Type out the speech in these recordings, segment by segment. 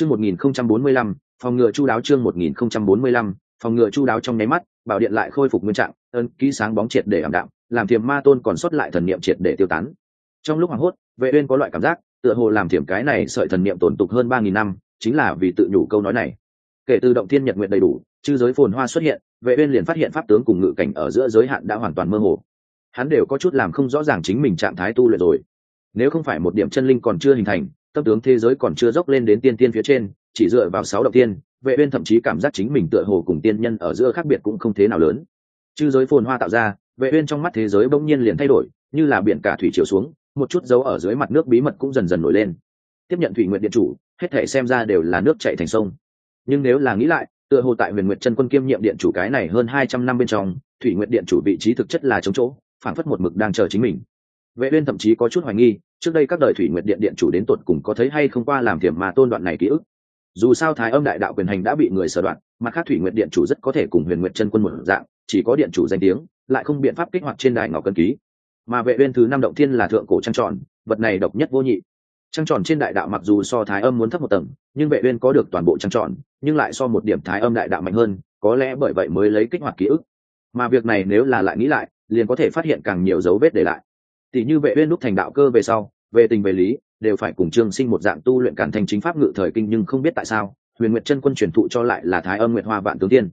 chương một nghìn không trăm bốn mươi lăm, phòng ngừa chu đáo chương một nghìn không trăm bốn mươi lăm, phòng ngừa chu đáo trong nháy mắt, bảo điện lại khôi phục nguyên trạng, ấn ký sáng bóng triệt để ảm đạm, làm thiểm ma tôn còn sót lại thần niệm triệt để tiêu tán. Trong lúc hoảng hốt, vệ uyên có loại cảm giác, tựa hồ làm thiểm cái này sợi thần niệm tồn tục hơn ba nghìn năm, chính là vì tự nhủ câu nói này. Kể từ động thiên nhật nguyện đầy đủ, chư giới phồn hoa xuất hiện, vệ uyên liền phát hiện pháp tướng cùng ngự cảnh ở giữa giới hạn đã hoàn toàn mơ hồ. Hắn đều có chút làm không rõ ràng chính mình trạng thái tu luyện rồi. Nếu không phải một điểm chân linh còn chưa hình thành tâm tướng thế giới còn chưa dốc lên đến tiên tiên phía trên, chỉ dựa vào sáu động tiên, vệ uyên thậm chí cảm giác chính mình tựa hồ cùng tiên nhân ở giữa khác biệt cũng không thế nào lớn. Chư giới phồn hoa tạo ra, vệ uyên trong mắt thế giới bỗng nhiên liền thay đổi, như là biển cả thủy chiều xuống, một chút dấu ở dưới mặt nước bí mật cũng dần dần nổi lên. Tiếp nhận thủy nguyện điện chủ, hết thể xem ra đều là nước chảy thành sông. Nhưng nếu là nghĩ lại, tựa hồ tại huyền nguyệt chân quân kiêm nhiệm điện chủ cái này hơn hai trăm năm bên trong, thủy nguyện điện chủ vị trí thực chất là chống chỗ phản phất một mực đang chờ chính mình. Vệ uyên thậm chí có chút hoài nghi trước đây các đời thủy nguyệt điện điện chủ đến tột cùng có thấy hay không qua làm thiểm mà tôn đoạn này ký ức. Dù sao thái âm đại đạo quyền hành đã bị người sở đoạn, mặt khác thủy nguyệt điện chủ rất có thể cùng huyền nguyện chân quân một dạng, chỉ có điện chủ danh tiếng, lại không biện pháp kích hoạt trên đài ngọc cân ký. Mà vệ uyên thứ năm động thiên là thượng cổ trăng tròn, vật này độc nhất vô nhị. Trăng tròn trên đại đạo mặc dù so thái âm muốn thấp một tầng, nhưng vệ uyên có được toàn bộ trăng tròn, nhưng lại so một điểm thái âm đại đạo mạnh hơn, có lẽ bởi vậy mới lấy kích hoạt ký ức. Mà việc này nếu là lại nghĩ lại, liền có thể phát hiện càng nhiều dấu vết để lại. Tỷ như vệ uyên lúc thành đạo cơ về sau về tình về lý, đều phải cùng trương sinh một dạng tu luyện cản thành chính pháp ngự thời kinh nhưng không biết tại sao, huyền nguyệt chân quân truyền thụ cho lại là thái âm nguyệt hoa vạn tướng tiên.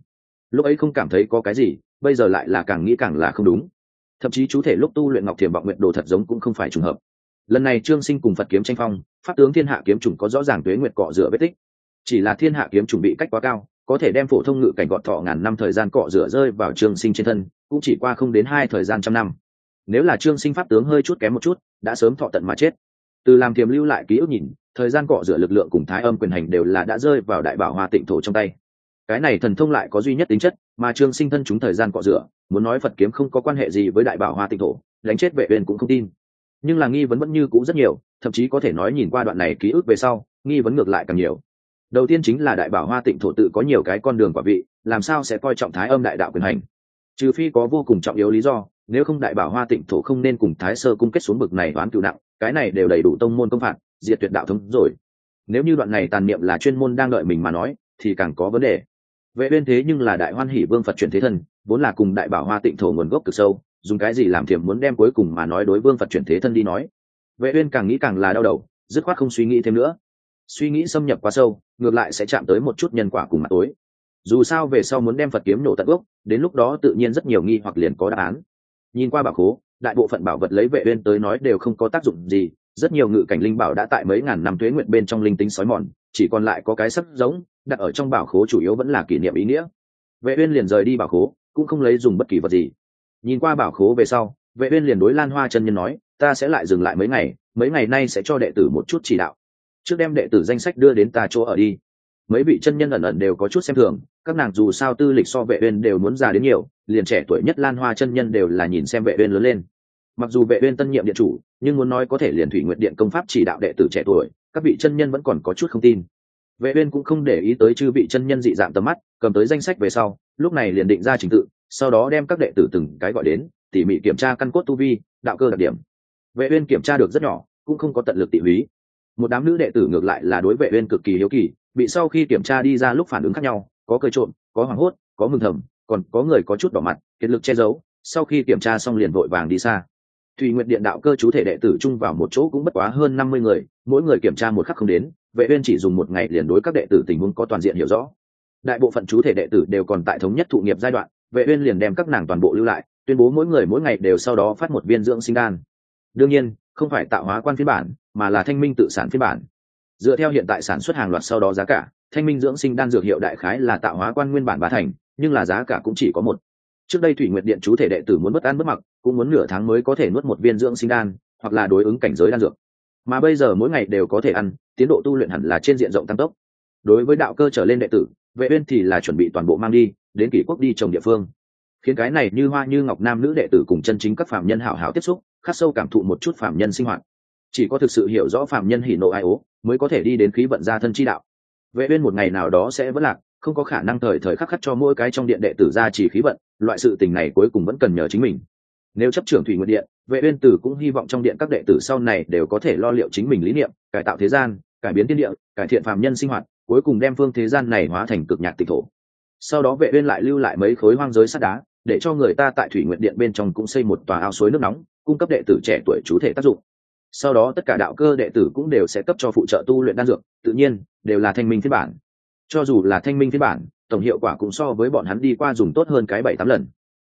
Lúc ấy không cảm thấy có cái gì, bây giờ lại là càng nghĩ càng là không đúng. Thậm chí chú thể lúc tu luyện ngọc thiềm vọng nguyện đồ thật giống cũng không phải trùng hợp. Lần này trương sinh cùng phật kiếm tranh phong, pháp tướng thiên hạ kiếm trùng có rõ ràng tuế nguyệt cọ rửa vết tích. Chỉ là thiên hạ kiếm trùng bị cách quá cao, có thể đem phổ thông ngự cảnh gọt thọ ngàn năm thời gian cọ rửa rơi vào trương sinh trên thân, cũng chỉ qua không đến hai thời gian trăm năm nếu là trương sinh pháp tướng hơi chút kém một chút, đã sớm thọ tận mà chết. Từ làm thiềm lưu lại ký ức nhìn, thời gian cọ rửa lực lượng cùng thái âm quyền hành đều là đã rơi vào đại bảo hoa tịnh thổ trong tay. Cái này thần thông lại có duy nhất tính chất, mà trương sinh thân chúng thời gian cọ rửa, muốn nói phật kiếm không có quan hệ gì với đại bảo hoa tịnh thổ, đánh chết vệ uyên cũng không tin. Nhưng là nghi vấn vẫn như cũ rất nhiều, thậm chí có thể nói nhìn qua đoạn này ký ức về sau, nghi vấn ngược lại càng nhiều. Đầu tiên chính là đại bảo hoa tịnh thổ tự có nhiều cái con đường quả vị, làm sao sẽ coi trọng thái âm đại đạo quyền hành? Trừ phi có vô cùng trọng yếu lý do nếu không đại bảo hoa tịnh thổ không nên cùng thái sơ cung kết xuống bực này đoán cựu nặng, cái này đều đầy đủ tông môn công phạt, diệt tuyệt đạo thống rồi. Nếu như đoạn này tàn niệm là chuyên môn đang đợi mình mà nói, thì càng có vấn đề. Vệ uyên thế nhưng là đại hoan hỷ vương phật chuyển thế thân, vốn là cùng đại bảo hoa tịnh thổ nguồn gốc cực sâu, dùng cái gì làm thiểm muốn đem cuối cùng mà nói đối vương phật chuyển thế thân đi nói. Vệ uyên càng nghĩ càng là đau đầu, dứt khoát không suy nghĩ thêm nữa. Suy nghĩ xâm nhập quá sâu, ngược lại sẽ chạm tới một chút nhân quả cùng mặt tối. Dù sao về sau muốn đem phật kiếm nổ tận gốc, đến lúc đó tự nhiên rất nhiều nghi hoặc liền có đáp án nhìn qua bảo khố, đại bộ phận bảo vật lấy vệ uyên tới nói đều không có tác dụng gì, rất nhiều ngự cảnh linh bảo đã tại mấy ngàn năm tuế nguyện bên trong linh tính sói mòn, chỉ còn lại có cái sắt giống, đặt ở trong bảo khố chủ yếu vẫn là kỷ niệm ý nghĩa. Vệ uyên liền rời đi bảo khố, cũng không lấy dùng bất kỳ vật gì. Nhìn qua bảo khố về sau, vệ uyên liền đối lan hoa chân nhân nói, ta sẽ lại dừng lại mấy ngày mấy ngày nay sẽ cho đệ tử một chút chỉ đạo. Trước đem đệ tử danh sách đưa đến ta chỗ ở đi mấy vị chân nhân ẩn ẩn đều có chút xem thường, các nàng dù sao tư lịch so vệ uyên đều muốn già đến nhiều, liền trẻ tuổi nhất lan hoa chân nhân đều là nhìn xem vệ uyên lớn lên. Mặc dù vệ uyên tân nhiệm điện chủ, nhưng muốn nói có thể liền thủy nguyệt điện công pháp chỉ đạo đệ tử trẻ tuổi, các vị chân nhân vẫn còn có chút không tin. Vệ uyên cũng không để ý tới chư vị chân nhân dị dạng tầm mắt, cầm tới danh sách về sau, lúc này liền định ra trình tự, sau đó đem các đệ tử từng cái gọi đến, tỉ mỉ kiểm tra căn cốt tu vi, đạo cơ đặc điểm. Vệ uyên kiểm tra được rất nhỏ, cũng không có tận lực tỉ húy một đám nữ đệ tử ngược lại là đối vệ uyên cực kỳ hiếu kỳ, bị sau khi kiểm tra đi ra lúc phản ứng khác nhau, có cười trộm, có hoảng hốt, có mừng thầm, còn có người có chút đỏ mặt kiệt lực che giấu, sau khi kiểm tra xong liền vội vàng đi xa. Thủy nguyệt điện đạo cơ chú thể đệ tử chung vào một chỗ cũng bất quá hơn năm mươi người, mỗi người kiểm tra một khắc không đến, vệ uyên chỉ dùng một ngày liền đối các đệ tử tình huống có toàn diện hiểu rõ. Đại bộ phận chú thể đệ tử đều còn tại thống nhất thụ nghiệp giai đoạn, vệ uyên liền đem các nàng toàn bộ lưu lại, tuyên bố mỗi người mỗi ngày đều sau đó phát một viên dưỡng sinh đan. Đương nhiên, không phải tạo hóa quan phiên bản mà là thanh minh tự sản phiên bản. Dựa theo hiện tại sản xuất hàng loạt sau đó giá cả, thanh minh dưỡng sinh đan dược hiệu đại khái là tạo hóa quan nguyên bản bá thành, nhưng là giá cả cũng chỉ có một. Trước đây thủy nguyệt điện chú thể đệ tử muốn bất ăn bất mặc, cũng muốn nửa tháng mới có thể nuốt một viên dưỡng sinh đan, hoặc là đối ứng cảnh giới đan dược. Mà bây giờ mỗi ngày đều có thể ăn, tiến độ tu luyện hẳn là trên diện rộng tăng tốc. Đối với đạo cơ trở lên đệ tử, vệ uyên thì là chuẩn bị toàn bộ mang đi, đến kỷ quốc đi trồng địa phương. Khiến cái này như hoa như ngọc nam nữ đệ tử cùng chân chính các phạm nhân hảo hảo tiếp xúc, khắc sâu cảm thụ một chút phạm nhân sinh hoạt chỉ có thực sự hiểu rõ phạm nhân hỉ nộ ai ố, mới có thể đi đến khí vận gia thân chi đạo. Vệ uyên một ngày nào đó sẽ vẫn lạc, không có khả năng thời thời khắc khắc cho mỗi cái trong điện đệ tử ra chỉ khí vận, loại sự tình này cuối cùng vẫn cần nhờ chính mình. Nếu chấp trưởng thủy nguyện điện, vệ uyên tử cũng hy vọng trong điện các đệ tử sau này đều có thể lo liệu chính mình lý niệm, cải tạo thế gian, cải biến thiên địa, cải thiện phạm nhân sinh hoạt, cuối cùng đem phương thế gian này hóa thành cực nhạc tịch thổ. Sau đó vệ uyên lại lưu lại mấy khối hoang giới sắt đá, để cho người ta tại thủy nguyện điện bên trong cũng xây một tòa ao suối nước nóng, cung cấp đệ tử trẻ tuổi chú thể tác dụng sau đó tất cả đạo cơ đệ tử cũng đều sẽ cấp cho phụ trợ tu luyện đan dược, tự nhiên, đều là thanh minh phiên bản. Cho dù là thanh minh phiên bản, tổng hiệu quả cũng so với bọn hắn đi qua dùng tốt hơn cái bảy tám lần.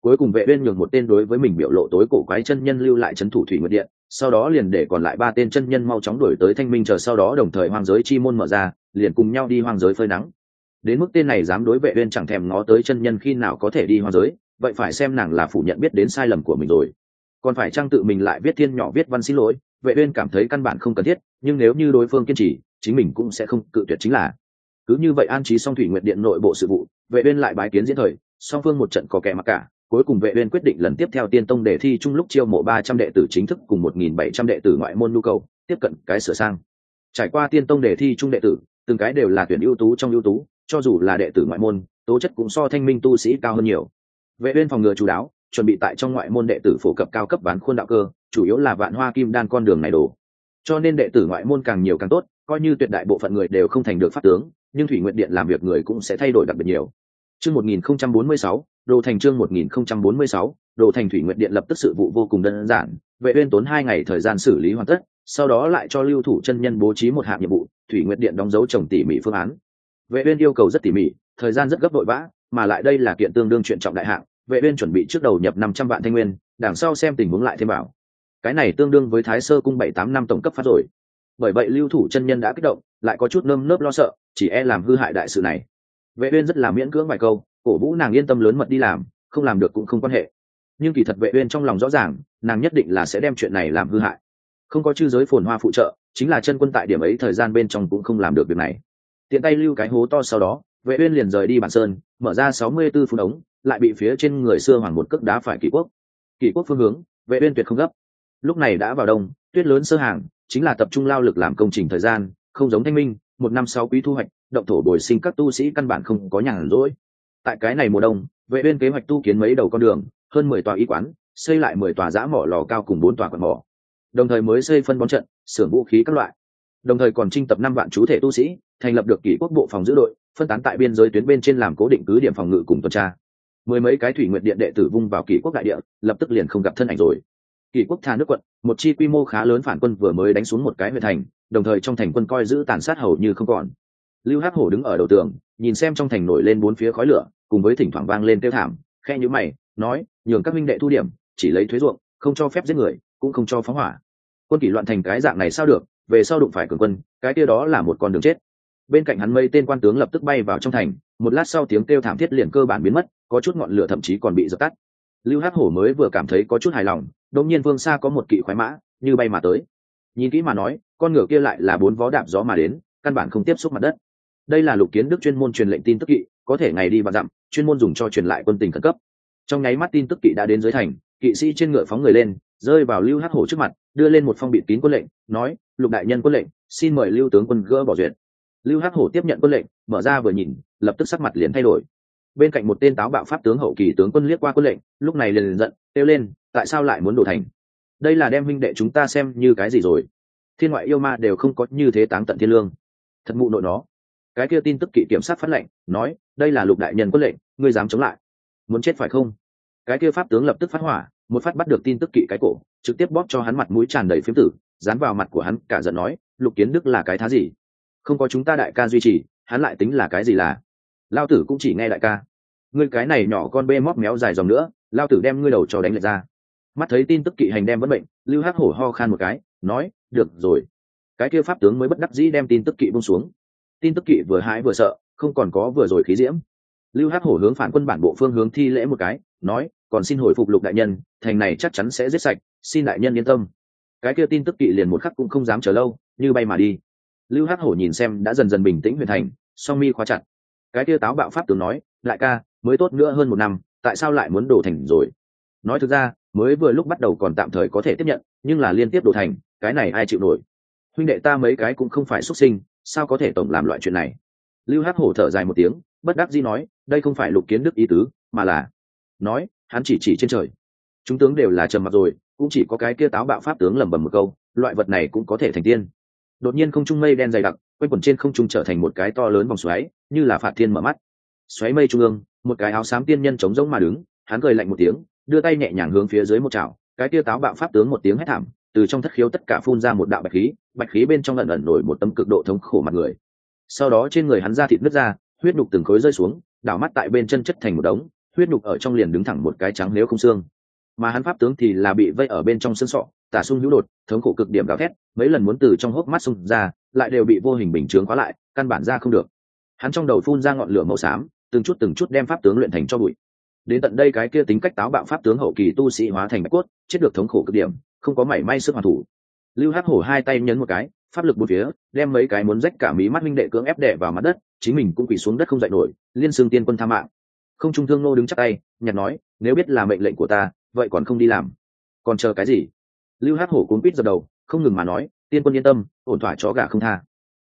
Cuối cùng vệ uyên nhường một tên đối với mình biểu lộ tối cổ quái chân nhân lưu lại chấn thủ thủy nguyệt điện, sau đó liền để còn lại ba tên chân nhân mau chóng đuổi tới thanh minh chờ sau đó đồng thời hoang giới chi môn mở ra, liền cùng nhau đi hoang giới phơi nắng. Đến mức tên này dám đối vệ uyên chẳng thèm ngó tới chân nhân khi nào có thể đi hoang giới, vậy phải xem nàng là phủ nhận biết đến sai lầm của mình rồi. Còn phải trang tự mình lại viết thiên nhỏ viết văn xin lỗi? Vệ uyên cảm thấy căn bản không cần thiết, nhưng nếu như đối phương kiên trì, chính mình cũng sẽ không cự tuyệt chính là. Cứ như vậy an trí xong thủy nguyệt điện nội bộ sự vụ, vệ uyên lại bái kiến diễn thời, song phương một trận có kẻ mặc cả, cuối cùng vệ uyên quyết định lần tiếp theo tiên tông để thi chung lúc chiêu mộ 300 đệ tử chính thức cùng 1.700 đệ tử ngoại môn nhu cầu, tiếp cận cái sửa sang. Trải qua tiên tông để thi chung đệ tử, từng cái đều là tuyển ưu tú trong ưu tú, cho dù là đệ tử ngoại môn, tố chất cũng so thanh minh tu sĩ cao hơn nhiều. Vệ uyên phòng ngừa chủ đáo chuẩn bị tại trong ngoại môn đệ tử phổ cập cao cấp bán khuôn đạo cơ, chủ yếu là vạn hoa kim đan con đường này đổ cho nên đệ tử ngoại môn càng nhiều càng tốt, coi như tuyệt đại bộ phận người đều không thành được pháp tướng, nhưng thủy nguyện điện làm việc người cũng sẽ thay đổi đặc biệt nhiều. Chương 1046 đồ thành chương 1046 đồ thành thủy nguyện điện lập tức sự vụ vô cùng đơn giản, vệ uyên tốn hai ngày thời gian xử lý hoàn tất, sau đó lại cho lưu thủ chân nhân bố trí một hạng nhiệm vụ, thủy nguyện điện đóng dấu trồng tỉ mỉ phương án. Vệ uyên yêu cầu rất tỉ mỉ, thời gian rất gấp vội vã, mà lại đây là kiện tương đương chuyện trọng đại hạng vệ uyên chuẩn bị trước đầu nhập 500 vạn thanh nguyên, đằng sau xem tình huống lại thêm bảo. Cái này tương đương với thái sơ cung bảy tám năm tổng cấp phát rồi. Bởi vậy lưu thủ chân nhân đã kích động, lại có chút nơm nớp lo sợ, chỉ e làm hư hại đại sự này. Vệ uyên rất là miễn cưỡng vài câu, cổ vũ nàng yên tâm lớn mật đi làm, không làm được cũng không quan hệ. Nhưng kỳ thật vệ uyên trong lòng rõ ràng, nàng nhất định là sẽ đem chuyện này làm hư hại. Không có chư giới phồn hoa phụ trợ, chính là chân quân tại điểm ấy thời gian bên trong cũng không làm được việc này. Tiện tay lưu cái hố to sau đó, vệ uyên liền rời đi bản sơn, mở ra 64 phút ống lại bị phía trên người xưa hoàng một cước đá phải kỷ quốc. Kỷ quốc phương hướng, vệ uyên tuyệt không gấp. Lúc này đã vào đông, tuyết lớn sơ hàng, chính là tập trung lao lực làm công trình thời gian, không giống thanh minh, một năm sáu quý thu hoạch, động thổ bồi sinh các tu sĩ căn bản không có nhàn rỗi. Tại cái này mùa đông, vệ uyên kế hoạch tu kiến mấy đầu con đường, hơn mười tòa y quán, xây lại mười tòa giã mỏ lò cao cùng bốn tòa quạt mỏ. Đồng thời mới xây phân bón trận, xưởng vũ khí các loại. Đồng thời còn trinh tập năm vạn chú thể tu sĩ, thành lập được kỷ quốc bộ phòng giữ đội, phân tán tại biên giới tuyến bên trên làm cố định cứ điểm phòng ngự cùng tuần tra mười mấy cái thủy nguyện điện đệ tử vung vào kỷ quốc đại địa, lập tức liền không gặp thân ảnh rồi. Kỷ quốc thà nước quận, một chi quy mô khá lớn phản quân vừa mới đánh xuống một cái huyện thành, đồng thời trong thành quân coi giữ tàn sát hầu như không còn. Lưu hắc hổ đứng ở đầu tường, nhìn xem trong thành nổi lên bốn phía khói lửa, cùng với thỉnh thoảng vang lên tiêu thảm khe nhữ mày, nói, nhường các minh đệ thu điểm, chỉ lấy thuế ruộng, không cho phép giết người, cũng không cho phóng hỏa. Quân kỷ loạn thành cái dạng này sao được, về sau đụng phải cường quân, cái kia đó là một con đường chết. Bên cạnh hắn mây tên quan tướng lập tức bay vào trong thành một lát sau tiếng kêu thảm thiết liền cơ bản biến mất, có chút ngọn lửa thậm chí còn bị dập tắt. Lưu hắc hổ mới vừa cảm thấy có chút hài lòng, đột nhiên vương xa có một kỵ khoái mã, như bay mà tới. Nhìn kỹ mà nói, con ngựa kia lại là bốn vó đạp gió mà đến, căn bản không tiếp xúc mặt đất. Đây là lục kiến đức chuyên môn truyền lệnh tin tức kỵ, có thể ngày đi và dặm, chuyên môn dùng cho truyền lại quân tình khẩn cấp. Trong nháy mắt tin tức kỵ đã đến dưới thành, kỵ sĩ trên ngựa phóng người lên, rơi vào lưu hắc hổ trước mặt, đưa lên một phong bị kín quân lệnh, nói, lục đại nhân quân lệnh, xin mời lưu tướng quân gỡ bỏ duyệt lưu hắc hổ tiếp nhận quân lệnh, mở ra vừa nhìn, lập tức sắc mặt liền thay đổi. Bên cạnh một tên táo bạo pháp tướng hậu kỳ tướng quân liếc qua quân lệnh, lúc này liền giận, kêu lên, tại sao lại muốn đổ thành? Đây là đem huynh đệ chúng ta xem như cái gì rồi? Thiên ngoại yêu ma đều không có như thế táng tận thiên lương. Thật mụ nội nó. Cái kia tin tức kỵ kiểm sát phát lệnh, nói, đây là lục đại nhân quân lệnh, ngươi dám chống lại. Muốn chết phải không? Cái kia pháp tướng lập tức phát hỏa, một phát bắt được tin tức kỵ cái cổ, trực tiếp bóp cho hắn mặt mũi tràn đầy phiếm tử, dán vào mặt của hắn, cả giận nói, lục kiến đức là cái thá gì? Không có chúng ta đại ca duy trì, hắn lại tính là cái gì là? Lao tử cũng chỉ nghe đại ca. Ngươi cái này nhỏ con bê móc méo dài dòng nữa, lao tử đem ngươi đầu cho đánh lệch ra. Mắt thấy tin tức kỵ hành đem vẫn bệnh, lưu hắc hổ ho khan một cái, nói, được rồi. Cái kia pháp tướng mới bất đắc dĩ đem tin tức kỵ bung xuống. Tin tức kỵ vừa hãi vừa sợ, không còn có vừa rồi khí diễm. Lưu hắc hổ hướng phản quân bản bộ phương hướng thi lễ một cái, nói, còn xin hồi phục lục đại nhân, thành này chắc chắn sẽ giết sạch, xin đại nhân yên tâm. Cái kia tin tức kỵ liền một khắc cũng không dám chờ lâu, như bay mà đi lưu hắc hổ nhìn xem đã dần dần bình tĩnh huyền thành, song mi khóa chặt. Cái Tia táo bạo pháp tướng nói lại ca, mới tốt nữa hơn một năm, tại sao lại muốn đổ thành rồi? Nói thực ra, mới vừa lúc bắt đầu còn tạm thời có thể tiếp nhận, nhưng là liên tiếp đổ thành, cái này ai chịu nổi? Huynh đệ ta mấy cái cũng không phải xuất sinh, sao có thể tổng làm loại chuyện này? Lưu hắc hổ thở dài một tiếng, bất đắc dĩ nói, đây không phải lục kiến đức ý tứ, mà là nói, hắn chỉ chỉ trên trời. Chúng tướng đều là trầm mặc rồi, cũng chỉ có cái kia táo bạo pháp tướng lẩm bẩm một câu, loại vật này cũng có thể thành tiên đột nhiên không trung mây đen dày đặc, quanh quẩn trên không trung trở thành một cái to lớn vòng xoáy, như là phạt thiên mở mắt. Xoáy mây trung ương, một cái áo xám tiên nhân chống rỗng mà đứng, hắn cười lạnh một tiếng, đưa tay nhẹ nhàng hướng phía dưới một chảo, cái tia táo bạo pháp tướng một tiếng hét thảm, từ trong thất khiếu tất cả phun ra một đạo bạch khí bạch khí bên trong lần ẩn nổi một tấm cực độ thống khổ mặt người. Sau đó trên người hắn ra thịt nứt ra, huyết nhục từng khối rơi xuống, đảo mắt tại bên chân chất thành một đống, huyết nhục ở trong liền đứng thẳng một cái trắng nếu không xương. Mà hắn pháp tướng thì là bị vây ở bên trong sân sọ tả sung hữu đột, thống khổ cực điểm gào thét, mấy lần muốn từ trong hốc mắt sung ra, lại đều bị vô hình bình chướng khóa lại, căn bản ra không được. Hắn trong đầu phun ra ngọn lửa màu xám, từng chút từng chút đem pháp tướng luyện thành cho bụi. Đến tận đây cái kia tính cách táo bạo pháp tướng hậu kỳ tu sĩ hóa thành bạch cốt, chết được thống khổ cực điểm, không có mảy may sức hoàn thủ. Lưu hắc hổ hai tay nhấn một cái, pháp lực một phía, đem mấy cái muốn rách cả mí mắt minh đệ cưỡng ép đè vào mặt đất, chính mình cũng quỳ xuống đất không dậy nổi, liên xương tiên quân tha mạng. Không trung thương nô đứng chắc tay, nhặt nói, nếu biết là mệnh lệnh của ta, vậy còn không đi làm. Còn chờ cái gì? Lưu hắc hổ cuốn quýt dập đầu, không ngừng mà nói, tiên quân yên tâm, ổn thỏa chó gà không tha.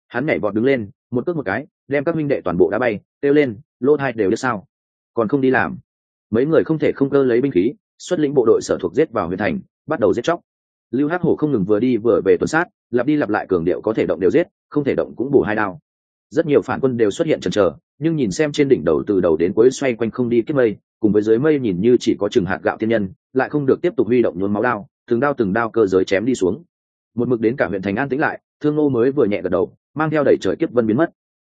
Hắn nhảy vọt đứng lên, một cước một cái, đem các minh đệ toàn bộ đã bay, kêu lên lô thai đều biết sao? Còn không đi làm. Mấy người không thể không cơ lấy binh khí, xuất lĩnh bộ đội sở thuộc giết vào huyện thành, bắt đầu giết chóc. Lưu hắc hổ không ngừng vừa đi vừa về tuần sát, lặp đi lặp lại cường điệu có thể động đều giết, không thể động cũng bổ hai đao. Rất nhiều phản quân đều xuất hiện chần chờ, nhưng nhìn xem trên đỉnh đầu từ đầu đến cuối xoay quanh không đi kết mây, cùng với dưới mây nhìn như chỉ có chừng hạt gạo thiên nhân, lại không được tiếp tục huy động nhuốm máu đao từng đao từng đao cơ giới chém đi xuống. Một mực đến cả huyện thành an tĩnh lại, thương ngô mới vừa nhẹ gật đầu, mang theo đẩy trời kiếp vân biến mất.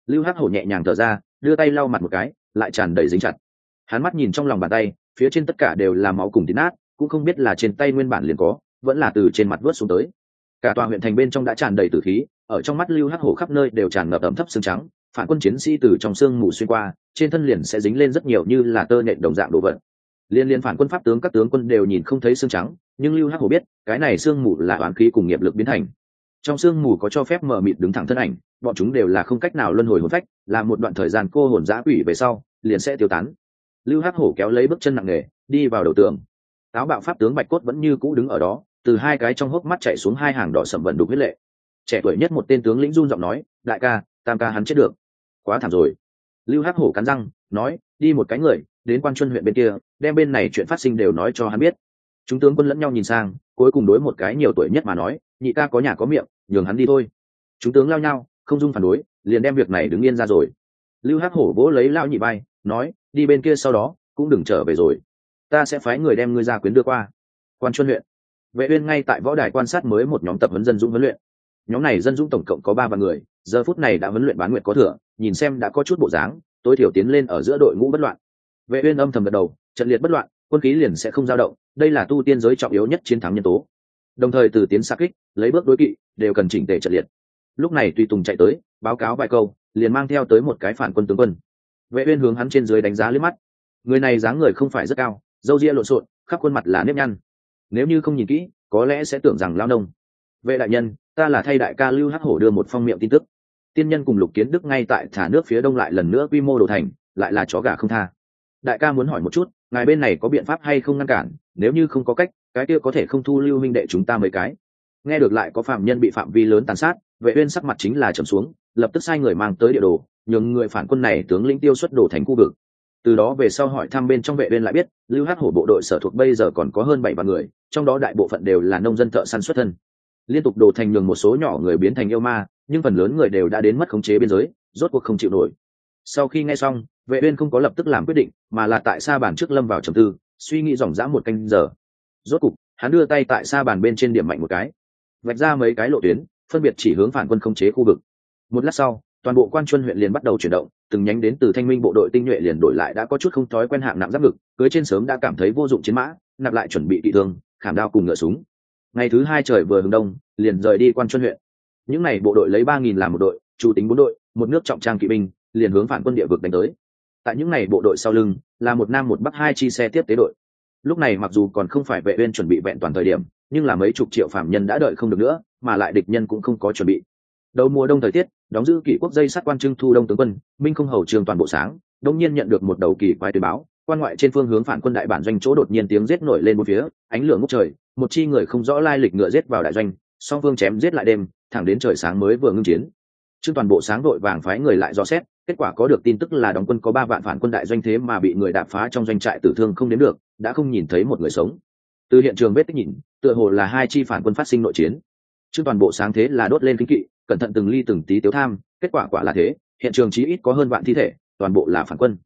Lưu hắc hổ nhẹ nhàng thở ra, đưa tay lau mặt một cái, lại tràn đầy dính chặt. Hắn mắt nhìn trong lòng bàn tay, phía trên tất cả đều là máu cùng tín nát, cũng không biết là trên tay nguyên bản liền có, vẫn là từ trên mặt vớt xuống tới. Cả tòa huyện thành bên trong đã tràn đầy tử khí, ở trong mắt lưu hắc hổ khắp nơi đều tràn ngập ẩm thấp xương trắng, phản quân chiến sĩ từ trong xương mù xuyên qua, trên thân liền sẽ dính lên rất nhiều như là tơ nện đồng dạng đồ vật liên liên phản quân pháp tướng các tướng quân đều nhìn không thấy xương trắng, nhưng lưu hắc hổ biết, cái này xương mù là oán khí cùng nghiệp lực biến thành. Trong xương mù có cho phép mở mịt đứng thẳng thân ảnh, bọn chúng đều là không cách nào luân hồi hồn phách, là một đoạn thời gian cô hồn giã quỷ về sau, liền sẽ tiêu tán. Lưu hắc hổ kéo lấy bước chân nặng nề, đi vào đầu tường. Táo bạo pháp tướng bạch cốt vẫn như cũ đứng ở đó, từ hai cái trong hốc mắt chạy xuống hai hàng đỏ sầm vận đục huyết lệ. Trẻ tuổi nhất một tên tướng lĩnh run giọng nói, đại ca, tam ca hắn chết được. Quá thảm rồi. Lưu hắc hổ cắn răng, nói, đi một cái người đến quan chuân huyện bên kia, đem bên này chuyện phát sinh đều nói cho hắn biết. Chúng tướng quân lẫn nhau nhìn sang, cuối cùng đối một cái nhiều tuổi nhất mà nói, nhị ca có nhà có miệng, nhường hắn đi thôi. Chúng tướng lao nhau, không dung phản đối, liền đem việc này đứng yên ra rồi. Lưu hắc hổ vỗ lấy lao nhị bay nói, đi bên kia sau đó, cũng đừng trở về rồi. Ta sẽ phái người đem ngươi ra quyến đưa qua. Quan chuân huyện. Vệ uyên ngay tại võ đài quan sát mới một nhóm tập huấn dân dũng huấn luyện. Nhóm này dân dũng tổng cộng có ba vạn người, giờ phút này đã huấn luyện bán nguyện có thừa, nhìn xem đã có chút bộ dáng, tối thiểu tiến lên ở giữa đội ngũ bất loạn vệ uyên âm thầm gật đầu, trận liệt bất loạn, quân khí liền sẽ không dao động, đây là tu tiên giới trọng yếu nhất chiến thắng nhân tố. Đồng thời từ tiến xa kích, lấy bước đối kỵ, đều cần chỉnh tề trận liệt. Lúc này tùy tùng chạy tới, báo cáo vài câu, liền mang theo tới một cái phản quân tướng quân. Vệ uyên hướng hắn trên dưới đánh giá liếc mắt. Người này dáng người không phải rất cao, râu ria lộn xộn, khắp khuôn mặt là nếp nhăn. Nếu như không nhìn kỹ, có lẽ sẽ tưởng rằng lao nông. Vệ đại nhân, ta là thay đại ca lưu hắc hổ đưa một phong miệng tin tức. Tiên nhân cùng lục kiến đức ngay tại thả nước phía đông lại lần nữa quy mô đồ thành, lại là chó gà không tha đại ca muốn hỏi một chút, ngài bên này có biện pháp hay không ngăn cản, nếu như không có cách, cái kia có thể không thu lưu minh đệ chúng ta mấy cái. Nghe được lại có phạm nhân bị phạm vi lớn tàn sát, vệ uyên sắc mặt chính là trầm xuống, lập tức sai người mang tới địa đồ, nhường người phản quân này tướng lĩnh tiêu xuất đổ thành khu vực. Từ đó về sau hỏi thăm bên trong vệ uyên lại biết, lưu hắc hổ bộ đội sở thuộc bây giờ còn có hơn bảy vạn người, trong đó đại bộ phận đều là nông dân thợ săn xuất thân. Liên tục đổ thành nhường một số nhỏ người biến thành yêu ma, nhưng phần lớn người đều đã đến mất khống chế biên giới, rốt cuộc không chịu nổi. Sau khi nghe xong vệ uyên không có lập tức làm quyết định, mà là tại sa bàn trước lâm vào trầm tư, suy nghĩ dòng dã một canh giờ. Rốt cục, hắn đưa tay tại sa bàn bên trên điểm mạnh một cái. Vạch ra mấy cái lộ tuyến, phân biệt chỉ hướng phản quân không chế khu vực. Một lát sau, toàn bộ quan chuân huyện liền bắt đầu chuyển động, từng nhánh đến từ thanh minh bộ đội tinh nhuệ liền đổi lại đã có chút không thói quen hạng nặng giáp ngực, cưới trên sớm đã cảm thấy vô dụng chiến mã, nạp lại chuẩn bị bị thương, khảm đao cùng ngựa súng. Ngày thứ hai trời vừa hướng đông, liền rời đi quan chuân huyện. Những n à y bộ đội lấy ba nghìn làm một đội, chủ tính bốn đội, một nước trọng trang kỵ binh, liền hướng phản quân địa vực đánh tới tại những n à y bộ đội sau lưng, là một nam một bắc hai chi xe tiếp tế đội. Lúc này mặc dù còn không phải vệ uyên chuẩn bị vẹn toàn thời điểm, nhưng là mấy chục triệu phạm nhân đã đợi không được nữa, mà lại địch nhân cũng không có chuẩn bị. Đầu mùa đông thời tiết, đóng giữ kỷ quốc dây sát quan trưng thu đông tướng quân, minh không hầu trường toàn bộ sáng, đông nhiên nhận được một đầu kỳ quái tuyên báo, quan ngoại trên phương hướng phản quân đại bản doanh chỗ đột nhiên tiếng giết nổi lên một phía, ánh lửa ngốc trời, một chi người không rõ lai lịch ngựa giết vào đại doanh, song phương chém giết lại đêm, thẳng đến trời sáng mới vừa ngưng chiến. Trương toàn bộ sáng đội vàng phái người lại dò xét kết quả có được tin tức là đóng quân có ba vạn phản quân đại doanh thế mà bị người đạp phá trong doanh trại tử thương không đến được, đã không nhìn thấy một người sống. Từ hiện trường vết tích nhìn, tựa hồ là hai chi phản quân phát sinh nội chiến. Chứ toàn bộ sáng thế là đốt lên kinh kỵ, cẩn thận từng ly từng tí tiếu tham, kết quả quả là thế, hiện trường chí ít có hơn vạn thi thể, toàn bộ là phản quân.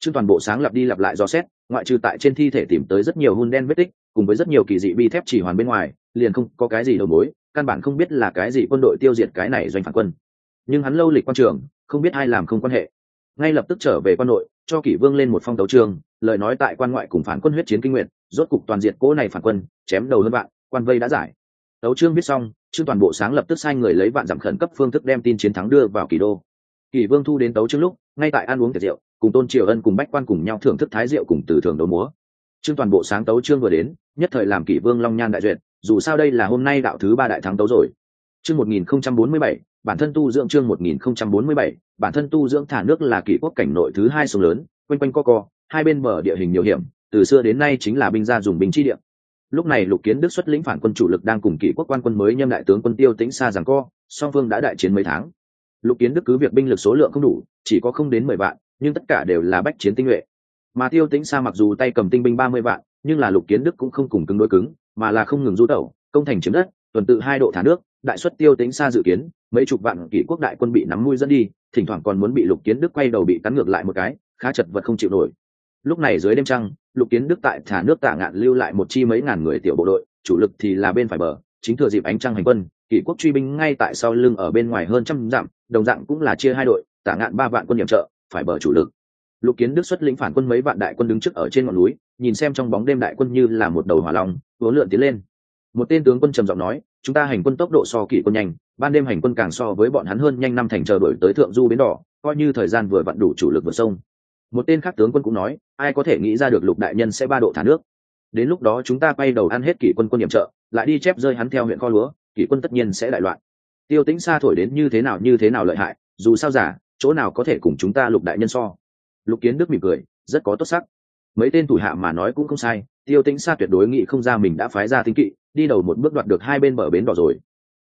Chứ toàn bộ sáng lặp đi lặp lại do xét, ngoại trừ tại trên thi thể tìm tới rất nhiều hun đen vết tích, cùng với rất nhiều kỳ dị bi thép chỉ hoàn bên ngoài, liền không có cái gì đầu mối, căn bản không biết là cái gì quân đội tiêu diệt cái này doanh phản quân nhưng hắn lâu lịch quan trường, không biết ai làm không quan hệ. Ngay lập tức trở về quan nội, cho kỷ vương lên một phong tấu trường, lời nói tại quan ngoại cùng phản quân huyết chiến kinh nguyện rốt cục toàn diện cỗ này phản quân, chém đầu hơn bạn quan vây đã giải. Tấu trương viết xong trương toàn bộ sáng lập tức sai người lấy vạn giảm khẩn cấp phương thức đem tin chiến thắng đưa vào kỳ đô. Kỷ vương thu đến tấu trương lúc, ngay tại ăn uống tiệc rượu, cùng tôn triều ân cùng bách quan cùng nhau thưởng thức thái rượu cùng từ thường đấu múa. Trương toàn bộ sáng tấu trương vừa đến, nhất thời làm kỷ vương long nhan đại duyệt, dù sao đây là hôm nay đạo thứ ba đại thắng tấu rồi. Chương một nghìn không trăm bốn mươi bảy bản thân tu dưỡng chương một nghìn không trăm bốn mươi bảy, bản thân tu dưỡng thả nước là kỷ quốc cảnh nội thứ hai sông lớn, quanh quanh co co, hai bên bờ địa hình nhiều hiểm, từ xưa đến nay chính là binh gia dùng binh chi địa. Lúc này lục kiến đức xuất lĩnh phản quân chủ lực đang cùng kỷ quốc quan quân mới nhâm đại tướng quân tiêu tĩnh xa rằng co, song phương đã đại chiến mấy tháng. Lục kiến đức cứ việc binh lực số lượng không đủ, chỉ có không đến mười vạn, nhưng tất cả đều là bách chiến tinh nhuệ. Mà tiêu tĩnh xa mặc dù tay cầm tinh binh ba mươi vạn, nhưng là lục kiến đức cũng không cùng cứng đối cứng, mà là không ngừng du tẩu, công thành chiếm đất, tuần tự hai độ thả nước đại xuất tiêu tính xa dự kiến, mấy chục vạn kỷ quốc đại quân bị nắm mũi dẫn đi, thỉnh thoảng còn muốn bị lục kiến đức quay đầu bị cắn ngược lại một cái, khá chật vật không chịu nổi. Lúc này dưới đêm trăng, lục kiến đức tại thả nước tạ ngạn lưu lại một chi mấy ngàn người tiểu bộ đội, chủ lực thì là bên phải bờ, chính thừa dịp ánh trăng hành quân, kỷ quốc truy binh ngay tại sau lưng ở bên ngoài hơn trăm dặm, đồng dạng cũng là chia hai đội, tạ ngạn ba vạn quân điểm trợ, phải bờ chủ lực. Lục kiến đức xuất lĩnh phản quân mấy vạn đại quân đứng trước ở trên ngọn núi, nhìn xem trong bóng đêm đại quân như là một đầu hỏa long vốn lượn tiến lên. Một tên tướng quân trầm giọng nói chúng ta hành quân tốc độ so kỵ quân nhanh, ban đêm hành quân càng so với bọn hắn hơn nhanh năm thành chờ đuổi tới thượng du bến đỏ, coi như thời gian vừa vặn đủ chủ lực vượt sông. Một tên khác tướng quân cũng nói, ai có thể nghĩ ra được lục đại nhân sẽ ba độ thả nước. Đến lúc đó chúng ta quay đầu ăn hết kỷ quân quân điểm trợ, lại đi chép rơi hắn theo huyện kho lúa, kỷ quân tất nhiên sẽ đại loạn. Tiêu tĩnh xa thổi đến như thế nào như thế nào lợi hại, dù sao giả, chỗ nào có thể cùng chúng ta lục đại nhân so. Lục kiến đức mỉm cười, rất có tốt sắc. Mấy tên thủ hạ mà nói cũng không sai, tiêu tĩnh xa tuyệt đối nghĩ không ra mình đã phái ra tinh kỵ đi đầu một bước đoạt được hai bên bờ bến đỏ rồi.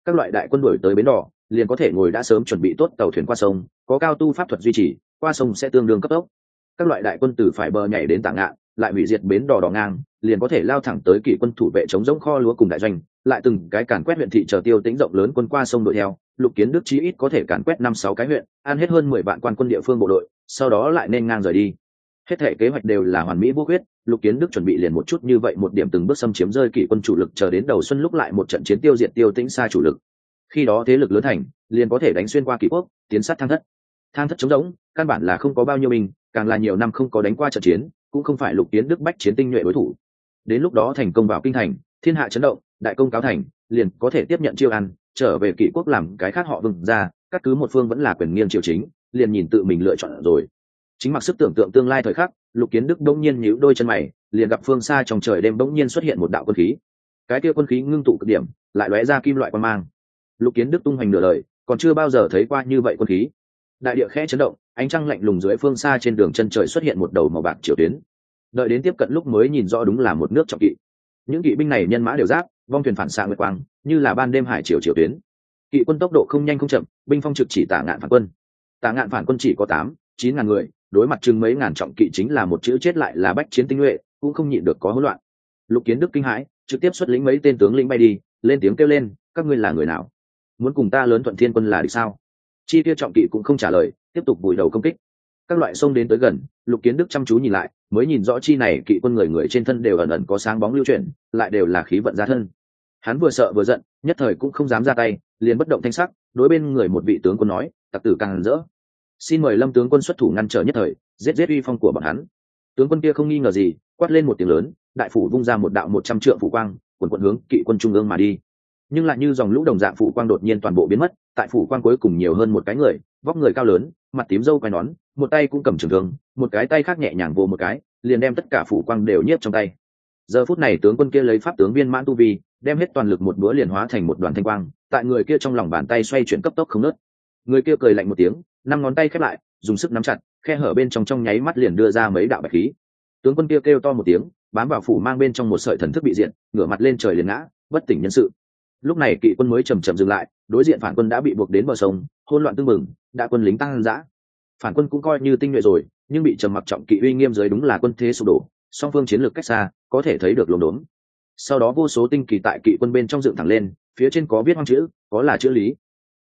Các loại đại quân đuổi tới bến đỏ, liền có thể ngồi đã sớm chuẩn bị tốt tàu thuyền qua sông, có cao tu pháp thuật duy trì, qua sông sẽ tương đương cấp tốc. Các loại đại quân từ phải bờ nhảy đến tảng ngạn, lại hủy diệt bến đỏ đỏ ngang, liền có thể lao thẳng tới kỷ quân thủ vệ chống giống kho lúa cùng đại doanh, lại từng cái càn quét huyện thị chờ tiêu tính rộng lớn quân qua sông đội theo, lục kiến đức chí ít có thể càn quét năm sáu cái huyện ăn hết hơn mười vạn quan quân địa phương bộ đội, sau đó lại nên ngang rời đi hết thể kế hoạch đều là hoàn mỹ vô huyết lục kiến đức chuẩn bị liền một chút như vậy một điểm từng bước xâm chiếm rơi kỷ quân chủ lực, chờ đến đầu xuân lúc lại một trận chiến tiêu diệt tiêu tĩnh xa chủ lực. Khi đó thế lực lớn thành, liền có thể đánh xuyên qua kỷ quốc, tiến sát thang thất. Thang thất chống rỗng, căn bản là không có bao nhiêu mình càng là nhiều năm không có đánh qua trận chiến, cũng không phải lục kiến đức bách chiến tinh nhuệ đối thủ. Đến lúc đó thành công vào kinh thành, thiên hạ chấn động, đại công cáo thành, liền có thể tiếp nhận chiêu ăn, trở về kỷ quốc làm cái khác họ vừng ra, các cứ một phương vẫn là quyền nghiêng triều chính, liền nhìn tự mình lựa chọn rồi chính mặc sức tưởng tượng tương lai thời khắc, lục kiến đức đông nhiên nhíu đôi chân mày, liền gặp phương xa trong trời đêm bỗng nhiên xuất hiện một đạo quân khí. Cái kia quân khí ngưng tụ cực điểm, lại lóe ra kim loại quan mang. Lục kiến đức tung hoành nửa lời, còn chưa bao giờ thấy qua như vậy quân khí. Đại địa khẽ chấn động, ánh trăng lạnh lùng dưới phương xa trên đường chân trời xuất hiện một đầu màu bạc triều tuyến. Đợi đến tiếp cận lúc mới nhìn rõ đúng là một nước trọng kỵ. Những kỵ binh này nhân mã đều giáp, vong thuyền phản xạ nguyệt quang, như là ban đêm hải triều triều tuyến. Kỵ quân tốc độ không nhanh không chậm, binh phong trực chỉ tả ngạn phản quân. Tả ngạn phản quân chỉ có tám, chín ngàn người đối mặt chừng mấy ngàn trọng kỵ chính là một chữ chết lại là bách chiến tinh nhuệ, cũng không nhịn được có hỗn loạn. Lục kiến đức kinh hãi, trực tiếp xuất lĩnh mấy tên tướng lĩnh bay đi, lên tiếng kêu lên, các ngươi là người nào? Muốn cùng ta lớn thuận thiên quân là đi sao? Chi tiêu trọng kỵ cũng không trả lời, tiếp tục bùi đầu công kích. Các loại sông đến tới gần, lục kiến đức chăm chú nhìn lại, mới nhìn rõ chi này kỵ quân người người trên thân đều ẩn ẩn có sáng bóng lưu chuyển, lại đều là khí vận gia thân. Hắn vừa sợ vừa giận, nhất thời cũng không dám ra tay, liền bất động thanh sắc, đối bên người một vị tướng quân nói, tặc tử càng rỡ xin mời lâm tướng quân xuất thủ ngăn trở nhất thời, giết giết uy phong của bọn hắn. Tướng quân kia không nghi ngờ gì, quát lên một tiếng lớn, đại phủ vung ra một đạo một trăm trượng phủ quang, quần quận hướng kỵ quân trung ương mà đi. Nhưng lại như dòng lũ đồng dạng phủ quang đột nhiên toàn bộ biến mất, tại phủ quang cuối cùng nhiều hơn một cái người, vóc người cao lớn, mặt tím râu quai nón, một tay cũng cầm trường thương, một cái tay khác nhẹ nhàng vô một cái, liền đem tất cả phủ quang đều nhiếp trong tay. Giờ phút này tướng quân kia lấy pháp tướng viên mãn tu vi, đem hết toàn lực một búa liền hóa thành một đoàn thanh quang, tại người kia trong lòng bàn tay xoay chuyển cấp tốc không nớt người kia cười lạnh một tiếng năm ngón tay khép lại dùng sức nắm chặt khe hở bên trong trong nháy mắt liền đưa ra mấy đạo bạch khí. Tướng quân kia kêu, kêu to một tiếng bám vào phủ mang bên trong một sợi thần thức bị diện ngửa mặt lên trời liền ngã bất tỉnh nhân sự. Lúc này kỵ quân mới chầm chậm dừng lại đối diện phản quân đã bị buộc đến bờ sông hôn loạn tương mừng đã quân lính tăng dã. Phản quân cũng coi như tinh nhuệ rồi nhưng bị trầm mặc trọng kỵ uy nghiêm dưới đúng là quân thế sụp đổ song phương chiến lược cách xa có thể thấy được lồn đốn. Sau đó vô số tinh kỳ tại kỵ quân bên trong dựng thẳng lên phía trên có viết hoang chữ có là chữ lý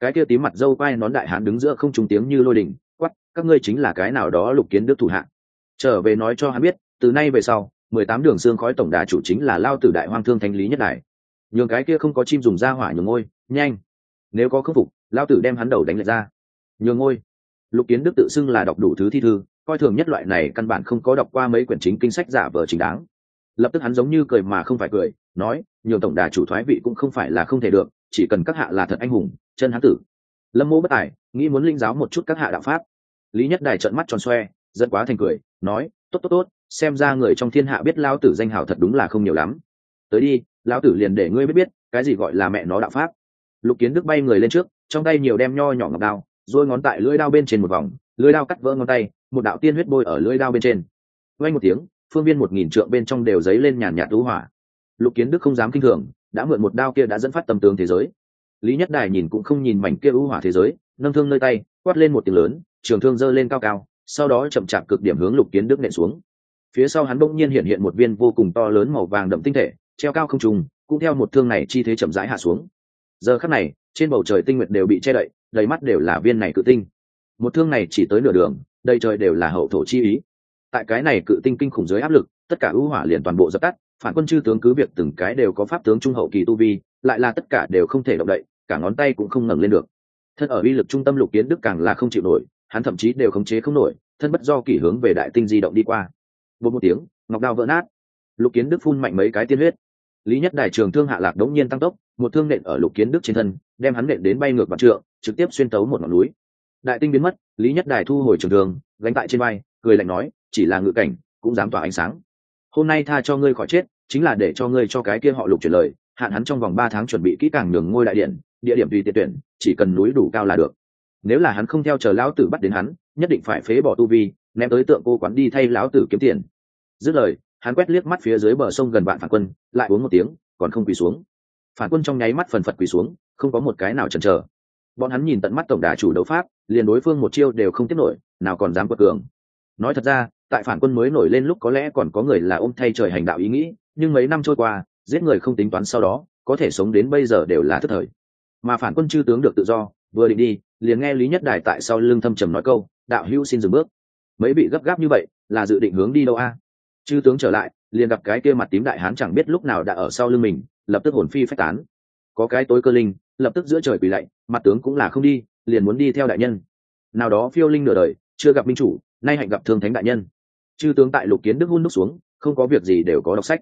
cái kia tím mặt dâu quai nón đại hán đứng giữa không trùng tiếng như lôi đình quắp các ngươi chính là cái nào đó lục kiến đức thủ hạng trở về nói cho hắn biết, từ nay về sau, mười tám đường xương khói tổng đà chủ chính là lao tử đại hoang thương thanh lý nhất đại nhường cái kia không có chim dùng da hỏa nhường ngôi, nhanh. Nếu có khâm phục, lao tử đem hắn đầu đánh lệch ra. Nhường ngôi. Lục kiến đức tự xưng là đọc đủ thứ thi thư, coi thường nhất loại này căn bản không có đọc qua mấy quyển chính kinh sách giả vờ chính đáng lập tức hắn giống như cười mà không phải cười, nói nhiều tổng đà chủ thoái vị cũng không phải là không thể được, chỉ cần các hạ là thật anh hùng, chân hán tử. Lâm mô bất tài, nghĩ muốn linh giáo một chút các hạ đạo pháp. Lý nhất đài trợn mắt tròn xoe giận quá thành cười, nói, tốt tốt tốt, xem ra người trong thiên hạ biết lao tử danh hào thật đúng là không nhiều lắm. Tới đi lao tử liền để ngươi biết biết, cái gì gọi là mẹ nó đạo pháp. Lục kiến đức bay người lên trước, trong tay nhiều đem nho nhỏ ngọc đao rồi ngón tại lưỡi đao bên trên một vòng, lưỡi đao cắt vỡ ngón tay, một đạo tiên huyết bôi ở lưỡi đao bên trên. Vay một tiếng phương viên một nghìn trượng bên trong đều dấy lên nhàn nhạt tú hỏa. Lục kiến đức không dám kinh thường, đã mượn một đao kia đã dẫn phát tâm tướng thế giới. Lý nhất đài nhìn cũng không nhìn mảnh kia ưu hỏa thế giới, nâng thương nơi tay, quát lên một tiếng lớn, trường thương giơ lên cao cao, sau đó chậm chạp cực điểm hướng lục kiến đức nện xuống. Phía sau hắn bỗng nhiên hiện hiện một viên vô cùng to lớn màu vàng đậm tinh thể, treo cao không trùng cũng theo một thương này chi thế chậm rãi hạ xuống. Giờ khắc này, trên bầu trời tinh nguyệt đều bị che đậy, đầy mắt đều là viên này cự tinh. Một thương này chỉ tới nửa đường, đầy trời đều là hậu thổ chi ý tại cái này cự tinh kinh khủng dưới áp lực, tất cả ưu hỏa liền toàn bộ dập tắt, phản quân chư tướng cứ việc từng cái đều có pháp tướng trung hậu kỳ tu vi, lại là tất cả đều không thể động đậy, cả ngón tay cũng không ngẩng lên được. Thân ở uy lực trung tâm lục kiến đức càng là không chịu nổi, hắn thậm chí đều khống chế không nổi, thân bất do kỷ hướng về đại tinh di động đi qua. Một một tiếng, ngọc đao vỡ nát. Lục kiến đức phun mạnh mấy cái tiên huyết. Lý nhất đại trường thương hạ lạc đống nhiên tăng tốc, một thương nện ở lục kiến đức trên thân, đem hắn nện đến bay ngược mặt trượng, trực tiếp xuyên tấu một ngọn núi. Đại tinh biến mất, lý nhất đài thu hồi trường thương, gánh tại trên bay cười lạnh nói chỉ là ngự cảnh, cũng dám tỏa ánh sáng. Hôm nay tha cho ngươi khỏi chết, chính là để cho ngươi cho cái kia họ lục chuyển lời, hạn hắn trong vòng ba tháng chuẩn bị kỹ càng đường ngôi đại điện, địa điểm tùy tiện tuyển, chỉ cần núi đủ cao là được. Nếu là hắn không theo chờ lão tử bắt đến hắn, nhất định phải phế bỏ tu vi, ném tới tượng cô quán đi thay lão tử kiếm tiền. Dứt lời, hắn quét liếc mắt phía dưới bờ sông gần vạn phản quân, lại uống một tiếng, còn không quỳ xuống. Phản quân trong nháy mắt phần phật quỳ xuống, không có một cái nào chần chờ. Bọn hắn nhìn tận mắt tổng đà chủ đấu pháp, liền đối phương một chiêu đều không tiếp nổi, nào còn dám quật cường nói thật ra, tại phản quân mới nổi lên lúc có lẽ còn có người là ôm thay trời hành đạo ý nghĩ, nhưng mấy năm trôi qua, giết người không tính toán sau đó, có thể sống đến bây giờ đều là thất thời. Mà phản quân chư tướng được tự do, vừa định đi, liền nghe lý nhất đài tại sau lưng thâm trầm nói câu, đạo hữu xin dừng bước. Mấy bị gấp gáp như vậy, là dự định hướng đi đâu a? Chư tướng trở lại, liền gặp cái kia mặt tím đại hán chẳng biết lúc nào đã ở sau lưng mình, lập tức hồn phi phách tán. Có cái tối cơ linh, lập tức giữa trời quỳ lạy, mặt tướng cũng là không đi, liền muốn đi theo đại nhân. Nào đó phiêu linh nửa đời, chưa gặp minh chủ nay hạnh gặp thương thánh đại nhân. Chư tướng tại lục kiến đức hun đúc xuống, không có việc gì đều có đọc sách.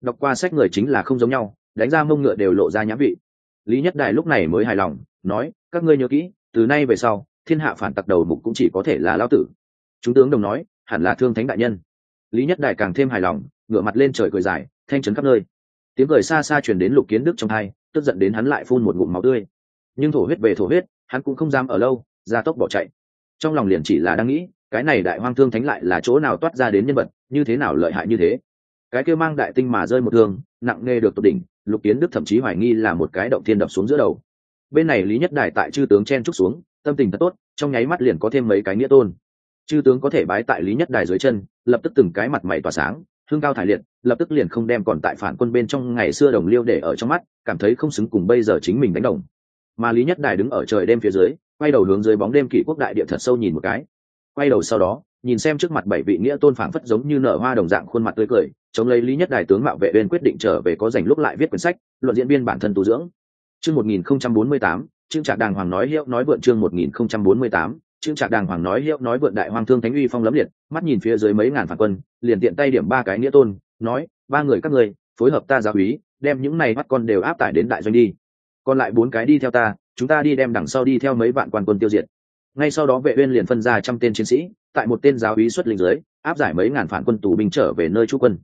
Đọc qua sách người chính là không giống nhau, đánh ra mông ngựa đều lộ ra nhã vị. Lý nhất đại lúc này mới hài lòng, nói, các ngươi nhớ kỹ, từ nay về sau, thiên hạ phản tặc đầu mục cũng chỉ có thể là lao tử. Chúng tướng đồng nói, hẳn là thương thánh đại nhân. Lý nhất đại càng thêm hài lòng ngựa mặt lên trời cười dài, thanh trấn khắp nơi. Tiếng cười xa xa truyền đến lục kiến đức trong hai, tức giận đến hắn lại phun một ngụm máu tươi. Nhưng thổ huyết về thổ huyết, hắn cũng không dám ở lâu ra tốc bỏ chạy. Trong lòng liền chỉ là đang nghĩ cái này đại hoang thương thánh lại là chỗ nào toát ra đến nhân vật, như thế nào lợi hại như thế? Cái kia mang đại tinh mà rơi một thương, nặng nề được tột đỉnh, lục kiến đức thậm chí hoài nghi là một cái động thiên đập xuống giữa đầu. Bên này lý nhất đài tại chư tướng chen trúc xuống, tâm tình thật tốt, trong nháy mắt liền có thêm mấy cái nghĩa tôn. Chư tướng có thể bái tại lý nhất đài dưới chân, lập tức từng cái mặt mày tỏa sáng, hương cao thải liệt, lập tức liền không đem còn tại phản quân bên trong ngày xưa đồng liêu để ở trong mắt, cảm thấy không xứng cùng bây giờ chính mình đánh đồng. Mà lý nhất đài đứng ở trời đêm phía dưới, quay đầu hướng dưới bóng đêm kỷ quốc đại địa thật sâu nhìn một cái quay đầu sau đó, nhìn xem trước mặt bảy vị nghĩa tôn phảng phất giống như nở hoa đồng dạng khuôn mặt tươi cười, chống lấy lý nhất đài tướng mạo vệ bên quyết định trở về có dành lúc lại viết quyển sách, luận diễn viên bản thân tu dưỡng. Chương một nghìn không trăm bốn mươi tám chương trạc đàng hoàng nói hiệu nói vượn chương một nghìn không trăm bốn mươi tám chương trạc đàng hoàng nói hiệu nói vượn đại hoàng thương thánh uy phong lấm liệt, mắt nhìn phía dưới mấy ngàn phản quân, liền tiện tay điểm ba cái nghĩa tôn, nói, ba người các người phối hợp ta giáo úy, đem những này bắt con đều áp tải đến đại doanh đi. Còn lại bốn cái đi theo ta, chúng ta đi đem đằng sau đi theo mấy vạn quan quân tiêu diệt ngay sau đó vệ uyên liền phân ra trăm tên chiến sĩ, tại một tên giáo úy xuất lĩnh dưới, áp giải mấy ngàn phản quân tù binh trở về nơi trú quân.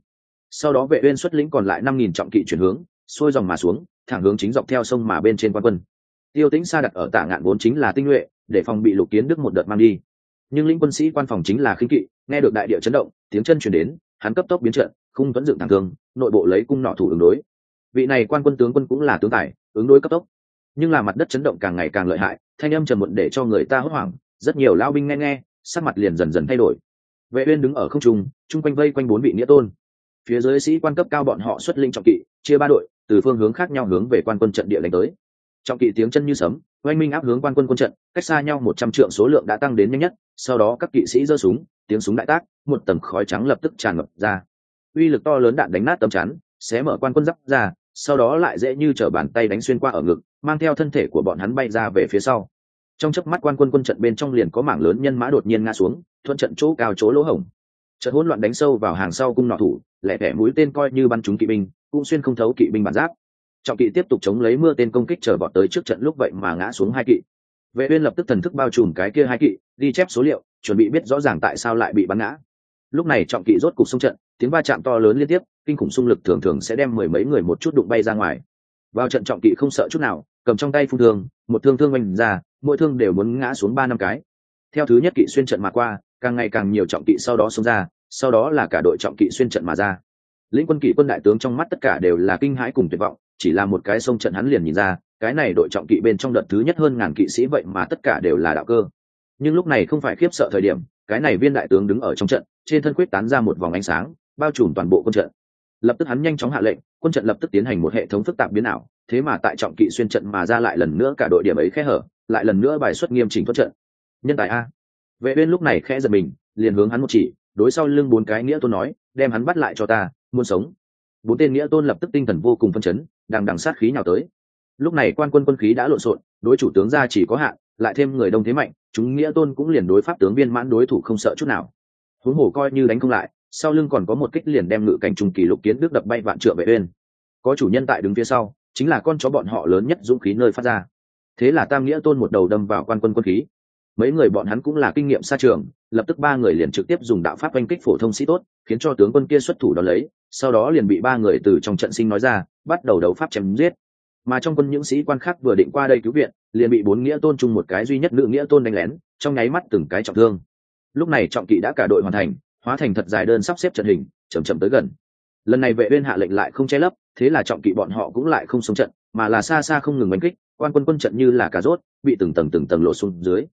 Sau đó vệ uyên xuất lĩnh còn lại năm nghìn trọng kỵ chuyển hướng, xuôi dòng mà xuống, thẳng hướng chính dọc theo sông mà bên trên quan quân. Tiêu tĩnh xa đặt ở tả ngạn vốn chính là tinh nhuệ, để phòng bị lục kiến đức một đợt mang đi. Nhưng lĩnh quân sĩ quan phòng chính là khinh kỵ, nghe được đại địa chấn động, tiếng chân truyền đến, hắn cấp tốc biến trận khung vẫn dựng thẳng thường nội bộ lấy cung nọ thủ ứng đối. Vị này quan quân tướng quân cũng là tướng tài, ứng đối cấp tốc. Nhưng là mặt đất chấn động càng ngày càng lợi hại thanh âm trầm muộn để cho người ta hốt hoảng, rất nhiều lao binh nghe nghe, sắc mặt liền dần dần thay đổi. Vệ uyên đứng ở không trung, chung quanh vây quanh bốn vị nghĩa tôn. Phía dưới sĩ quan cấp cao bọn họ xuất linh trọng kỵ, chia ba đội, từ phương hướng khác nhau hướng về quan quân trận địa đánh tới. Trọng kỵ tiếng chân như sấm, oanh minh áp hướng quan quân quân trận, cách xa nhau một trăm trượng số lượng đã tăng đến nhanh nhất, sau đó các kỵ sĩ giơ súng, tiếng súng đại tác, một tầng khói trắng lập tức tràn ngập ra. Uy lực to lớn đạn đánh nát tấm chắn, xé mở quan quân giáp ra sau đó lại dễ như t bàn tay đánh xuyên qua ở ngực, mang theo thân thể của bọn hắn bay ra về phía sau. Trong chớp mắt quan quân quân trận bên trong liền có mảng lớn nhân mã đột nhiên ngã xuống, thuận trận chỗ cao chỗ lỗ hổng. Trận hỗn loạn đánh sâu vào hàng sau cung nọ thủ, lẻ tẻ mũi tên coi như bắn trúng kỵ binh, cũng xuyên không thấu kỵ binh bản giáp. Trọng kỵ tiếp tục chống lấy mưa tên công kích chờ bọn tới trước trận lúc vậy mà ngã xuống hai kỵ. Vệ uyên lập tức thần thức bao trùm cái kia hai kỵ đi chép số liệu, chuẩn bị biết rõ ràng tại sao lại bị bắn ngã. Lúc này trọng kỵ rốt cục xung trận tiếng va chạm to lớn liên tiếp, kinh khủng xung lực thường thường sẽ đem mười mấy người một chút đụng bay ra ngoài. Vào trận trọng kỵ không sợ chút nào, cầm trong tay phun thương, một thương thương oanh ra, mỗi thương đều muốn ngã xuống ba năm cái. Theo thứ nhất kỵ xuyên trận mà qua, càng ngày càng nhiều trọng kỵ sau đó xông ra, sau đó là cả đội trọng kỵ xuyên trận mà ra. Lĩnh quân kỵ quân đại tướng trong mắt tất cả đều là kinh hãi cùng tuyệt vọng, chỉ là một cái sông trận hắn liền nhìn ra, cái này đội trọng kỵ bên trong đợt thứ nhất hơn ngàn kỵ sĩ vậy mà tất cả đều là đạo cơ. Nhưng lúc này không phải khiếp sợ thời điểm, cái này viên đại tướng đứng ở trong trận, trên thân quyết tán ra một vòng ánh sáng bao trùm toàn bộ quân trận. Lập tức hắn nhanh chóng hạ lệnh, quân trận lập tức tiến hành một hệ thống phức tạp biến ảo, thế mà tại trọng kỵ xuyên trận mà ra lại lần nữa cả đội điểm ấy khe hở, lại lần nữa bài xuất nghiêm chỉnh thoát trận. Nhân tài a. Vệ uyên lúc này khẽ giật mình, liền hướng hắn một chỉ, đối sau lưng bốn cái nghĩa tôn nói, đem hắn bắt lại cho ta, muốn sống. Bốn tên nghĩa tôn lập tức tinh thần vô cùng phân chấn đang đằng sát khí nhào tới. Lúc này quan quân quân khí đã lộn xộn, đối chủ tướng ra chỉ có hạn, lại thêm người đông thế mạnh, chúng nghĩa tôn cũng liền đối pháp tướng viên mãn đối thủ không sợ chút nào. Huống hồ coi như đánh không lại sau lưng còn có một kích liền đem ngự cảnh trùng kỳ lục kiến đức đập bay vạn trượng vệ uyên. Có chủ nhân tại đứng phía sau, chính là con chó bọn họ lớn nhất dũng khí nơi phát ra. Thế là tam nghĩa tôn một đầu đâm vào quan quân quân khí. Mấy người bọn hắn cũng là kinh nghiệm xa trường, lập tức ba người liền trực tiếp dùng đạo pháp oanh kích phổ thông sĩ tốt, khiến cho tướng quân kia xuất thủ đón lấy, sau đó liền bị ba người từ trong trận sinh nói ra, bắt đầu đấu pháp chém giết. Mà trong quân những sĩ quan khác vừa định qua đây cứu viện, liền bị bốn nghĩa tôn chung một cái duy nhất nữ nghĩa tôn đánh lén, trong nháy mắt từng cái trọng thương. Lúc này trọng kỵ đã cả đội hoàn thành hóa thành thật dài đơn sắp xếp trận hình chầm chậm tới gần. Lần này vệ uyên hạ lệnh lại không che lấp, thế là trọng kỵ bọn họ cũng lại không xuống trận, mà là xa xa không ngừng đánh kích, quan quân quân trận như là cà rốt, bị từng tầng từng tầng lộ xuống dưới.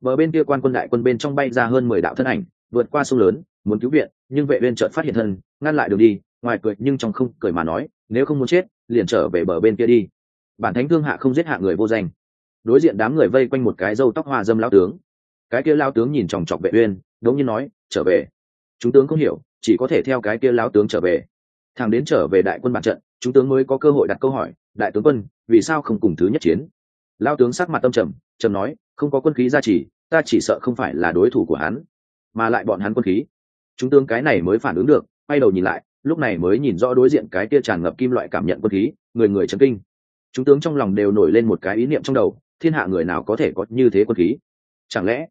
Bờ bên kia quan quân đại quân bên trong bay ra hơn mười đạo thân ảnh, vượt qua sông lớn, muốn cứu viện, nhưng vệ uyên chợt phát hiện thân, ngăn lại đường đi, ngoài cười nhưng trong không cười mà nói, nếu không muốn chết, liền trở về bờ bên kia đi. Bản thánh thương hạ không giết hạ người vô danh. Đối diện đám người vây quanh một cái râu tóc hoa dâm lão tướng. Cái kia lão tướng nhìn chòng chọc vệ uyên, đống nhiên nói, trở về chúng tướng không hiểu, chỉ có thể theo cái kia lão tướng trở về. Thằng đến trở về đại quân bản trận, chúng tướng mới có cơ hội đặt câu hỏi, đại tướng quân, vì sao không cùng thứ nhất chiến? Lão tướng sắc mặt tâm trầm trầm nói, không có quân khí gia trì, ta chỉ sợ không phải là đối thủ của hắn, mà lại bọn hắn quân khí. Chúng tướng cái này mới phản ứng được, quay đầu nhìn lại, lúc này mới nhìn rõ đối diện cái kia tràn ngập kim loại cảm nhận quân khí, người người chấn kinh. Chúng tướng trong lòng đều nổi lên một cái ý niệm trong đầu, thiên hạ người nào có thể có như thế quân khí? Chẳng lẽ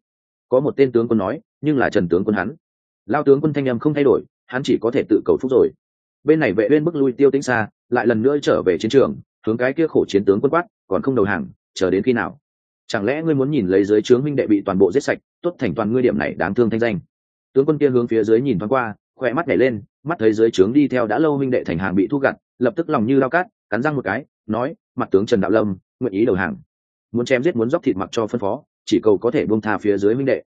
có một tên tướng quân nói, nhưng là trần tướng quân hắn? Lao tướng quân thanh em không thay đổi, hắn chỉ có thể tự cầu phúc rồi. Bên này vệ uyên bước lui tiêu tĩnh xa, lại lần nữa trở về chiến trường, hướng cái kia khổ chiến tướng quân quát, còn không đầu hàng, chờ đến khi nào? Chẳng lẽ ngươi muốn nhìn lấy dưới trướng minh đệ bị toàn bộ giết sạch, tốt thành toàn ngươi điểm này đáng thương thanh danh? Tướng quân kia hướng phía dưới nhìn thoáng qua khoe mắt nhảy lên, mắt thấy dưới trướng đi theo đã lâu minh đệ thành hàng bị thu gặt, lập tức lòng như lao cát, cắn răng một cái, nói, mặt tướng trần đạo lâm, nguyện ý đầu hàng. Muốn chém giết muốn dốc thịt mặc cho phân phó, chỉ cầu có thể buông tha phía dưới minh đệ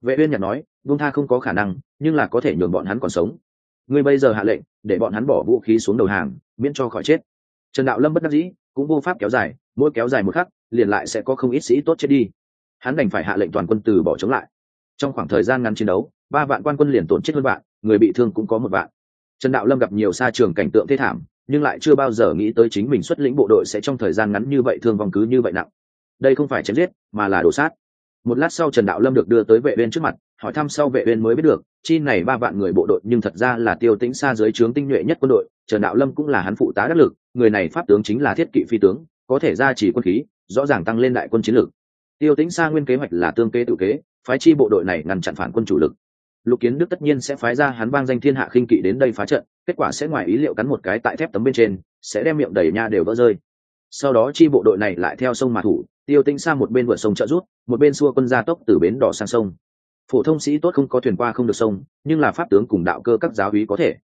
vệ uyên nhạt nói buông tha không có khả năng, nhưng là có thể nhường bọn hắn còn sống. Ngươi bây giờ hạ lệnh, để bọn hắn bỏ vũ khí xuống đầu hàng, miễn cho khỏi chết. Trần đạo lâm bất đắc dĩ, cũng vô pháp kéo dài, mỗi kéo dài một khắc, liền lại sẽ có không ít sĩ tốt chết đi. Hắn đành phải hạ lệnh toàn quân từ bỏ chống lại. Trong khoảng thời gian ngắn chiến đấu, ba vạn quan quân liền tổn chết hơn vạn, người bị thương cũng có một vạn. Trần đạo lâm gặp nhiều xa trường cảnh tượng thế thảm, nhưng lại chưa bao giờ nghĩ tới chính mình xuất lĩnh bộ đội sẽ trong thời gian ngắn như vậy thương vong cứ như vậy nặng. Đây không phải chém giết, mà là đổ sát một lát sau trần đạo lâm được đưa tới vệ uyên trước mặt, hỏi thăm sau vệ uyên mới biết được, chi này ba vạn người bộ đội nhưng thật ra là tiêu tĩnh xa dưới trướng tinh nhuệ nhất quân đội, trần đạo lâm cũng là hắn phụ tá đắc lực, người này pháp tướng chính là thiết kỵ phi tướng, có thể ra chỉ quân khí, rõ ràng tăng lên đại quân chiến lược tiêu tĩnh xa nguyên kế hoạch là tương kế tự kế, phái chi bộ đội này ngăn chặn phản quân chủ lực. Lục kiến đức tất nhiên sẽ phái ra hắn bang danh thiên hạ khinh kỵ đến đây phá trận, kết quả sẽ ngoài ý liệu cắn một cái tại thép tấm bên trên, sẽ đem miệng đầy nha đều vỡ rơi. Sau đó chi bộ đội này lại theo sông mà thủ tiêu tĩnh xa một bên vượt sông trợ rút một bên xua quân gia tốc từ bến đỏ sang sông. Phổ thông sĩ tốt không có thuyền qua không được sông, nhưng là pháp tướng cùng đạo cơ các giáo úy có thể.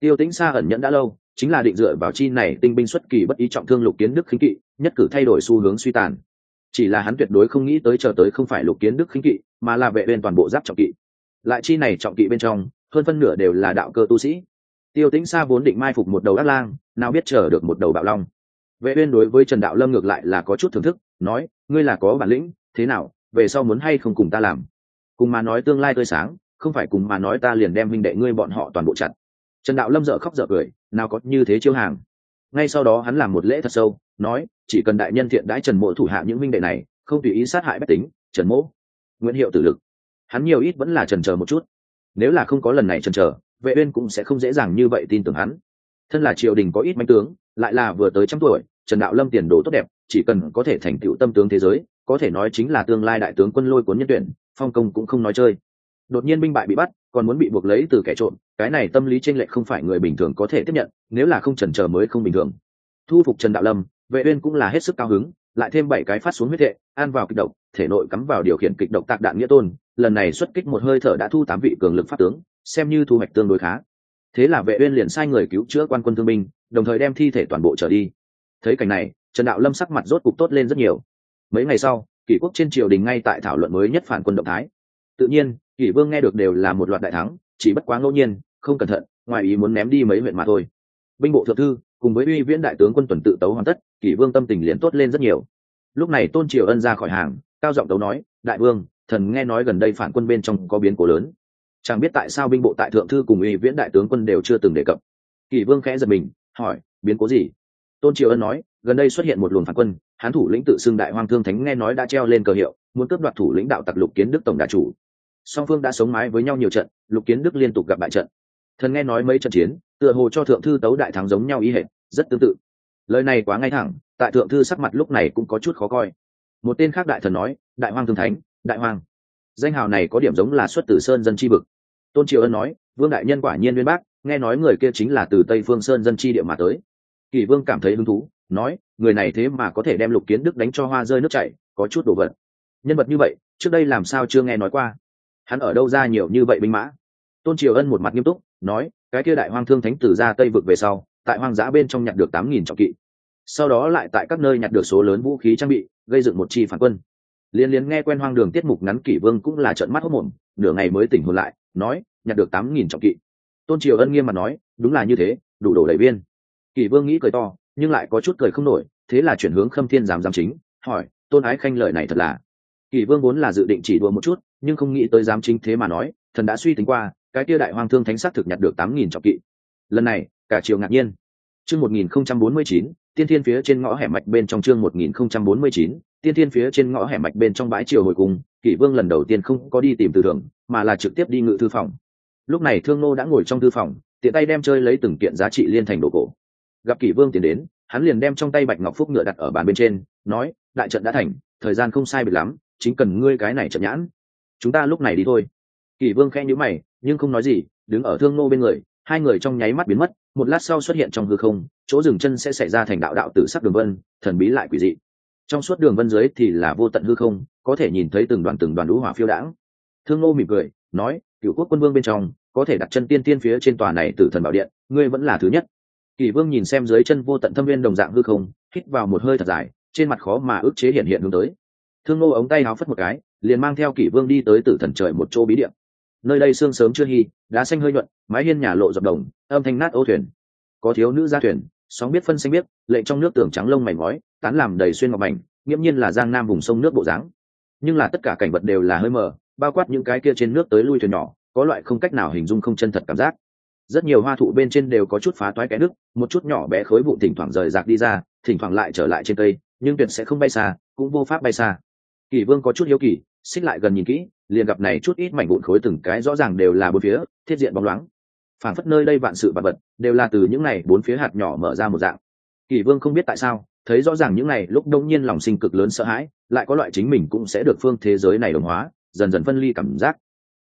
Tiêu tĩnh xa ẩn nhẫn đã lâu, chính là định dựa vào chi này tinh binh xuất kỳ bất ý trọng thương lục kiến đức khinh kỵ, nhất cử thay đổi xu hướng suy tàn. Chỉ là hắn tuyệt đối không nghĩ tới chờ tới không phải lục kiến đức khinh kỵ, mà là vệ bên toàn bộ giáp trọng kỵ. Lại chi này trọng kỵ bên trong, hơn phân nửa đều là đạo cơ tu sĩ. Tiêu tĩnh xa vốn định mai phục một đầu ác lang, nào biết chờ được một đầu bạo long. Vệ uyên đối với trần đạo lâm ngược lại là có chút thưởng thức nói, ngươi là có bản lĩnh, thế nào, về sau muốn hay không cùng ta làm? Cùng mà nói tương lai tươi sáng, không phải cùng mà nói ta liền đem minh đệ ngươi bọn họ toàn bộ chặt. Trần đạo lâm dợ khóc dợ cười, nào có như thế chiêu hàng. Ngay sau đó hắn làm một lễ thật sâu, nói, chỉ cần đại nhân thiện đãi trần mộ thủ hạ những minh đệ này, không tùy ý sát hại bách tính, trần mỗ nguyễn hiệu tử lực. Hắn nhiều ít vẫn là trần chờ một chút. Nếu là không có lần này trần chờ, vệ uyên cũng sẽ không dễ dàng như vậy tin tưởng hắn. Thân là triều đình có ít manh tướng, lại là vừa tới trăm tuổi, trần đạo lâm tiền đồ tốt đẹp chỉ cần có thể thành tựu tâm tướng thế giới, có thể nói chính là tương lai đại tướng quân lôi cuốn nhân tuyển, phong công cũng không nói chơi. Đột nhiên binh bại bị bắt, còn muốn bị buộc lấy từ kẻ trộm, cái này tâm lý tranh lệch không phải người bình thường có thể tiếp nhận, nếu là không chần chờ mới không bình thường. Thu phục trần đạo lâm, vệ uyên cũng là hết sức cao hứng, lại thêm bảy cái phát xuống huyết hệ, an vào kịch độc, thể nội cắm vào điều khiển kịch độc tạc đạn nghĩa tôn, lần này xuất kích một hơi thở đã thu tám vị cường lực pháp tướng, xem như thu hoạch tương đối khá. Thế là vệ uyên liền sai người cứu chữa quan quân thương binh, đồng thời đem thi thể toàn bộ trở đi. Thấy cảnh này trần đạo lâm sắc mặt rốt cục tốt lên rất nhiều. Mấy ngày sau, kỷ quốc trên triều đình ngay tại thảo luận mới nhất phản quân động thái. Tự nhiên, kỷ vương nghe được đều là một loạt đại thắng, chỉ bất quá ngẫu nhiên, không cẩn thận, ngoài ý muốn ném đi mấy huyện mà thôi. Binh bộ thượng thư, cùng với uy viễn đại tướng quân tuần tự tấu hoàn tất, kỷ vương tâm tình liền tốt lên rất nhiều. Lúc này tôn triều ân ra khỏi hàng, cao giọng tấu nói, đại vương, thần nghe nói gần đây phản quân bên trong có biến cố lớn. Chẳng biết tại sao binh bộ tại thượng thư cùng uy viễn đại tướng quân đều chưa từng đề cập. Kỷ vương khẽ giật mình, hỏi, biến cố gì? Tôn triều ân nói gần đây xuất hiện một luồng phản quân, hán thủ lĩnh tự xưng đại hoang thương thánh nghe nói đã treo lên cờ hiệu, muốn cướp đoạt thủ lĩnh đạo tặc lục kiến đức tổng đà chủ. Song phương đã sống mái với nhau nhiều trận, lục kiến đức liên tục gặp bại trận. Thần nghe nói mấy trận chiến, tựa hồ cho thượng thư tấu đại thắng giống nhau ý hệ rất tương tự. Lời này quá ngay thẳng, tại thượng thư sắc mặt lúc này cũng có chút khó coi. Một tên khác đại thần nói, đại hoang thương thánh, đại hoang. Danh hào này có điểm giống là xuất từ sơn dân chi bực tôn triều ân nói, vương đại nhân quả nhiên nguyên bác, nghe nói người kia chính là từ tây phương sơn dân chi địa mà tới. Kỳ vương cảm thấy hứng thú nói, người này thế mà có thể đem lục kiến đức đánh cho hoa rơi nước chảy, có chút đồ vật. Nhân vật như vậy, trước đây làm sao chưa nghe nói qua? Hắn ở đâu ra nhiều như vậy binh mã? Tôn triều ân một mặt nghiêm túc, nói, cái kia đại hoang thương thánh tử ra tây vực về sau, tại hoang dã bên trong nhặt được tám nghìn trọng kỵ. Sau đó lại tại các nơi nhặt được số lớn vũ khí trang bị, gây dựng một chi phản quân. Liên liên nghe quen hoang đường tiết mục ngắn kỷ vương cũng là trận mắt hốc mồm nửa ngày mới tỉnh hồn lại, nói, nhặt được tám nghìn trọng kỵ. Tôn triều ân nghiêm mặt nói, đúng là như thế, đủ đổ đầy viên. Kỷ vương nghĩ cười to nhưng lại có chút cười không nổi, thế là chuyển hướng khâm thiên giám giám chính, hỏi, tôn ái khanh lời này thật là? Kỷ vương vốn là dự định chỉ đùa một chút, nhưng không nghĩ tới giám chính thế mà nói, thần đã suy tính qua, cái kia đại hoang thương thánh Sát thực nhặt được tám nghìn trọng kỵ. Lần này, cả triều ngạc nhiên. Chương một nghìn không trăm bốn mươi chín, tiên thiên phía trên ngõ hẻm mạch bên trong chương một nghìn không trăm bốn mươi chín, tiên thiên phía trên ngõ hẻm mạch bên trong bãi triều hồi cung kỷ vương lần đầu tiên không có đi tìm từ thưởng mà là trực tiếp đi ngự thư phòng. Lúc này thương nô đã ngồi trong thư phòng, tiện tay đem chơi lấy từng kiện giá trị liên thành đồ cổ gặp kỷ vương tiến đến, hắn liền đem trong tay bạch ngọc phúc ngựa đặt ở bàn bên trên, nói, đại trận đã thành, thời gian không sai biệt lắm, chính cần ngươi cái này trận nhãn. Chúng ta lúc này đi thôi. Kỷ vương khen nhữ mày, nhưng không nói gì, đứng ở thương nô bên người, hai người trong nháy mắt biến mất, một lát sau xuất hiện trong hư không, chỗ dừng chân sẽ xảy ra thành đạo đạo tử sắc đường vân, thần bí lại quỷ dị. Trong suốt đường vân dưới thì là vô tận hư không, có thể nhìn thấy từng đoàn từng đoàn lũ hỏa phiêu đãng. Thương nô mỉm cười, nói cựu quốc quân vương bên trong, có thể đặt chân tiên tiên phía trên tòa này tử thần bảo điện, ngươi vẫn là thứ nhất kỷ vương nhìn xem dưới chân vô tận thâm viên đồng dạng hư không, hít vào một hơi thật dài, trên mặt khó mà ức chế hiện hiện hướng tới. Thương nô ống tay háo phất một cái, liền mang theo kỷ vương đi tới tử thần trời một chỗ bí điện nơi đây sương sớm chưa hy đá xanh hơi nhuận, mái hiên nhà lộ dọc đồng, âm thanh nát ô thuyền. Có thiếu nữ ra thuyền, sóng biết phân xanh biết, lệ trong nước tưởng trắng lông mảnh ngói, tán làm đầy xuyên ngọc mảnh, nghiễm nhiên là giang nam vùng sông nước bộ dáng. Nhưng là tất cả cảnh vật đều là hơi mờ, bao quát những cái kia trên nước tới lui thuyền nhỏ, có loại không cách nào hình dung không chân thật cảm giác rất nhiều hoa thụ bên trên đều có chút phá toái cái nước một chút nhỏ bé khối vụ thỉnh thoảng rời rạc đi ra, thỉnh thoảng lại trở lại trên cây, nhưng tuyệt sẽ không bay xa, cũng vô pháp bay xa. Kỷ vương có chút hiếu kỳ, xích lại gần nhìn kỹ, liền gặp này chút ít mảnh vụn khối từng cái rõ ràng đều là bốn phía, thiết diện bóng loáng. Phản phất nơi đây vạn sự vật vật, đều là từ những này bốn phía hạt nhỏ mở ra một dạng. Kỷ vương không biết tại sao, thấy rõ ràng những này, lúc đông nhiên lòng sinh cực lớn sợ hãi, lại có loại chính mình cũng sẽ được phương thế giới này đồng hóa, dần dần phân ly cảm giác.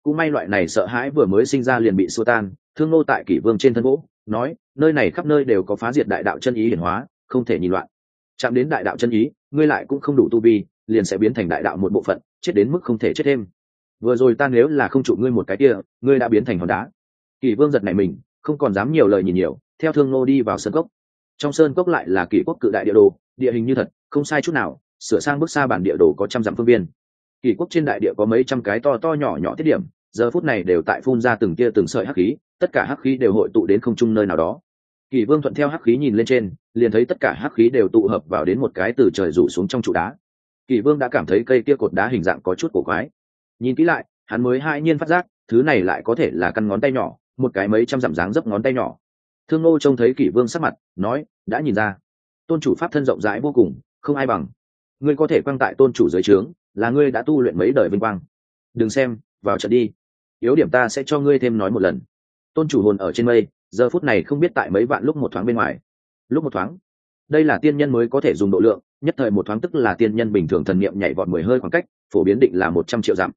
Cũng may loại này sợ hãi vừa mới sinh ra liền bị xua tan thương nô tại kỷ vương trên thân gỗ, nói, nơi này khắp nơi đều có phá diệt đại đạo chân ý hiển hóa, không thể nhìn loạn. Chạm đến đại đạo chân ý, ngươi lại cũng không đủ tu vi, liền sẽ biến thành đại đạo một bộ phận, chết đến mức không thể chết thêm. Vừa rồi ta nếu là không trụ ngươi một cái kia, ngươi đã biến thành hòn đá. Kỷ vương giật này mình, không còn dám nhiều lời nhìn nhiều, theo thương nô đi vào sơn cốc. Trong sơn cốc lại là kỷ quốc cự đại địa đồ, địa hình như thật, không sai chút nào, sửa sang bước xa bản địa đồ có trăm dặm phương viên. Kỷ quốc trên đại địa có mấy trăm cái to to nhỏ nhỏ tiết điểm giờ phút này đều tại phun ra từng tia từng sợi hắc khí, tất cả hắc khí đều hội tụ đến không trung nơi nào đó. Kỳ vương thuận theo hắc khí nhìn lên trên, liền thấy tất cả hắc khí đều tụ hợp vào đến một cái từ trời rủ xuống trong trụ đá. Kỳ vương đã cảm thấy cây kia cột đá hình dạng có chút cổ quái. Nhìn kỹ lại, hắn mới hai nhiên phát giác, thứ này lại có thể là căn ngón tay nhỏ, một cái mấy trăm dặm dáng dấp ngón tay nhỏ. Thương ngô trông thấy kỷ vương sắc mặt, nói, đã nhìn ra. Tôn chủ pháp thân rộng rãi vô cùng, không ai bằng. Ngươi có thể quang tại tôn chủ dưới trướng, là ngươi đã tu luyện mấy đời vinh quang. Đừng xem, vào trận đi yếu điểm ta sẽ cho ngươi thêm nói một lần. Tôn chủ hồn ở trên mây, giờ phút này không biết tại mấy vạn lúc một thoáng bên ngoài. Lúc một thoáng, đây là tiên nhân mới có thể dùng độ lượng, nhất thời một thoáng tức là tiên nhân bình thường thần niệm nhảy vọt mười hơi khoảng cách, phổ biến định là một trăm triệu dặm.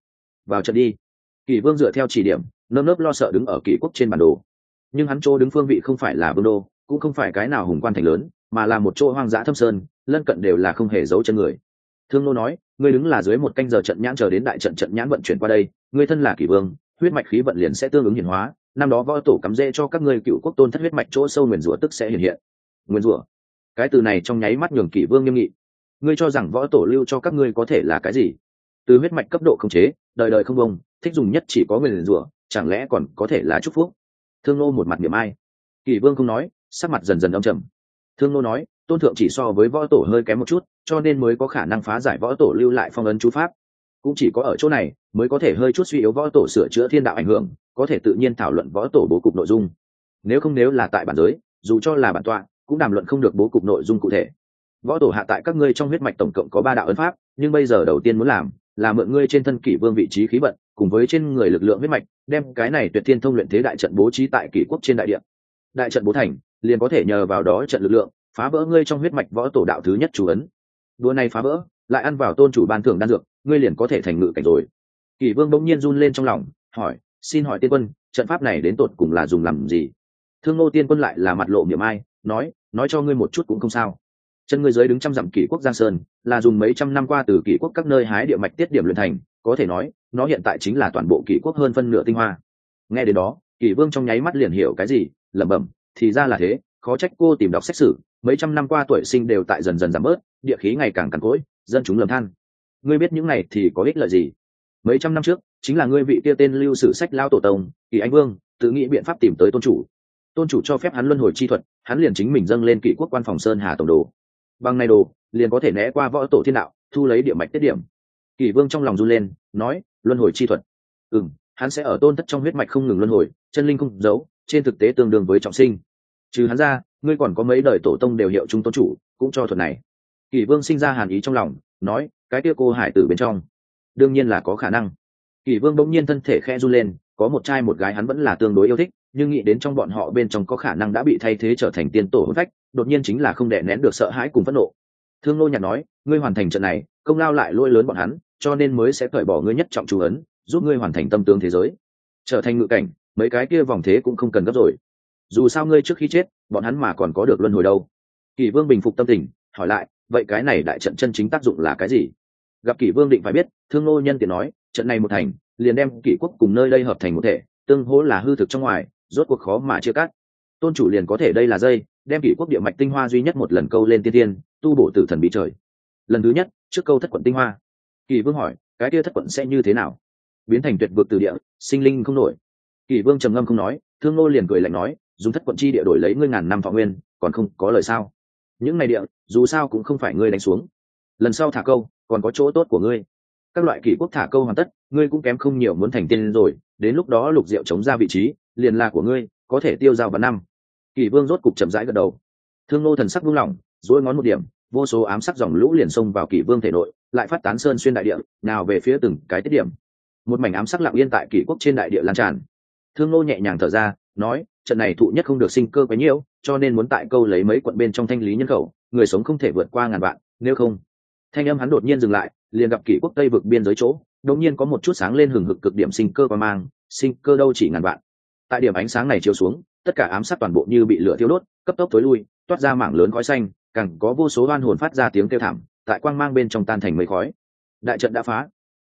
Vào trận đi. Kỷ vương dựa theo chỉ điểm, nơm nớp lo sợ đứng ở kỷ quốc trên bản đồ. Nhưng hắn chỗ đứng phương vị không phải là vương đô, cũng không phải cái nào hùng quan thành lớn, mà là một chỗ hoang dã thâm sơn, lân cận đều là không hề giấu chân người. Thương nô nói, ngươi đứng là dưới một canh giờ trận nhãn chờ đến đại trận trận nhãn vận chuyển qua đây, ngươi thân là kỷ vương huyết mạch khí vận liền sẽ tương ứng hiển hóa, năm đó võ tổ cắm rễ cho các ngươi cựu quốc tôn thất huyết mạch chỗ sâu nguyền rủa tức sẽ hiện hiện. Nguyền rủa? Cái từ này trong nháy mắt nhường kỷ vương nghiêm nghị. Ngươi cho rằng võ tổ lưu cho các ngươi có thể là cái gì? Từ huyết mạch cấp độ không chế, đời đời không bông, thích dùng nhất chỉ có nguyền rủa, chẳng lẽ còn có thể là chúc phúc? Thương nô một mặt niềm ai. Kỷ vương không nói, sắc mặt dần dần âm trầm. Thương nô nói, tôn thượng chỉ so với võ tổ hơi kém một chút, cho nên mới có khả năng phá giải võ tổ lưu lại phong ấn chú pháp cũng chỉ có ở chỗ này mới có thể hơi chút suy yếu võ tổ sửa chữa thiên đạo ảnh hưởng, có thể tự nhiên thảo luận võ tổ bố cục nội dung. Nếu không nếu là tại bản giới, dù cho là bản tọa, cũng đàm luận không được bố cục nội dung cụ thể. Võ tổ hạ tại các ngươi trong huyết mạch tổng cộng có ba đạo ấn pháp, nhưng bây giờ đầu tiên muốn làm là mượn ngươi trên thân kỷ vương vị trí khí vận, cùng với trên người lực lượng huyết mạch, đem cái này tuyệt thiên thông luyện thế đại trận bố trí tại kỷ quốc trên đại địa. Đại trận bố thành, liền có thể nhờ vào đó trận lực lượng, phá vỡ ngươi trong huyết mạch võ tổ đạo thứ nhất chủ ấn. Đua này phá vỡ, lại ăn vào tôn chủ ban thưởng đan dược ngươi liền có thể thành ngự cảnh rồi. Kỷ vương bỗng nhiên run lên trong lòng, hỏi, xin hỏi tiên quân, trận pháp này đến tột cùng là dùng làm gì? Thương ngô tiên quân lại là mặt lộ miệng ai, nói nói cho ngươi một chút cũng không sao. Chân ngươi dưới đứng trăm dặm kỷ quốc giang sơn, là dùng mấy trăm năm qua từ kỷ quốc các nơi hái địa mạch tiết điểm luyện thành, có thể nói, nó hiện tại chính là toàn bộ kỷ quốc hơn phân nửa tinh hoa. Nghe đến đó, kỷ vương trong nháy mắt liền hiểu cái gì, lẩm bẩm, thì ra là thế, khó trách cô tìm đọc xét xử, mấy trăm năm qua tuổi sinh đều tại dần dần giảm bớt, địa khí ngày càng cằn cỗi, dân chúng lầm than ngươi biết những này thì có ích lợi gì? Mấy trăm năm trước, chính là ngươi vị kia tên lưu sử sách lao tổ tông, kỳ anh vương, tự nghĩ biện pháp tìm tới tôn chủ. Tôn chủ cho phép hắn luân hồi chi thuật, hắn liền chính mình dâng lên kỷ quốc quan phòng sơn hà tổng đồ. Bằng này đồ, liền có thể né qua võ tổ thiên đạo, thu lấy địa mạch tiết điểm. Kỷ vương trong lòng run lên, nói, luân hồi chi thuật? Ừ m hắn sẽ ở tôn thất trong huyết mạch không ngừng luân hồi, chân linh không giấu, trên thực tế tương đương với trọng sinh. Trừ hắn ra, ngươi còn có mấy đời tổ tông đều hiệu trung tôn chủ, cũng cho thuật này. Kỷ vương sinh ra hàn ý trong lòng nói, cái kia cô hải tử bên trong, đương nhiên là có khả năng. Kỷ vương bỗng nhiên thân thể khe run lên, có một trai một gái hắn vẫn là tương đối yêu thích, nhưng nghĩ đến trong bọn họ bên trong có khả năng đã bị thay thế trở thành tiên tổ hôn phách, đột nhiên chính là không đè nén được sợ hãi cùng phẫn nộ. Thương nô nhạc nói, ngươi hoàn thành trận này, công lao lại lôi lớn bọn hắn, cho nên mới sẽ cởi bỏ ngươi nhất trọng chú ấn, giúp ngươi hoàn thành tâm tướng thế giới. Trở thành ngự cảnh, mấy cái kia vòng thế cũng không cần gấp rồi. Dù sao ngươi trước khi chết, bọn hắn mà còn có được luân hồi đâu. Kỳ vương bình phục tâm tình, hỏi lại vậy cái này đại trận chân chính tác dụng là cái gì? Gặp kỷ vương định phải biết, thương nô nhân tiện nói, trận này một thành, liền đem kỷ quốc cùng nơi đây hợp thành một thể, tương hỗ là hư thực trong ngoài, rốt cuộc khó mà chia cắt. Tôn chủ liền có thể đây là dây, đem kỷ quốc địa mạch tinh hoa duy nhất một lần câu lên tiên tiên, tu bổ tử thần bị trời. Lần thứ nhất, trước câu thất quận tinh hoa. Kỷ vương hỏi, cái kia thất quận sẽ như thế nào? Biến thành tuyệt vực từ địa, sinh linh không nổi. Kỷ vương trầm ngâm không nói, thương nô liền cười lạnh nói, dùng thất quận chi địa đổi lấy ngươi ngàn năm thọ nguyên, còn không có lời sao? Những ngày địa, dù sao cũng không phải ngươi đánh xuống. Lần sau thả câu, còn có chỗ tốt của ngươi. Các loại kỷ quốc thả câu hoàn tất, ngươi cũng kém không nhiều muốn thành tiên rồi, đến lúc đó lục diệu chống ra vị trí, liền là của ngươi, có thể tiêu dao vào năm. Kỷ vương rốt cục chậm rãi gật đầu. Thương nô thần sắc buông lỏng dỗi ngón một điểm, vô số ám sắc dòng lũ liền xông vào kỷ vương thể nội, lại phát tán sơn xuyên đại địa, nào về phía từng cái tiết điểm. Một mảnh ám sắc lặng yên tại kỷ quốc trên đại địa lan tràn. Thương nô nhẹ nhàng thở ra, nói trận này thụ nhất không được sinh cơ quá nhiều, cho nên muốn tại câu lấy mấy quận bên trong thanh lý nhân khẩu người sống không thể vượt qua ngàn vạn nếu không. Thanh âm hắn đột nhiên dừng lại liền gặp kỷ quốc tây vực biên giới chỗ đột nhiên có một chút sáng lên hừng hực cực điểm sinh cơ và mang sinh cơ đâu chỉ ngàn vạn. Tại điểm ánh sáng này chiếu xuống tất cả ám sát toàn bộ như bị lửa thiêu đốt cấp tốc tối lui toát ra mảng lớn khói xanh càng có vô số oan hồn phát ra tiếng kêu thảm tại quang mang bên trong tan thành mây khói. Đại trận đã phá.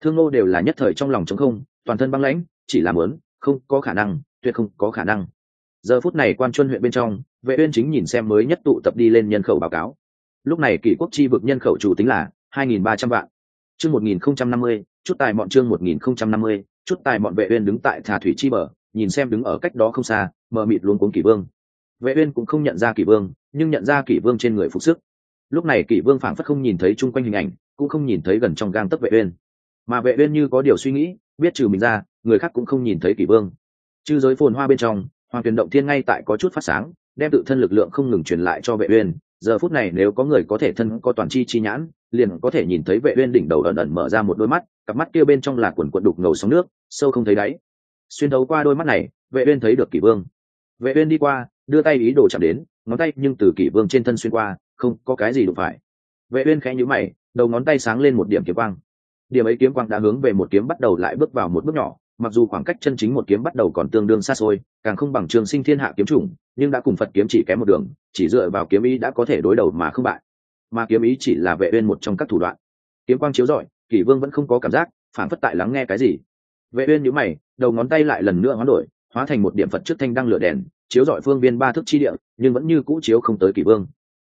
Thương ngô đều là nhất thời trong lòng trống không toàn thân băng lãnh chỉ làm muốn không có khả năng tuyệt không có khả năng giờ phút này quan chuân huyện bên trong, vệ uyên chính nhìn xem mới nhất tụ tập đi lên nhân khẩu báo cáo. Lúc này kỷ quốc chi vực nhân khẩu chủ tính là 2.300 vạn. Chương 1050 chút tài bọn chương 1050 chút tài bọn vệ uyên đứng tại thà thủy chi bờ, nhìn xem đứng ở cách đó không xa mờ mịt luống cuống kỷ vương. Vệ uyên cũng không nhận ra kỷ vương, nhưng nhận ra kỷ vương trên người phục sức. Lúc này kỷ vương phảng phất không nhìn thấy chung quanh hình ảnh, cũng không nhìn thấy gần trong gang tấc vệ uyên. Mà vệ uyên như có điều suy nghĩ, biết trừ mình ra, người khác cũng không nhìn thấy kỷ vương. Chư giới phồn hoa bên trong hoàng tuyền động thiên ngay tại có chút phát sáng, đem tự thân lực lượng không ngừng truyền lại cho vệ uyên. Giờ phút này nếu có người có thể thân có toàn chi chi nhãn, liền có thể nhìn thấy vệ uyên đỉnh đầu ẩn ẩn mở ra một đôi mắt, cặp mắt kia bên trong là quần quần đục ngầu sóng nước, sâu không thấy đáy. Xuyên thấu qua đôi mắt này, vệ uyên thấy được kỷ vương. Vệ uyên đi qua, đưa tay ý đồ chạm đến, ngón tay nhưng từ kỷ vương trên thân xuyên qua, không có cái gì đụng phải. Vệ uyên khẽ nhíu mày, đầu ngón tay sáng lên một điểm kiếm quang. Điểm ấy kiếm quang đã hướng về một kiếm bắt đầu lại bước vào một bước nhỏ mặc dù khoảng cách chân chính một kiếm bắt đầu còn tương đương xa xôi, càng không bằng trường sinh thiên hạ kiếm chủng, nhưng đã cùng phật kiếm chỉ kém một đường, chỉ dựa vào kiếm ý đã có thể đối đầu mà không bại. Mà kiếm ý chỉ là vệ uyên một trong các thủ đoạn. Kiếm quang chiếu rọi, kỷ vương vẫn không có cảm giác phản phất tại lắng nghe cái gì. Vệ uyên nhíu mày, đầu ngón tay lại lần nữa hoán đổi, hóa thành một điểm phật trước thanh đăng lửa đèn, chiếu rọi phương viên ba thước chi địa, nhưng vẫn như cũ chiếu không tới kỷ vương.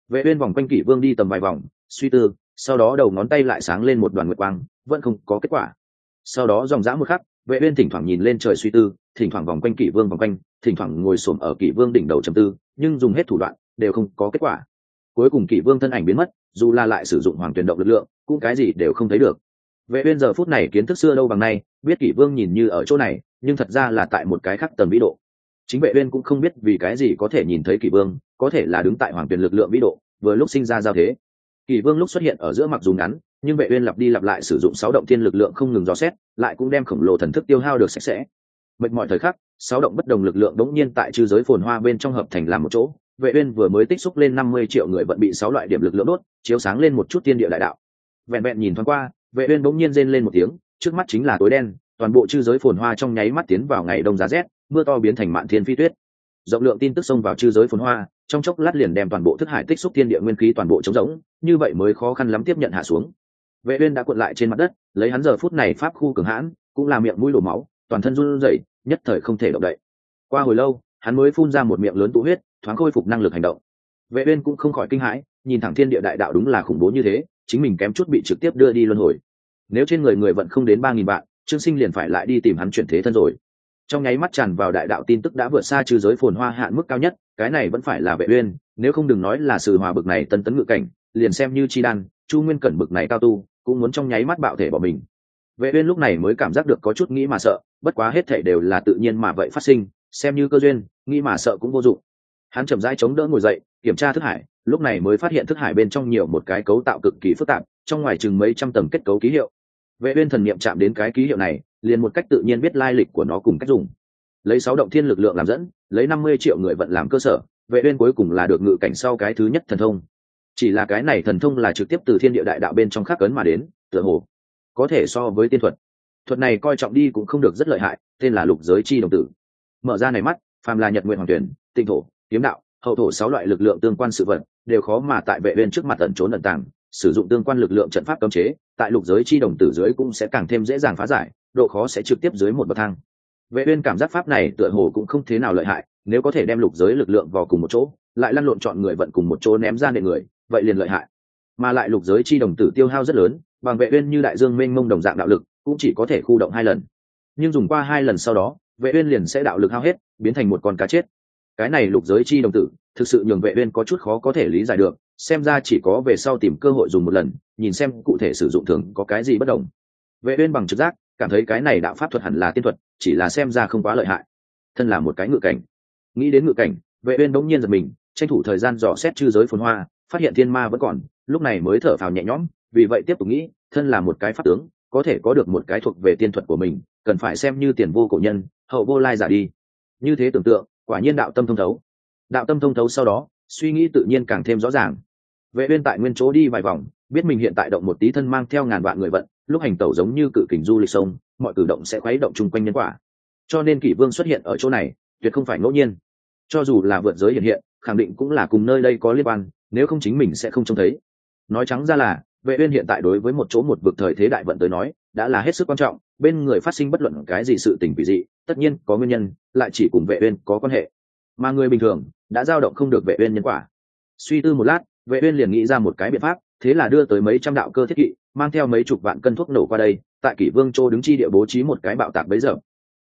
Vệ uyên vòng quanh kỷ vương đi tầm vài vòng, suy tư, sau đó đầu ngón tay lại sáng lên một đoàn nguyệt quang, vẫn không có kết quả. Sau đó dòng dã một khắc vệ uyên thỉnh thoảng nhìn lên trời suy tư, thỉnh thoảng vòng quanh kỷ vương vòng quanh, thỉnh thoảng ngồi xổm ở kỷ vương đỉnh đầu trầm tư, nhưng dùng hết thủ đoạn, đều không có kết quả. Cuối cùng kỷ vương thân ảnh biến mất, dù là lại sử dụng hoàng tuyển động lực lượng, cũng cái gì đều không thấy được. Vệ uyên giờ phút này kiến thức xưa đâu bằng nay, biết kỷ vương nhìn như ở chỗ này, nhưng thật ra là tại một cái khác tầm vĩ độ. Chính vệ uyên cũng không biết vì cái gì có thể nhìn thấy kỷ vương, có thể là đứng tại hoàng tuyển lực lượng vĩ độ, vừa lúc sinh ra giao thế. Kỷ vương lúc xuất hiện ở giữa mặc dù ngắn nhưng vệ uyên lặp đi lặp lại sử dụng sáu động thiên lực lượng không ngừng dò xét, lại cũng đem khổng lồ thần thức tiêu hao được sạch sẽ. Mệt mỏi thời khắc, sáu động bất đồng lực lượng đống nhiên tại chư giới phồn hoa bên trong hợp thành làm một chỗ. Vệ uyên vừa mới tích xúc lên 50 triệu người vẫn bị sáu loại điểm lực lượng đốt, chiếu sáng lên một chút tiên địa đại đạo. Vẹn vẹn nhìn thoáng qua, vệ uyên đống nhiên rên lên một tiếng, trước mắt chính là tối đen, toàn bộ chư giới phồn hoa trong nháy mắt tiến vào ngày đông giá rét, mưa to biến thành mạn thiên phi tuyết. Rộng lượng tin tức xông vào chư giới phồn hoa, trong chốc lát liền đem toàn bộ thức hải tích xúc tiên địa nguyên khí toàn bộ chống rỗng, như vậy mới khó khăn lắm tiếp nhận hạ xuống vệ uyên đã cuộn lại trên mặt đất, lấy hắn giờ phút này pháp khu cường hãn, cũng là miệng mũi đổ máu, toàn thân run rẩy, nhất thời không thể động đậy. Qua hồi lâu, hắn mới phun ra một miệng lớn tụ huyết, thoáng khôi phục năng lực hành động. Vệ uyên cũng không khỏi kinh hãi, nhìn thẳng thiên địa đại đạo đúng là khủng bố như thế, chính mình kém chút bị trực tiếp đưa đi luân hồi. Nếu trên người người vận không đến ba nghìn vạn, trương sinh liền phải lại đi tìm hắn chuyển thế thân rồi. Trong nháy mắt tràn vào đại đạo tin tức đã vượt xa trừ giới phồn hoa hạn mức cao nhất, cái này vẫn phải là vệ uyên, nếu không đừng nói là sự hòa bực này tân tấn ngự cảnh, liền xem như chi đan, chu nguyên cẩn bực này cao tu cũng muốn trong nháy mắt bạo thể bỏ mình. Vệ uyên lúc này mới cảm giác được có chút nghĩ mà sợ, bất quá hết thảy đều là tự nhiên mà vậy phát sinh, xem như cơ duyên, nghĩ mà sợ cũng vô dụng. Hắn chậm rãi chống đỡ ngồi dậy, kiểm tra thức hải, lúc này mới phát hiện thức hải bên trong nhiều một cái cấu tạo cực kỳ phức tạp, trong ngoài chừng mấy trăm tầng kết cấu ký hiệu. Vệ uyên thần niệm chạm đến cái ký hiệu này, liền một cách tự nhiên biết lai lịch của nó cùng cách dùng. Lấy sáu động thiên lực lượng làm dẫn, lấy 50 triệu người vận làm cơ sở, vệ uyên cuối cùng là được ngự cảnh sau cái thứ nhất thần thông chỉ là cái này thần thông là trực tiếp từ thiên địa đại đạo bên trong khắc ấn mà đến, tựa hồ có thể so với tiên thuật. Thuật này coi trọng đi cũng không được rất lợi hại, tên là lục giới chi đồng tử. Mở ra này mắt, phàm là nhật nguyện hoàng tuyển tinh thổ, kiếm đạo, hậu thổ sáu loại lực lượng tương quan sự vật, đều khó mà tại vệ bên trước mặt tận trốn ẩn tàng, sử dụng tương quan lực lượng trận pháp cấm chế, tại lục giới chi đồng tử dưới cũng sẽ càng thêm dễ dàng phá giải, độ khó sẽ trực tiếp dưới một bậc thang. Vệ uyên cảm giác pháp này tựa hồ cũng không thế nào lợi hại, nếu có thể đem lục giới lực lượng vào cùng một chỗ, lại lăn lộn chọn người vận cùng một chỗ ném ra nệ người vậy liền lợi hại. Mà lại lục giới chi đồng tử tiêu hao rất lớn, bằng vệ uyên như đại dương mênh mông đồng dạng đạo lực, cũng chỉ có thể khu động hai lần. Nhưng dùng qua hai lần sau đó, vệ uyên liền sẽ đạo lực hao hết, biến thành một con cá chết. Cái này lục giới chi đồng tử, thực sự nhường vệ uyên có chút khó có thể lý giải được, xem ra chỉ có về sau tìm cơ hội dùng một lần, nhìn xem cụ thể sử dụng thường có cái gì bất đồng. Vệ uyên bằng trực giác, cảm thấy cái này đạo pháp thuật hẳn là tiên thuật, chỉ là xem ra không quá lợi hại. Thân là một cái ngự cảnh. Nghĩ đến ngự cảnh, vệ uyên đống nhiên giật mình, tranh thủ thời gian dò xét chư giới phồn hoa phát hiện thiên ma vẫn còn, lúc này mới thở phào nhẹ nhõm, vì vậy tiếp tục nghĩ, thân là một cái pháp tướng, có thể có được một cái thuộc về tiên thuật của mình, cần phải xem như tiền vô cổ nhân, hậu vô lai giả đi. Như thế tưởng tượng, quả nhiên đạo tâm thông thấu. Đạo tâm thông thấu sau đó, suy nghĩ tự nhiên càng thêm rõ ràng. Vệ uyên tại nguyên chỗ đi vài vòng, biết mình hiện tại động một tí thân mang theo ngàn vạn người vận, lúc hành tẩu giống như cự kình du lịch sông, mọi cử động sẽ khuấy động chung quanh nhân quả. Cho nên kỷ vương xuất hiện ở chỗ này, tuyệt không phải ngẫu nhiên. Cho dù là vượt giới hiện hiện, khẳng định cũng là cùng nơi đây có liên quan nếu không chính mình sẽ không trông thấy. Nói trắng ra là, vệ uyên hiện tại đối với một chỗ một vực thời thế đại vận tới nói, đã là hết sức quan trọng, bên người phát sinh bất luận cái gì sự tình quỷ dị, tất nhiên có nguyên nhân, lại chỉ cùng vệ uyên có quan hệ. Mà người bình thường, đã dao động không được vệ uyên nhân quả. Suy tư một lát, vệ uyên liền nghĩ ra một cái biện pháp, thế là đưa tới mấy trăm đạo cơ thiết kỵ, mang theo mấy chục vạn cân thuốc nổ qua đây, tại kỷ vương châu đứng chi địa bố trí một cái bạo tạc bấy giờ.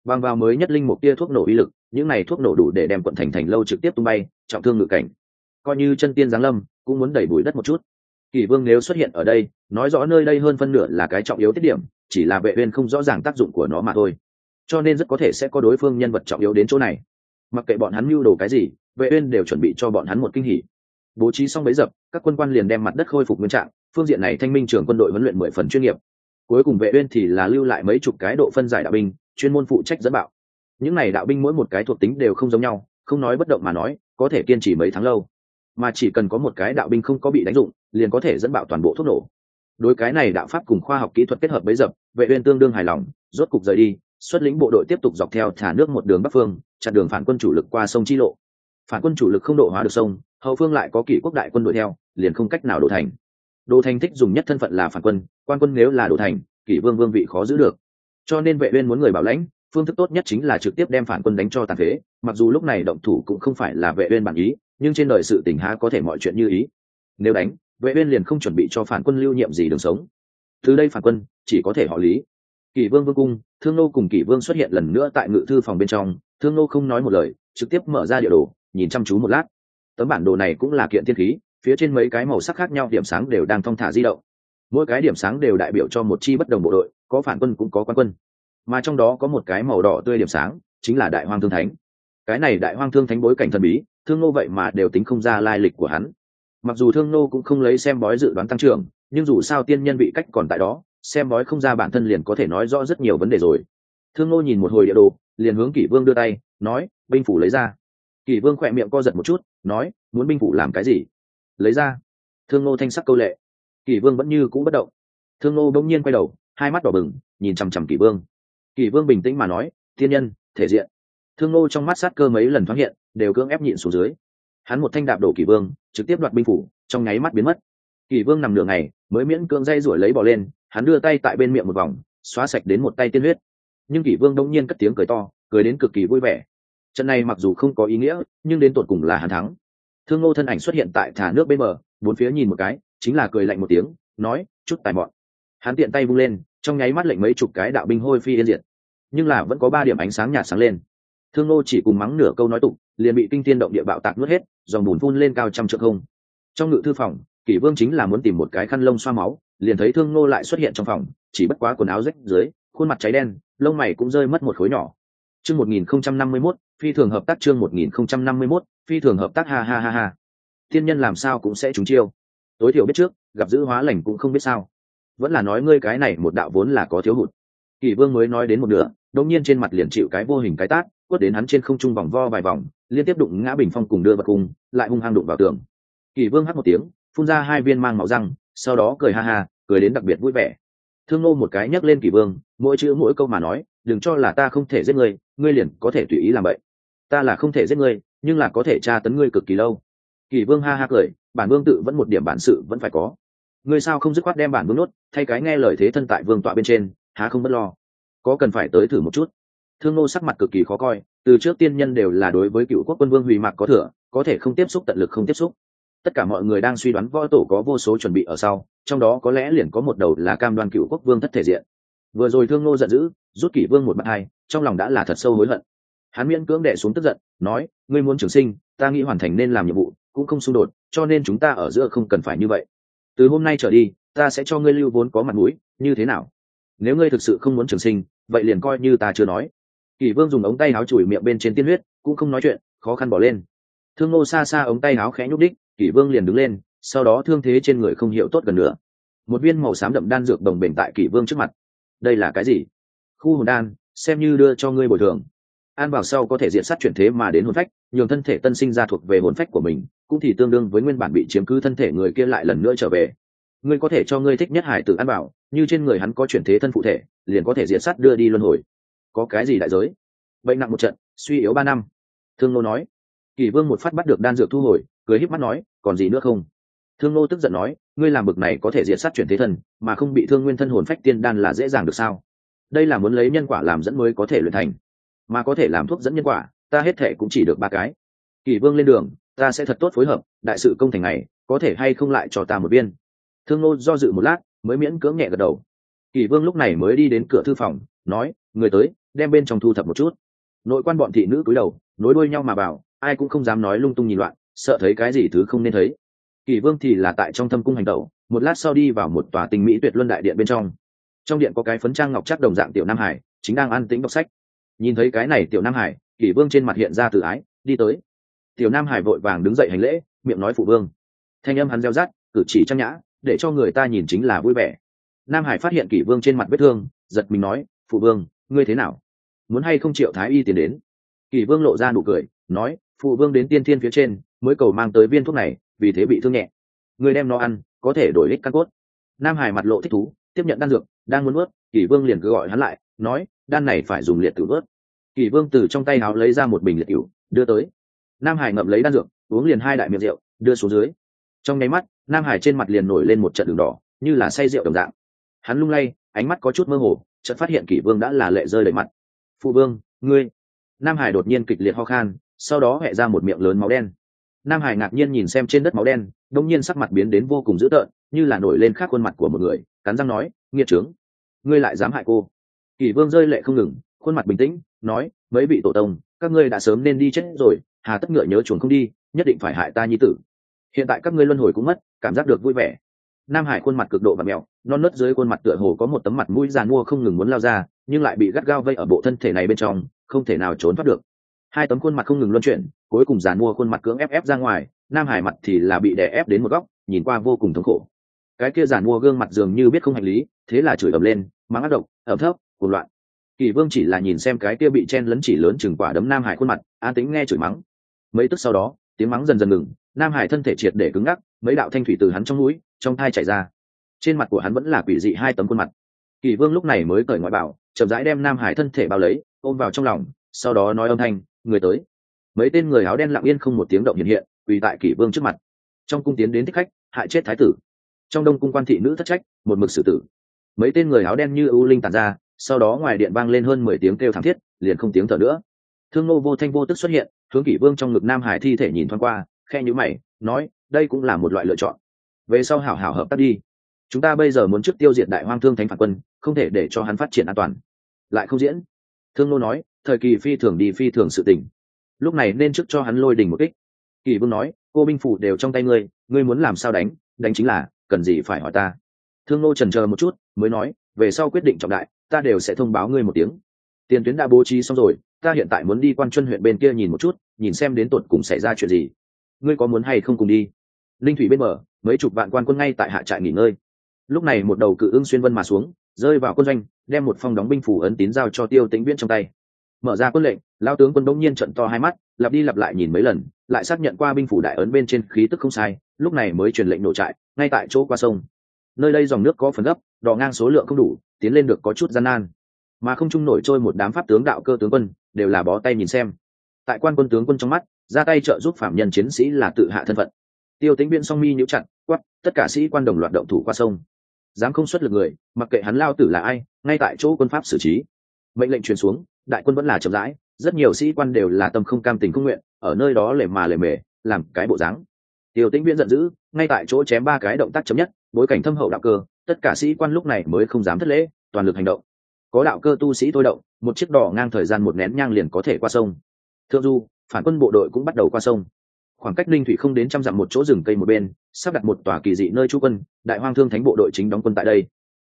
Bằng vào mới nhất linh một tia thuốc nổ uy lực, những này thuốc nổ đủ để đem quận thành thành lâu trực tiếp tung bay, trọng thương ngự cảnh coi như chân tiên giáng lâm, cũng muốn đẩy bụi đất một chút. Kỷ vương nếu xuất hiện ở đây, nói rõ nơi đây hơn phân nửa là cái trọng yếu tiết điểm, chỉ là vệ uyên không rõ ràng tác dụng của nó mà thôi. Cho nên rất có thể sẽ có đối phương nhân vật trọng yếu đến chỗ này. Mặc kệ bọn hắn mưu đồ cái gì, vệ uyên đều chuẩn bị cho bọn hắn một kinh hỉ. Bố trí xong bấy dập, các quân quan liền đem mặt đất khôi phục nguyên trạng, phương diện này thanh minh trưởng quân đội huấn luyện mười phần chuyên nghiệp. Cuối cùng vệ uyên thì là lưu lại mấy chục cái độ phân giải đạo binh, chuyên môn phụ trách dẫn bạo. Những này đạo binh mỗi một cái thuộc tính đều không giống nhau, không nói bất động mà nói, có thể kiên trì mấy tháng lâu mà chỉ cần có một cái đạo binh không có bị đánh dụng, liền có thể dẫn bạo toàn bộ thuốc nổ. Đối cái này đạo pháp cùng khoa học kỹ thuật kết hợp bấy dập vệ uyên tương đương hài lòng, rốt cục rời đi, xuất lĩnh bộ đội tiếp tục dọc theo thả nước một đường bắc phương, chặn đường phản quân chủ lực qua sông chi lộ. Phản quân chủ lực không độ hóa được sông, hậu phương lại có kỷ quốc đại quân đuổi theo, liền không cách nào đổ thành. Đô thành thích dùng nhất thân phận là phản quân, quan quân nếu là đổ thành, kỷ vương vương vị khó giữ được. Cho nên vệ uyên muốn người bảo lãnh, phương thức tốt nhất chính là trực tiếp đem phản quân đánh cho tàn phế, mặc dù lúc này động thủ cũng không phải là vệ uyên bản ý nhưng trên đời sự tình há có thể mọi chuyện như ý. Nếu đánh, vệ uyên liền không chuẩn bị cho phản quân lưu nhiệm gì đường sống. Từ đây phản quân, chỉ có thể họ lý. Kỷ vương vương cung, thương nô cùng kỷ vương xuất hiện lần nữa tại ngự thư phòng bên trong. Thương nô không nói một lời, trực tiếp mở ra địa đồ, nhìn chăm chú một lát. Tấm bản đồ này cũng là kiện thiên khí, phía trên mấy cái màu sắc khác nhau điểm sáng đều đang thong thả di động. Mỗi cái điểm sáng đều đại biểu cho một chi bất đồng bộ đội, có phản quân cũng có quan quân. Mà trong đó có một cái màu đỏ tươi điểm sáng, chính là đại hoang thương thánh. Cái này đại hoang thương thánh bối cảnh thần bí thương nô vậy mà đều tính không ra lai lịch của hắn. Mặc dù thương nô cũng không lấy xem bói dự đoán tăng trưởng, nhưng dù sao tiên nhân bị cách còn tại đó, xem bói không ra bản thân liền có thể nói rõ rất nhiều vấn đề rồi. Thương nô nhìn một hồi địa đồ, liền hướng kỷ vương đưa tay, nói, binh phủ lấy ra. Kỷ vương khỏe miệng co giật một chút, nói, muốn binh phủ làm cái gì? Lấy ra. Thương nô thanh sắc câu lệ. Kỷ vương vẫn như cũ bất động. Thương nô bỗng nhiên quay đầu, hai mắt đỏ bừng, nhìn chằm chằm kỷ vương. Kỷ vương bình tĩnh mà nói thiên nhân, thể diện thương nô trong mắt sát cơ mấy lần thoáng hiện, đều cưỡng ép nhịn xuống dưới. Hắn một thanh đạp đổ kỷ vương, trực tiếp đoạt binh phủ, trong nháy mắt biến mất. Kỷ vương nằm nửa ngày, mới miễn cưỡng dây ruổi lấy bỏ lên, hắn đưa tay tại bên miệng một vòng, xóa sạch đến một tay tiên huyết. Nhưng kỷ vương đông nhiên cất tiếng cười to, cười đến cực kỳ vui vẻ. Trận này mặc dù không có ý nghĩa, nhưng đến tột cùng là hắn thắng. Thương ngô thân ảnh xuất hiện tại thả nước bên bờ, bốn phía nhìn một cái, chính là cười lạnh một tiếng, nói, chút tài mọn. Hắn tiện tay vung lên, trong nháy mắt lệnh mấy chục cái đạo binh hôi phi yên diệt. Nhưng là vẫn có ba điểm ánh sáng nhạt sáng lên thương ngô chỉ cùng mắng nửa câu nói tục, liền bị kinh tiên động địa bạo tạc nuốt hết, dòng bùn phun lên cao trăm trượng không. Trong ngự thư phòng, kỷ vương chính là muốn tìm một cái khăn lông xoa máu, liền thấy thương ngô lại xuất hiện trong phòng, chỉ bất quá quần áo rách dưới, khuôn mặt cháy đen, lông mày cũng rơi mất một khối nhỏ. Chương một nghìn không trăm năm mươi mốt, phi thường hợp tác chương một nghìn không trăm năm mươi mốt, phi thường hợp tác, ha ha ha ha. Thiên nhân làm sao cũng sẽ trúng chiêu. Tối thiểu biết trước, gặp giữ hóa lành cũng không biết sao. Vẫn là nói ngươi cái này một đạo vốn là có thiếu hụt. Kỷ vương mới nói đến một nửa đột nhiên trên mặt liền chịu cái vô hình cái tát, quất đến hắn trên không trung vòng vo vài vòng, liên tiếp đụng ngã bình phong cùng đưa vào cùng, lại hung hăng đụng vào tường. Kỳ vương hắt một tiếng, phun ra hai viên mang máu răng, sau đó cười ha ha, cười đến đặc biệt vui vẻ. Thương ngô một cái nhấc lên kỳ vương, mỗi chữ mỗi câu mà nói, đừng cho là ta không thể giết ngươi ngươi liền có thể tùy ý làm vậy. Ta là không thể giết ngươi, nhưng là có thể tra tấn ngươi cực kỳ lâu. Kỳ vương ha ha cười, bản vương tự vẫn một điểm bản sự vẫn phải có. Ngươi sao không dứt khoát đem bản vương nốt thay cái nghe lời thế thân tại vương tọa bên trên, há không bất lo? Có cần phải tới thử một chút. Thương Nô sắc mặt cực kỳ khó coi, từ trước tiên nhân đều là đối với cựu quốc quân vương hủy mạc có thừa, có thể không tiếp xúc tận lực không tiếp xúc. Tất cả mọi người đang suy đoán võ tổ có vô số chuẩn bị ở sau, trong đó có lẽ liền có một đầu là cam đoan cựu quốc vương thất thể diện. Vừa rồi thương Nô giận dữ, rút kỷ vương một mặt hai, trong lòng đã là thật sâu hối hận. Hắn miễn cưỡng đệ xuống tức giận, nói, ngươi muốn trường sinh, ta nghĩ hoàn thành nên làm nhiệm vụ, cũng không xung đột, cho nên chúng ta ở giữa không cần phải như vậy. Từ hôm nay trở đi, ta sẽ cho ngươi lưu vốn có mặt mũi, như thế nào? Nếu ngươi thực sự không muốn trường sinh, vậy liền coi như ta chưa nói. Kỷ vương dùng ống tay áo chùi miệng bên trên tiên huyết, cũng không nói chuyện, khó khăn bỏ lên. Thương ngô xa xa ống tay áo khẽ nhúc đích kỷ vương liền đứng lên, sau đó thương thế trên người không hiểu tốt gần nữa. Một viên màu xám đậm đan dược đồng bền tại kỷ vương trước mặt. Đây là cái gì? Khu hồn đan, xem như đưa cho ngươi bồi thường. An bảo sau có thể diện sát chuyển thế mà đến hồn phách, nhường thân thể tân sinh ra thuộc về hồn phách của mình, cũng thì tương đương với nguyên bản bị chiếm cứ thân thể người kia lại lần nữa trở về. Ngươi có thể cho ngươi thích nhất hải tử an bảo như trên người hắn có chuyển thế thân phụ thể, liền có thể diệt sát đưa đi luân hồi. Có cái gì đại giới? Bệnh nặng một trận, suy yếu ba năm. Thương nô nói. Kỳ vương một phát bắt được đan dược thu hồi, cười híp mắt nói, còn gì nữa không? Thương nô tức giận nói, ngươi làm bực này có thể diệt sát chuyển thế thân, mà không bị thương nguyên thân hồn phách tiên đan là dễ dàng được sao? Đây là muốn lấy nhân quả làm dẫn mới có thể luyện thành. Mà có thể làm thuốc dẫn nhân quả, ta hết thể cũng chỉ được ba cái. Kỳ vương lên đường, ta sẽ thật tốt phối hợp, đại sự công thành này có thể hay không lại cho ta một viên? Thương nô do dự một lát mới miễn cưỡng nhẹ gật đầu. Kỷ vương lúc này mới đi đến cửa thư phòng, nói, người tới, đem bên trong thu thập một chút. Nội quan bọn thị nữ cúi đầu, nối đuôi nhau mà vào ai cũng không dám nói lung tung nhìn loạn, sợ thấy cái gì thứ không nên thấy. Kỷ vương thì là tại trong thâm cung hành tẩu, một lát sau đi vào một tòa tình mỹ tuyệt luân đại điện bên trong. Trong điện có cái phấn trang ngọc chắc đồng dạng tiểu nam hải, chính đang ăn tĩnh đọc sách. Nhìn thấy cái này tiểu nam hải, kỷ vương trên mặt hiện ra tự ái, đi tới. Tiểu nam hải vội vàng đứng dậy hành lễ, miệng nói phụ vương. Thanh âm hắn gieo rát cử chỉ trang nhã để cho người ta nhìn chính là vui vẻ. Nam hải phát hiện kỷ vương trên mặt vết thương, giật mình nói, phụ vương, ngươi thế nào? Muốn hay không triệu thái y tiến đến? Kỷ vương lộ ra nụ cười, nói, phụ vương đến tiên thiên phía trên, mới cầu mang tới viên thuốc này, vì thế bị thương nhẹ. Người đem nó ăn, có thể đổi ích căn cốt. Nam hải mặt lộ thích thú, tiếp nhận đan dược, đang muốn ướt kỷ vương liền cứ gọi hắn lại, nói, đan này phải dùng liệt tử ướt kỷ vương từ trong tay áo lấy ra một bình liệt cửu, đưa tới. Nam hải ngậm lấy đan dược, uống liền hai đại miệng rượu, đưa xuống dưới trong nháy mắt, nam hải trên mặt liền nổi lên một trận đường đỏ, như là say rượu đồng dạng. Hắn lung lay, ánh mắt có chút mơ hồ, chợt phát hiện kỷ vương đã là lệ rơi đầy mặt. Phụ vương, ngươi? Nam hải đột nhiên kịch liệt ho khan, sau đó hẹ ra một miệng lớn máu đen. Nam hải ngạc nhiên nhìn xem trên đất máu đen đông nhiên sắc mặt biến đến vô cùng dữ tợn, như là nổi lên khác khuôn mặt của một người, cắn răng nói, nghiệt trướng ngươi lại dám hại cô? Kỷ vương rơi lệ không ngừng, khuôn mặt bình tĩnh, nói, mấy vị tổ tông, các ngươi đã sớm nên đi chết rồi, hà tất ngựa nhớ chuồng không đi, nhất định phải hại ta nhi tử hiện tại các ngươi luân hồi cũng mất, cảm giác được vui vẻ. Nam hải khuôn mặt cực độ và mẹo, non nớt dưới khuôn mặt tựa hồ có một tấm mặt mũi giàn mua không ngừng muốn lao ra, nhưng lại bị gắt gao vây ở bộ thân thể này bên trong, không thể nào trốn thoát được. Hai tấm khuôn mặt không ngừng luân chuyển, cuối cùng giàn mua khuôn mặt cưỡng ép ép ra ngoài, nam hải mặt thì là bị đè ép đến một góc, nhìn qua vô cùng thống khổ. Cái kia giàn mua gương mặt dường như biết không hành lý, thế là chửi ầm lên, mắng ác độc, ẩm thấp, cuồng loạn. Kỳ vương chỉ là nhìn xem cái kia bị chen lấn chỉ lớn chừng quả đấm nam hải khuôn mặt, an tính nghe chửi mắng. Mấy tức sau đó tiếng mắng dần dần ngừng, nam hải thân thể triệt để cứng ngắc, mấy đạo thanh thủy từ hắn trong mũi, trong thai chảy ra. Trên mặt của hắn vẫn là quỷ dị hai tấm khuôn mặt. Kỳ vương lúc này mới cởi ngoại bảo, chậm rãi đem nam hải thân thể bao lấy, ôm vào trong lòng, sau đó nói âm thanh, người tới. Mấy tên người áo đen lặng yên không một tiếng động hiện hiện, quỳ tại kỷ vương trước mặt. Trong cung tiến đến thích khách, hại chết thái tử. Trong đông cung quan thị nữ thất trách, một mực xử tử. Mấy tên người áo đen như ưu linh tàn ra, sau đó ngoài điện vang lên hơn mười tiếng kêu thảm thiết, liền không tiếng thở nữa. Thương Ngô vô thanh vô tức xuất hiện hướng kỷ vương trong ngực nam hải thi thể nhìn thoáng qua, khe nhữ mày, nói, đây cũng là một loại lựa chọn. Về sau hảo hảo hợp tác đi. Chúng ta bây giờ muốn trước tiêu diệt đại hoang thương thánh phản quân, không thể để cho hắn phát triển an toàn. Lại không diễn. Thương nô nói, thời kỳ phi thường đi phi thường sự tình. Lúc này nên trước cho hắn lôi đình một kích. Kỳ vương nói, cô binh phủ đều trong tay ngươi ngươi muốn làm sao đánh? Đánh chính là, cần gì phải hỏi ta? Thương nô trần chờ một chút, mới nói, về sau quyết định trọng đại, ta đều sẽ thông báo ngươi một tiếng. Tiền tuyến đã bố trí xong rồi ta hiện tại muốn đi quan chuân huyện bên kia nhìn một chút nhìn xem đến tột cùng xảy ra chuyện gì. Ngươi có muốn hay không cùng đi? Linh thủy bên mở, mấy chục vạn quan quân ngay tại hạ trại nghỉ ngơi. Lúc này một đầu cự ưng xuyên vân mà xuống rơi vào quân doanh đem một phong đóng binh phủ ấn tín giao cho tiêu tĩnh viễn trong tay. Mở ra quân lệnh lao tướng quân đông nhiên trận to hai mắt lặp đi lặp lại nhìn mấy lần lại xác nhận qua binh phủ đại ấn bên trên khí tức không sai lúc này mới truyền lệnh nổ trại ngay tại chỗ qua sông. Nơi đây dòng nước có phần gấp đò ngang số lượng không đủ tiến lên được có chút gian nan mà không trung nổi trôi một đám pháp tướng đạo cơ tướng quân, đều là bó tay nhìn xem. Tại quan quân tướng quân trong mắt, ra tay trợ giúp phạm nhân chiến sĩ là tự hạ thân phận. Tiêu tính biên song mi nhũ chặn quắp tất cả sĩ quan đồng loạt động thủ qua sông. Dám không xuất lực người, mặc kệ hắn lao tử là ai, ngay tại chỗ quân pháp xử trí. Mệnh lệnh truyền xuống, đại quân vẫn là chậm rãi, rất nhiều sĩ quan đều là tâm không cam tình không nguyện, ở nơi đó lề mà lề mề, làm cái bộ dáng. Tiêu tĩnh viễn giận dữ, ngay tại chỗ chém ba cái động tác chấm nhất, bối cảnh thâm hậu đạo cơ, tất cả sĩ quan lúc này mới không dám thất lễ, toàn lực hành động có đạo cơ tu sĩ thôi động, một chiếc đỏ ngang thời gian một nén nhang liền có thể qua sông. Thượng du, phản quân bộ đội cũng bắt đầu qua sông. Khoảng cách linh thủy không đến trăm dặm một chỗ rừng cây một bên, sắp đặt một tòa kỳ dị nơi trú quân, đại hoang thương thánh bộ đội chính đóng quân tại đây.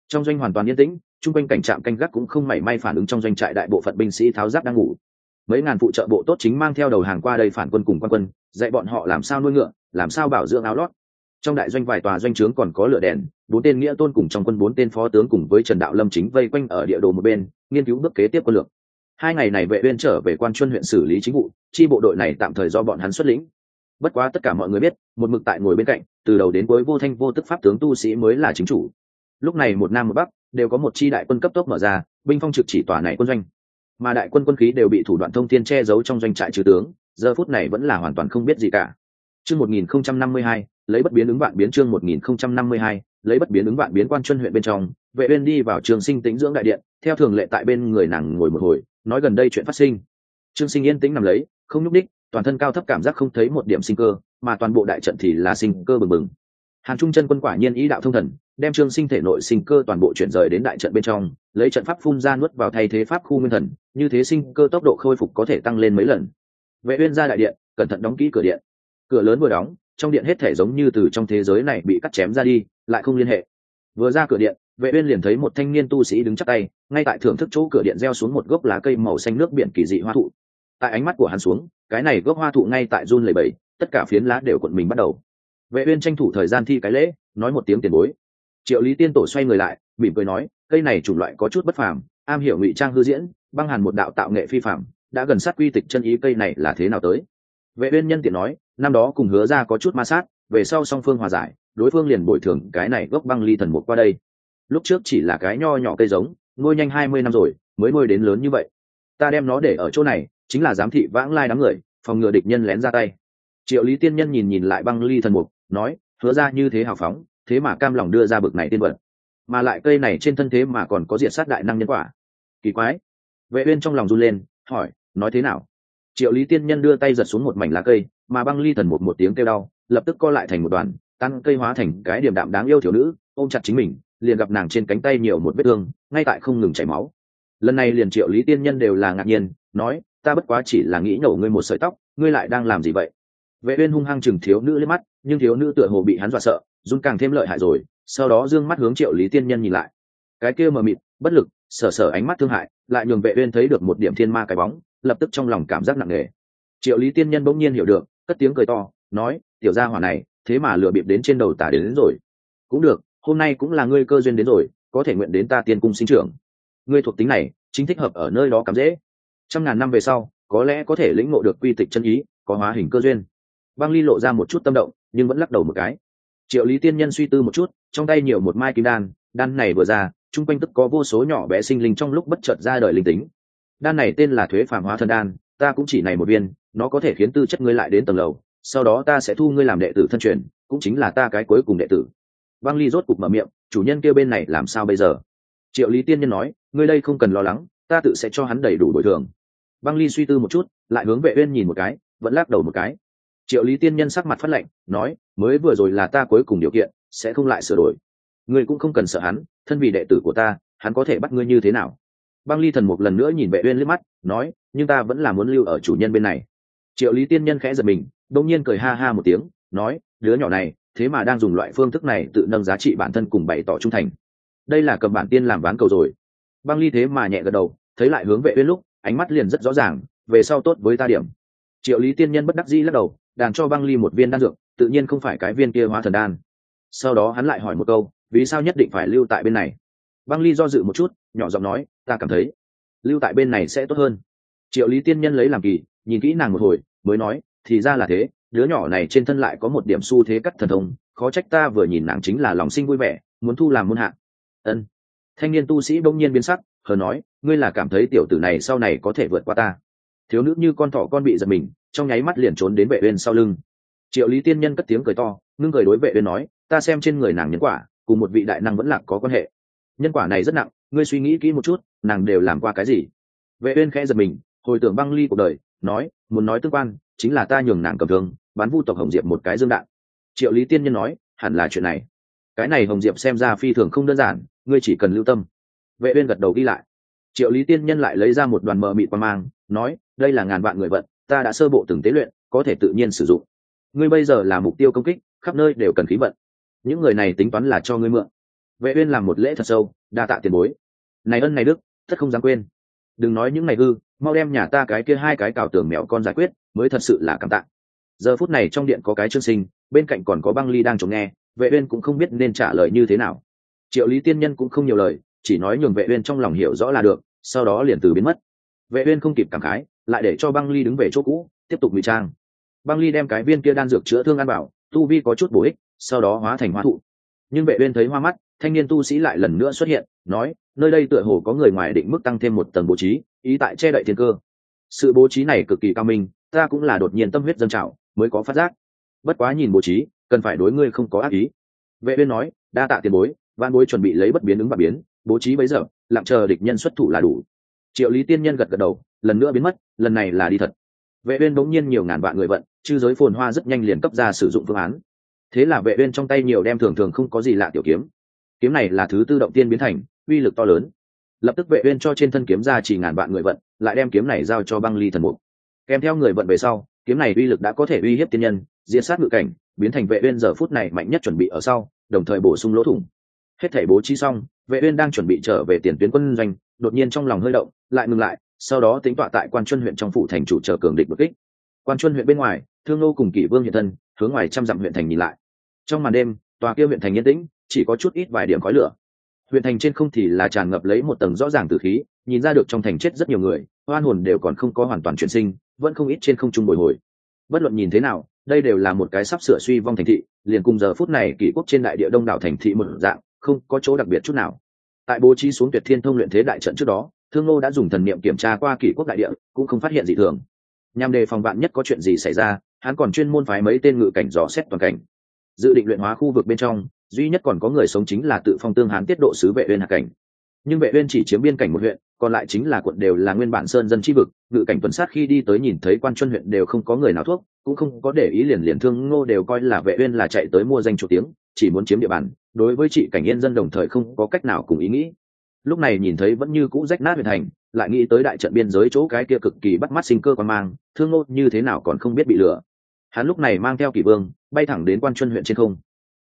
Trong doanh hoàn toàn yên tĩnh, chung quanh cảnh trạm canh gác cũng không mảy may phản ứng trong doanh trại đại bộ phận binh sĩ tháo giáp đang ngủ. Mấy ngàn phụ trợ bộ tốt chính mang theo đầu hàng qua đây phản quân cùng quan quân, dạy bọn họ làm sao nuôi ngựa, làm sao bảo dưỡng áo lót trong đại doanh vài tòa doanh trướng còn có lửa đèn bốn tên nghĩa tôn cùng trong quân bốn tên phó tướng cùng với trần đạo lâm chính vây quanh ở địa đồ một bên nghiên cứu bước kế tiếp quân lược. Hai ngày này vệ viên trở về quan chuân huyện xử lý chính vụ chi bộ đội này tạm thời do bọn hắn xuất lĩnh. Bất quá tất cả mọi người biết một mực tại ngồi bên cạnh từ đầu đến cuối vô thanh vô tức pháp tướng tu sĩ mới là chính chủ. Lúc này một nam một bắc đều có một chi đại quân cấp tốc mở ra binh phong trực chỉ tòa này quân doanh. Mà đại quân quân khí đều bị thủ đoạn thông thiên che giấu trong doanh trại trừ tướng giờ phút này vẫn là hoàn toàn không biết gì cả. Chương 1052, lấy bất biến ứng vạn biến chương 1052, lấy bất biến ứng vạn biến quan chuân huyện bên trong vệ uyên đi vào trường sinh tĩnh dưỡng đại điện theo thường lệ tại bên người nàng ngồi một hồi nói gần đây chuyện phát sinh. Trương sinh yên tĩnh nằm lấy không nhúc đích toàn thân cao thấp cảm giác không thấy một điểm sinh cơ mà toàn bộ đại trận thì là sinh cơ bừng bừng. Hàn trung chân quân quả nhiên ý đạo thông thần đem trương sinh thể nội sinh cơ toàn bộ chuyển rời đến đại trận bên trong lấy trận pháp phun ra nuốt vào thay thế pháp khu nguyên thần như thế sinh cơ tốc độ khôi phục có thể tăng lên mấy lần. Vệ uyên ra đại điện cẩn thận đóng kỹ cửa điện. Cửa lớn vừa đóng trong điện hết thể giống như từ trong thế giới này bị cắt chém ra đi, lại không liên hệ. Vừa ra cửa điện, vệ uyên liền thấy một thanh niên tu sĩ đứng chắp tay, ngay tại thưởng thức chỗ cửa điện gieo xuống một gốc lá cây màu xanh nước biển kỳ dị hoa thụ. Tại ánh mắt của hắn xuống, cái này gốc hoa thụ ngay tại run lẩy bẩy, tất cả phiến lá đều cuộn mình bắt đầu. Vệ uyên tranh thủ thời gian thi cái lễ, nói một tiếng tiền bối. Triệu lý tiên tổ xoay người lại, mỉm cười nói, cây này chủng loại có chút bất phàm, am hiểu ngụy trang hư diễn, băng hàn một đạo tạo nghệ phi phàm, đã gần sát quy tịch chân ý cây này là thế nào tới? Vệ uyên nhân tiện nói, năm đó cùng hứa ra có chút ma sát, về sau song phương hòa giải, đối phương liền bồi thường cái này gốc băng ly thần một qua đây. Lúc trước chỉ là cái nho nhỏ cây giống, nuôi nhanh hai mươi năm rồi, mới nuôi đến lớn như vậy. Ta đem nó để ở chỗ này, chính là giám thị vãng lai đám người, phòng ngừa địch nhân lén ra tay. Triệu lý tiên nhân nhìn nhìn lại băng ly thần mục, nói, hứa ra như thế hào phóng, thế mà cam lòng đưa ra bực này tiên vật. Mà lại cây này trên thân thế mà còn có diện sát đại năng nhân quả. Kỳ quái. Vệ uyên trong lòng run lên, hỏi, nói thế nào? Triệu lý tiên nhân đưa tay giật xuống một mảnh lá cây, mà băng ly thần một một tiếng kêu đau, lập tức co lại thành một đoàn, tan cây hóa thành cái điểm đạm đáng yêu thiếu nữ, ôm chặt chính mình, liền gặp nàng trên cánh tay nhiều một vết thương, ngay tại không ngừng chảy máu. Lần này liền triệu lý tiên nhân đều là ngạc nhiên, nói, ta bất quá chỉ là nghĩ nhổ ngươi một sợi tóc, ngươi lại đang làm gì vậy? Vệ uyên hung hăng chừng thiếu nữ lên mắt, nhưng thiếu nữ tựa hồ bị hắn dọa sợ, run càng thêm lợi hại rồi, sau đó dương mắt hướng triệu lý tiên nhân nhìn lại. Cái kia mờ mịt, bất lực sở sở ánh mắt thương hại, lại nhường vệ uyên thấy được một điểm thiên ma cái bóng lập tức trong lòng cảm giác nặng nề. Triệu lý tiên nhân bỗng nhiên hiểu được cất tiếng cười to nói tiểu gia hỏa này thế mà lừa bịp đến trên đầu tả đến, đến rồi. Cũng được hôm nay cũng là ngươi cơ duyên đến rồi có thể nguyện đến ta tiên cung sinh trưởng. Ngươi thuộc tính này chính thích hợp ở nơi đó cắm dễ. Trăm ngàn năm về sau có lẽ có thể lĩnh ngộ được quy tịch chân ý có hóa hình cơ duyên. Băng ly lộ ra một chút tâm động nhưng vẫn lắc đầu một cái. Triệu lý tiên nhân suy tư một chút trong tay nhiều một mai kim đan đan này vừa ra chung quanh tức có vô số nhỏ bé sinh linh trong lúc bất chợt ra đời linh tính đan này tên là thuế phàm hóa thân đan, ta cũng chỉ này một viên, nó có thể khiến tư chất ngươi lại đến tầng lầu, sau đó ta sẽ thu ngươi làm đệ tử thân truyền, cũng chính là ta cái cuối cùng đệ tử. Băng ly rốt cục mở miệng, chủ nhân kia bên này làm sao bây giờ? Triệu lý tiên nhân nói, ngươi đây không cần lo lắng, ta tự sẽ cho hắn đầy đủ bồi thường. Băng ly suy tư một chút, lại hướng vệ uyên nhìn một cái, vẫn lắc đầu một cái. Triệu lý tiên nhân sắc mặt phát lệnh nói, mới vừa rồi là ta cuối cùng điều kiện, sẽ không lại sửa đổi. Ngươi cũng không cần sợ hắn, thân vì đệ tử của ta, hắn có thể bắt ngươi như thế nào? Băng ly thần một lần nữa nhìn vệ uyên liếc mắt, nói, nhưng ta vẫn là muốn lưu ở chủ nhân bên này. Triệu lý tiên nhân khẽ giật mình đung nhiên cười ha ha một tiếng, nói, đứa nhỏ này, thế mà đang dùng loại phương thức này tự nâng giá trị bản thân cùng bày tỏ trung thành. Đây là cầm bản tiên làm ván cầu rồi. Băng ly thế mà nhẹ gật đầu, thấy lại hướng vệ uyên lúc, ánh mắt liền rất rõ ràng, về sau tốt với ta điểm. Triệu lý tiên nhân bất đắc dĩ lắc đầu, đàn cho băng ly một viên đan dược, tự nhiên không phải cái viên kia hóa thần đan. Sau đó hắn lại hỏi một câu, vì sao nhất định phải lưu tại bên này? Băng ly do dự một chút nhỏ giọng nói, ta cảm thấy lưu tại bên này sẽ tốt hơn. Triệu lý tiên nhân lấy làm kỳ, nhìn kỹ nàng một hồi, mới nói, thì ra là thế, đứa nhỏ này trên thân lại có một điểm xu thế cắt thần thông, khó trách ta vừa nhìn nàng chính là lòng sinh vui vẻ, muốn thu làm môn hạ. Ân. Thanh niên tu sĩ bỗng nhiên biến sắc, hờ nói, ngươi là cảm thấy tiểu tử này sau này có thể vượt qua ta? Thiếu nữ như con thỏ con bị giật mình, trong nháy mắt liền trốn đến vệ uyên sau lưng. Triệu lý tiên nhân cất tiếng cười to, ngưng cười đối vệ uyên nói, ta xem trên người nàng nhân quả, cùng một vị đại năng vẫn lạc có quan hệ. Nhân quả này rất nặng ngươi suy nghĩ kỹ một chút, nàng đều làm qua cái gì? Vệ uyên khẽ giật mình, hồi tưởng băng ly cuộc đời, nói, muốn nói tương quan, chính là ta nhường nàng cầm thương, bán vu tộc hồng diệp một cái dương đạn. Triệu lý tiên nhân nói, hẳn là chuyện này. Cái này hồng diệp xem ra phi thường không đơn giản, ngươi chỉ cần lưu tâm. Vệ uyên gật đầu ghi lại. Triệu lý tiên nhân lại lấy ra một đoàn mờ mịt qua mang, nói, đây là ngàn vạn người vận, ta đã sơ bộ từng tế luyện, có thể tự nhiên sử dụng. Ngươi bây giờ là mục tiêu công kích, khắp nơi đều cần khí vận. Những người này tính toán là cho ngươi mượn. Vệ uyên làm một lễ thật sâu, đa tạ tiền bối này ân này đức thật không dám quên. Đừng nói những ngày hư, mau đem nhà ta cái kia hai cái cào tường mèo con giải quyết, mới thật sự là cảm tạ. Giờ phút này trong điện có cái chương sinh, bên cạnh còn có băng ly đang chống nghe, vệ uyên cũng không biết nên trả lời như thế nào. Triệu lý tiên nhân cũng không nhiều lời, chỉ nói nhường vệ uyên trong lòng hiểu rõ là được, sau đó liền từ biến mất. Vệ uyên không kịp cảm khái, lại để cho băng ly đứng về chỗ cũ, tiếp tục ngụy trang. Băng ly đem cái viên kia đan dược chữa thương ăn bảo, tu vi có chút bổ ích, sau đó hóa thành hóa thụ nhưng vệ uyên thấy hoa mắt, thanh niên tu sĩ lại lần nữa xuất hiện, nói, nơi đây tựa hồ có người ngoài định mức tăng thêm một tầng bố trí, ý tại che đậy thiên cơ. Sự bố trí này cực kỳ cao minh, ta cũng là đột nhiên tâm huyết dâng trào, mới có phát giác. Bất quá nhìn bố trí, cần phải đối ngươi không có ác ý. Vệ uyên nói, đa tạ tiền bối văn bối chuẩn bị lấy bất biến ứng và biến, bố trí bấy giờ, lặng chờ địch nhân xuất thủ là đủ. Triệu lý tiên nhân gật gật đầu, lần nữa biến mất, lần này là đi thật. Vệ uyên đống nhiên nhiều ngàn vạn người vận, chư giới phồn hoa rất nhanh liền cấp ra sử dụng phương án thế là vệ uyên trong tay nhiều đem thường thường không có gì lạ tiểu kiếm. Kiếm này là thứ tư động tiên biến thành, uy lực to lớn. Lập tức vệ uyên cho trên thân kiếm ra chỉ ngàn vạn người vận, lại đem kiếm này giao cho băng ly thần mục. Kèm theo người vận về sau, kiếm này uy lực đã có thể uy hiếp tiên nhân, diệt sát ngự cảnh, biến thành vệ uyên giờ phút này mạnh nhất chuẩn bị ở sau, đồng thời bổ sung lỗ thủng. Hết thể bố trí xong, vệ uyên đang chuẩn bị trở về tiền tuyến quân doanh, đột nhiên trong lòng hơi động, lại ngừng lại, sau đó tính tọa tại quan chuân huyện trong phủ thành chủ chờ cường địch đột kích. Quan chuân huyện bên ngoài, thương nô cùng kỷ vương hiện thân, hướng ngoài trăm dặm huyện thành nhìn lại trong màn đêm, tòa kia huyện thành yên tĩnh, chỉ có chút ít vài điểm khói lửa. Huyện thành trên không thì là tràn ngập lấy một tầng rõ ràng từ khí, nhìn ra được trong thành chết rất nhiều người, oan hồn đều còn không có hoàn toàn chuyển sinh, vẫn không ít trên không trung bồi hồi. Bất luận nhìn thế nào, đây đều là một cái sắp sửa suy vong thành thị, liền cùng giờ phút này kỷ quốc trên đại địa đông đảo thành thị một dạng, không có chỗ đặc biệt chút nào. Tại bố trí xuống tuyệt thiên thông luyện thế đại trận trước đó, thương ngô đã dùng thần niệm kiểm tra qua kỷ quốc đại địa, cũng không phát hiện gì thường. Nhằm đề phòng bạn nhất có chuyện gì xảy ra, hắn còn chuyên môn phái mấy tên ngự cảnh dò xét toàn cảnh dự định luyện hóa khu vực bên trong, duy nhất còn có người sống chính là tự phong tương hán tiết độ sứ vệ uyên hạ cảnh. Nhưng vệ uyên chỉ chiếm biên cảnh một huyện, còn lại chính là quận đều là nguyên bản sơn dân chi vực, ngự cảnh tuần sát khi đi tới nhìn thấy quan chuyên huyện đều không có người nào thuốc, cũng không có để ý liền liền thương ngô đều coi là vệ uyên là chạy tới mua danh chủ tiếng, chỉ muốn chiếm địa bàn, đối với chị cảnh yên dân đồng thời không có cách nào cùng ý nghĩ. Lúc này nhìn thấy vẫn như cũ rách nát huyện thành, lại nghĩ tới đại trận biên giới chỗ cái kia cực kỳ bắt mắt sinh cơ quan mang, thương ngô như thế nào còn không biết bị lừa hắn lúc này mang theo kỷ vương, bay thẳng đến quan chuân huyện trên không.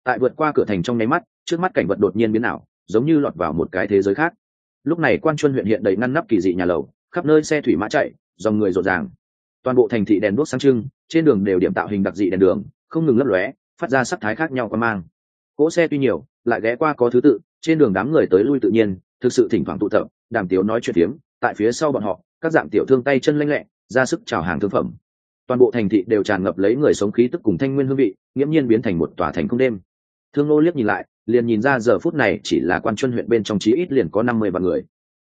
Tại vượt qua cửa thành trong nháy mắt, trước mắt cảnh vật đột nhiên biến ảo, giống như lọt vào một cái thế giới khác. Lúc này quan chuân huyện hiện đầy ngăn nắp kỳ dị nhà lầu, khắp nơi xe thủy mã chạy, dòng người rộn ràng. Toàn bộ thành thị đèn đuốc sáng trưng, trên đường đều điểm tạo hình đặc dị đèn đường, không ngừng lấp lóe, phát ra sắc thái khác nhau qua mang. Cỗ xe tuy nhiều, lại ghé qua có thứ tự, trên đường đám người tới lui tự nhiên, thực sự thỉnh thoảng tụ tập, đàm tiếu nói chuyện tiếm tại phía sau bọn họ, các dạng tiểu thương tay chân lanh lẹ, ra sức chào hàng thương phẩm toàn bộ thành thị đều tràn ngập lấy người sống khí tức cùng thanh nguyên hương vị, nghiễm nhiên biến thành một tòa thành không đêm. Thương nô liếc nhìn lại, liền nhìn ra giờ phút này chỉ là quan chuân huyện bên trong chí ít liền có năm mươi vạn người.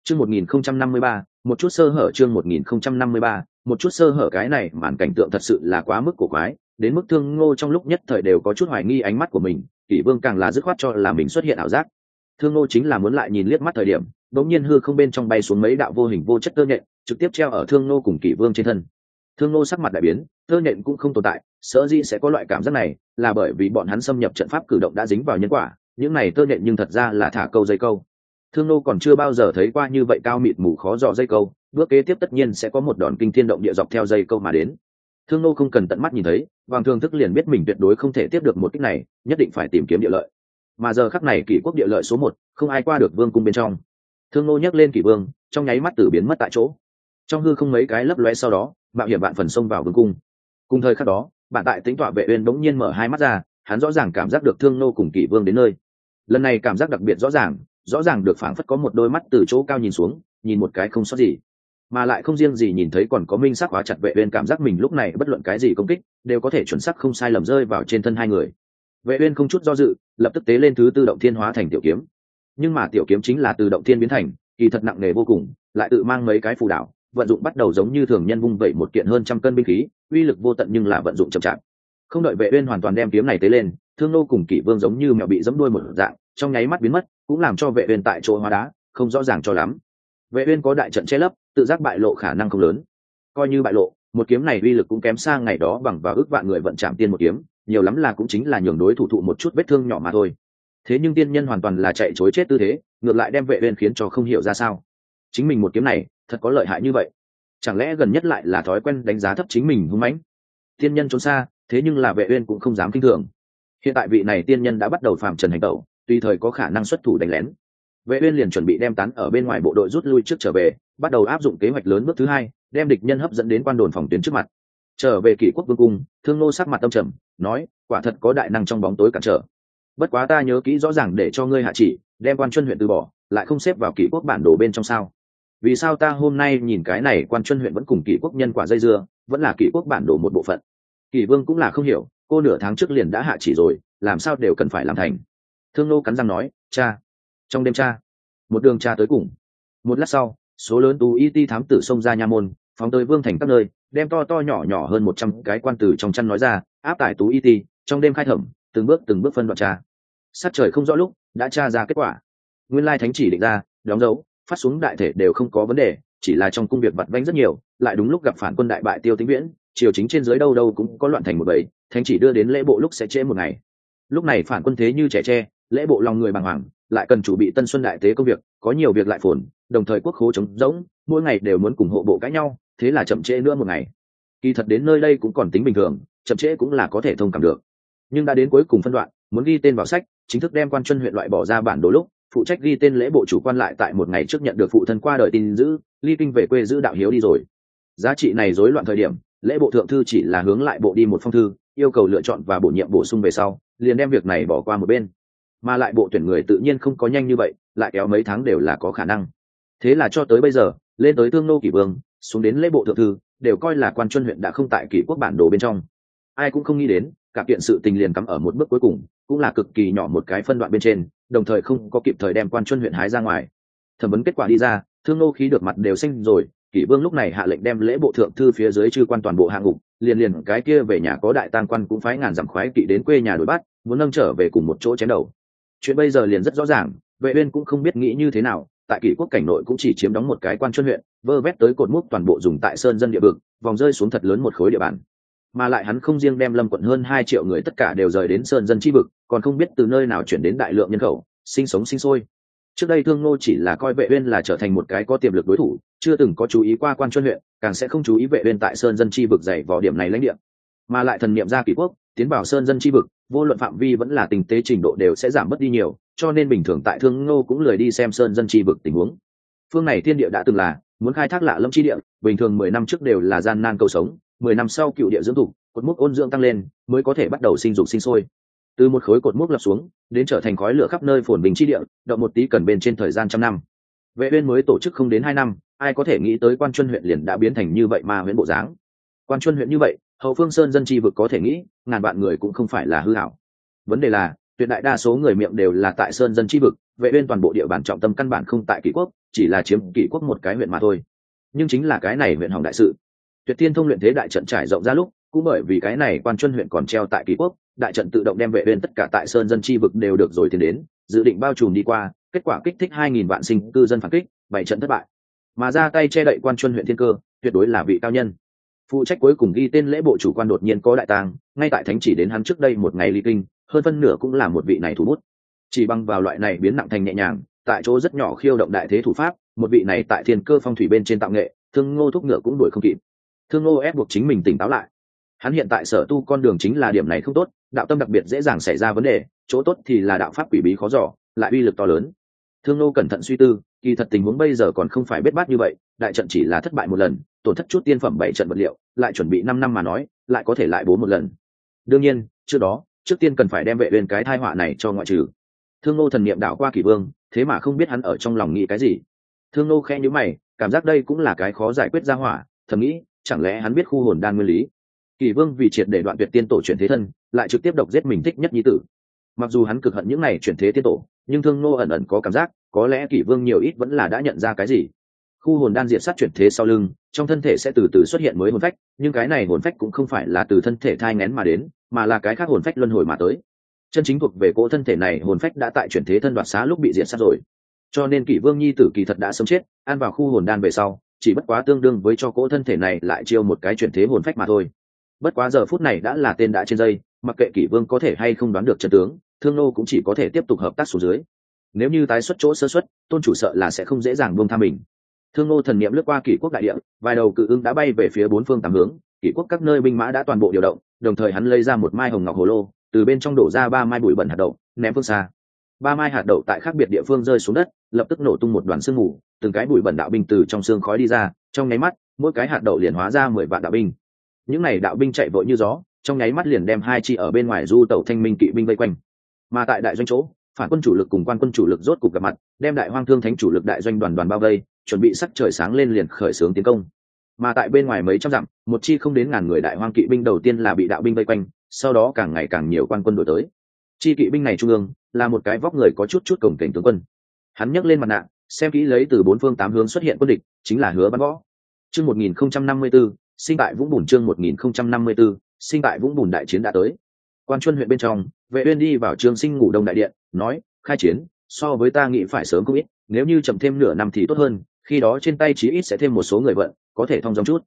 Chương một nghìn không trăm năm mươi ba, một chút sơ hở chương một nghìn không trăm năm mươi ba, một chút sơ hở cái này màn cảnh tượng thật sự là quá mức cổ quái, đến mức thương ngô trong lúc nhất thời đều có chút hoài nghi ánh mắt của mình, kỷ vương càng là dứt khoát cho là mình xuất hiện ảo giác. Thương ngô chính là muốn lại nhìn liếc mắt thời điểm, đống nhiên hư không bên trong bay xuống mấy đạo vô hình vô chất cơ nhện, trực tiếp treo ở thương ngô cùng kỷ vương trên thân thương Nô sắc mặt đại biến tơ nhện cũng không tồn tại, sở dĩ sẽ có loại cảm giác này là bởi vì bọn hắn xâm nhập trận pháp cử động đã dính vào nhân quả, những này tơ nhện nhưng thật ra là thả câu dây câu. Thương nô còn chưa bao giờ thấy qua như vậy cao mịt mù khó dò dây câu, bước kế tiếp tất nhiên sẽ có một đòn kinh thiên động địa dọc theo dây câu mà đến. Thương nô không cần tận mắt nhìn thấy, hoàng thương thức liền biết mình tuyệt đối không thể tiếp được một cách này, nhất định phải tìm kiếm địa lợi. Mà giờ khắc này kỷ quốc địa lợi số một, không ai qua được vương cung bên trong. Thương nô nhấc lên kỷ vương, trong nháy mắt tử biến mất tại chỗ. Trong hư không mấy cái lấp lóe sau đó mạo hiểm bạn phần xông vào vương cung. Cùng thời khắc đó, bạn tại tính tọa vệ uyên bỗng nhiên mở hai mắt ra, hắn rõ ràng cảm giác được thương nô cùng kỷ vương đến nơi. Lần này cảm giác đặc biệt rõ ràng rõ ràng được phảng phất có một đôi mắt từ chỗ cao nhìn xuống, nhìn một cái không sót gì. Mà lại không riêng gì nhìn thấy còn có minh sắc hóa chặt vệ uyên cảm giác mình lúc này bất luận cái gì công kích, đều có thể chuẩn xác không sai lầm rơi vào trên thân hai người. Vệ uyên không chút do dự, lập tức tế lên thứ tư động thiên hóa thành tiểu kiếm. Nhưng mà tiểu kiếm chính là từ động thiên biến thành, kỳ thật nặng nề vô cùng, lại tự mang mấy cái phù đảo vận dụng bắt đầu giống như thường nhân vung vẩy một kiện hơn trăm cân binh khí, uy lực vô tận nhưng là vận dụng chậm chạp. Không đợi vệ uyên hoàn toàn đem kiếm này tới lên, thương nô cùng kỷ vương giống như mèo bị giẫm đuôi một dạng, trong nháy mắt biến mất, cũng làm cho vệ uyên tại chỗ hóa đá, không rõ ràng cho lắm. Vệ uyên có đại trận che lấp, tự giác bại lộ khả năng không lớn. Coi như bại lộ, một kiếm này uy lực cũng kém xa ngày đó bằng vào ước vạn người vận chạm tiên một kiếm, nhiều lắm là cũng chính là nhường đối thủ thụ một chút vết thương nhỏ mà thôi. Thế nhưng tiên nhân hoàn toàn là chạy chối chết tư thế, ngược lại đem vệ uyên khiến cho không hiểu ra sao. Chính mình một kiếm này thật có lợi hại như vậy. Chẳng lẽ gần nhất lại là thói quen đánh giá thấp chính mình hung mãnh? Tiên nhân trốn xa, thế nhưng là vệ uyên cũng không dám kinh thường. Hiện tại vị này tiên nhân đã bắt đầu phạm trần hành tẩu tùy thời có khả năng xuất thủ đánh lén. Vệ uyên liền chuẩn bị đem tán ở bên ngoài bộ đội rút lui trước trở về, bắt đầu áp dụng kế hoạch lớn bước thứ hai, đem địch nhân hấp dẫn đến quan đồn phòng tuyến trước mặt. Trở về kỷ quốc vương cung, thương nô sắc mặt tâm trầm, nói, quả thật có đại năng trong bóng tối cản trở. Bất quá ta nhớ kỹ rõ ràng để cho ngươi hạ chỉ, đem quan chuyên huyện từ bỏ, lại không xếp vào kỷ quốc bản đồ bên trong sao vì sao ta hôm nay nhìn cái này quan chuân huyện vẫn cùng kỷ quốc nhân quả dây dưa, vẫn là kỷ quốc bản đồ một bộ phận? Kỷ vương cũng là không hiểu, cô nửa tháng trước liền đã hạ chỉ rồi, làm sao đều cần phải làm thành? Thương nô cắn răng nói, cha, trong đêm cha, một đường cha tới cùng. Một lát sau, số lớn tú y ti thám tử xông ra nha môn, phóng tới vương thành các nơi, đem to to nhỏ nhỏ hơn một trăm cái quan tử trong chăn nói ra, áp tải tú y ti, trong đêm khai thẩm, từng bước từng bước phân đoạn cha sát trời không rõ lúc, đã tra ra kết quả. Nguyên lai thánh chỉ định ra, đóng dấu phát xuống đại thể đều không có vấn đề, chỉ là trong công việc vặt vanh rất nhiều, lại đúng lúc gặp phản quân đại bại tiêu tính viễn, triều chính trên dưới đâu đâu cũng có loạn thành một bầy, thánh chỉ đưa đến lễ bộ lúc sẽ trễ một ngày. Lúc này phản quân thế như trẻ tre, lễ bộ lòng người bàng hoàng, lại cần chủ bị tân xuân đại tế công việc, có nhiều việc lại phồn, đồng thời quốc khố trống rỗng, mỗi ngày đều muốn cùng hộ bộ cãi nhau, thế là chậm trễ nữa một ngày. Kỳ thật đến nơi đây cũng còn tính bình thường, chậm trễ cũng là có thể thông cảm được. Nhưng đã đến cuối cùng phân đoạn, muốn ghi tên vào sách, chính thức đem quan chân huyện loại bỏ ra bản đồ lúc phụ trách ghi tên lễ bộ chủ quan lại tại một ngày trước nhận được phụ thân qua đời tin giữ, ly kinh về quê giữ đạo hiếu đi rồi. Giá trị này rối loạn thời điểm, lễ bộ thượng thư chỉ là hướng lại bộ đi một phong thư, yêu cầu lựa chọn và bổ nhiệm bổ sung về sau, liền đem việc này bỏ qua một bên. Mà lại bộ tuyển người tự nhiên không có nhanh như vậy, lại kéo mấy tháng đều là có khả năng. Thế là cho tới bây giờ, lên tới thương nô kỷ vương, xuống đến lễ bộ thượng thư, đều coi là quan chuyên huyện đã không tại kỷ quốc bản đồ bên trong. Ai cũng không nghĩ đến cả kiện sự tình liền cắm ở một bước cuối cùng, cũng là cực kỳ nhỏ một cái phân đoạn bên trên, đồng thời không có kịp thời đem quan chuân huyện hái ra ngoài. Thẩm vấn kết quả đi ra, thương nô khí được mặt đều xanh rồi, kỷ vương lúc này hạ lệnh đem lễ bộ thượng thư phía dưới chư quan toàn bộ hạng ngục, liền liền cái kia về nhà có đại tang quan cũng phái ngàn dặm khoái kỵ đến quê nhà đuổi bắt, muốn nâng trở về cùng một chỗ chém đầu. Chuyện bây giờ liền rất rõ ràng, vệ uyên cũng không biết nghĩ như thế nào, tại kỷ quốc cảnh nội cũng chỉ chiếm đóng một cái quan chuân huyện, vơ vét tới cột mốc toàn bộ dùng tại sơn dân địa vực, vòng rơi xuống thật lớn một khối địa bàn mà lại hắn không riêng đem lâm quận hơn hai triệu người tất cả đều rời đến sơn dân chi vực, còn không biết từ nơi nào chuyển đến đại lượng nhân khẩu, sinh sống sinh sôi. Trước đây thương ngô chỉ là coi vệ uyên là trở thành một cái có tiềm lực đối thủ, chưa từng có chú ý qua quan chuyên huyện, càng sẽ không chú ý vệ uyên tại sơn dân chi vực dày vào điểm này lãnh địa. Mà lại thần niệm ra kỳ quốc, tiến vào sơn dân chi vực, vô luận phạm vi vẫn là tình tế trình độ đều sẽ giảm mất đi nhiều, cho nên bình thường tại thương ngô cũng lười đi xem sơn dân chi vực tình huống. Phương này thiên địa đã từng là, muốn khai thác lạ lâm chi địa, bình thường mười năm trước đều là gian nan cầu sống mười năm sau cựu địa dưỡng thục, cột mốc ôn dưỡng tăng lên, mới có thể bắt đầu sinh dục sinh sôi. Từ một khối cột mốc lập xuống, đến trở thành khói lửa khắp nơi phồn bình chi địa, động một tí cần bên trên thời gian trăm năm. Vệ uyên mới tổ chức không đến hai năm, ai có thể nghĩ tới quan chuân huyện liền đã biến thành như vậy mà huyện bộ dáng. Quan chuân huyện như vậy, hậu phương sơn dân chi vực có thể nghĩ, ngàn vạn người cũng không phải là hư hảo. Vấn đề là, tuyệt đại đa số người miệng đều là tại sơn dân chi vực, vệ uyên toàn bộ địa bàn trọng tâm căn bản không tại kỷ quốc, chỉ là chiếm kỷ quốc một cái huyện mà thôi. Nhưng chính là cái này huyện hỏng đại sự tuyệt tiên thông luyện thế đại trận trải rộng ra lúc, cũng bởi vì cái này quan chuân huyện còn treo tại kỳ quốc, đại trận tự động đem vệ viên tất cả tại sơn dân chi vực đều được rồi tiến đến, dự định bao trùm đi qua, kết quả kích thích 2.000 vạn sinh cư dân phản kích, bảy trận thất bại. Mà ra tay che đậy quan chuân huyện thiên cơ, tuyệt đối là vị cao nhân. Phụ trách cuối cùng ghi tên lễ bộ chủ quan đột nhiên có đại tang, ngay tại thánh chỉ đến hắn trước đây một ngày ly kinh, hơn phân nửa cũng là một vị này thủ bút. Chỉ bằng vào loại này biến nặng thành nhẹ nhàng, tại chỗ rất nhỏ khiêu động đại thế thủ pháp, một vị này tại thiên cơ phong thủy bên trên tạo nghệ, thương ngô thúc ngựa cũng đuổi không kịp thương ngô ép buộc chính mình tỉnh táo lại. Hắn hiện tại sở tu con đường chính là điểm này không tốt, đạo tâm đặc biệt dễ dàng xảy ra vấn đề, chỗ tốt thì là đạo pháp quỷ bí khó giỏ lại uy lực to lớn. Thương ngô cẩn thận suy tư, kỳ thật tình huống bây giờ còn không phải bết bát như vậy, đại trận chỉ là thất bại một lần, tổn thất chút tiên phẩm bảy trận vật liệu, lại chuẩn bị năm năm mà nói, lại có thể lại bố một lần. Đương nhiên, trước đó, trước tiên cần phải đem vệ lên cái thai họa này cho ngoại trừ. Thương nô thần niệm đạo qua kỷ vương, thế mà không biết hắn ở trong lòng nghĩ cái gì. Thương nô khe nhữ mày, cảm giác đây cũng là cái khó giải quyết ra hỏa, thầm nghĩ chẳng lẽ hắn biết khu hồn đan nguyên lý? Kỳ vương vì triệt để đoạn tuyệt tiên tổ chuyển thế thân, lại trực tiếp độc giết mình thích nhất nhi tử. Mặc dù hắn cực hận những này chuyển thế tiên tổ, nhưng thương nô ẩn ẩn có cảm giác, có lẽ kỷ vương nhiều ít vẫn là đã nhận ra cái gì. Khu hồn đan diệt sát chuyển thế sau lưng, trong thân thể sẽ từ từ xuất hiện mới hồn phách, nhưng cái này hồn phách cũng không phải là từ thân thể thai ngén mà đến, mà là cái khác hồn phách luân hồi mà tới. Chân chính thuộc về cỗ thân thể này, hồn phách đã tại chuyển thế thân đoạt xá lúc bị diệt sát rồi. Cho nên kỷ vương nhi tử kỳ thật đã sớm chết, ăn vào khu hồn đan về sau chỉ bất quá tương đương với cho cỗ thân thể này lại chiêu một cái chuyển thế hồn phách mà thôi. Bất quá giờ phút này đã là tên đã trên dây, mặc kệ kỷ vương có thể hay không đoán được trận tướng, thương nô cũng chỉ có thể tiếp tục hợp tác xuống dưới. Nếu như tái xuất chỗ sơ xuất, tôn chủ sợ là sẽ không dễ dàng buông tha mình. Thương nô thần niệm lướt qua kỷ quốc đại địa, vài đầu cự ưng đã bay về phía bốn phương tám hướng, kỷ quốc các nơi binh mã đã toàn bộ điều động, đồng thời hắn lấy ra một mai hồng ngọc hồ lô, từ bên trong đổ ra ba mai bụi bẩn hạt đậu, ném phương xa. Ba mai hạt đậu tại khác biệt địa phương rơi xuống đất lập tức nổ tung một đoàn sương mù, từng cái bụi bẩn đạo binh từ trong xương khói đi ra, trong nháy mắt, mỗi cái hạt đậu liền hóa ra mười vạn đạo binh. Những n à y đạo binh chạy vội như gió, trong nháy mắt liền đem hai chi ở bên ngoài du tàu thanh minh kỵ binh vây quanh. Mà tại đại doanh chỗ, phản quân chủ lực cùng quan quân chủ lực rốt cục gặp mặt, đem đại hoang thương thánh chủ lực đại doanh đoàn đoàn bao vây, chuẩn bị sắc trời sáng lên liền khởi xướng tiến công. Mà tại bên ngoài mấy trăm dặm, một chi không đến ngàn người đại hoang kỵ binh đầu tiên là bị đạo binh vây quanh, sau đó càng ngày càng nhiều quan quân đổi tới. Chi kỵ binh này trung ương, là một cái vóc người có chút chút cổng cảnh tướng quân hắn nhấc lên mặt nạ, xem kỹ lấy từ bốn phương tám hướng xuất hiện quân địch, chính là hứa bắn võ. Chương một nghìn không trăm năm mươi b ố sinh tại vũng bùn chương một nghìn không trăm năm mươi b ố sinh tại vũng bùn đại chiến đã tới. Quan chuân huyện bên trong, vệ uyên đi vào trường sinh ngủ đông đại điện, nói, khai chiến, so với ta nghĩ phải sớm cũng ít, nếu như chậm thêm nửa năm thì tốt hơn, khi đó trên tay chí ít sẽ thêm một số người vận, có thể thông dòng chút.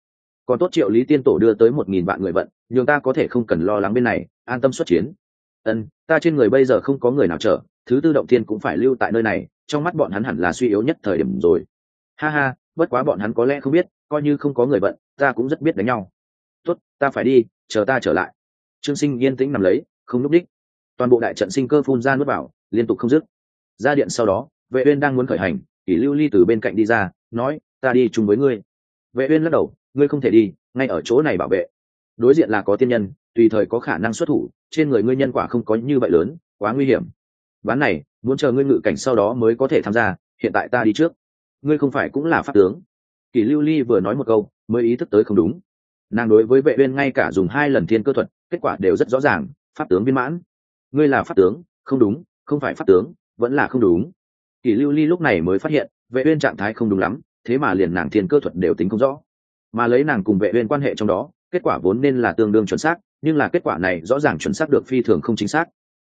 Còn tốt triệu lý tiên tổ đưa tới một nghìn vạn người vận, nhường ta có thể không cần lo lắng bên này, an tâm xuất chiến. Ân ta trên người bây giờ không có người nào chở, thứ tư động thiên cũng phải lưu tại nơi này trong mắt bọn hắn hẳn là suy yếu nhất thời điểm rồi. Ha ha, bất quá bọn hắn có lẽ không biết, coi như không có người vận ta cũng rất biết đánh nhau. Tốt, ta phải đi, chờ ta trở lại. Trương sinh yên tĩnh nằm lấy, không núp đích. Toàn bộ đại trận sinh cơ phun ra nuốt vào, liên tục không dứt. Ra điện sau đó, vệ uyên đang muốn khởi hành, kỷ lưu ly từ bên cạnh đi ra, nói, ta đi chung với ngươi. Vệ uyên lắc đầu, ngươi không thể đi, ngay ở chỗ này bảo vệ. Đối diện là có tiên nhân, tùy thời có khả năng xuất thủ, trên người ngươi nhân quả không có như vậy lớn, quá nguy hiểm ván này, muốn chờ ngươi ngự cảnh sau đó mới có thể tham gia, hiện tại ta đi trước. Ngươi không phải cũng là pháp tướng. Kỷ lưu ly vừa nói một câu, mới ý thức tới không đúng. Nàng đối với vệ uyên ngay cả dùng hai lần thiên cơ thuật, kết quả đều rất rõ ràng, pháp tướng viên mãn. Ngươi là pháp tướng, không đúng, không phải pháp tướng, vẫn là không đúng. Kỷ lưu ly lúc này mới phát hiện, vệ uyên trạng thái không đúng lắm, thế mà liền nàng thiên cơ thuật đều tính không rõ. Mà lấy nàng cùng vệ uyên quan hệ trong đó, kết quả vốn nên là tương đương chuẩn xác, nhưng là kết quả này rõ ràng chuẩn xác được phi thường không chính xác.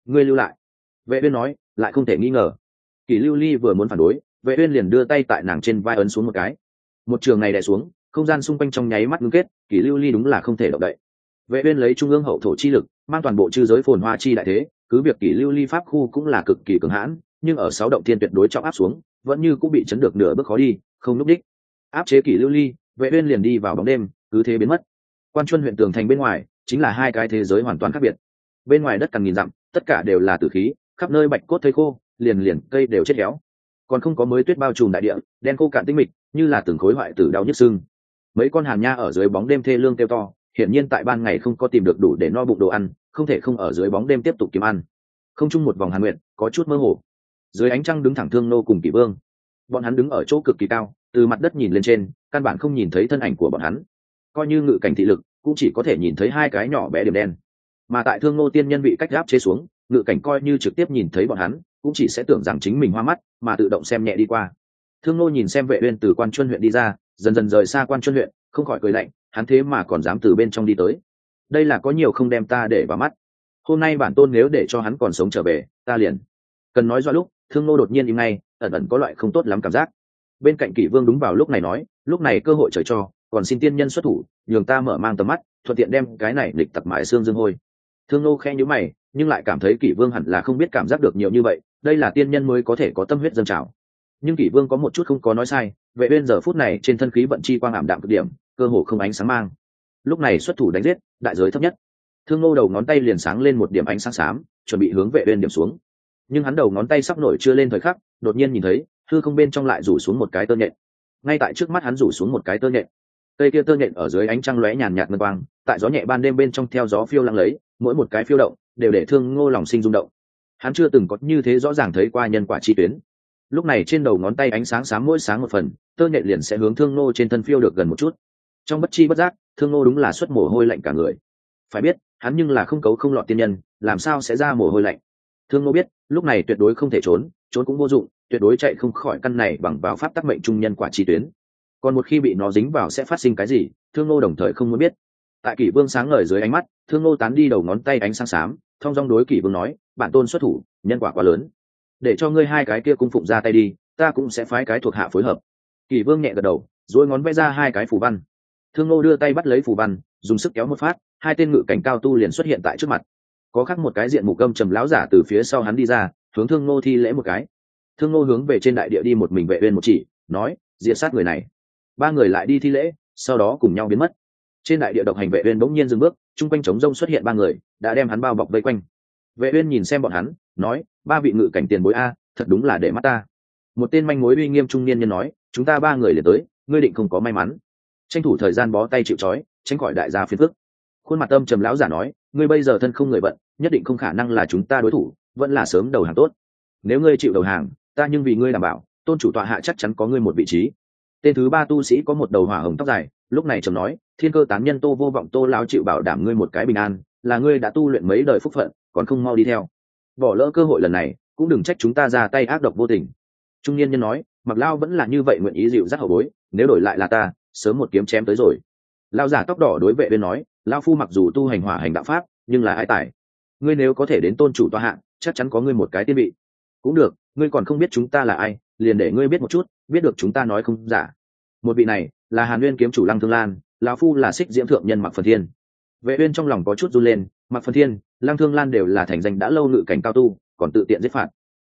Ngươi lưu lại vệ uyên nói, lại không thể nghi ngờ. Kỷ lưu ly vừa muốn phản đối, vệ uyên liền đưa tay tại nàng trên vai ấn xuống một cái. Một trường này đè xuống, không gian xung quanh trong nháy mắt ngưng kết, kỷ lưu ly đúng là không thể động đậy. Vệ uyên lấy trung ương hậu thổ chi lực, mang toàn bộ chư giới phồn hoa chi đại thế, cứ việc kỷ lưu ly pháp khu cũng là cực kỳ cường hãn, nhưng ở sáu động thiên tuyệt đối trọng áp xuống, vẫn như cũng bị chấn được nửa bước khó đi, không núp đích. Áp chế kỷ lưu ly, vệ uyên liền đi vào bóng đêm, cứ thế biến mất. Quan chuân huyện tường thành bên ngoài, chính là hai cái thế giới hoàn toàn khác biệt. Bên ngoài đất càng nghìn dặm, tất cả đều là tử khí khắp nơi bạch cốt thây khô, liền liền cây đều chết héo. Còn không có mới tuyết bao trùm đại địa, đen khô cạn tinh mịch, như là từng khối hoại tử đau nhức sưng mấy con hàn nha ở dưới bóng đêm thê lương kêu to, hiển nhiên tại ban ngày không có tìm được đủ để no bụng đồ ăn, không thể không ở dưới bóng đêm tiếp tục kiếm ăn. Không chung một vòng hàn nguyện có chút mơ hồ. Dưới ánh trăng đứng thẳng thương nô cùng kỷ vương. Bọn hắn đứng ở chỗ cực kỳ cao, từ mặt đất nhìn lên trên, căn bản không nhìn thấy thân ảnh của bọn hắn. Coi như ngự cảnh thị lực, cũng chỉ có thể nhìn thấy hai cái nhỏ bé điểm đen. Mà tại thương nô tiên nhân bị cách gáp chế xuống ngự cảnh coi như trực tiếp nhìn thấy bọn hắn, cũng chỉ sẽ tưởng rằng chính mình hoa mắt, mà tự động xem nhẹ đi qua. Thương nô nhìn xem vệ uyên từ quan chuyên huyện đi ra, dần dần rời xa quan chuyên huyện, không khỏi cười lạnh, hắn thế mà còn dám từ bên trong đi tới. Đây là có nhiều không đem ta để vào mắt. Hôm nay bản tôn nếu để cho hắn còn sống trở về, ta liền. Cần nói do lúc, thương nô đột nhiên im ngay, ẩn ẩn có loại không tốt lắm cảm giác. Bên cạnh kỷ vương đúng vào lúc này nói, lúc này cơ hội trời cho, còn xin tiên nhân xuất thủ, nhường ta mở mang tầm mắt, thuận tiện đem cái này lịch tặc mãi xương dương hôi. Thương nô khe nhíu mày nhưng lại cảm thấy kỷ vương hẳn là không biết cảm giác được nhiều như vậy, đây là tiên nhân mới có thể có tâm huyết dân trào. Nhưng kỷ vương có một chút không có nói sai vệ bên giờ phút này trên thân khí vận chi quang ảm đạm cực điểm, cơ hồ không ánh sáng mang. Lúc này xuất thủ đánh giết, đại giới thấp nhất. Thương ngô đầu ngón tay liền sáng lên một điểm ánh sáng xám, chuẩn bị hướng vệ bên điểm xuống. Nhưng hắn đầu ngón tay sắp nổi chưa lên thời khắc, đột nhiên nhìn thấy thư không bên trong lại rủ xuống một cái tơ nhện. Ngay tại trước mắt hắn rủ xuống một cái tơ nhện. Cây kia tơ nhện ở dưới ánh trăng lóe nhàn nhạt ngân quang tại gió nhẹ ban đêm bên trong theo gió phiêu lăng lấy, mỗi một cái phiêu động đều để thương ngô lòng sinh rung động. Hắn chưa từng có như thế rõ ràng thấy qua nhân quả chi tuyến. Lúc này trên đầu ngón tay ánh sáng sáng mỗi sáng một phần, tơ nhện liền sẽ hướng thương ngô trên thân phiêu được gần một chút. Trong bất chi bất giác, thương ngô đúng là xuất mồ hôi lạnh cả người. Phải biết, hắn nhưng là không cấu không lọt tiên nhân, làm sao sẽ ra mồ hôi lạnh? Thương ngô biết, lúc này tuyệt đối không thể trốn trốn cũng vô dụng, tuyệt đối chạy không khỏi căn này bằng báo pháp tác mệnh trung nhân quả chi tuyến. Còn một khi bị nó dính vào sẽ phát sinh cái gì, thương ngô đồng thời không muốn biết tại kỷ vương sáng ngời dưới ánh mắt, thương ngô tán đi đầu ngón tay ánh sáng xám thong dong đối kỷ vương nói, bản tôn xuất thủ, nhân quả quá lớn. Để cho ngươi hai cái kia cung phụng ra tay đi, ta cũng sẽ phái cái thuộc hạ phối hợp. Kỷ vương nhẹ gật đầu dối ngón vẽ ra hai cái phù văn. Thương ngô đưa tay bắt lấy phù văn, dùng sức kéo một phát, hai tên ngự cảnh cao tu liền xuất hiện tại trước mặt. Có khắc một cái diện mục âm trầm láo giả từ phía sau hắn đi ra, hướng thương ngô thi lễ một cái. Thương ngô hướng về trên đại địa đi một mình vệ bên một chỉ, nói, diệt sát người này. Ba người lại đi thi lễ, sau đó cùng nhau biến mất trên đại địa độc hành vệ uyên bỗng nhiên dừng bước chung quanh trống rông xuất hiện ba người đã đem hắn bao bọc vây quanh. Vệ uyên nhìn xem bọn hắn nói ba vị ngự cảnh tiền bối a thật đúng là để mắt ta. Một tên manh mối uy nghiêm trung niên nhân nói chúng ta ba người liền tới ngươi định không có may mắn. Tranh thủ thời gian bó tay chịu chói, tránh khỏi đại gia phiền phức. Khuôn mặt âm trầm lão giả nói ngươi bây giờ thân không người bận nhất định không khả năng là chúng ta đối thủ vẫn là sớm đầu hàng tốt. Nếu ngươi chịu đầu hàng ta nhưng vì ngươi đảm bảo tôn chủ tọa hạ chắc chắn có ngươi một vị trí. Tên thứ ba tu sĩ có một đầu hỏa hồng tóc dài lúc này trầm nói thiên cơ tán nhân tô vô vọng tô lao chịu bảo đảm ngươi một cái bình an, là ngươi đã tu luyện mấy đời phúc phận, còn không mau đi theo. Bỏ lỡ cơ hội lần này, cũng đừng trách chúng ta ra tay ác độc vô tình. Trung niên nhân nói, mặc lao vẫn là như vậy nguyện ý dịu dắt hậu bối, nếu đổi lại là ta, sớm một kiếm chém tới rồi. Lao giả tóc đỏ đối vệ bên nói, lao phu mặc dù tu hành hỏa hành đạo pháp, nhưng là ai tài. Ngươi nếu có thể đến tôn chủ tòa hạng chắc chắn có ngươi một cái tiên vị. Cũng được, ngươi còn không biết chúng ta là ai, liền để ngươi biết một chút, biết được chúng ta nói không giả. Một vị này, là hàn Nguyên kiếm chủ lăng thương lan lão phu là xích diễm thượng nhân mặc phần thiên. Vệ uyên trong lòng có chút run lên mặc phần thiên lang thương lan đều là thành danh đã lâu ngự cảnh cao tu, còn tự tiện giết phạt.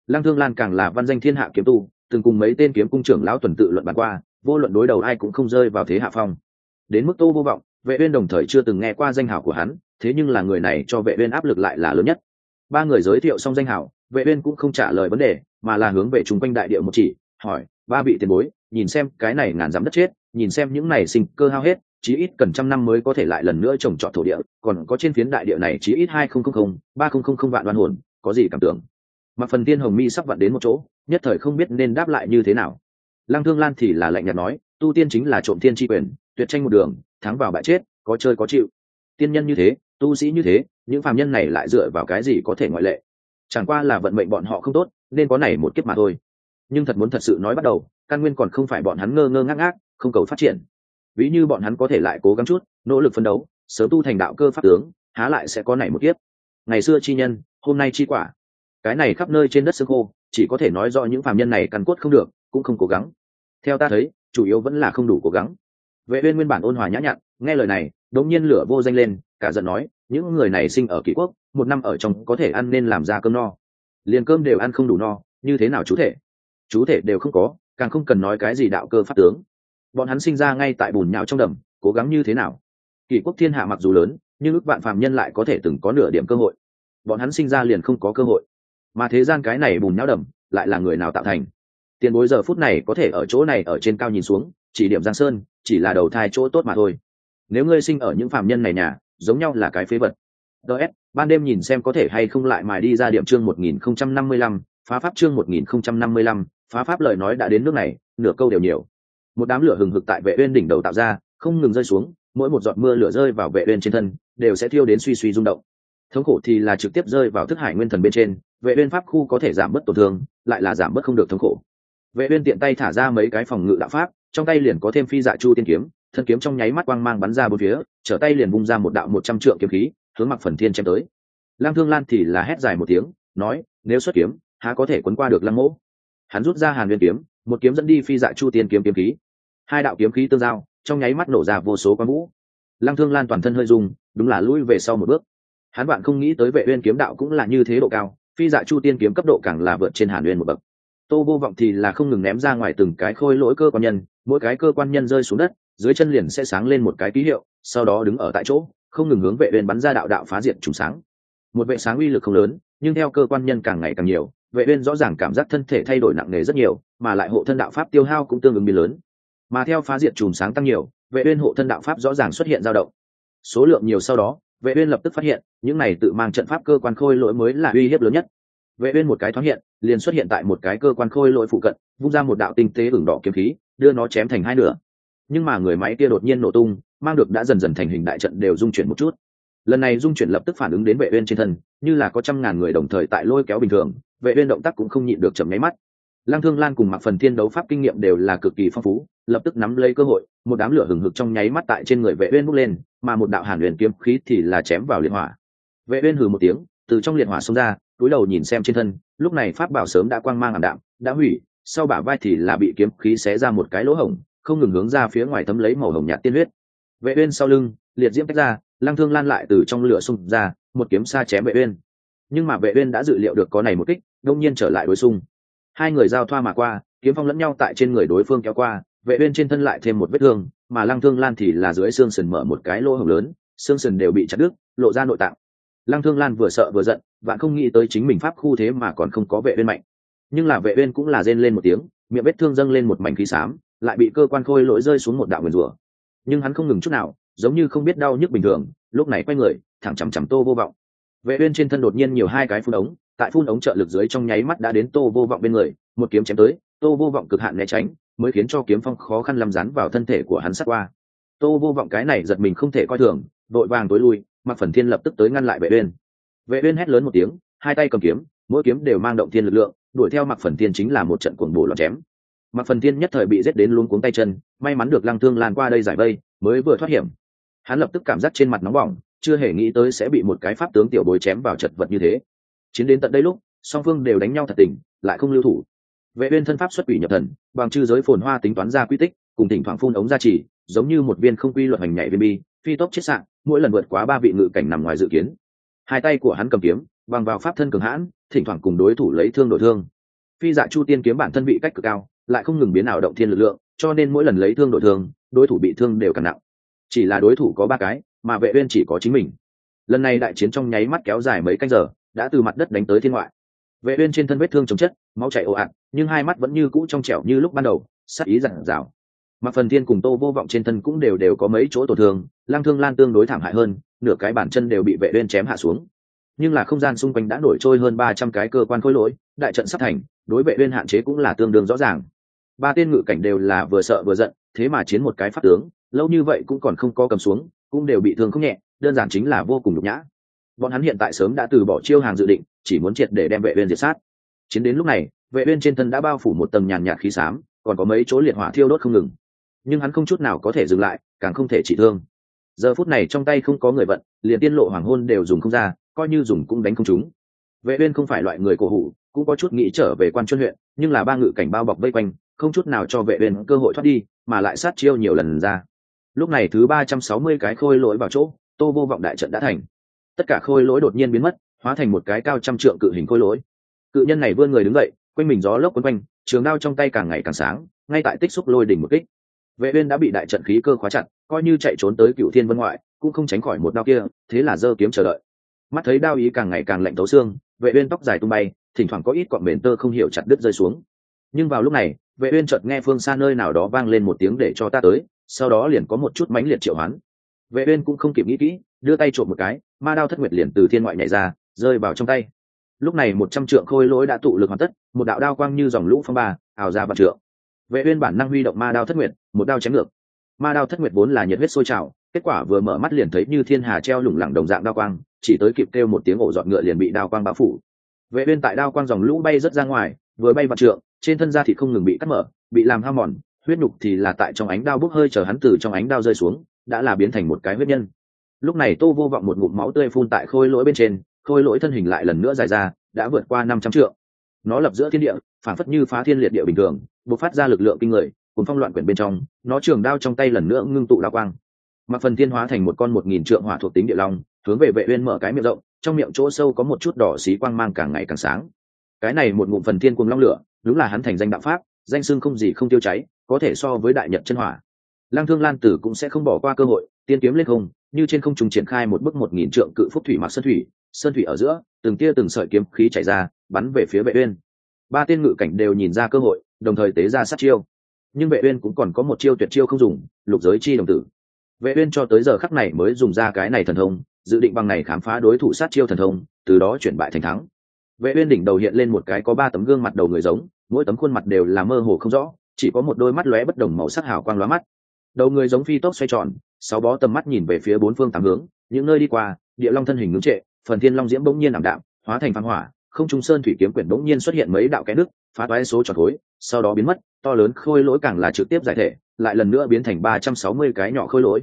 Lang thương lan càng là văn danh thiên hạ kiếm tu, từng cùng mấy tên kiếm cung trưởng lão tuần tự luận bàn qua, vô luận đối đầu ai cũng không rơi vào thế hạ phong. Đến mức tô vô vọng, vệ uyên đồng thời chưa từng nghe qua danh hào của hắn, thế nhưng là người này cho vệ uyên áp lực lại là lớn nhất. Ba người giới thiệu xong danh hào, vệ uyên cũng không trả lời vấn đề, mà là hướng về chung quanh đại địa một chỉ, hỏi, ba vị tiền bối, nhìn xem cái này ngàn dám đất chết, nhìn xem những này sinh cơ hao hết chí ít cần trăm năm mới có thể lại lần nữa trồng trọt thổ địa, còn có trên phiến đại địa này chí ít hai không không không, ba không không không vạn đoan hồn, có gì cảm tưởng? Mà phần tiên hồng mi sắp vặn đến một chỗ, nhất thời không biết nên đáp lại như thế nào. Lăng thương lan thì là lạnh nhạt nói, tu tiên chính là trộm thiên tri quyền, tuyệt tranh một đường, thắng vào bại chết, có chơi có chịu. Tiên nhân như thế, tu sĩ như thế, những phàm nhân này lại dựa vào cái gì có thể ngoại lệ? Chẳng qua là vận mệnh bọn họ không tốt, nên có này một kiếp mà thôi. Nhưng thật muốn thật sự nói bắt đầu, căn nguyên còn không phải bọn hắn ngơ ngơ ngác ngác, không cầu phát triển ví như bọn hắn có thể lại cố gắng chút, nỗ lực phấn đấu, sớm tu thành đạo cơ pháp tướng, há lại sẽ có này một kiếp. Ngày xưa chi nhân, hôm nay chi quả. Cái này khắp nơi trên đất xương khô, chỉ có thể nói do những phạm nhân này căn cốt không được, cũng không cố gắng. Theo ta thấy, chủ yếu vẫn là không đủ cố gắng. Vệ uyên nguyên bản ôn hòa nhã nhặn, nghe lời này, đống nhiên lửa vô danh lên, cả giận nói, những người này sinh ở kỷ quốc, một năm ở trong có thể ăn nên làm ra cơm no. Liền cơm đều ăn không đủ no, như thế nào chú thể? Chú thể đều không có, càng không cần nói cái gì đạo cơ pháp tướng bọn hắn sinh ra ngay tại bùn nhão trong đầm, cố gắng như thế nào? Kỷ quốc thiên hạ mặc dù lớn, nhưng ước vạn phàm nhân lại có thể từng có nửa điểm cơ hội. Bọn hắn sinh ra liền không có cơ hội. Mà thế gian cái này bùn nhão đầm, lại là người nào tạo thành? Tiền bối giờ phút này có thể ở chỗ này ở trên cao nhìn xuống, chỉ điểm giang sơn, chỉ là đầu thai chỗ tốt mà thôi. Nếu ngươi sinh ở những phàm nhân này nhà, giống nhau là cái phế vật. Ts ban đêm nhìn xem có thể hay không lại mài đi ra điểm chương một nghìn không trăm năm mươi lăm, phá pháp chương một nghìn không trăm năm mươi lăm, phá pháp lời nói đã đến nước này, nửa câu đều nhiều một đám lửa hừng hực tại vệ uyên đỉnh đầu tạo ra, không ngừng rơi xuống, mỗi một giọt mưa lửa rơi vào vệ uyên trên thân, đều sẽ thiêu đến suy suy rung động. Thống khổ thì là trực tiếp rơi vào thức hải nguyên thần bên trên, vệ uyên pháp khu có thể giảm bớt tổn thương, lại là giảm bớt không được thống khổ. Vệ uyên tiện tay thả ra mấy cái phòng ngự đạo pháp, trong tay liền có thêm phi dạ chu tiên kiếm, thân kiếm trong nháy mắt quang mang bắn ra bốn phía, trở tay liền bung ra một đạo một trăm trượng kiếm khí, hướng mặc phần thiên chém tới. Lang thương lan thì là hét dài một tiếng, nói, nếu xuất kiếm, há có thể quấn qua được lăng mỗ hắn rút ra hàn nguyên kiếm một kiếm dẫn đi phi dạ chu tiên kiếm kiếm khí. Hai đạo kiếm khí tương giao, trong nháy mắt nổ ra vô số quang vũ. Lăng thương lan toàn thân hơi dùng đúng là lũi về sau một bước. Hắn bạn không nghĩ tới vệ uyên kiếm đạo cũng là như thế độ cao, phi dạ chu tiên kiếm cấp độ càng là vượt trên hàn uyên một bậc. Tô vô vọng thì là không ngừng ném ra ngoài từng cái khôi lỗi cơ quan nhân, mỗi cái cơ quan nhân rơi xuống đất, dưới chân liền sẽ sáng lên một cái ký hiệu, sau đó đứng ở tại chỗ, không ngừng hướng vệ uyên bắn ra đạo đạo phá diện trùng sáng. Một vệ sáng uy lực không lớn nhưng theo cơ quan nhân càng ngày càng nhiều, vệ uyên rõ ràng cảm giác thân thể thay đổi nặng nề rất nhiều, mà lại hộ thân đạo pháp tiêu hao cũng tương ứng biến lớn. Mà theo phá diệt chùm sáng tăng nhiều, vệ uyên hộ thân đạo pháp rõ ràng xuất hiện dao động. Số lượng nhiều sau đó, vệ uyên lập tức phát hiện, những này tự mang trận pháp cơ quan khôi lỗi mới là uy hiếp lớn nhất. Vệ uyên một cái thoáng hiện, liền xuất hiện tại một cái cơ quan khôi lỗi phụ cận, vung ra một đạo tinh tế ửng đỏ kiếm khí, đưa nó chém thành hai nửa. Nhưng mà người máy kia đột nhiên nổ tung, mang được đã dần dần thành hình đại trận đều dung chuyển một chút lần này dung chuyển lập tức phản ứng đến vệ uyên trên thân, như là có trăm ngàn người đồng thời tại lôi kéo bình thường, vệ uyên động tác cũng không nhịn được chậm nháy mắt. Lang thương lan cùng mặc phần thiên đấu pháp kinh nghiệm đều là cực kỳ phong phú, lập tức nắm lấy cơ hội, một đám lửa hừng hực trong nháy mắt tại trên người vệ uyên bốc lên, mà một đạo hàn luyện kiếm khí thì là chém vào liệt hỏa. Vệ uyên hừ một tiếng, từ trong liệt hỏa xông ra cúi đầu nhìn xem trên thân, lúc này pháp bảo sớm đã quang mang ảm đạm, đã hủy, sau bả vai thì là bị kiếm khí xé ra một cái lỗ hổng, không ngừng hướng ra phía ngoài thấm lấy màu hồng nhạt tiên huyết. Vệ uyên sau lưng, liệt diễm tách ra lăng thương lan lại từ trong lửa xung ra, một kiếm xa chém vệ uyên. Nhưng mà vệ uyên đã dự liệu được có này một kích, đông nhiên trở lại đối xung. Hai người giao thoa mà qua, kiếm phong lẫn nhau tại trên người đối phương kéo qua, vệ uyên trên thân lại thêm một vết thương, mà lăng thương lan thì là dưới xương sườn mở một cái lỗ hổng lớn, xương sườn đều bị chặt đứt, lộ ra nội tạng. Lăng thương lan vừa sợ vừa giận, vạn không nghĩ tới chính mình pháp khu thế mà còn không có vệ uyên mạnh. Nhưng là vệ uyên cũng là rên lên một tiếng, miệng vết thương dâng lên một mảnh khí xám, lại bị cơ quan khôi lỗi rơi xuống một đạo nguyên rủa. Nhưng hắn không ngừng chút nào giống như không biết đau nhức bình thường, lúc này quay người, thẳng chằm chằm tô vô vọng. Vệ uyên trên thân đột nhiên nhiều hai cái phun ống, tại phun ống trợ lực dưới trong nháy mắt đã đến tô vô vọng bên người, một kiếm chém tới, tô vô vọng cực hạn né tránh, mới khiến cho kiếm phong khó khăn làm rán vào thân thể của hắn sát qua. Tô vô vọng cái này giật mình không thể coi thường, đội vàng tối lui, mặc phần thiên lập tức tới ngăn lại vệ uyên. Vệ uyên hét lớn một tiếng, hai tay cầm kiếm, mỗi kiếm đều mang động thiên lực lượng, đuổi theo mặc phần thiên chính là một trận cuồng bổ loạn chém. Mặc phần thiên nhất thời bị giết đến luống cuống tay chân, may mắn được lăng thương lan qua đây giải vây, mới vừa thoát hiểm hắn lập tức cảm giác trên mặt nóng bỏng, chưa hề nghĩ tới sẽ bị một cái pháp tướng tiểu bối chém vào chật vật như thế. Chiến đến tận đây lúc, song phương đều đánh nhau thật tình, lại không lưu thủ. Vệ uyên thân pháp xuất quỷ nhập thần, bằng chư giới phồn hoa tính toán ra quy tích, cùng thỉnh thoảng phun ống ra chỉ giống như một viên không quy luật hành nhảy viên bi, phi tốc chết sạn mỗi lần vượt quá ba vị ngự cảnh nằm ngoài dự kiến. Hai tay của hắn cầm kiếm, bằng vào pháp thân cường hãn, thỉnh thoảng cùng đối thủ lấy thương đổi thương. Phi dạ chu tiên kiếm bản thân bị cách cực cao, lại không ngừng biến ảo động thiên lực lượng, cho nên mỗi lần lấy thương đổi thương, đối thủ bị thương đều càng nặng chỉ là đối thủ có ba cái, mà vệ uyên chỉ có chính mình. Lần này đại chiến trong nháy mắt kéo dài mấy canh giờ, đã từ mặt đất đánh tới thiên ngoại. Vệ uyên trên thân vết thương chống chất, máu chảy ồ ạt, nhưng hai mắt vẫn như cũ trong trẻo như lúc ban đầu, sắc ý dặn dào. Mặc phần thiên cùng tô vô vọng trên thân cũng đều đều có mấy chỗ tổn thương, lang thương lan tương đối thảm hại hơn, nửa cái bàn chân đều bị vệ uyên chém hạ xuống. Nhưng là không gian xung quanh đã nổi trôi hơn ba trăm cái cơ quan khối lỗi, đại trận sắp thành, đối vệ uyên hạn chế cũng là tương đương rõ ràng. Ba tiên ngự cảnh đều là vừa sợ vừa giận, thế mà chiến một cái pháp tướng lâu như vậy cũng còn không có cầm xuống, cũng đều bị thương không nhẹ, đơn giản chính là vô cùng nhục nhã. Bọn hắn hiện tại sớm đã từ bỏ chiêu hàng dự định, chỉ muốn triệt để đem vệ uyên diệt sát. Chiến đến lúc này, vệ uyên trên thân đã bao phủ một tầng nhàn nhạt khí sám còn có mấy chỗ liệt hỏa thiêu đốt không ngừng. Nhưng hắn không chút nào có thể dừng lại, càng không thể trị thương. Giờ phút này trong tay không có người vận, liền tiên lộ hoàng hôn đều dùng không ra, coi như dùng cũng đánh không chúng vệ uyên không phải loại người cổ hủ, cũng có chút nghĩ trở về quan chuyên huyện, nhưng là ba ngự cảnh bao bọc vây quanh, không chút nào cho vệ uyên cơ hội thoát đi, mà lại sát chiêu nhiều lần ra lúc này thứ 360 cái khôi lỗi vào chỗ, tô vô vọng đại trận đã thành. Tất cả khôi lỗi đột nhiên biến mất, hóa thành một cái cao trăm trượng cự hình khôi lỗi. Cự nhân này vươn người đứng dậy, quanh mình gió lốc quấn quanh, trường đao trong tay càng ngày càng sáng, ngay tại tích xúc lôi đỉnh một kích. Vệ uyên đã bị đại trận khí cơ khóa chặt, coi như chạy trốn tới cựu thiên vân ngoại, cũng không tránh khỏi một đao kia, thế là giơ kiếm chờ đợi. Mắt thấy đao ý càng ngày càng lạnh tấu xương, vệ uyên tóc dài tung bay, thỉnh thoảng có ít cọng mền tơ không hiểu chặt đứt rơi xuống. Nhưng vào lúc này, vệ uyên chợt nghe phương xa nơi nào đó vang lên một tiếng để cho ta tới sau đó liền có một chút mãnh liệt triệu hoán. Vệ uyên cũng không kịp nghĩ kỹ, đưa tay trộm một cái, ma đao thất nguyệt liền từ thiên ngoại nhảy ra, rơi vào trong tay. Lúc này một trăm trượng khôi lỗi đã tụ lực hoàn tất, một đạo đao quang như dòng lũ phong ba, ảo ra vạn trượng. Vệ uyên bản năng huy động ma đao thất nguyệt, một đao chém ngược. Ma đao thất nguyệt vốn là nhiệt huyết sôi trào, kết quả vừa mở mắt liền thấy như thiên hà treo lủng lẳng đồng dạng đao quang, chỉ tới kịp kêu một tiếng ổ dọn ngựa liền bị đao quang bao phủ. Vệ uyên tại đao quang dòng lũ bay rất ra ngoài, vừa bay vạn trượng, trên thân da thịt không ngừng bị cắt mở, bị làm hao mòn huyết nhục thì là tại trong ánh đao bốc hơi chờ hắn từ trong ánh đao rơi xuống, đã là biến thành một cái huyết nhân. Lúc này tô vô vọng một ngụm máu tươi phun tại khôi lỗi bên trên, khôi lỗi thân hình lại lần nữa dài ra, đã vượt qua năm trăm trượng. Nó lập giữa thiên địa, phản phất như phá thiên liệt địa bình thường, bộc phát ra lực lượng kinh người cùng phong loạn quyển bên trong, nó trường đao trong tay lần nữa ngưng tụ đao quang. Mặc phần thiên hóa thành một con một nghìn trượng hỏa thuộc tính địa long, hướng về vệ uyên mở cái miệng rộng, trong miệng chỗ sâu có một chút đỏ xí quang mang càng ngày càng sáng. Cái này một ngụm phần thiên cuồng long lửa, đúng là hắn thành danh đạo pháp, danh xưng không gì không tiêu cháy có thể so với đại nhật chân hỏa. Lang thương lan tử cũng sẽ không bỏ qua cơ hội, tiên kiếm lên không, như trên không trùng triển khai một bức một nghìn trượng cự phúc thủy mặc sơn thủy sơn thủy ở giữa, từng tia từng sợi kiếm khí chảy ra, bắn về phía vệ uyên. Ba tiên ngự cảnh đều nhìn ra cơ hội, đồng thời tế ra sát chiêu. Nhưng vệ uyên cũng còn có một chiêu tuyệt chiêu không dùng, lục giới chi đồng tử. Vệ uyên cho tới giờ khắc này mới dùng ra cái này thần thông, dự định bằng này khám phá đối thủ sát chiêu thần thông, từ đó chuyển bại thành thắng. Vệ uyên đỉnh đầu hiện lên một cái có ba tấm gương mặt đầu người giống, mỗi tấm khuôn mặt đều là mơ hồ không rõ chỉ có một đôi mắt lóe bất đồng màu sắc hào quang lóa mắt. Đầu người giống phi tốc xoay tròn, sáu bó tầm mắt nhìn về phía bốn phương tám hướng, những nơi đi qua, địa long thân hình ngưng trệ, phần thiên long diễm bỗng nhiên ảm đạm, hóa thành phán hỏa, không trung sơn thủy kiếm quyển bỗng nhiên xuất hiện mấy đạo kẽ nước phá toái số tròn khối sau đó biến mất, to lớn khôi lỗi càng là trực tiếp giải thể, lại lần nữa biến thành ba trăm sáu mươi cái nhỏ khôi lỗi.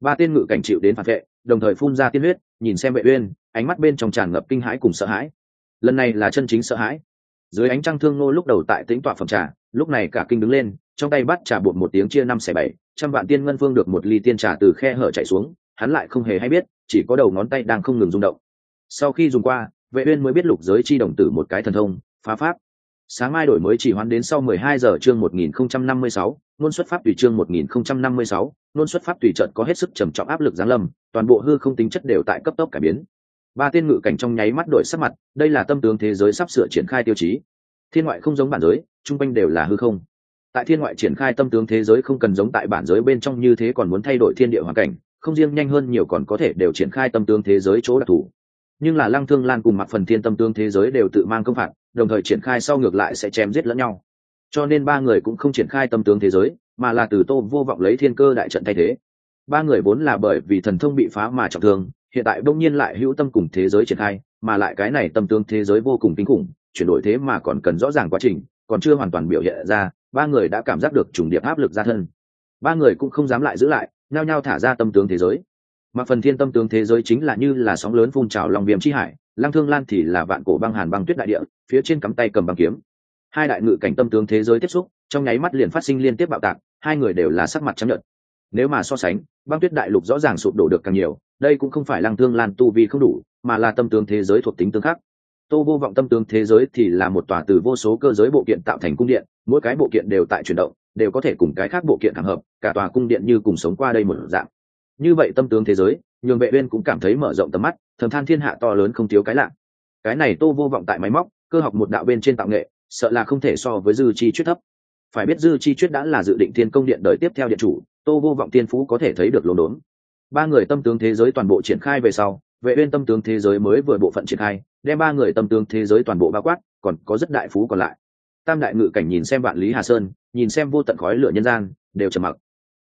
Ba tiên ngự cảnh chịu đến phản vệ, đồng thời phun ra tiên huyết, nhìn xem vệ uyên, ánh mắt bên trong tràn ngập kinh hãi cùng sợ hãi. Lần này là chân chính sợ hãi. Dưới ánh trăng thương nô lúc đầu tại tĩnh tọa phòng trà lúc này cả kinh đứng lên trong tay bắt trà bột một tiếng chia năm xẻ bảy trăm vạn tiên ngân phương được một ly tiên trà từ khe hở chảy xuống hắn lại không hề hay biết chỉ có đầu ngón tay đang không ngừng rung động. Sau khi dùng qua vệ uyên mới biết lục giới chi đồng tử một cái thần thông phá pháp. Sáng mai đổi mới chỉ hoán đến sau 12 giờ chương 1056, nôn xuất pháp tùy chương 1056, nôn xuất pháp tùy trận có hết sức trầm trọng áp lực giáng lâm toàn bộ hư không tính chất đều tại cấp tốc cải biến. Ba tiên ngự cảnh trong nháy mắt đổi sắc mặt đây là tâm tướng thế giới sắp sửa triển khai tiêu chí. Thiên ngoại không giống bản giới trung quanh đều là hư không. Tại thiên ngoại triển khai tâm tướng thế giới không cần giống tại bản giới bên trong như thế còn muốn thay đổi thiên địa hoàn cảnh, không riêng nhanh hơn nhiều còn có thể đều triển khai tâm tướng thế giới chỗ đặc thù. Nhưng là lăng thương lan cùng mặc phần thiên tâm tướng thế giới đều tự mang công phạt, đồng thời triển khai sau ngược lại sẽ chém giết lẫn nhau. Cho nên ba người cũng không triển khai tâm tướng thế giới, mà là từ tô vô vọng lấy thiên cơ đại trận thay thế. Ba người vốn là bởi vì thần thông bị phá mà trọng thương, hiện tại đông nhiên lại hữu tâm cùng thế giới triển khai, mà lại cái này tâm tướng thế giới vô cùng kinh khủng, chuyển đổi thế mà còn cần rõ ràng quá trình còn chưa hoàn toàn biểu hiện ra, ba người đã cảm giác được trùng điệp áp lực ra thân. Ba người cũng không dám lại giữ lại, nhao nhao thả ra tâm tướng thế giới. Mà phần thiên tâm tướng thế giới chính là như là sóng lớn phun trào lòng viêm chi hải, lăng thương lan thì là vạn cổ băng hàn băng tuyết đại địa, phía trên cắm tay cầm băng kiếm. Hai đại ngự cảnh tâm tướng thế giới tiếp xúc, trong nháy mắt liền phát sinh liên tiếp bạo tạc, hai người đều là sắc mặt chấp nhận nếu mà so sánh, băng tuyết đại lục rõ ràng sụp đổ được càng nhiều, đây cũng không phải lăng thương lan tu vi không đủ, mà là tâm tướng thế giới thuộc tính tương khắc tô vô vọng tâm tướng thế giới thì là một tòa từ vô số cơ giới bộ kiện tạo thành cung điện, mỗi cái bộ kiện đều tại chuyển động, đều có thể cùng cái khác bộ kiện hàng hợp, cả tòa cung điện như cùng sống qua đây một dạng. Như vậy tâm tướng thế giới, nhường vệ uyên cũng cảm thấy mở rộng tầm mắt, thầm than thiên hạ to lớn không thiếu cái lạ. Cái này tô vô vọng tại máy móc, cơ học một đạo bên trên tạo nghệ, sợ là không thể so với dư chi chuyết thấp. Phải biết dư chi chuyết đã là dự định thiên công điện đời tiếp theo điện chủ, tô vô vọng tiên phú có thể thấy được lồn đốn. Ba người tâm tướng thế giới toàn bộ triển khai về sau, vệ uyên tâm tướng thế giới mới vừa bộ phận triển khai đem ba người tâm tướng thế giới toàn bộ bao quát, còn có rất đại phú còn lại. Tam đại ngự cảnh nhìn xem vạn lý hà sơn, nhìn xem vô tận khói lửa nhân gian, đều trầm mặc.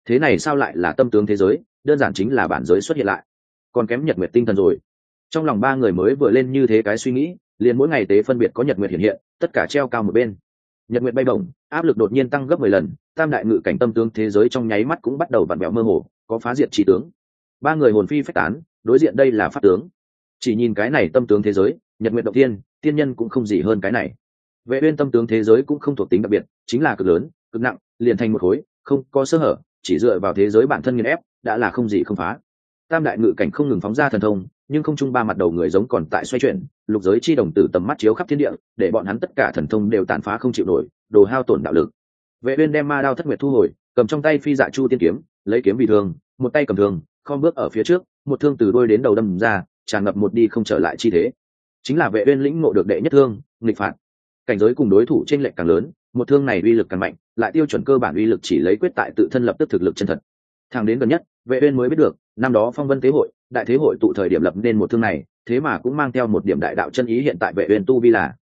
Thế này sao lại là tâm tướng thế giới? Đơn giản chính là bản giới xuất hiện lại. Còn kém nhật nguyệt tinh thần rồi. Trong lòng ba người mới vừa lên như thế cái suy nghĩ, liền mỗi ngày tế phân biệt có nhật nguyệt hiện hiện, tất cả treo cao một bên. Nhật nguyệt bay bổng, áp lực đột nhiên tăng gấp mười lần, tam đại ngự cảnh tâm tướng thế giới trong nháy mắt cũng bắt đầu vặn vẹo mơ hồ, có phá diệt trí tướng. Ba người hồn phi phách tán, đối diện đây là pháp tướng. Chỉ nhìn cái này tâm tướng thế giới nhật nguyện động tiên tiên nhân cũng không gì hơn cái này. Vệ uyên tâm tướng thế giới cũng không thuộc tính đặc biệt, chính là cực lớn, cực nặng, liền thành một khối, không có sơ hở, chỉ dựa vào thế giới bản thân nghiền ép, đã là không gì không phá. Tam đại ngự cảnh không ngừng phóng ra thần thông, nhưng không chung ba mặt đầu người giống còn tại xoay chuyển, lục giới chi đồng tử tầm mắt chiếu khắp thiên địa, để bọn hắn tất cả thần thông đều tàn phá không chịu nổi, đồ hao tổn đạo lực. Vệ uyên đem ma đao thất nguyệt thu hồi, cầm trong tay phi dạ chu tiên kiếm, lấy kiếm vì thương một tay cầm thương khom bước ở phía trước, một thương từ đôi đến đầu đâm ra, tràn ngập một đi không trở lại chi thế chính là vệ uyên lĩnh ngộ được đệ nhất thương, nghịch phạt. Cảnh giới cùng đối thủ trên lệnh càng lớn, một thương này uy lực càng mạnh, lại tiêu chuẩn cơ bản uy lực chỉ lấy quyết tại tự thân lập tức thực lực chân thật. Thang đến gần nhất, vệ uyên mới biết được, năm đó phong vân thế hội, đại thế hội tụ thời điểm lập nên một thương này, thế mà cũng mang theo một điểm đại đạo chân ý hiện tại vệ uyên tu vi là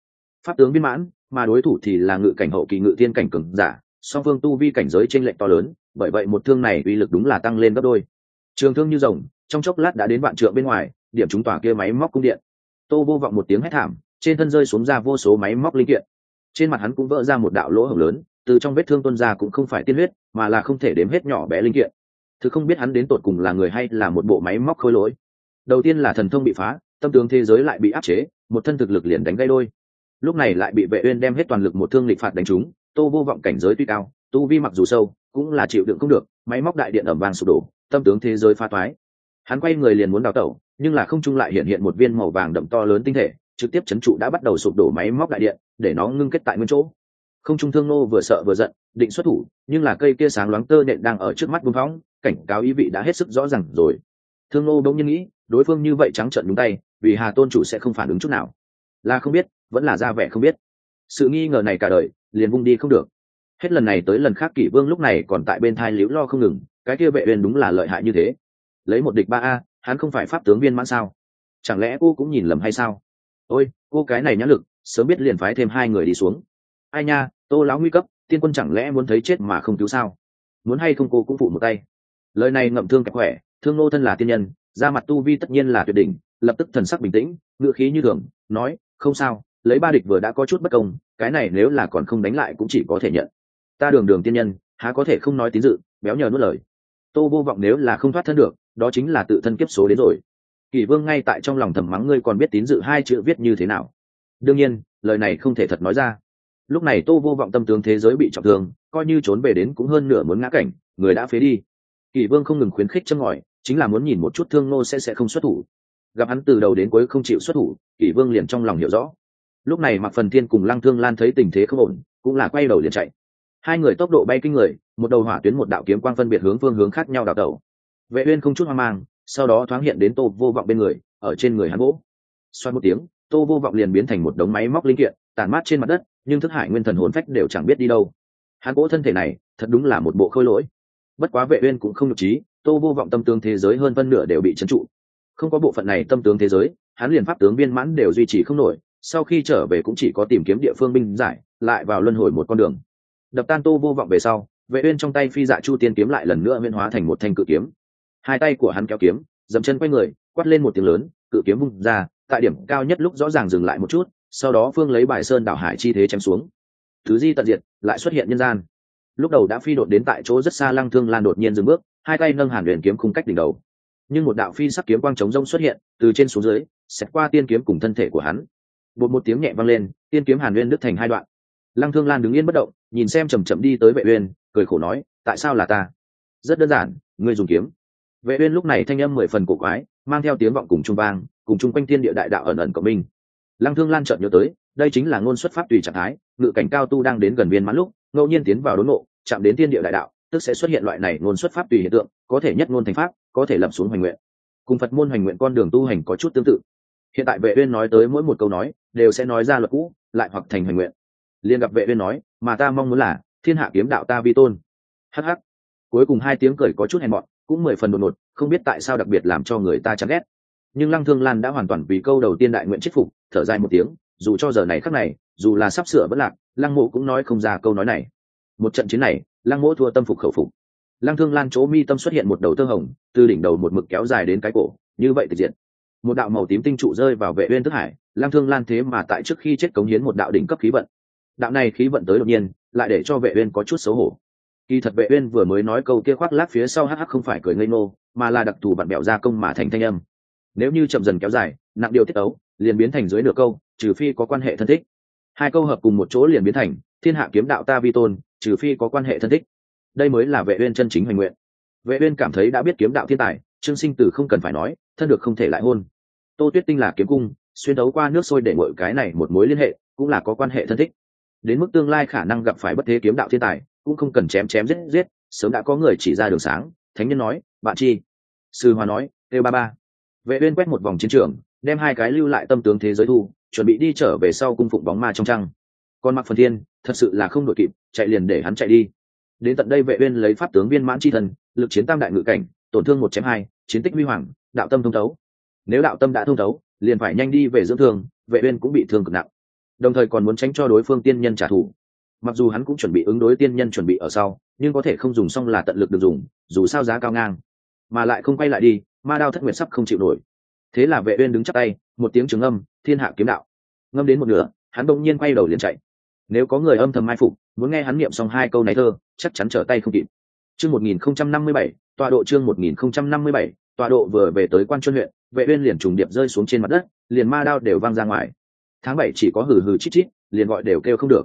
pháp tướng viên mãn, mà đối thủ thì là ngự cảnh hậu kỳ ngự thiên cảnh cường giả, song phương tu vi cảnh giới trên lệnh to lớn, bởi vậy một thương này uy lực đúng là tăng lên gấp đôi. Trường thương như rồng, trong chốc lát đã đến vạn trượng bên ngoài, điểm chúng tỏa kia máy móc cung điện tô vô vọng một tiếng hét thảm, trên thân rơi xuống ra vô số máy móc linh kiện. Trên mặt hắn cũng vỡ ra một đạo lỗ hổng lớn, từ trong vết thương tuôn ra cũng không phải tiên huyết, mà là không thể đếm hết nhỏ bé linh kiện. Thứ không biết hắn đến tột cùng là người hay là một bộ máy móc khôi lỗi. Đầu tiên là thần thông bị phá, tâm tướng thế giới lại bị áp chế, một thân thực lực liền đánh gây đôi. Lúc này lại bị vệ uyên đem hết toàn lực một thương lịch phạt đánh trúng, tô vô vọng cảnh giới tuy cao, tu vi mặc dù sâu, cũng là chịu đựng không được, máy móc đại điện ẩm vàng sụp đổ, tâm tướng thế giới pha toái. Hắn quay người liền muốn đào tẩu nhưng là không trung lại hiện hiện một viên màu vàng đậm to lớn tinh thể, trực tiếp chấn trụ đã bắt đầu sụp đổ máy móc đại điện, để nó ngưng kết tại nguyên chỗ. Không trung thương nô vừa sợ vừa giận, định xuất thủ, nhưng là cây kia sáng loáng tơ nện đang ở trước mắt buông phóng, cảnh cáo ý vị đã hết sức rõ ràng rồi. Thương nô bỗng nhiên nghĩ, đối phương như vậy trắng trợn đúng tay, vì hà tôn chủ sẽ không phản ứng chút nào. Là không biết, vẫn là ra vẻ không biết. Sự nghi ngờ này cả đời, liền vung đi không được. Hết lần này tới lần khác kỷ vương lúc này còn tại bên thai liễu lo không ngừng, cái kia vệ uyên đúng là lợi hại như thế. Lấy một địch ba a hắn không phải pháp tướng viên mãn sao? Chẳng lẽ cô cũng nhìn lầm hay sao? Ôi, cô cái này nhã lực, sớm biết liền phái thêm hai người đi xuống. Ai nha, tô lão nguy cấp, tiên quân chẳng lẽ muốn thấy chết mà không cứu sao? Muốn hay không cô cũng phụ một tay. Lời này ngậm thương kẹp khỏe, thương nô thân là tiên nhân ra mặt tu vi tất nhiên là tuyệt đỉnh, lập tức thần sắc bình tĩnh ngựa khí như thường, nói, không sao, lấy ba địch vừa đã có chút bất công, cái này nếu là còn không đánh lại cũng chỉ có thể nhận. Ta đường đường tiên nhân, há có thể không nói tín dự, béo nhờ nuốt lời. Tô vô vọng nếu là không thoát thân được đó chính là tự thân kiếp số đến rồi. Kỷ vương ngay tại trong lòng thầm mắng ngươi còn biết tín dự hai chữ viết như thế nào. Đương nhiên, lời này không thể thật nói ra. Lúc này tô vô vọng tâm tướng thế giới bị trọng thương, coi như trốn về đến cũng hơn nửa muốn ngã cảnh, người đã phế đi. Kỷ vương không ngừng khuyến khích châm ngòi, chính là muốn nhìn một chút thương nô sẽ sẽ không xuất thủ. Gặp hắn từ đầu đến cuối không chịu xuất thủ, kỷ vương liền trong lòng hiểu rõ. Lúc này mặc phần thiên cùng lăng thương lan thấy tình thế không ổn, cũng là quay đầu liền chạy. Hai người tốc độ bay kinh người, một đầu hỏa tuyến một đạo kiếm quang phân biệt hướng phương hướng khác nhau đào tẩu vệ uyên không chút hoang mang, sau đó thoáng hiện đến tô vô vọng bên người, ở trên người hắn gỗ xoay một tiếng, tô vô vọng liền biến thành một đống máy móc linh kiện tàn mát trên mặt đất, nhưng thức hải nguyên thần hồn phách đều chẳng biết đi đâu. Hắn gỗ thân thể này, thật đúng là một bộ khôi lỗi. Bất quá vệ uyên cũng không nhục trí tô vô vọng tâm tướng thế giới hơn phân nửa đều bị chấn trụ. Không có bộ phận này tâm tướng thế giới, hắn liền pháp tướng viên mãn đều duy trì không nổi, sau khi trở về cũng chỉ có tìm kiếm địa phương binh giải, lại vào luân hồi một con đường. Đập tan tô vô vọng về sau, vệ uyên trong tay phi dạ chu tiên kiếm lại lần nữa biến hóa thành một thanh cự kiếm hai tay của hắn kéo kiếm, dậm chân quay người, quát lên một tiếng lớn, cự kiếm vung ra, tại điểm cao nhất lúc rõ ràng dừng lại một chút, sau đó phương lấy bài sơn đảo hải chi thế chém xuống. Thứ di tận diệt, lại xuất hiện nhân gian. Lúc đầu đã phi đột đến tại chỗ rất xa lăng thương lan đột nhiên dừng bước, hai tay nâng hàn luyện kiếm khung cách đỉnh đầu. Nhưng một đạo phi sắc kiếm quang trống rông xuất hiện, từ trên xuống dưới xét qua tiên kiếm cùng thân thể của hắn. Một một tiếng nhẹ vang lên, tiên kiếm hàn uyên đứt thành hai đoạn. Lăng thương lan đứng yên bất động, nhìn xem chầm chậm đi tới vệ uyên, cười khổ nói, tại sao là ta? Rất đơn giản, ngươi dùng kiếm vệ uyên lúc này thanh âm mười phần cổ quái, mang theo tiếng vọng cùng trung vang, cùng chung quanh thiên địa đại đạo ẩn ẩn của mình lăng thương lan chợt nhớ tới, đây chính là ngôn xuất pháp tùy trạng thái, ngự cảnh cao tu đang đến gần viên mãn lúc, ngẫu nhiên tiến vào đốn ngộ, chạm đến thiên địa đại đạo, tức sẽ xuất hiện loại này ngôn xuất pháp tùy hiện tượng, có thể nhất ngôn thành pháp, có thể lập xuống hoành nguyện. Cùng phật môn hoành nguyện con đường tu hành có chút tương tự. Hiện tại vệ uyên nói tới mỗi một câu nói, đều sẽ nói ra luật cũ, lại hoặc thành hoành nguyện. Liền gặp vệ uyên nói, mà ta mong muốn là, thiên hạ kiếm đạo ta vi tôn. Hắc hắc. Cuối cùng hai tiếng cười có chút hèn mọn cũng mười phần đột ngột, không biết tại sao đặc biệt làm cho người ta chán ghét. Nhưng lăng thương lan đã hoàn toàn vì câu đầu tiên đại nguyện chết phục, thở dài một tiếng, dù cho giờ này khắc này, dù là sắp sửa bất lạc, lăng mộ cũng nói không ra câu nói này. Một trận chiến này, lăng mộ thua tâm phục khẩu phục. Lăng thương lan chỗ mi tâm xuất hiện một đầu tơ hồng, từ đỉnh đầu một mực kéo dài đến cái cổ, như vậy thì diện một đạo màu tím tinh trụ rơi vào vệ uyên thức hải, lăng thương lan thế mà tại trước khi chết cống hiến một đạo đỉnh cấp khí vận. Đạo này khí vận tới đột nhiên, lại để cho vệ uyên có chút xấu hổ kỳ thật vệ uyên vừa mới nói câu kia khoác lác phía sau hắc hắc không phải cười ngây ngô, mà là đặc thù bạn bèo ra công mà thành thanh âm. Nếu như chậm dần kéo dài, nặng điều tiết ấu, liền biến thành dưới nửa câu, trừ phi có quan hệ thân thích. Hai câu hợp cùng một chỗ liền biến thành, thiên hạ kiếm đạo ta vi tôn, trừ phi có quan hệ thân thích. Đây mới là vệ uyên chân chính hoành nguyện. Vệ uyên cảm thấy đã biết kiếm đạo thiên tài, trương sinh tử không cần phải nói, thân được không thể lại hôn. Tô tuyết tinh là kiếm cung, xuyên đấu qua nước sôi để nguội cái này một mối liên hệ, cũng là có quan hệ thân thích. Đến mức tương lai khả năng gặp phải bất thế kiếm đạo thiên tài cũng không cần chém chém giết giết, sớm đã có người chỉ ra đường sáng, thánh nhân nói, bạn chi? Sư hòa nói, têu ba ba. Vệ uyên quét một vòng chiến trường, đem hai cái lưu lại tâm tướng thế giới thu, chuẩn bị đi trở về sau cung phụng bóng ma trong trăng. Còn mặc phần thiên, thật sự là không đội kịp, chạy liền để hắn chạy đi. Đến tận đây vệ uyên lấy pháp tướng viên mãn chi thần, lực chiến tam đại ngự cảnh, tổn thương một chém hai, chiến tích huy hoàng, đạo tâm thông thấu. Nếu đạo tâm đã thông thấu, liền phải nhanh đi về dưỡng thương, vệ uyên cũng bị thương cực nặng. Đồng thời còn muốn tránh cho đối phương tiên nhân trả thù mặc dù hắn cũng chuẩn bị ứng đối tiên nhân chuẩn bị ở sau, nhưng có thể không dùng xong là tận lực được dùng, dù sao giá cao ngang. Mà lại không quay lại đi, ma đao thất nguyệt sắp không chịu nổi. Thế là vệ uyên đứng chắp tay, một tiếng trường âm, thiên hạ kiếm đạo. Ngâm đến một nửa, hắn đột nhiên quay đầu liền chạy. Nếu có người âm thầm mai phục, muốn nghe hắn niệm xong hai câu này thơ, chắc chắn trở tay không kịp. Chương 1057 tọa độ chương 1057 tọa độ vừa về tới quan chuyên huyện, vệ uyên liền trùng điệp rơi xuống trên mặt đất, liền ma đao đều văng ra ngoài. Tháng bảy chỉ có hừ hừ chít chít, liền gọi đều kêu không được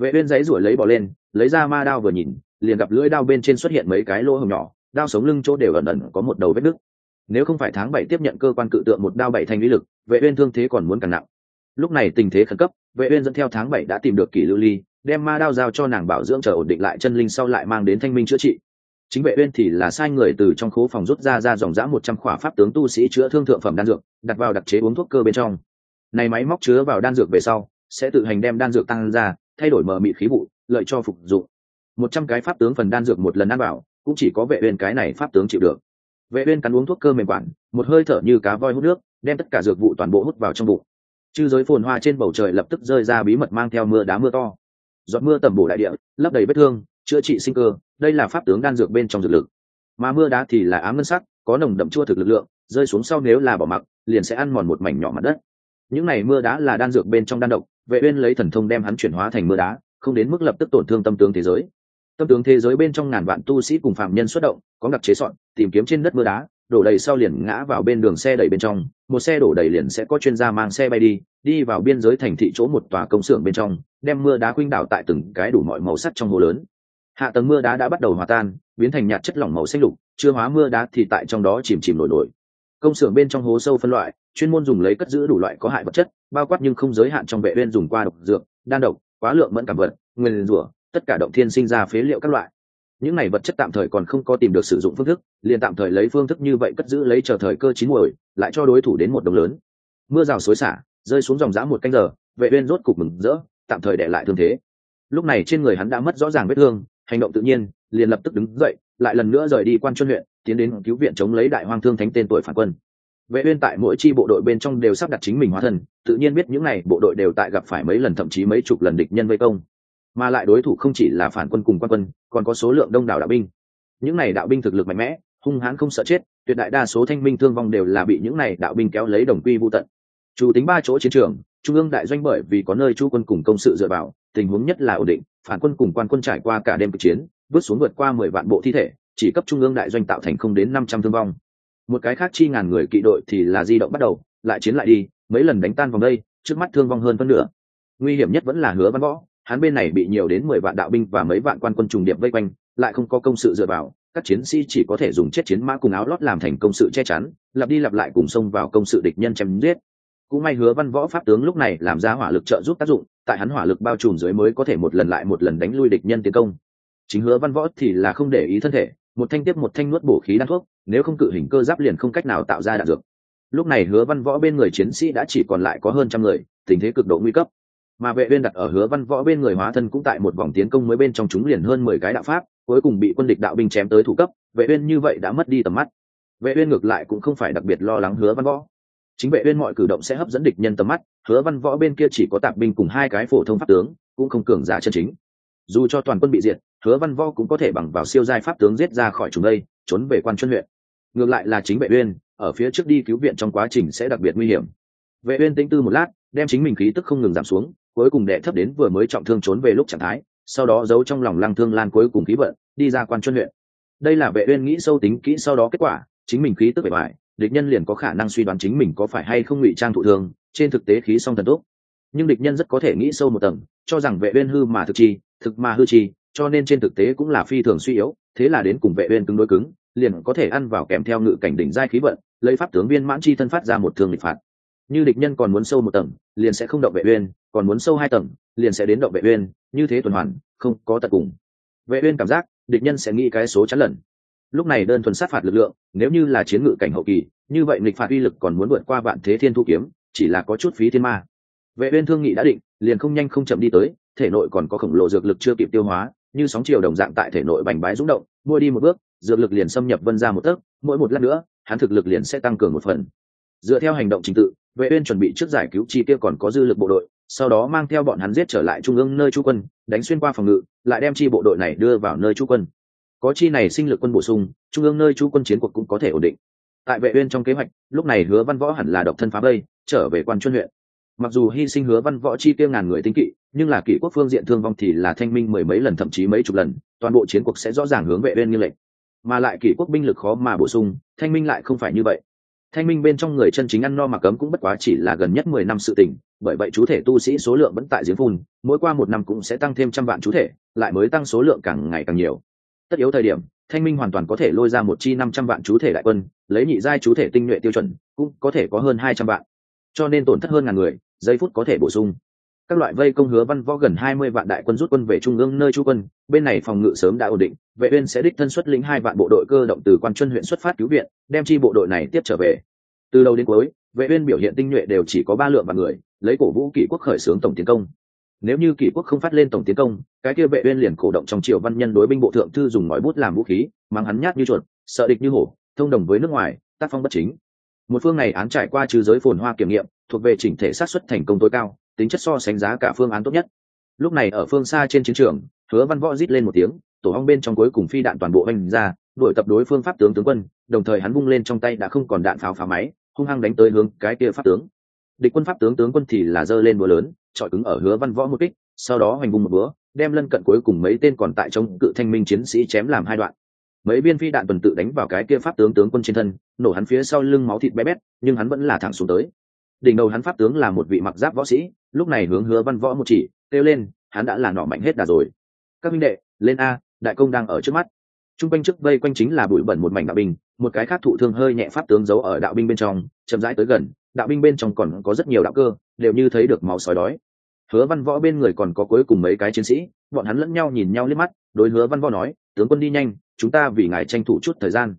vệ uyên giấy ruổi lấy bỏ lên, lấy ra ma đao vừa nhìn, liền gặp lưỡi đao bên trên xuất hiện mấy cái lỗ hổng nhỏ, đao sống lưng chỗ đều ẩn ẩn có một đầu vết nứt. Nếu không phải tháng bảy tiếp nhận cơ quan cự tượng một đao bảy thành lý lực, vệ uyên thương thế còn muốn càng nặng. Lúc này tình thế khẩn cấp, vệ uyên dẫn theo tháng bảy đã tìm được kỷ lưu ly, đem ma đao giao cho nàng bảo dưỡng chờ ổn định lại chân linh sau lại mang đến thanh minh chữa trị. Chính vệ uyên thì là sai người từ trong khố phòng rút ra ra dòng dã một trăm khỏa pháp tướng tu sĩ chữa thương thượng phẩm đan dược, đặt vào đặc chế uống thuốc cơ bên trong. Này máy móc chứa vào đan dược về sau, sẽ tự hành đem đan dược tăng ra thay đổi mở mịt khí vụ, lợi cho phục dụng. Một trăm cái pháp tướng phần đan dược một lần ăn vào, cũng chỉ có vệ uyên cái này pháp tướng chịu được. Vệ uyên cắn uống thuốc cơ mềm quản, một hơi thở như cá voi hút nước, đem tất cả dược vụ toàn bộ hút vào trong bụng. Chư giới phồn hoa trên bầu trời lập tức rơi ra bí mật mang theo mưa đá mưa to. Giọt mưa tầm bổ đại địa, lấp đầy vết thương, chữa trị sinh cơ, đây là pháp tướng đan dược bên trong dược lực. Mà mưa đá thì là ám ngân sắc, có nồng đậm chua thực lực lượng, rơi xuống sau nếu là bỏ mặc, liền sẽ ăn mòn một mảnh nhỏ mặt đất. Những này mưa đá là đan dược bên trong đan độc vệ uyên lấy thần thông đem hắn chuyển hóa thành mưa đá, không đến mức lập tức tổn thương tâm tướng thế giới. Tâm tướng thế giới bên trong ngàn vạn tu sĩ cùng phạm nhân xuất động, có đặc chế soạn, tìm kiếm trên đất mưa đá, đổ đầy sau liền ngã vào bên đường xe đẩy bên trong, một xe đổ đầy liền sẽ có chuyên gia mang xe bay đi đi vào biên giới thành thị chỗ một tòa công xưởng bên trong, đem mưa đá khuynh đảo tại từng cái đủ mọi màu sắc trong hồ lớn. Hạ tầng mưa đá đã bắt đầu hòa tan, biến thành nhạt chất lỏng màu xanh lục, chưa hóa mưa đá thì tại trong đó chìm chìm nổi nổi. Công xưởng bên trong hố sâu phân loại, chuyên môn dùng lấy cất giữ đủ loại có hại vật chất bao quát nhưng không giới hạn trong vệ viên dùng qua độc dược, đan độc, quá lượng mẫn cảm vật, nguyên rủa, tất cả động thiên sinh ra phế liệu các loại. Những này vật chất tạm thời còn không có tìm được sử dụng phương thức, liền tạm thời lấy phương thức như vậy cất giữ lấy chờ thời cơ chín muồi, lại cho đối thủ đến một đồng lớn. Mưa rào xối xả, rơi xuống dòng dã một canh giờ, vệ uyên rốt cục mừng rỡ, tạm thời để lại thương thế. Lúc này trên người hắn đã mất rõ ràng vết thương, hành động tự nhiên, liền lập tức đứng dậy, lại lần nữa rời đi quan chuyên huyện, tiến đến cứu viện chống lấy đại hoang thương thánh tên tuổi phản quân vệ uyên tại mỗi chi bộ đội bên trong đều sắp đặt chính mình hóa thân, tự nhiên biết những này bộ đội đều tại gặp phải mấy lần thậm chí mấy chục lần địch nhân vây công. Mà lại đối thủ không chỉ là phản quân cùng quan quân, còn có số lượng đông đảo đạo binh. Những này đạo binh thực lực mạnh mẽ, hung hãn không sợ chết, tuyệt đại đa số thanh minh thương vong đều là bị những này đạo binh kéo lấy đồng quy vô tận. Chủ tính ba chỗ chiến trường, trung ương đại doanh bởi vì có nơi chu quân cùng công sự dựa vào, tình huống nhất là ổn định, phản quân cùng quan quân trải qua cả đêm cuộc chiến vứt xuống vượt qua mười vạn bộ thi thể, chỉ cấp trung ương đại doanh tạo thành không đến năm trăm thương vong một cái khác chi ngàn người kỵ đội thì là di động bắt đầu, lại chiến lại đi, mấy lần đánh tan vòng đây, trước mắt thương vong hơn phân nửa. Nguy hiểm nhất vẫn là hứa văn võ, hắn bên này bị nhiều đến mười vạn đạo binh và mấy vạn quan quân trùng điệp vây quanh, lại không có công sự dựa vào, các chiến sĩ chỉ có thể dùng chết chiến mã cùng áo lót làm thành công sự che chắn, lặp đi lặp lại cùng xông vào công sự địch nhân chém giết. Cũng may hứa văn võ pháp tướng lúc này làm ra hỏa lực trợ giúp tác dụng, tại hắn hỏa lực bao trùm dưới mới có thể một lần lại một lần đánh lui địch nhân tiến công. Chính hứa văn võ thì là không để ý thân thể, một thanh tiếp một thanh nuốt bổ khí đan thuốc nếu không cự hình cơ giáp liền không cách nào tạo ra đạn dược. Lúc này hứa văn võ bên người chiến sĩ đã chỉ còn lại có hơn trăm người, tình thế cực độ nguy cấp. Mà vệ viên đặt ở hứa văn võ bên người hóa thân cũng tại một vòng tiến công mới bên trong chúng liền hơn mười cái đạo pháp, cuối cùng bị quân địch đạo binh chém tới thủ cấp, vệ viên như vậy đã mất đi tầm mắt. Vệ viên ngược lại cũng không phải đặc biệt lo lắng hứa văn võ. Chính vệ viên mọi cử động sẽ hấp dẫn địch nhân tầm mắt, hứa văn võ bên kia chỉ có tạp binh cùng hai cái phổ thông pháp tướng, cũng không cường giả chân chính. Dù cho toàn quân bị diệt, hứa văn võ cũng có thể bằng vào siêu giai pháp tướng giết ra khỏi chúng đây trốn về quan chuyên huyện. Ngược lại là chính vệ uyên ở phía trước đi cứu viện trong quá trình sẽ đặc biệt nguy hiểm. Vệ uyên tĩnh tư một lát đem chính mình khí tức không ngừng giảm xuống cuối cùng đệ thấp đến vừa mới trọng thương trốn về lúc trạng thái sau đó giấu trong lòng lăng thương lan cuối cùng khí vận đi ra quan chuyên huyện. Đây là vệ uyên nghĩ sâu tính kỹ sau đó kết quả chính mình khí tức bề bại, địch nhân liền có khả năng suy đoán chính mình có phải hay không ngụy trang thụ thương trên thực tế khí song thần tốt nhưng địch nhân rất có thể nghĩ sâu một tầng cho rằng vệ uyên hư mà thực chi thực mà hư chi cho nên trên thực tế cũng là phi thường suy yếu thế là đến cùng vệ uyên cứng đối cứng, liền có thể ăn vào kèm theo ngự cảnh đỉnh giai khí vận, lấy pháp tướng viên mãn chi thân phát ra một thương nghịch phạt. Như địch nhân còn muốn sâu một tầng, liền sẽ không động vệ uyên, còn muốn sâu hai tầng, liền sẽ đến động vệ uyên, như thế tuần hoàn, không có tận cùng. Vệ uyên cảm giác, địch nhân sẽ nghĩ cái số chắn lần lúc này đơn thuần sát phạt lực lượng, nếu như là chiến ngự cảnh hậu kỳ, như vậy nghịch phạt uy lực còn muốn vượt qua vạn thế thiên thu kiếm, chỉ là có chút phí thiên ma. Vệ uyên thương nghị đã định, liền không nhanh không chậm đi tới, thể nội còn có khổng lồ dược lực chưa kịp tiêu hóa như sóng chiều đồng dạng tại thể nội bành bái rung động mỗi đi một bước, dược lực liền xâm nhập vân ra một tấc, mỗi một lát nữa, hắn thực lực liền sẽ tăng cường một phần. Dựa theo hành động trình tự, vệ uyên chuẩn bị trước giải cứu chi kia còn có dư lực bộ đội, sau đó mang theo bọn hắn giết trở lại trung ương nơi chú quân, đánh xuyên qua phòng ngự, lại đem chi bộ đội này đưa vào nơi chú quân. Có chi này sinh lực quân bổ sung, trung ương nơi chú quân chiến cuộc cũng có thể ổn định. Tại vệ uyên trong kế hoạch, lúc này hứa văn võ hẳn là độc thân phá vây, trở về quan chuyên huyện mặc dù hy sinh hứa văn võ chi tiêu ngàn người tinh kỵ, nhưng là kỷ quốc phương diện thương vong thì là thanh minh mười mấy lần, thậm chí mấy chục lần, toàn bộ chiến cuộc sẽ rõ ràng hướng vệ bên như lệnh mà lại kỷ quốc binh lực khó mà bổ sung, thanh minh lại không phải như vậy. Thanh minh bên trong người chân chính ăn no mà cấm cũng bất quá chỉ là gần nhất mười năm sự tình, bởi vậy chú thể tu sĩ số lượng vẫn tại giếng phun, mỗi qua một năm cũng sẽ tăng thêm trăm vạn chú thể, lại mới tăng số lượng càng ngày càng nhiều. Tất yếu thời điểm, thanh minh hoàn toàn có thể lôi ra một chi năm trăm vạn chú thể đại quân, lấy nhị giai chú thể tinh nhuệ tiêu chuẩn, cũng có thể có hơn hai trăm vạn. Cho nên tổn thất hơn ngàn người giây phút có thể bổ sung. Các loại vây công hứa văn võ gần hai mươi vạn đại quân rút quân về trung ương nơi chú quân, bên này phòng ngự sớm đã ổn định, vệ uyên sẽ đích thân xuất lĩnh hai vạn bộ đội cơ động từ quan chuân huyện xuất phát cứu viện, đem chi bộ đội này tiếp trở về. Từ đầu đến cuối, vệ uyên biểu hiện tinh nhuệ đều chỉ có ba lượng vạn người, lấy cổ vũ kỷ quốc khởi xướng tổng tiến công. Nếu như kỷ quốc không phát lên tổng tiến công, cái kia vệ uyên liền cổ động trong triều văn nhân đối binh bộ thượng thư dùng ngòi bút làm vũ khí, mang hắn nhát như chuột, sợ địch như hổ, thông đồng với nước ngoài, tác phong bất chính một phương này án trải qua trừ giới phồn hoa kiểm nghiệm, thuộc về chỉnh thể sát xuất thành công tối cao, tính chất so sánh giá cả phương án tốt nhất. Lúc này ở phương xa trên chiến trường, hứa văn võ rít lên một tiếng, tổ hong bên trong cuối cùng phi đạn toàn bộ hành ra, đuổi tập đối phương pháp tướng tướng quân, đồng thời hắn vung lên trong tay đã không còn đạn pháo phá máy, hung hăng đánh tới hướng cái kia pháp tướng. Địch quân pháp tướng tướng quân thì là giơ lên búa lớn, chọi cứng ở hứa văn võ một kích, sau đó hoành vùng một búa, đem lân cận cuối cùng mấy tên còn tại trong cự thanh minh chiến sĩ chém làm hai đoạn mấy viên phi đạn tuần tự đánh vào cái kia pháp tướng tướng quân trên thân, nổ hắn phía sau lưng máu thịt bé bét, nhưng hắn vẫn là thẳng xuống tới. Đỉnh đầu hắn pháp tướng là một vị mặc giáp võ sĩ, lúc này hướng hứa văn võ một chỉ, kêu lên, hắn đã là nọ mạnh hết đà rồi. Các minh đệ, lên a, đại công đang ở trước mắt. Trung quanh trước vây quanh chính là bụi bẩn một mảnh đạo binh, một cái khác thụ thương hơi nhẹ pháp tướng giấu ở đạo binh bên trong, chậm rãi tới gần, đạo binh bên trong còn có rất nhiều đạo cơ, đều như thấy được máu sói đói. Hứa văn võ bên người còn có cuối cùng mấy cái chiến sĩ, bọn hắn lẫn nhau nhìn nhau liếc mắt, đối hứa văn võ nói, tướng quân đi nhanh chúng ta vì ngài tranh thủ chút thời gian.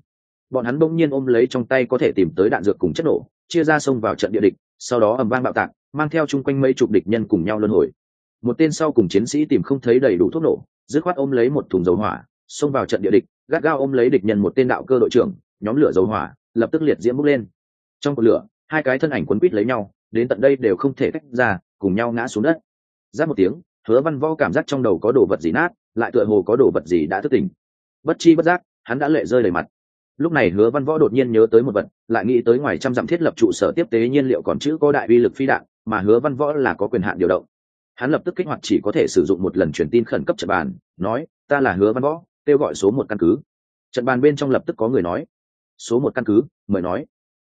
Bọn hắn bỗng nhiên ôm lấy trong tay có thể tìm tới đạn dược cùng chất nổ, chia ra xông vào trận địa địch, sau đó ầm vang bạo tạc, mang theo chung quanh mấy chục địch nhân cùng nhau luân hồi. Một tên sau cùng chiến sĩ tìm không thấy đầy đủ thuốc nổ, dứt khoát ôm lấy một thùng dầu hỏa, xông vào trận địa địch, gắt gao ôm lấy địch nhân một tên đạo cơ đội trưởng, nhóm lửa dầu hỏa, lập tức liệt diễm bốc lên. Trong cột lửa, hai cái thân ảnh quấn quýt lấy nhau, đến tận đây đều không thể tách ra, cùng nhau ngã xuống đất. Giáp một tiếng, hứa văn võ cảm giác trong đầu có đồ vật gì nát, lại tựa hồ có đồ vật gì đã thức tỉnh bất chi bất giác, hắn đã lệ rơi đầy mặt. Lúc này hứa văn võ đột nhiên nhớ tới một vật, lại nghĩ tới ngoài trăm dặm thiết lập trụ sở tiếp tế nhiên liệu còn chữ có đại uy lực phi đạn, mà hứa văn võ là có quyền hạn điều động. Hắn lập tức kích hoạt chỉ có thể sử dụng một lần truyền tin khẩn cấp trận bàn, nói, ta là hứa văn võ, kêu gọi số một căn cứ. Trận bàn bên trong lập tức có người nói, số một căn cứ, mời nói.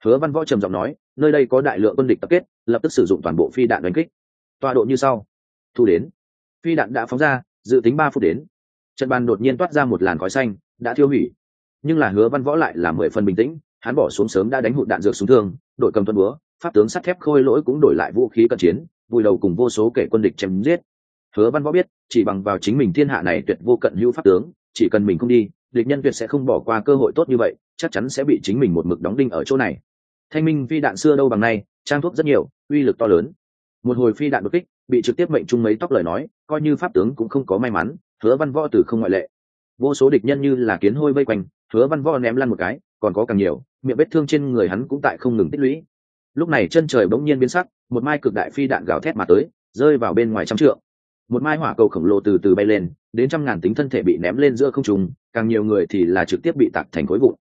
Hứa văn võ trầm giọng nói, nơi đây có đại lượng quân địch tập kết, lập tức sử dụng toàn bộ phi đạn đánh kích. Tọa độ như sau. Thu đến. Phi đạn đã phóng ra, dự tính ba phút đến trận bàn đột nhiên toát ra một làn khói xanh, đã thiêu hủy. Nhưng là hứa văn võ lại là mười phần bình tĩnh, hắn bỏ xuống sớm đã đánh hụt đạn dược xuống thương, đội cầm tuân búa, pháp tướng sắt thép khôi lỗi cũng đổi lại vũ khí cận chiến vùi đầu cùng vô số kể quân địch chém giết. Hứa văn võ biết, chỉ bằng vào chính mình thiên hạ này tuyệt vô cận hữu pháp tướng, chỉ cần mình không đi, địch nhân tuyệt sẽ không bỏ qua cơ hội tốt như vậy, chắc chắn sẽ bị chính mình một mực đóng đinh ở chỗ này. Thanh minh phi đạn xưa đâu bằng nay, trang thuốc rất nhiều, uy lực to lớn. Một hồi phi đạn đột kích, bị trực tiếp mệnh trung mấy tóc lời nói, coi như pháp tướng cũng không có may mắn hứa văn võ từ không ngoại lệ. Vô số địch nhân như là kiến hôi vây quanh, hứa văn võ ném lăn một cái, còn có càng nhiều, miệng vết thương trên người hắn cũng tại không ngừng tích lũy. Lúc này chân trời bỗng nhiên biến sắc, một mai cực đại phi đạn gào thét mà tới, rơi vào bên ngoài trăm trượng. Một mai hỏa cầu khổng lồ từ từ bay lên, đến trăm ngàn tính thân thể bị ném lên giữa không trung, càng nhiều người thì là trực tiếp bị tạc thành khối vụn.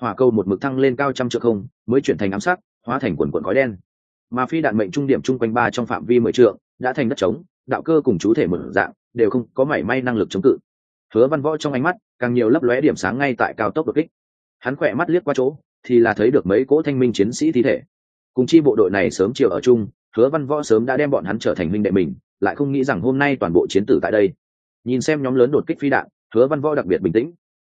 Hỏa cầu một mực thăng lên cao trăm trượng không, mới chuyển thành ám sắc hóa thành quần quần khói đen. Mà phi đạn mệnh trung điểm chung quanh ba trong phạm vi mười trượng, đã thành đất trống, đạo cơ cùng chú thể mở dạng đều không có mảy may năng lực chống cự. Hứa văn võ trong ánh mắt càng nhiều lấp lóe điểm sáng ngay tại cao tốc đột kích. Hắn khỏe mắt liếc qua chỗ thì là thấy được mấy cỗ thanh minh chiến sĩ thi thể. Cùng chi bộ đội này sớm chiều ở chung hứa văn võ sớm đã đem bọn hắn trở thành minh đệ mình lại không nghĩ rằng hôm nay toàn bộ chiến tử tại đây. Nhìn xem nhóm lớn đột kích phi đạn hứa văn võ đặc biệt bình tĩnh.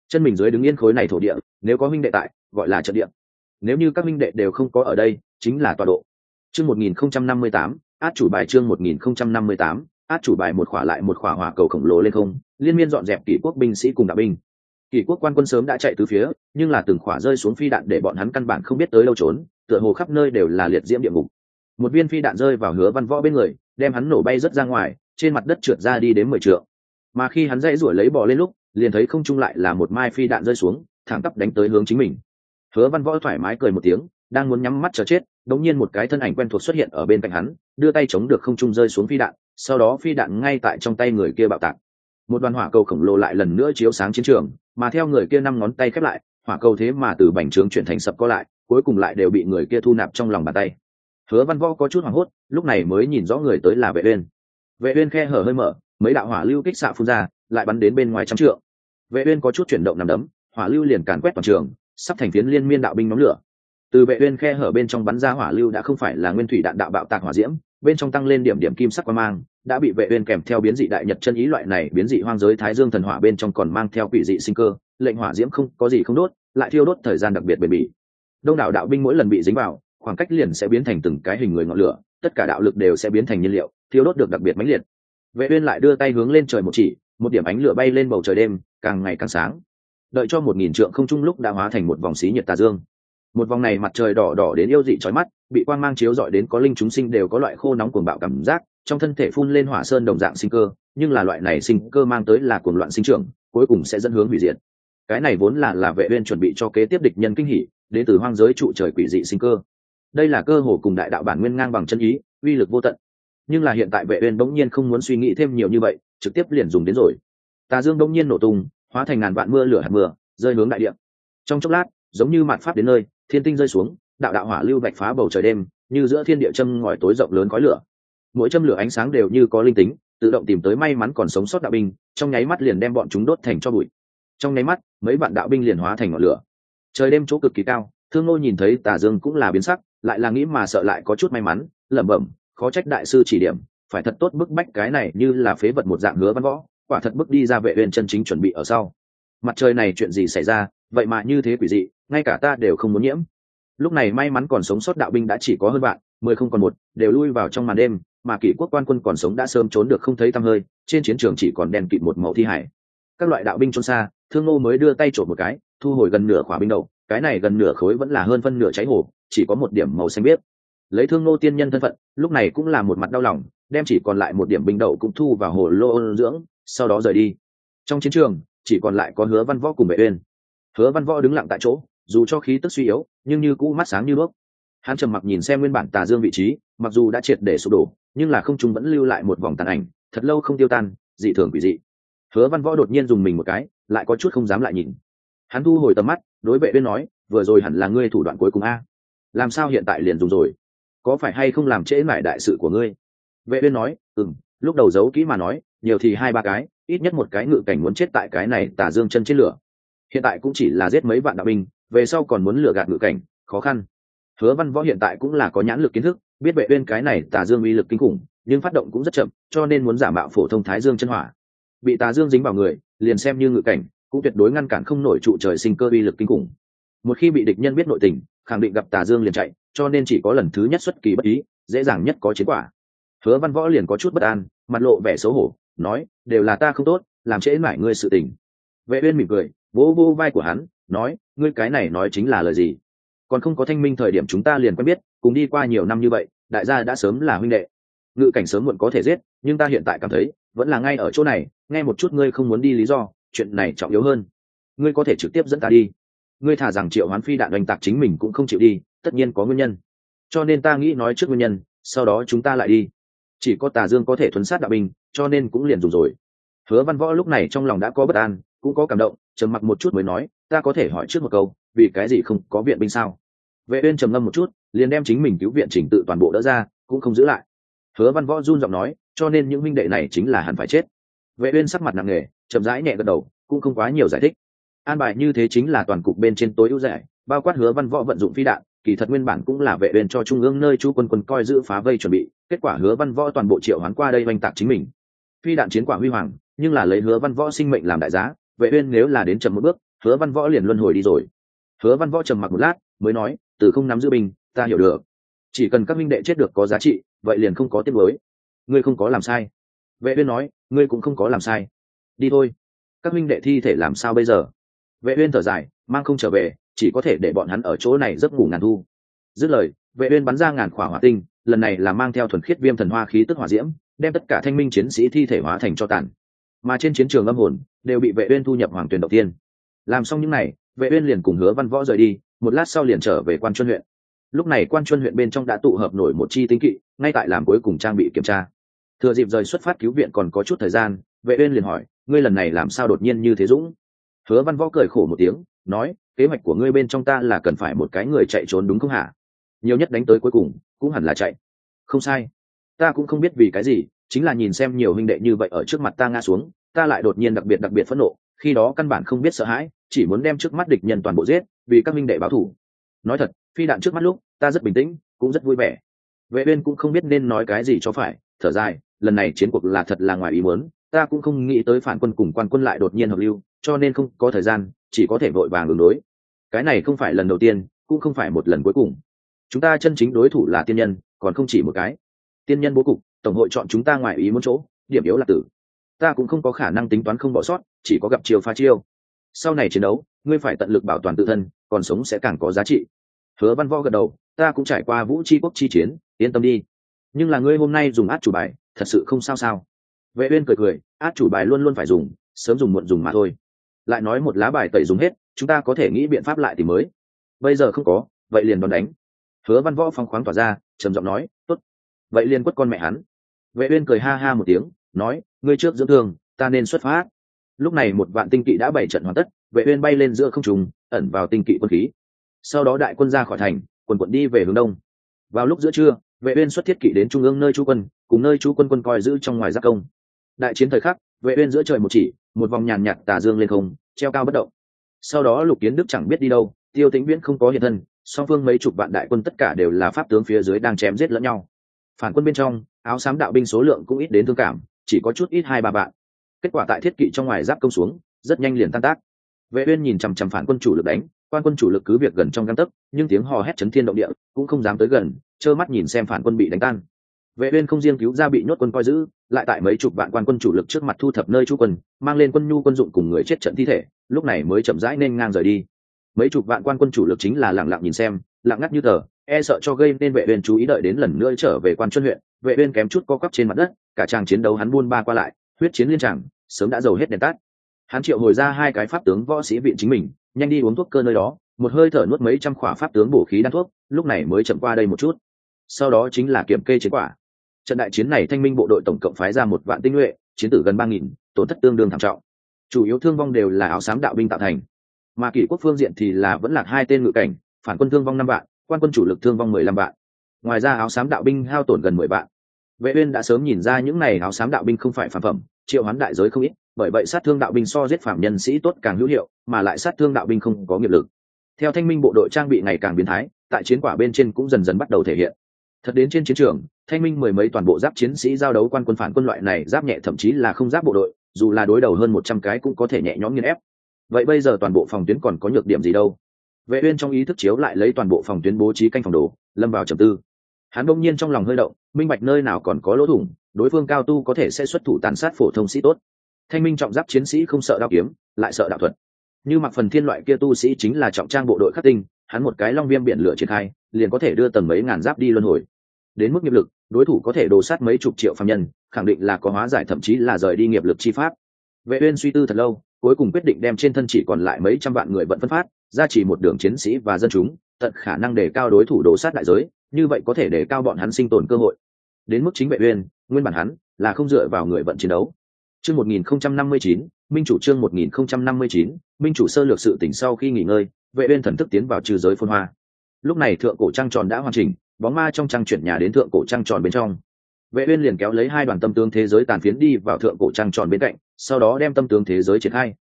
Chân mình dưới đứng yên khối này thổ địa nếu có minh đệ tại gọi là trận địa. Nếu như các minh đệ đều không có ở đây chính là tọa độ. Chương 1058, át chủ bài chương 1058, át chủ bài một khỏa lại một khỏa hỏa cầu khổng lồ lên không, liên miên dọn dẹp kỷ quốc binh sĩ cùng đạo binh. Kỷ quốc quan quân sớm đã chạy từ phía, nhưng là từng khỏa rơi xuống phi đạn để bọn hắn căn bản không biết tới đâu trốn, tựa hồ khắp nơi đều là liệt diễm địa ngục. Một viên phi đạn rơi vào hứa văn võ bên người, đem hắn nổ bay rất ra ngoài, trên mặt đất trượt ra đi đến mười trượng. Mà khi hắn dãy ruổi lấy bò lên lúc, liền thấy không trung lại là một mai phi đạn rơi xuống, thẳng tắp đánh tới hướng chính mình. Hứa văn võ thoải mái cười một tiếng, đang muốn nhắm mắt chờ chết đống nhiên một cái thân ảnh quen thuộc xuất hiện ở bên cạnh hắn, đưa tay chống được không trung rơi xuống phi đạn sau đó phi đạn ngay tại trong tay người kia bạo tạc. Một đoàn hỏa cầu khổng lồ lại lần nữa chiếu sáng chiến trường, mà theo người kia năm ngón tay khép lại, hỏa cầu thế mà từ bành trướng chuyển thành sập có lại, cuối cùng lại đều bị người kia thu nạp trong lòng bàn tay. Hứa văn võ có chút hoảng hốt, lúc này mới nhìn rõ người tới là vệ uyên. Vệ uyên khe hở hơi mở, mấy đạo hỏa lưu kích xạ phun ra, lại bắn đến bên ngoài trăm trượng. Vệ uyên có chút chuyển động nằm đấm, hỏa lưu liền càn quét toàn trường, sắp thành phiến liên miên đạo binh nóng lửa. Từ vệ uyên khe hở bên trong bắn ra hỏa lưu đã không phải là nguyên thủy đạn đạo bạo tạc hỏa diễm bên trong tăng lên điểm điểm kim sắc quang mang, đã bị vệ uyên kèm theo biến dị đại nhật chân ý loại này biến dị hoang giới thái dương thần hỏa bên trong còn mang theo quỷ dị sinh cơ, lệnh hỏa diễm không, có gì không đốt, lại thiêu đốt thời gian đặc biệt bền bỉ. Đông đảo đạo binh mỗi lần bị dính vào, khoảng cách liền sẽ biến thành từng cái hình người ngọn lửa, tất cả đạo lực đều sẽ biến thành nhiên liệu, thiêu đốt được đặc biệt mãnh liệt. Vệ uyên lại đưa tay hướng lên trời một chỉ, một điểm ánh lửa bay lên bầu trời đêm, càng ngày càng sáng. Đợi cho một nghìn trượng không trung lúc đã hóa thành một vòng xí nhiệt tà dương một vòng này mặt trời đỏ đỏ đến yêu dị chói mắt, bị quang mang chiếu rọi đến có linh chúng sinh đều có loại khô nóng cuồng bạo cảm giác, trong thân thể phun lên hỏa sơn đồng dạng sinh cơ, nhưng là loại này sinh cơ mang tới là cuồng loạn sinh trưởng, cuối cùng sẽ dẫn hướng hủy diệt. Cái này vốn là là vệ uyên chuẩn bị cho kế tiếp địch nhân kinh hỉ, đến từ hoang giới trụ trời quỷ dị sinh cơ. Đây là cơ hồ cùng đại đạo bản nguyên ngang bằng chân ý, uy lực vô tận. Nhưng là hiện tại vệ uyên bỗng nhiên không muốn suy nghĩ thêm nhiều như vậy, trực tiếp liền dùng đến rồi. Tà dương bỗng nhiên nổ tung, hóa thành ngàn vạn mưa lửa hạt mưa, rơi hướng đại địa. Trong chốc lát, giống như mạn pháp đến nơi thiên tinh rơi xuống, đạo đạo hỏa lưu bạch phá bầu trời đêm, như giữa thiên địa châm ngòi tối rộng lớn khói lửa. Mỗi châm lửa ánh sáng đều như có linh tính, tự động tìm tới may mắn còn sống sót đạo binh, trong nháy mắt liền đem bọn chúng đốt thành cho bụi. Trong nháy mắt, mấy bạn đạo binh liền hóa thành ngọn lửa. Trời đêm chỗ cực kỳ cao, thương nô nhìn thấy tà dương cũng là biến sắc, lại là nghĩ mà sợ lại có chút may mắn, lẩm bẩm, khó trách đại sư chỉ điểm, phải thật tốt bức bách cái này như là phế vật một dạng hứa văn võ, quả thật bức đi ra vệ huyền chân chính chuẩn bị ở sau. Mặt trời này chuyện gì xảy ra vậy mà như thế quỷ dị, ngay cả ta đều không muốn nhiễm. Lúc này may mắn còn sống sót đạo binh đã chỉ có hơn bạn mười không còn một, đều lui vào trong màn đêm, mà kỷ quốc quan quân còn sống đã sớm trốn được không thấy tăm hơi, trên chiến trường chỉ còn đèn kịt một màu thi hải. Các loại đạo binh trốn xa, thương ngô mới đưa tay trộm một cái, thu hồi gần nửa khỏa binh đầu, cái này gần nửa khối vẫn là hơn phân nửa cháy hồ, chỉ có một điểm màu xanh biếc. Lấy thương ngô tiên nhân thân phận, lúc này cũng là một mặt đau lòng, đem chỉ còn lại một điểm binh đậu cũng thu vào hồ lô ôn dưỡng, sau đó rời đi. Trong chiến trường, chỉ còn lại có hứa văn võ cùng vệ uyên hứa văn võ đứng lặng tại chỗ, dù cho khí tức suy yếu, nhưng như cũ mắt sáng như đuốc. Hắn trầm mặc nhìn xem nguyên bản tà dương vị trí, mặc dù đã triệt để sụp đổ, nhưng là không trung vẫn lưu lại một vòng tàn ảnh, thật lâu không tiêu tan, dị thường quỷ dị. Hứa văn võ đột nhiên dùng mình một cái, lại có chút không dám lại nhìn. Hắn thu hồi tầm mắt, đối vệ bên nói, vừa rồi hẳn là ngươi thủ đoạn cuối cùng a. Làm sao hiện tại liền dùng rồi? Có phải hay không làm trễ mải đại sự của ngươi? Vệ bên nói, ừm, lúc đầu giấu kỹ mà nói, nhiều thì hai ba cái, ít nhất một cái ngự cảnh muốn chết tại cái này tà dương chân trên lửa hiện tại cũng chỉ là giết mấy vạn đạo binh, về sau còn muốn lừa gạt ngự cảnh, khó khăn. Hứa văn võ hiện tại cũng là có nhãn lực kiến thức, biết vệ uyên cái này tà dương uy lực kinh khủng, nhưng phát động cũng rất chậm, cho nên muốn giả mạo phổ thông thái dương chân hỏa. Bị tà dương dính vào người, liền xem như ngự cảnh, cũng tuyệt đối ngăn cản không nổi trụ trời sinh cơ uy lực kinh khủng. Một khi bị địch nhân biết nội tình, khẳng định gặp tà dương liền chạy, cho nên chỉ có lần thứ nhất xuất kỳ bất ý, dễ dàng nhất có chiến quả. Hứa văn võ liền có chút bất an, mặt lộ vẻ xấu hổ, nói, đều là ta không tốt, làm trễ mải ngươi sự tình. Vệ uyên mỉm cười vỗ vô vai của hắn, nói, ngươi cái này nói chính là lời gì? Còn không có thanh minh thời điểm chúng ta liền quen biết, cùng đi qua nhiều năm như vậy, đại gia đã sớm là huynh đệ. Ngự cảnh sớm muộn có thể giết, nhưng ta hiện tại cảm thấy, vẫn là ngay ở chỗ này, nghe một chút ngươi không muốn đi lý do, chuyện này trọng yếu hơn. Ngươi có thể trực tiếp dẫn ta đi. Ngươi thả rằng triệu hoán phi đạn oanh tạc chính mình cũng không chịu đi, tất nhiên có nguyên nhân. Cho nên ta nghĩ nói trước nguyên nhân, sau đó chúng ta lại đi. Chỉ có tà dương có thể thuấn sát đạo binh, cho nên cũng liền dùng rồi. Hứa văn võ lúc này trong lòng đã có bất an, cũng có cảm động trầm mặc một chút mới nói, ta có thể hỏi trước một câu, vì cái gì không có viện binh sao? Vệ uyên trầm ngâm một chút, liền đem chính mình cứu viện trình tự toàn bộ đỡ ra, cũng không giữ lại. Hứa văn võ run giọng nói, cho nên những minh đệ này chính là hẳn phải chết. Vệ uyên sắc mặt nặng nề, chậm rãi nhẹ gật đầu, cũng không quá nhiều giải thích. An bài như thế chính là toàn cục bên trên tối ưu rẻ bao quát hứa văn võ vận dụng phi đạn, kỳ thật nguyên bản cũng là vệ uyên cho trung ương nơi chú quân quân coi giữ phá vây chuẩn bị, kết quả hứa văn võ toàn bộ triệu hoán qua đây oanh tạc chính mình. Phi đạn chiến quả huy hoàng, nhưng là lấy hứa văn võ sinh mệnh làm đại giá vệ uyên nếu là đến chậm một bước hứa văn võ liền luân hồi đi rồi. Hứa văn võ trầm mặc một lát mới nói từ không nắm giữ bình, ta hiểu được. Chỉ cần các minh đệ chết được có giá trị vậy liền không có tiếc nuối. Ngươi không có làm sai. Vệ uyên nói ngươi cũng không có làm sai. Đi thôi. Các minh đệ thi thể làm sao bây giờ? Vệ uyên thở dài mang không trở về chỉ có thể để bọn hắn ở chỗ này giấc ngủ ngàn thu. Dứt lời vệ uyên bắn ra ngàn quả hỏa tinh lần này là mang theo thuần khiết viêm thần hoa khí tức hỏa diễm đem tất cả thanh minh chiến sĩ thi thể hóa thành cho tàn mà trên chiến trường âm hồn đều bị vệ uyên thu nhập hoàng tuyển đầu tiên. Làm xong những này, vệ uyên liền cùng hứa văn võ rời đi, một lát sau liền trở về quan chuyên huyện. Lúc này quan chuyên huyện bên trong đã tụ hợp nổi một chi tinh kỵ, ngay tại làm cuối cùng trang bị kiểm tra. Thừa dịp rời xuất phát cứu viện còn có chút thời gian, vệ uyên liền hỏi, ngươi lần này làm sao đột nhiên như thế dũng? Hứa văn võ cười khổ một tiếng, nói, kế hoạch của ngươi bên trong ta là cần phải một cái người chạy trốn đúng không hả? Nhiều nhất đánh tới cuối cùng cũng hẳn là chạy. Không sai. Ta cũng không biết vì cái gì chính là nhìn xem nhiều huynh đệ như vậy ở trước mặt ta ngã xuống, ta lại đột nhiên đặc biệt đặc biệt phẫn nộ, khi đó căn bản không biết sợ hãi, chỉ muốn đem trước mắt địch nhân toàn bộ giết, vì các huynh đệ báo thủ nói thật, phi đạn trước mắt lúc, ta rất bình tĩnh, cũng rất vui vẻ. Vệ uyên cũng không biết nên nói cái gì cho phải, thở dài, lần này chiến cuộc là thật là ngoài ý muốn, ta cũng không nghĩ tới phản quân cùng quan quân lại đột nhiên hợp lưu, cho nên không có thời gian, chỉ có thể vội vàng ứng đối. Cái này không phải lần đầu tiên, cũng không phải một lần cuối cùng. Chúng ta chân chính đối thủ là tiên nhân, còn không chỉ một cái. Tiên nhân bố cục tổng hội chọn chúng ta ngoài ý muốn chỗ, điểm yếu là tử. Ta cũng không có khả năng tính toán không bỏ sót, chỉ có gặp chiều pha chiêu. Sau này chiến đấu, ngươi phải tận lực bảo toàn tự thân, còn sống sẽ càng có giá trị. Hứa văn võ gật đầu, ta cũng trải qua vũ tri quốc chi chiến, yên tâm đi. Nhưng là ngươi hôm nay dùng át chủ bài, thật sự không sao sao. Vệ uyên cười cười, át chủ bài luôn luôn phải dùng, sớm dùng muộn dùng mà thôi. Lại nói một lá bài tẩy dùng hết, chúng ta có thể nghĩ biện pháp lại thì mới. Bây giờ không có, vậy liền đòn đánh. Hứa văn võ phong khoáng tỏa ra, trầm giọng nói, tốt. Vậy liền quất con mẹ hắn vệ uyên cười ha ha một tiếng, nói, ngươi trước dưỡng thương, ta nên xuất phát. Lúc này một vạn tinh kỵ đã bảy trận hoàn tất, vệ uyên bay lên giữa không trung, ẩn vào tinh kỵ quân khí. Sau đó đại quân ra khỏi thành quân quận đi về hướng đông. Vào lúc giữa trưa, vệ uyên xuất thiết kỵ đến trung ương nơi chú quân, cùng nơi chú quân quân coi giữ trong ngoài giáp công. Đại chiến thời khắc, vệ uyên giữa trời một chỉ, một vòng nhàn nhạt tà dương lên không, treo cao bất động. Sau đó lục kiến đức chẳng biết đi đâu, tiêu tĩnh viễn không có hiện thân, song phương mấy chục vạn đại quân tất cả đều là pháp tướng phía dưới đang chém giết lẫn nhau phản quân bên trong, áo xám đạo binh số lượng cũng ít đến thương cảm, chỉ có chút ít hai ba bạn. kết quả tại thiết kỵ trong ngoài giáp công xuống, rất nhanh liền tan tác. Vệ uyên nhìn chằm chằm phản quân chủ lực đánh, quan quân chủ lực cứ việc gần trong gan tấc, nhưng tiếng hò hét chấn thiên động địa cũng không dám tới gần, trơ mắt nhìn xem phản quân bị đánh tan. Vệ uyên không riêng cứu ra bị nhốt quân coi giữ, lại tại mấy chục vạn quan quân chủ lực trước mặt thu thập nơi chú quân, mang lên quân nhu quân dụng cùng người chết trận thi thể, lúc này mới chậm rãi nên ngang rời đi. Mấy chục vạn quan quân chủ lực chính là lặng lặng nhìn xem, lặng ngắt như tờ e sợ cho gây nên vệ uyên chú ý đợi đến lần nữa trở về quan chuyên huyện, vệ uyên kém chút co quắp trên mặt đất, cả trang chiến đấu hắn buôn ba qua lại, huyết chiến liên tràng, sớm đã dầu hết đèn tắt. Hắn triệu hồi ra hai cái pháp tướng võ sĩ viện chính mình, nhanh đi uống thuốc cơ nơi đó, một hơi thở nuốt mấy trăm khỏa pháp tướng bổ khí đan thuốc, lúc này mới chậm qua đây một chút. Sau đó chính là kiểm kê chiến quả. Trận đại chiến này thanh minh bộ đội tổng cộng phái ra một vạn tinh nhuệ, chiến tử gần ba nghìn, tổn thất tương đương thảm trọng. Chủ yếu thương vong đều là áo xám đạo binh tạo thành. Mà kỷ quốc phương diện thì là vẫn là hai tên ngự cảnh, phản quân thương vong năm vạn quan quân chủ lực thương vong mười lăm vạn. Ngoài ra áo xám đạo binh hao tổn gần mười vạn. Vệ uyên đã sớm nhìn ra những này áo xám đạo binh không phải phàm phẩm, triệu hoán đại giới không ít, bởi vậy sát thương đạo binh so giết phạm nhân sĩ tốt càng hữu hiệu, mà lại sát thương đạo binh không có nghiệp lực. Theo thanh minh bộ đội trang bị ngày càng biến thái, tại chiến quả bên trên cũng dần dần bắt đầu thể hiện. Thật đến trên chiến trường, thanh minh mười mấy toàn bộ giáp chiến sĩ giao đấu quan quân phản quân loại này giáp nhẹ thậm chí là không giáp bộ đội, dù là đối đầu hơn một trăm cái cũng có thể nhẹ nhõm nghiên ép. Vậy bây giờ toàn bộ phòng tuyến còn có nhược điểm gì đâu? Vệ uyên trong ý thức chiếu lại lấy toàn bộ phòng tuyến bố trí canh phòng đồ, lâm vào trầm tư. Hắn đông nhiên trong lòng hơi động, minh bạch nơi nào còn có lỗ thủng, đối phương cao tu có thể sẽ xuất thủ tàn sát phổ thông sĩ tốt. Thanh minh trọng giáp chiến sĩ không sợ đao kiếm, lại sợ đạo thuật. Như mặc phần thiên loại kia tu sĩ chính là trọng trang bộ đội khắc tinh, hắn một cái long viêm biển lửa triển khai, liền có thể đưa tầng mấy ngàn giáp đi luân hồi. Đến mức nghiệp lực, đối thủ có thể đồ sát mấy chục triệu phạm nhân, khẳng định là có hóa giải thậm chí là rời đi nghiệp lực chi pháp. Vệ uyên suy tư thật lâu, cuối cùng quyết định đem trên thân chỉ còn lại mấy trăm vạn người vận phân phát ra chỉ một đường chiến sĩ và dân chúng, tận khả năng để cao đối thủ đồ sát đại giới, như vậy có thể để cao bọn hắn sinh tồn cơ hội. Đến mức chính vệ uyên, nguyên bản hắn là không dựa vào người vận chiến đấu. Chương 1059 minh chủ chương 1059 minh chủ sơ lược sự tỉnh sau khi nghỉ ngơi, vệ uyên thần thức tiến vào trừ giới phun hoa. Lúc này thượng cổ trăng tròn đã hoàn chỉnh, bóng ma trong trăng chuyển nhà đến thượng cổ trăng tròn bên trong. Vệ uyên liền kéo lấy hai đoàn tâm tướng thế giới tàn phiến đi vào thượng cổ trăng tròn bên cạnh, sau đó đem tâm tướng thế giới triển khai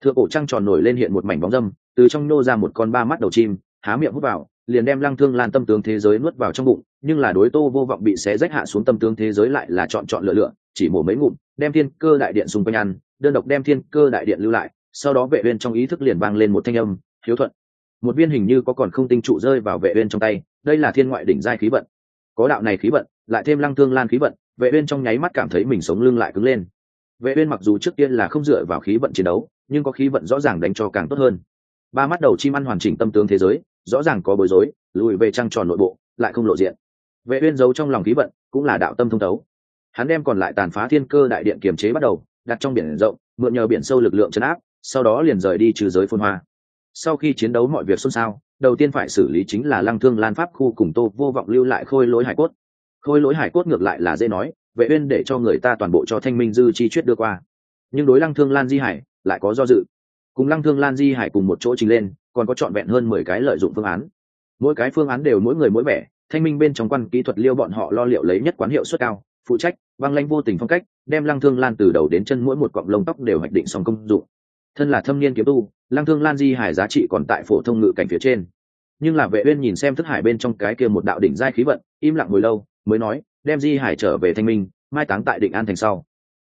thượng cổ trăng tròn nổi lên hiện một mảnh bóng dâm, từ trong nô ra một con ba mắt đầu chim, há miệng hút vào, liền đem lăng thương lan tâm tướng thế giới nuốt vào trong bụng, nhưng là đối tô vô vọng bị xé rách hạ xuống tâm tướng thế giới lại là chọn chọn lựa lựa, chỉ mổ mấy ngụm, đem thiên cơ đại điện xung quanh ăn, đơn độc đem thiên cơ đại điện lưu lại, sau đó vệ uyên trong ý thức liền vang lên một thanh âm, hiếu thuận. Một viên hình như có còn không tinh trụ rơi vào vệ uyên trong tay, đây là thiên ngoại đỉnh giai khí vận. Có đạo này khí vận, lại thêm lăng thương lan khí vận, vệ uyên trong nháy mắt cảm thấy mình sống lưng lại cứng lên. Vệ uyên mặc dù trước tiên là không dựa vào khí vận chiến đấu nhưng có khí vận rõ ràng đánh cho càng tốt hơn. Ba mắt đầu chim ăn hoàn chỉnh tâm tướng thế giới, rõ ràng có bối rối, lùi về trăng tròn nội bộ, lại không lộ diện. Vệ uyên giấu trong lòng khí vận, cũng là đạo tâm thông thấu. Hắn đem còn lại tàn phá thiên cơ đại điện kiềm chế bắt đầu, đặt trong biển rộng, mượn nhờ biển sâu lực lượng chấn áp, sau đó liền rời đi trừ giới phôn hoa. Sau khi chiến đấu mọi việc xôn xao, đầu tiên phải xử lý chính là lăng thương lan pháp khu cùng tô vô vọng lưu lại khôi lỗi hải cốt. Khôi lỗi hải cốt ngược lại là dễ nói, vệ uyên để cho người ta toàn bộ cho thanh minh dư chi chuyết đưa qua. Nhưng đối lăng thương lan di hải lại có do dự. Cùng lăng thương lan di hải cùng một chỗ trình lên, còn có trọn vẹn hơn mười cái lợi dụng phương án. Mỗi cái phương án đều mỗi người mỗi vẻ, thanh minh bên trong quan kỹ thuật liêu bọn họ lo liệu lấy nhất quán hiệu suất cao, phụ trách, băng lanh vô tình phong cách, đem lăng thương lan từ đầu đến chân mỗi một cọng lông tóc đều hoạch định xong công dụng. Thân là thâm niên kiếm tu, lăng thương lan di hải giá trị còn tại phổ thông ngự cảnh phía trên. Nhưng là vệ uyên nhìn xem thức hải bên trong cái kia một đạo đỉnh giai khí vận, im lặng hồi lâu, mới nói, đem di hải trở về thanh minh, mai táng tại định an thành sau.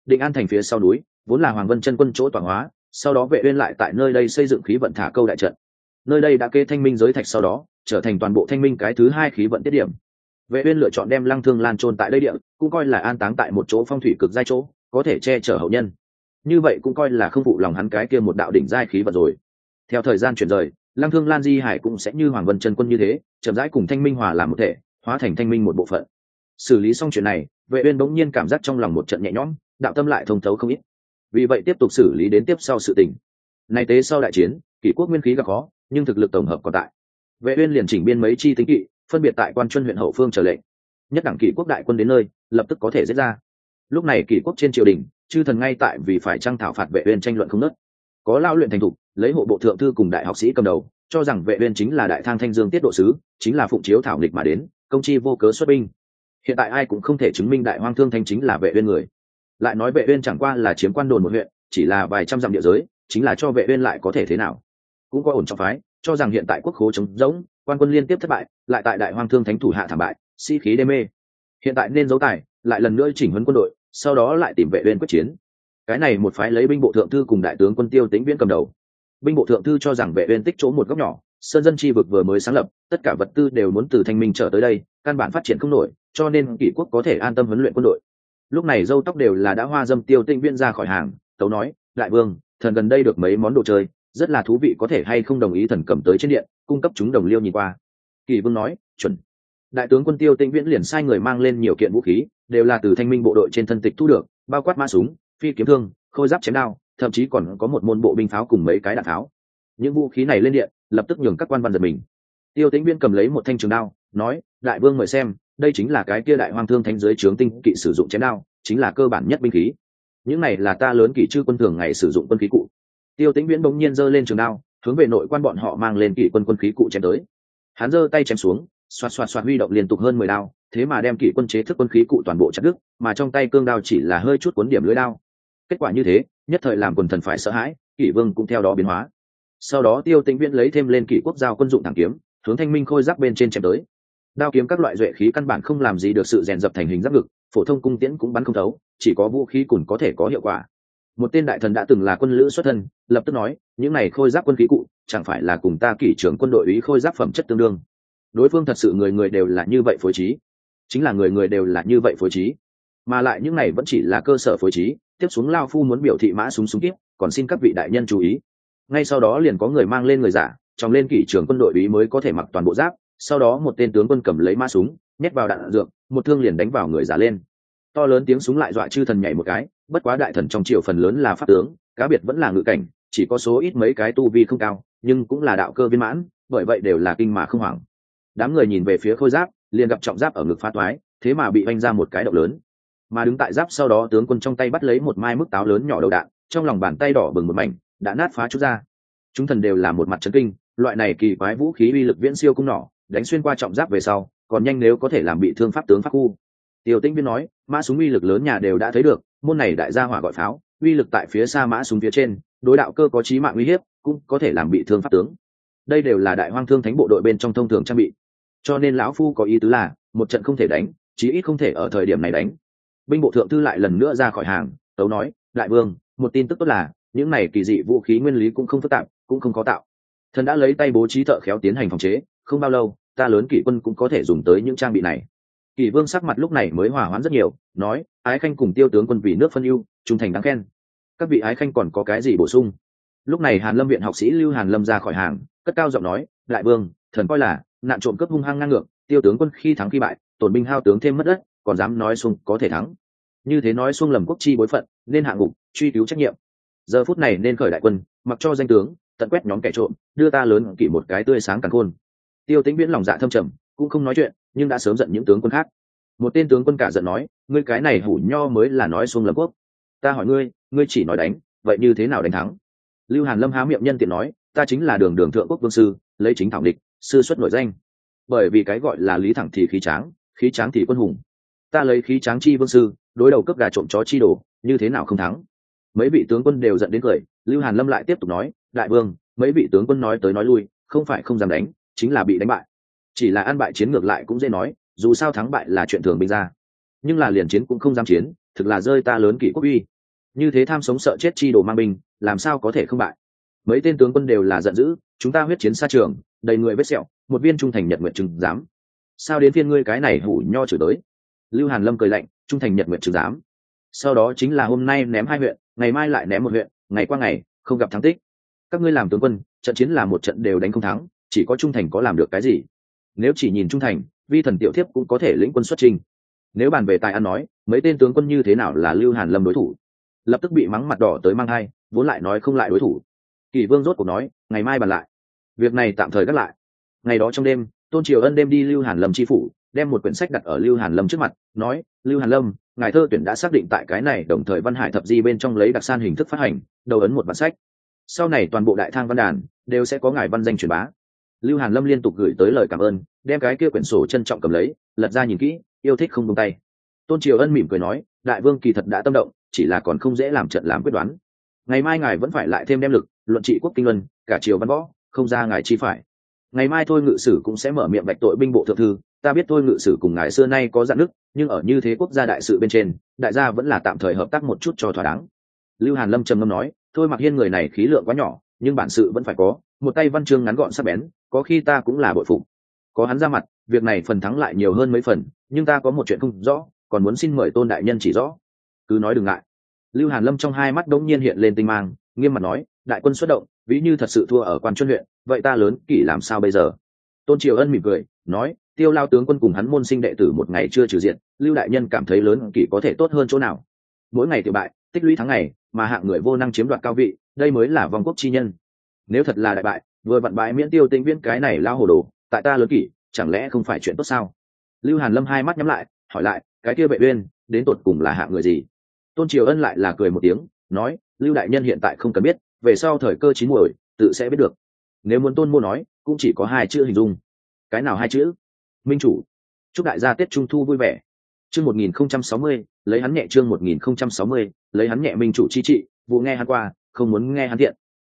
Định an thành phía sau núi vốn là hoàng vân chân quân chỗ tọa hóa, sau đó vệ uyên lại tại nơi đây xây dựng khí vận thả câu đại trận. Nơi đây đã kê thanh minh giới thạch sau đó, trở thành toàn bộ thanh minh cái thứ hai khí vận tiết điểm. Vệ uyên lựa chọn đem lăng thương lan trôn tại đây địa, cũng coi là an táng tại một chỗ phong thủy cực giai chỗ, có thể che chở hậu nhân. Như vậy cũng coi là không phụ lòng hắn cái kia một đạo đỉnh giai khí vận rồi. Theo thời gian chuyển rời, lăng thương lan di hải cũng sẽ như hoàng vân chân quân như thế, chậm rãi cùng thanh minh hòa làm một thể, hóa thành thanh minh một bộ phận. Xử lý xong chuyện này, vệ uyên bỗng nhiên cảm giác trong lòng một trận nhẹ nhõm, đạo tâm lại thông thấu không ít vì vậy tiếp tục xử lý đến tiếp sau sự tình. Này tế sau đại chiến, kỷ quốc nguyên khí gặp khó, nhưng thực lực tổng hợp còn tại. Vệ uyên liền chỉnh biên mấy chi tính kỵ, phân biệt tại quan chuyên huyện hậu phương trở lệnh. Nhất đẳng kỷ quốc đại quân đến nơi, lập tức có thể giết ra. Lúc này kỷ quốc trên triều đình, chư thần ngay tại vì phải trang thảo phạt vệ uyên tranh luận không nứt có lao luyện thành thục, lấy hộ bộ thượng thư cùng đại học sĩ cầm đầu, cho rằng vệ uyên chính là đại thang thanh dương tiết độ sứ, chính là phụng chiếu thảo nghịch mà đến, công chi vô cớ xuất binh. Hiện tại ai cũng không thể chứng minh đại hoang thương thanh chính là vệ uyên người lại nói vệ uyên chẳng qua là chiếm quan đồn một huyện, chỉ là vài trăm dặm địa giới, chính là cho vệ uyên lại có thể thế nào. Cũng có ổn trong phái, cho rằng hiện tại quốc khố chống rỗng, quan quân liên tiếp thất bại, lại tại đại hoang thương thánh thủ hạ thảm bại, sĩ khí đê mê. Hiện tại nên giấu tài, lại lần nữa chỉnh huấn quân đội, sau đó lại tìm vệ uyên quyết chiến. Cái này một phái lấy binh bộ thượng thư cùng đại tướng quân tiêu tĩnh viễn cầm đầu. Binh bộ thượng thư cho rằng vệ uyên tích chỗ một góc nhỏ, sơn dân chi vực vừa mới sáng lập, tất cả vật tư đều muốn từ thanh minh trở tới đây, căn bản phát triển không nổi, cho nên kỷ quốc có thể an tâm huấn luyện quân đội lúc này dâu tóc đều là đã hoa dâm tiêu tinh viên ra khỏi hàng, tấu nói, đại vương, thần gần đây được mấy món đồ chơi, rất là thú vị, có thể hay không đồng ý thần cầm tới trên điện, cung cấp chúng đồng liêu nhìn qua. Kỳ vương nói, chuẩn. Đại tướng quân tiêu tĩnh viễn liền sai người mang lên nhiều kiện vũ khí, đều là từ thanh minh bộ đội trên thân tịch thu được, bao quát mã súng, phi kiếm thương, khôi giáp chém đao, thậm chí còn có một môn bộ binh pháo cùng mấy cái đạn pháo. Những vũ khí này lên điện, lập tức nhường các quan văn giật mình. Tiêu tĩnh viễn cầm lấy một thanh trường đao, nói, đại vương mời xem đây chính là cái kia đại hoang thương thanh giới trướng tinh kỵ sử dụng chém đao, chính là cơ bản nhất binh khí. Những này là ta lớn kỵ chư quân thường ngày sử dụng quân khí cụ. Tiêu tĩnh viễn bỗng nhiên giơ lên trường đao, hướng về nội quan bọn họ mang lên kỵ quân quân khí cụ chém tới. Hắn giơ tay chém xuống, xoạt xoạt xoạt huy động liên tục hơn mười đao, thế mà đem kỵ quân chế thức quân khí cụ toàn bộ chặt đứt, mà trong tay cương đao chỉ là hơi chút cuốn điểm lưới đao. Kết quả như thế, nhất thời làm quần thần phải sợ hãi kỷ vương cũng theo đó biến hóa. Sau đó tiêu tĩnh viễn lấy thêm lên kỷ quốc giao quân dụng thẳng kiếm, hướng thanh minh khôi giáp bên trên chém tới đao kiếm các loại duệ khí căn bản không làm gì được sự rèn dập thành hình giáp ngực, phổ thông cung tiễn cũng bắn không thấu, chỉ có vũ khí cùn có thể có hiệu quả. Một tên đại thần đã từng là quân lữ xuất thân, lập tức nói, những này khôi giáp quân khí cụ, chẳng phải là cùng ta kỷ trưởng quân đội ý khôi giáp phẩm chất tương đương? Đối phương thật sự người người đều là như vậy phối trí. Chính là người người đều là như vậy phối trí. Mà lại những này vẫn chỉ là cơ sở phối trí, tiếp xuống lao phu muốn biểu thị mã súng súng kiếp, còn xin các vị đại nhân chú ý. Ngay sau đó liền có người mang lên người giả, trong lên kỷ trưởng quân đội ý mới có thể mặc toàn bộ giáp sau đó một tên tướng quân cầm lấy ma súng, nhét vào đạn dược, một thương liền đánh vào người giả lên. To lớn tiếng súng lại dọa chư thần nhảy một cái, bất quá đại thần trong triều phần lớn là pháp tướng, cá biệt vẫn là ngự cảnh, chỉ có số ít mấy cái tu vi không cao, nhưng cũng là đạo cơ viên mãn, bởi vậy đều là kinh mà không hoảng. Đám người nhìn về phía khôi giáp, liền gặp trọng giáp ở ngực phá toái, thế mà bị oanh ra một cái động lớn. Mà đứng tại giáp sau đó tướng quân trong tay bắt lấy một mai mức táo lớn nhỏ đầu đạn, trong lòng bàn tay đỏ bừng một mảnh, đã nát phá chút ra. Chúng thần đều là một mặt trấn kinh, loại này kỳ quái vũ khí uy lực viễn siêu cung nỏ đánh xuyên qua trọng giáp về sau, còn nhanh nếu có thể làm bị thương pháp tướng pháp khu. Tiêu tĩnh viên nói, mã súng uy lực lớn nhà đều đã thấy được, môn này đại gia hỏa gọi pháo, uy lực tại phía xa mã súng phía trên, đối đạo cơ có trí mạng uy hiếp, cũng có thể làm bị thương pháp tướng. Đây đều là đại hoang thương thánh bộ đội bên trong thông thường trang bị. Cho nên lão phu có ý tứ là, một trận không thể đánh, chí ít không thể ở thời điểm này đánh. Binh bộ thượng thư lại lần nữa ra khỏi hàng, tấu nói, đại vương, một tin tức tốt là, những này kỳ dị vũ khí nguyên lý cũng không phức tạp, cũng không có tạo. Thần đã lấy tay bố trí thợ khéo tiến hành phòng chế không bao lâu, ta lớn kỷ quân cũng có thể dùng tới những trang bị này. Kỷ vương sắc mặt lúc này mới hòa hoãn rất nhiều, nói, ái khanh cùng tiêu tướng quân vì nước phân ưu, trung thành đáng khen. Các vị ái khanh còn có cái gì bổ sung? Lúc này hàn lâm viện học sĩ lưu hàn lâm ra khỏi hàng, cất cao giọng nói, đại vương, thần coi là, nạn trộm cướp hung hăng ngang ngược, tiêu tướng quân khi thắng khi bại, tổn binh hao tướng thêm mất đất, còn dám nói xuông có thể thắng. Như thế nói xuông lầm quốc chi bối phận, nên hạ ngục, truy cứu trách nhiệm. Giờ phút này nên khởi đại quân, mặc cho danh tướng, tận quét nhóm kẻ trộm, đưa ta lớn kỷ một cái tươi sáng càng khôn tiêu Tĩnh viễn lòng dạ thâm trầm, cũng không nói chuyện, nhưng đã sớm giận những tướng quân khác. Một tên tướng quân cả giận nói, ngươi cái này hủ nho mới là nói xuống lập quốc. Ta hỏi ngươi ngươi chỉ nói đánh, vậy như thế nào đánh thắng? Lưu hàn lâm há miệng nhân tiện nói, ta chính là đường đường thượng quốc vương sư, lấy chính thảo địch sư xuất nổi danh. Bởi vì cái gọi là lý thẳng thì khí tráng khí tráng thì quân hùng. Ta lấy khí tráng chi vương sư, đối đầu cướp gà trộm chó chi đồ, như thế nào không thắng? Mấy vị tướng quân đều giận đến cười, lưu hàn lâm lại tiếp tục nói, đại vương, mấy vị tướng quân nói tới nói lui, không phải không dám đánh chính là bị đánh bại. Chỉ là ăn bại chiến ngược lại cũng dễ nói, dù sao thắng bại là chuyện thường binh ra. Nhưng là liền chiến cũng không dám chiến, thực là rơi ta lớn kỷ quốc uy. Như thế tham sống sợ chết chi đồ mang binh, làm sao có thể không bại? Mấy tên tướng quân đều là giận dữ, chúng ta huyết chiến xa trường, đầy người vết sẹo, một viên trung thành nhật nguyện chừng dám sao đến phiên ngươi cái này hủ nho chửi tới? Lưu hàn lâm cười lạnh, trung thành nhật nguyện chừng dám sau đó chính là hôm nay ném hai huyện, ngày mai lại ném một huyện, ngày qua ngày, không gặp thắng tích. Các ngươi làm tướng quân, trận chiến là một trận đều đánh không thắng chỉ có trung thành có làm được cái gì. Nếu chỉ nhìn trung thành, vi thần tiểu thiếp cũng có thể lĩnh quân xuất trình nếu bàn về tài ăn nói, mấy tên tướng quân như thế nào là lưu hàn lâm đối thủ? Lập tức bị mắng mặt đỏ tới mang hai, vốn lại nói không lại đối thủ. Kỳ vương rốt cuộc nói, ngày mai bàn lại. Việc này tạm thời gác lại. Ngày đó trong đêm, tôn triều ân đêm đi lưu hàn lâm tri phủ, đem một quyển sách đặt ở lưu hàn lâm trước mặt, nói, lưu hàn lâm, ngài thơ tuyển đã xác định tại cái này đồng thời văn hải thập di bên trong lấy đặc san hình thức phát hành, đầu ấn một bản sách. Sau này toàn bộ đại thang văn đàn đều sẽ có ngài văn danh truyền bá lưu hàn lâm liên tục gửi tới lời cảm ơn, đem cái kia quyển sổ trân trọng cầm lấy, lật ra nhìn kỹ, yêu thích không buông tay. Tôn triều ân mỉm cười nói, đại vương kỳ thật đã tâm động, chỉ là còn không dễ làm trận làm quyết đoán. Ngày mai ngài vẫn phải lại thêm đem lực, luận trị quốc kinh luân, cả triều văn võ, không ra ngài chi phải. Ngày mai thôi ngự sử cũng sẽ mở miệng bạch tội binh bộ thượng thư, ta biết thôi ngự sử cùng ngài xưa nay có dạn đức, nhưng ở như thế quốc gia đại sự bên trên, đại gia vẫn là tạm thời hợp tác một chút cho thỏa đáng. Lưu hàn lâm trầm ngâm nói, thôi mặc hiên người này khí lượng quá nhỏ nhưng bản sự vẫn phải có, một tay văn chương ngắn gọn sắc bén, có khi ta cũng là bội phụ có hắn ra mặt, việc này phần thắng lại nhiều hơn mấy phần, nhưng ta có một chuyện không rõ, còn muốn xin mời tôn đại nhân chỉ rõ. Cứ nói đừng ngại. Lưu hàn lâm trong hai mắt đống nhiên hiện lên tinh mang, nghiêm mặt nói, đại quân xuất động, ví như thật sự thua ở quan chuyên huyện, vậy ta lớn, kỷ làm sao bây giờ? Tôn triều ân mỉm cười, nói, tiêu lao tướng quân cùng hắn môn sinh đệ tử một ngày chưa trừ diện, lưu đại nhân cảm thấy lớn, kỷ có thể tốt hơn chỗ nào? Mỗi ngày tiểu bại tích lũy tháng ngày, mà hạng người vô năng chiếm đoạt cao vị, đây mới là vòng quốc chi nhân. Nếu thật là đại bại, vừa vặn bại miễn tiêu tinh viễn cái này lao hồ đồ, tại ta lớn kỷ, chẳng lẽ không phải chuyện tốt sao? Lưu hàn lâm hai mắt nhắm lại, hỏi lại, cái kia bệ uyên, đến tột cùng là hạng người gì? Tôn triều ân lại là cười một tiếng, nói, lưu đại nhân hiện tại không cần biết, về sau thời cơ chín muồi, tự sẽ biết được. Nếu muốn tôn mua nói, cũng chỉ có hai chữ hình dung. Cái nào hai chữ? Minh chủ. Chúc đại gia tết trung thu vui vẻ. Chương một nghìn không trăm sáu mươi, lấy hắn nhẹ chương một nghìn không trăm sáu mươi lấy hắn nhẹ minh chủ chi trị, vụ nghe hắn qua, không muốn nghe hắn thiện.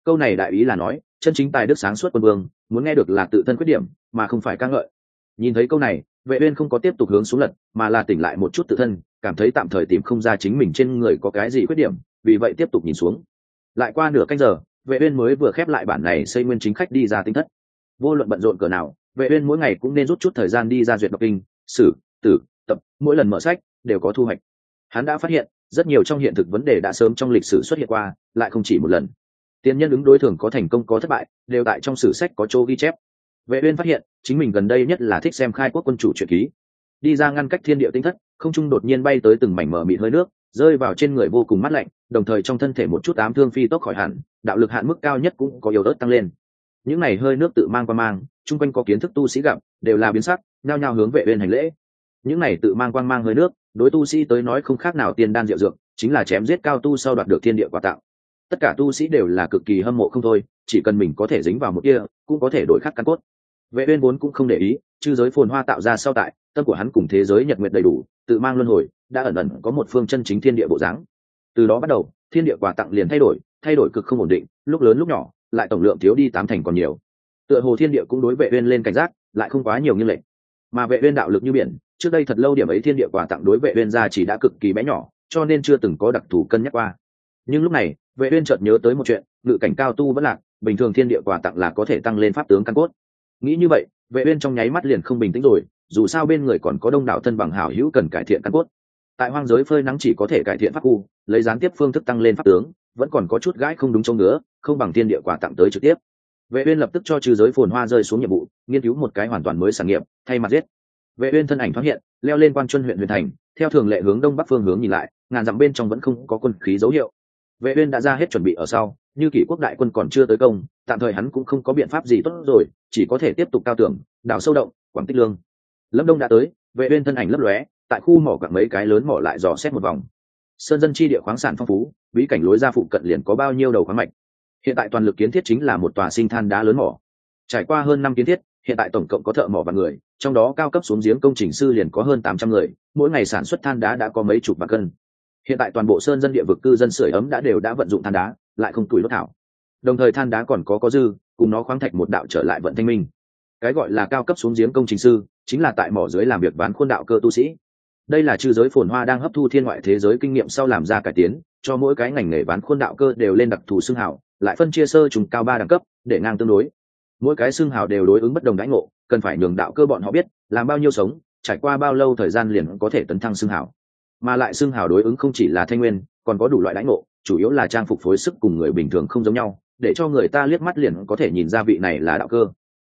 Câu này đại ý là nói, chân chính tài đức sáng suốt quân vương, muốn nghe được là tự thân khuyết điểm, mà không phải ca ngợi. Nhìn thấy câu này, vệ uyên không có tiếp tục hướng xuống lật, mà là tỉnh lại một chút tự thân, cảm thấy tạm thời tìm không ra chính mình trên người có cái gì khuyết điểm, vì vậy tiếp tục nhìn xuống. Lại qua nửa canh giờ, vệ uyên mới vừa khép lại bản này xây nguyên chính khách đi ra tinh thất. Vô luận bận rộn cỡ nào, vệ uyên mỗi ngày cũng nên rút chút thời gian đi ra duyệt đọc kinh, sử, tử, tập, mỗi lần mở sách đều có thu hoạch. Hắn đã phát hiện rất nhiều trong hiện thực vấn đề đã sớm trong lịch sử xuất hiện qua, lại không chỉ một lần. Tiền nhân ứng đối thường có thành công có thất bại, đều tại trong sử sách có chỗ ghi chép. Vệ uyên phát hiện, chính mình gần đây nhất là thích xem khai quốc quân chủ truyện ký. Đi ra ngăn cách thiên địa tinh thất, không trung đột nhiên bay tới từng mảnh mở mịt hơi nước, rơi vào trên người vô cùng mát lạnh, đồng thời trong thân thể một chút ám thương phi tốc khỏi hẳn, đạo lực hạn mức cao nhất cũng có yếu ớt tăng lên. Những này hơi nước tự mang qua mang, chung quanh có kiến thức tu sĩ gặp, đều là biến sắc, nhao nhao hướng vệ uyên hành lễ những này tự mang quang mang hơi nước, đối tu sĩ tới nói không khác nào tiên đan diệu dược, chính là chém giết cao tu sau đoạt được thiên địa quà tặng. Tất cả tu sĩ đều là cực kỳ hâm mộ không thôi, chỉ cần mình có thể dính vào một kia, cũng có thể đổi khắc căn cốt. Vệ uyên vốn cũng không để ý, chư giới phồn hoa tạo ra sau tại, tâm của hắn cùng thế giới nhật nguyệt đầy đủ, tự mang luân hồi, đã ẩn ẩn có một phương chân chính thiên địa bộ dáng. Từ đó bắt đầu, thiên địa quà tặng liền thay đổi thay đổi cực không ổn định, lúc lớn lúc nhỏ, lại tổng lượng thiếu đi tám thành còn nhiều. Tựa hồ thiên địa cũng đối vệ uyên lên cảnh giác, lại không quá nhiều như lệnh mà vệ uyên đạo lực như biển, trước đây thật lâu điểm ấy thiên địa quà tặng đối vệ uyên gia chỉ đã cực kỳ bé nhỏ, cho nên chưa từng có đặc thù cân nhắc qua. Nhưng lúc này, vệ uyên chợt nhớ tới một chuyện, ngự cảnh cao tu vẫn lạc, bình thường thiên địa quà tặng là có thể tăng lên pháp tướng căn cốt. Nghĩ như vậy, vệ uyên trong nháy mắt liền không bình tĩnh rồi, dù sao bên người còn có đông đảo thân bằng hảo hữu cần cải thiện căn cốt. Tại hoang giới phơi nắng chỉ có thể cải thiện pháp khu lấy gián tiếp phương thức tăng lên pháp tướng, vẫn còn có chút gãi không đúng chỗ nữa không bằng thiên địa quà tặng tới trực tiếp vệ uyên lập tức cho trừ giới phồn hoa rơi xuống nhiệm vụ, nghiên cứu một cái hoàn toàn mới sản nghiệp, thay mặt giết. Vệ uyên thân ảnh thoáng hiện, leo lên quan chuân huyện huyền thành, theo thường lệ hướng đông bắc phương hướng nhìn lại, ngàn dặm bên trong vẫn không có quân khí dấu hiệu. Vệ uyên đã ra hết chuẩn bị ở sau, như kỷ quốc đại quân còn chưa tới công, tạm thời hắn cũng không có biện pháp gì tốt rồi, chỉ có thể tiếp tục cao tưởng đào sâu động, quảng tích lương. Lâm đông đã tới, vệ uyên thân ảnh lấp lóe, tại khu mỏ quặng mấy cái lớn mỏ lại dò xét một vòng. Sơn dân chi địa khoáng sản phong phú, bí cảnh lối ra phụ cận liền có bao nhiêu đầu khoáng mạch hiện tại toàn lực kiến thiết chính là một tòa sinh than đá lớn mỏ. Trải qua hơn năm kiến thiết, hiện tại tổng cộng có thợ mỏ và người, trong đó cao cấp xuống giếng công trình sư liền có hơn tám trăm người, mỗi ngày sản xuất than đá đã có mấy chục bạc cân. Hiện tại toàn bộ sơn dân địa vực cư dân sưởi ấm đã đều đã vận dụng than đá, lại không tuổi đốt thảo. Đồng thời than đá còn có có dư, cùng nó khoáng thạch một đạo trở lại vận thanh minh. Cái gọi là cao cấp xuống giếng công trình sư, chính là tại mỏ dưới làm việc bán khuôn đạo cơ tu sĩ. Đây là trư giới phồn hoa đang hấp thu thiên ngoại thế giới kinh nghiệm sau làm ra cải tiến, cho mỗi cái ngành nghề bán khuôn đạo cơ đều lên đặc thù xương hảo lại phân chia sơ trùng cao ba đẳng cấp, để ngang tương đối. Mỗi cái xương hào đều đối ứng bất đồng đãi ngộ, cần phải nhường đạo cơ bọn họ biết, làm bao nhiêu sống, trải qua bao lâu thời gian liền có thể tấn thăng xương hào. Mà lại xương hào đối ứng không chỉ là thanh nguyên, còn có đủ loại đãi ngộ, chủ yếu là trang phục phối sức cùng người bình thường không giống nhau, để cho người ta liếc mắt liền có thể nhìn ra vị này là đạo cơ.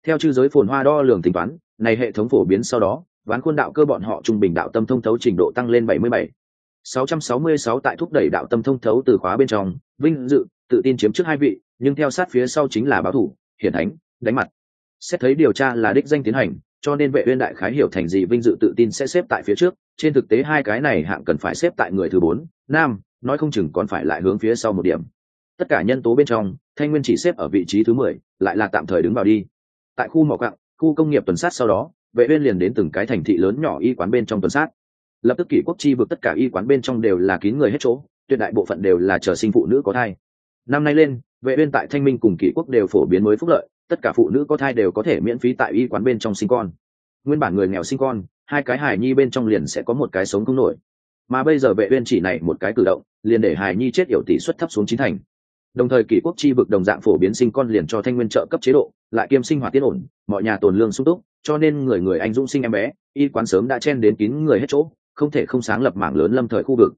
Theo chư giới phồn hoa đo lường tính toán, này hệ thống phổ biến sau đó, ván khuôn đạo cơ bọn họ trung bình đạo tâm thông thấu trình độ tăng lên 77. 666 tại thúc đẩy đạo tâm thông thấu từ khóa bên trong, vinh dự, tự tin chiếm trước hai vị, nhưng theo sát phía sau chính là báo thủ, hiển thánh, đánh mặt. Xét thấy điều tra là đích danh tiến hành, cho nên vệ uyên đại khái hiểu thành gì vinh dự tự tin sẽ xếp tại phía trước, trên thực tế hai cái này hạng cần phải xếp tại người thứ bốn, nam, nói không chừng còn phải lại hướng phía sau một điểm. Tất cả nhân tố bên trong, Thanh Nguyên chỉ xếp ở vị trí thứ 10, lại là tạm thời đứng vào đi. Tại khu mỏ quặng, khu công nghiệp tuần sát sau đó, vệ uyên liền đến từng cái thành thị lớn nhỏ y quán bên trong tuần sát lập tức kỷ quốc chi vực tất cả y quán bên trong đều là kín người hết chỗ, tuyệt đại bộ phận đều là chờ sinh phụ nữ có thai. Năm nay lên, vệ uyên tại thanh minh cùng kỷ quốc đều phổ biến mới phúc lợi, tất cả phụ nữ có thai đều có thể miễn phí tại y quán bên trong sinh con. Nguyên bản người nghèo sinh con, hai cái hài nhi bên trong liền sẽ có một cái sống không nổi. Mà bây giờ vệ uyên chỉ này một cái cử động, liền để hài nhi chết yểu tỷ suất thấp xuống chín thành. Đồng thời kỷ quốc chi vực đồng dạng phổ biến sinh con liền cho thanh nguyên trợ cấp chế độ, lại kiêm sinh hoạt tiết ổn, mọi nhà tồn lương sung túc, cho nên người người anh dũng sinh em bé, y quán sớm đã chen đến kín người hết chỗ không thể không sáng lập mảng lớn lâm thời khu vực.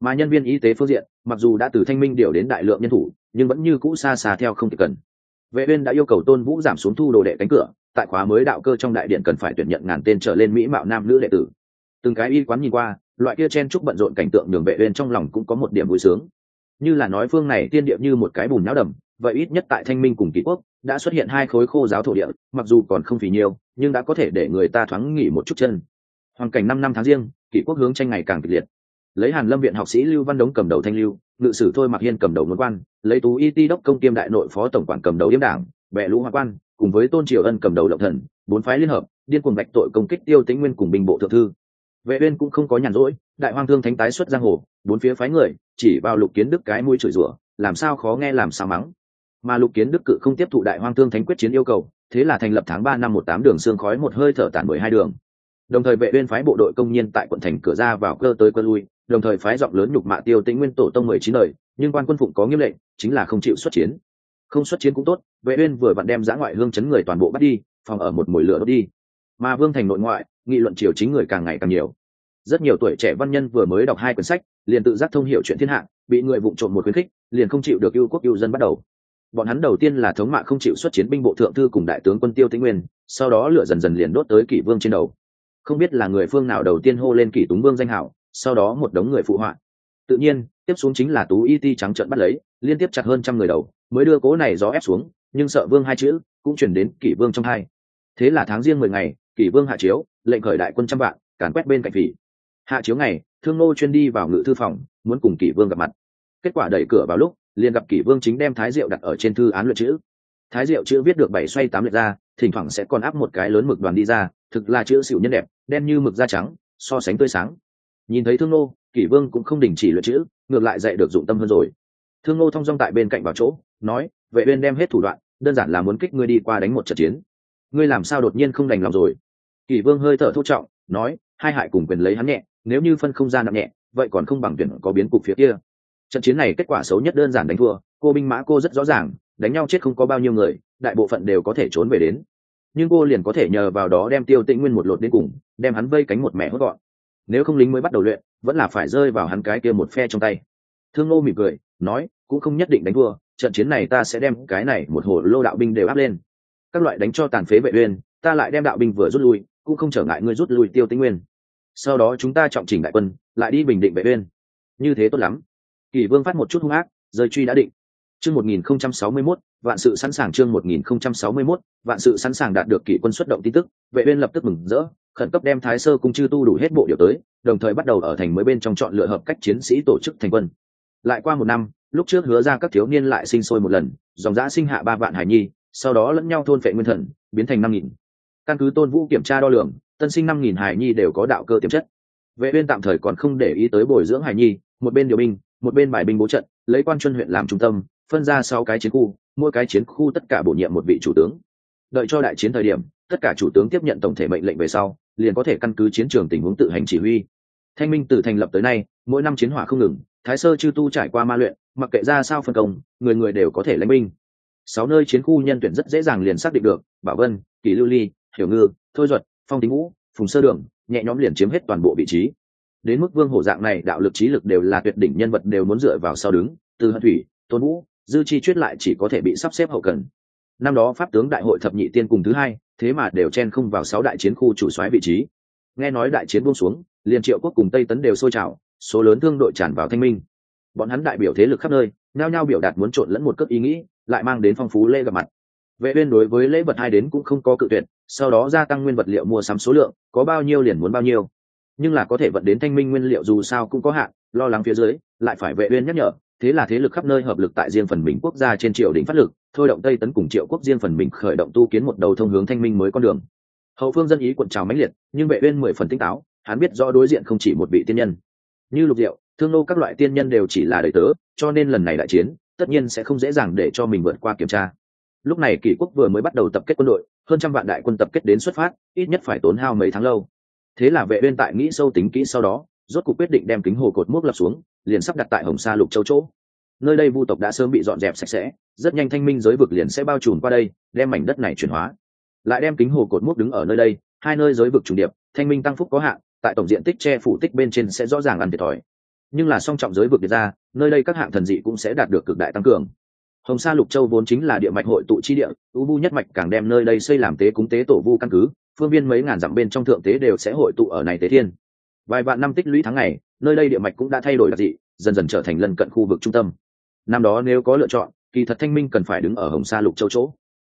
Mà nhân viên y tế phương diện, mặc dù đã từ thanh minh điều đến đại lượng nhân thủ, nhưng vẫn như cũ xa xa theo không thể cần. Vệ uyên đã yêu cầu tôn vũ giảm xuống thu đồ đệ cánh cửa, tại khóa mới đạo cơ trong đại điện cần phải tuyển nhận ngàn tên trở lên mỹ mạo nam nữ đệ tử. Từng cái y quán nhìn qua, loại kia chen chúc bận rộn cảnh tượng đường vệ uyên trong lòng cũng có một điểm vui sướng. Như là nói phương này tiên điệp như một cái bùn nhão đầm, vậy ít nhất tại thanh minh cùng kỳ quốc, đã xuất hiện hai khối khô giáo thổ địa, mặc dù còn không phì nhiều, nhưng đã có thể để người ta thoáng nghỉ một chút chân. Hoàn cảnh năm năm tháng riêng kỷ quốc hướng tranh ngày càng kịch liệt. Lấy hàn lâm viện học sĩ lưu văn đống cầm đầu thanh lưu, ngự sử thôi mặc hiên cầm đầu ngôn quan, lấy tú y ti đốc công tiêm đại nội phó tổng quản cầm đầu yếm đảng, bệ lũ hoa quan, cùng với tôn triều ân cầm đầu động thần, bốn phái liên hợp, điên cuồng bạch tội công kích tiêu tĩnh nguyên cùng bình bộ thượng thư. Vệ uyên cũng không có nhàn rỗi, đại hoang thương thánh tái xuất giang hồ, bốn phía phái người, chỉ vào lục kiến đức cái mũi chửi rủa, làm sao khó nghe làm sao mắng. Mà lục kiến đức cự không tiếp thụ đại hoang thương thánh quyết chiến yêu cầu, thế là thành lập tháng ba năm một tám đường xương khói một hơi thở tản mười hai đường đồng thời vệ uyên phái bộ đội công nhân tại quận thành cửa ra vào cơ tới quân lui, đồng thời phái giọng lớn nhục mạ tiêu tĩnh nguyên tổ tông mười chín đời, nhưng quan quân phụng có nghiêm lệnh, chính là không chịu xuất chiến. Không xuất chiến cũng tốt, vệ uyên vừa vặn đem giã ngoại hương chấn người toàn bộ bắt đi, phòng ở một mùi lửa đốt đi. Mà vương thành nội ngoại, nghị luận triều chính người càng ngày càng nhiều. Rất nhiều tuổi trẻ văn nhân vừa mới đọc hai quyển sách, liền tự giác thông hiểu chuyện thiên hạ, bị người vụng trộm một khuyến khích, liền không chịu được yêu quốc yêu dân bắt đầu. Bọn hắn đầu tiên là thống mạ không chịu xuất chiến binh bộ thượng thư cùng đại tướng quân tiêu tĩnh nguyên, sau đó lửa dần dần liền đốt tới kỷ vương trên đầu không biết là người phương nào đầu tiên hô lên kỷ túng vương danh hảo, sau đó một đống người phụ họa. Tự nhiên, tiếp xuống chính là tú y ti trắng trận bắt lấy, liên tiếp chặt hơn trăm người đầu, mới đưa cố này gió ép xuống, nhưng sợ vương hai chữ cũng chuyển đến kỷ vương trong hai. Thế là tháng riêng mười ngày, kỷ vương hạ chiếu, lệnh khởi đại quân trăm vạn, càn quét bên cạnh phỉ. Hạ chiếu ngày, thương ngô chuyên đi vào ngự thư phòng, muốn cùng kỷ vương gặp mặt. Kết quả đẩy cửa vào lúc, liền gặp kỷ vương chính đem thái diệu đặt ở trên thư án luyện chữ. Thái diệu chữ viết được bảy xoay tám lượt ra, thỉnh thoảng sẽ còn áp một cái lớn mực đoàn đi ra, thực là chữ xỉu nhân đẹp đen như mực da trắng, so sánh tươi sáng. Nhìn thấy thương nô, kỷ vương cũng không đình chỉ luyện chữ, ngược lại dạy được dụng tâm hơn rồi. Thương nô thong dong tại bên cạnh vào chỗ, nói, vệ uyên đem hết thủ đoạn, đơn giản là muốn kích ngươi đi qua đánh một trận chiến. Ngươi làm sao đột nhiên không đành lòng rồi? Kỷ vương hơi thở thô trọng, nói, hai hại cùng quyền lấy hắn nhẹ, nếu như phân không ra nặng nhẹ, vậy còn không bằng tuyển có biến cục phía kia. Trận chiến này kết quả xấu nhất đơn giản đánh thua, cô binh mã cô rất rõ ràng, đánh nhau chết không có bao nhiêu người, đại bộ phận đều có thể trốn về đến nhưng cô liền có thể nhờ vào đó đem tiêu tĩnh nguyên một lột đến cùng, đem hắn vây cánh một mẹ hốt gọn. Nếu không lính mới bắt đầu luyện, vẫn là phải rơi vào hắn cái kia một phe trong tay. Thương ngô mỉm cười, nói, cũng không nhất định đánh thua, trận chiến này ta sẽ đem cái này một hồ lô đạo binh đều áp lên. Các loại đánh cho tàn phế vệ uyên, ta lại đem đạo binh vừa rút lui, cũng không trở ngại ngươi rút lui tiêu tĩnh nguyên. Sau đó chúng ta trọng chỉnh đại quân, lại đi bình định vệ uyên. Như thế tốt lắm. Kỳ vương phát một chút hung ác, rơi truy đã định chương 1061 vạn sự sẵn sàng chương 1061 vạn sự sẵn sàng đạt được kỵ quân xuất động tin tức. Vệ uyên lập tức mừng rỡ, khẩn cấp đem thái sơ cung chư tu đủ hết bộ điều tới, đồng thời bắt đầu ở thành mới bên trong chọn lựa hợp cách chiến sĩ tổ chức thành quân. Lại qua một năm, lúc trước hứa ra các thiếu niên lại sinh sôi một lần, dòng dã sinh hạ ba vạn hải nhi, sau đó lẫn nhau thôn phệ nguyên thần, biến thành năm nghìn. Căn cứ tôn vũ kiểm tra đo lường, tân sinh năm nghìn hải nhi đều có đạo cơ tiềm chất. Vệ uyên tạm thời còn không để ý tới bồi dưỡng hải nhi, một bên điều binh, một bên bài binh bố trận, lấy quan chuyên huyện làm trung tâm phân ra sáu cái chiến khu mỗi cái chiến khu tất cả bổ nhiệm một vị chủ tướng. Đợi cho đại chiến thời điểm tất cả chủ tướng tiếp nhận tổng thể mệnh lệnh về sau liền có thể căn cứ chiến trường tình huống tự hành chỉ huy. Thanh minh từ thành lập tới nay mỗi năm chiến hỏa không ngừng thái sơ chư tu trải qua ma luyện mặc kệ ra sao phân công người người đều có thể lãnh binh. Sáu nơi chiến khu nhân tuyển rất dễ dàng liền xác định được bảo vân kỳ lưu ly hiểu ngư thôi duật phong tính Vũ, phùng sơ đường nhẹ nhóm liền chiếm hết toàn bộ vị trí. Đến mức vương hổ dạng này đạo lực trí lực đều là tuyệt đỉnh nhân vật đều muốn dựa vào sau đứng từ hận thủy tôn vũ dư chi chuyết lại chỉ có thể bị sắp xếp hậu cần. Năm đó pháp tướng đại hội thập nhị tiên cùng thứ hai, thế mà đều chen không vào sáu đại chiến khu chủ soái vị trí. Nghe nói đại chiến buông xuống, liền triệu quốc cùng tây tấn đều sôi trào, số lớn thương đội tràn vào thanh minh. Bọn hắn đại biểu thế lực khắp nơi nao nhao biểu đạt muốn trộn lẫn một cấp ý nghĩ, lại mang đến phong phú lễ gặp mặt. Vệ uyên đối với lễ vật hai đến cũng không có cự tuyệt, sau đó gia tăng nguyên vật liệu mua sắm số lượng, có bao nhiêu liền muốn bao nhiêu. Nhưng là có thể vận đến thanh minh nguyên liệu dù sao cũng có hạn, lo lắng phía dưới, lại phải vệ uyên nhắc nhở thế là thế lực khắp nơi hợp lực tại riêng phần mình quốc gia trên triều đình phát lực, thôi động tây tấn cùng triệu quốc riêng phần mình khởi động tu kiến một đầu thông hướng thanh minh mới con đường. Hậu phương dân ý quận trào mãnh liệt, nhưng vệ uyên mười phần tinh táo, hắn biết rõ đối diện không chỉ một vị tiên nhân. Như lục diệu, thương nô các loại tiên nhân đều chỉ là đời tớ, cho nên lần này đại chiến, tất nhiên sẽ không dễ dàng để cho mình vượt qua kiểm tra. Lúc này kỷ quốc vừa mới bắt đầu tập kết quân đội, hơn trăm vạn đại quân tập kết đến xuất phát, ít nhất phải tốn hao mấy tháng lâu. Thế là vệ uyên tại nghĩ sâu tính kỹ sau đó rốt cuộc quyết định đem kính hồ cột mốc lập xuống, liền sắp đặt tại hồng sa lục châu chỗ. Nơi đây vu tộc đã sớm bị dọn dẹp sạch sẽ, rất nhanh thanh minh giới vực liền sẽ bao trùm qua đây, đem mảnh đất này chuyển hóa. Lại đem kính hồ cột mốc đứng ở nơi đây, hai nơi giới vực trùng điệp, thanh minh tăng phúc có hạn, tại tổng diện tích che phủ tích bên trên sẽ rõ ràng ăn thiệt thòi. Nhưng là song trọng giới vực ra, nơi đây các hạng thần dị cũng sẽ đạt được cực đại tăng cường. Hồng sa lục châu vốn chính là địa mạch hội tụ chi địa, u vu nhất mạch càng đem nơi đây xây làm tế cúng tế tổ vu căn cứ, phương viên mấy ngàn dặm bên trong thượng tế đều sẽ hội tụ ở này tế thiên vài vạn năm tích lũy tháng ngày, nơi đây địa mạch cũng đã thay đổi đặc dị, dần dần trở thành lân cận khu vực trung tâm. Năm đó nếu có lựa chọn, kỳ thật thanh minh cần phải đứng ở hồng sa lục châu chỗ.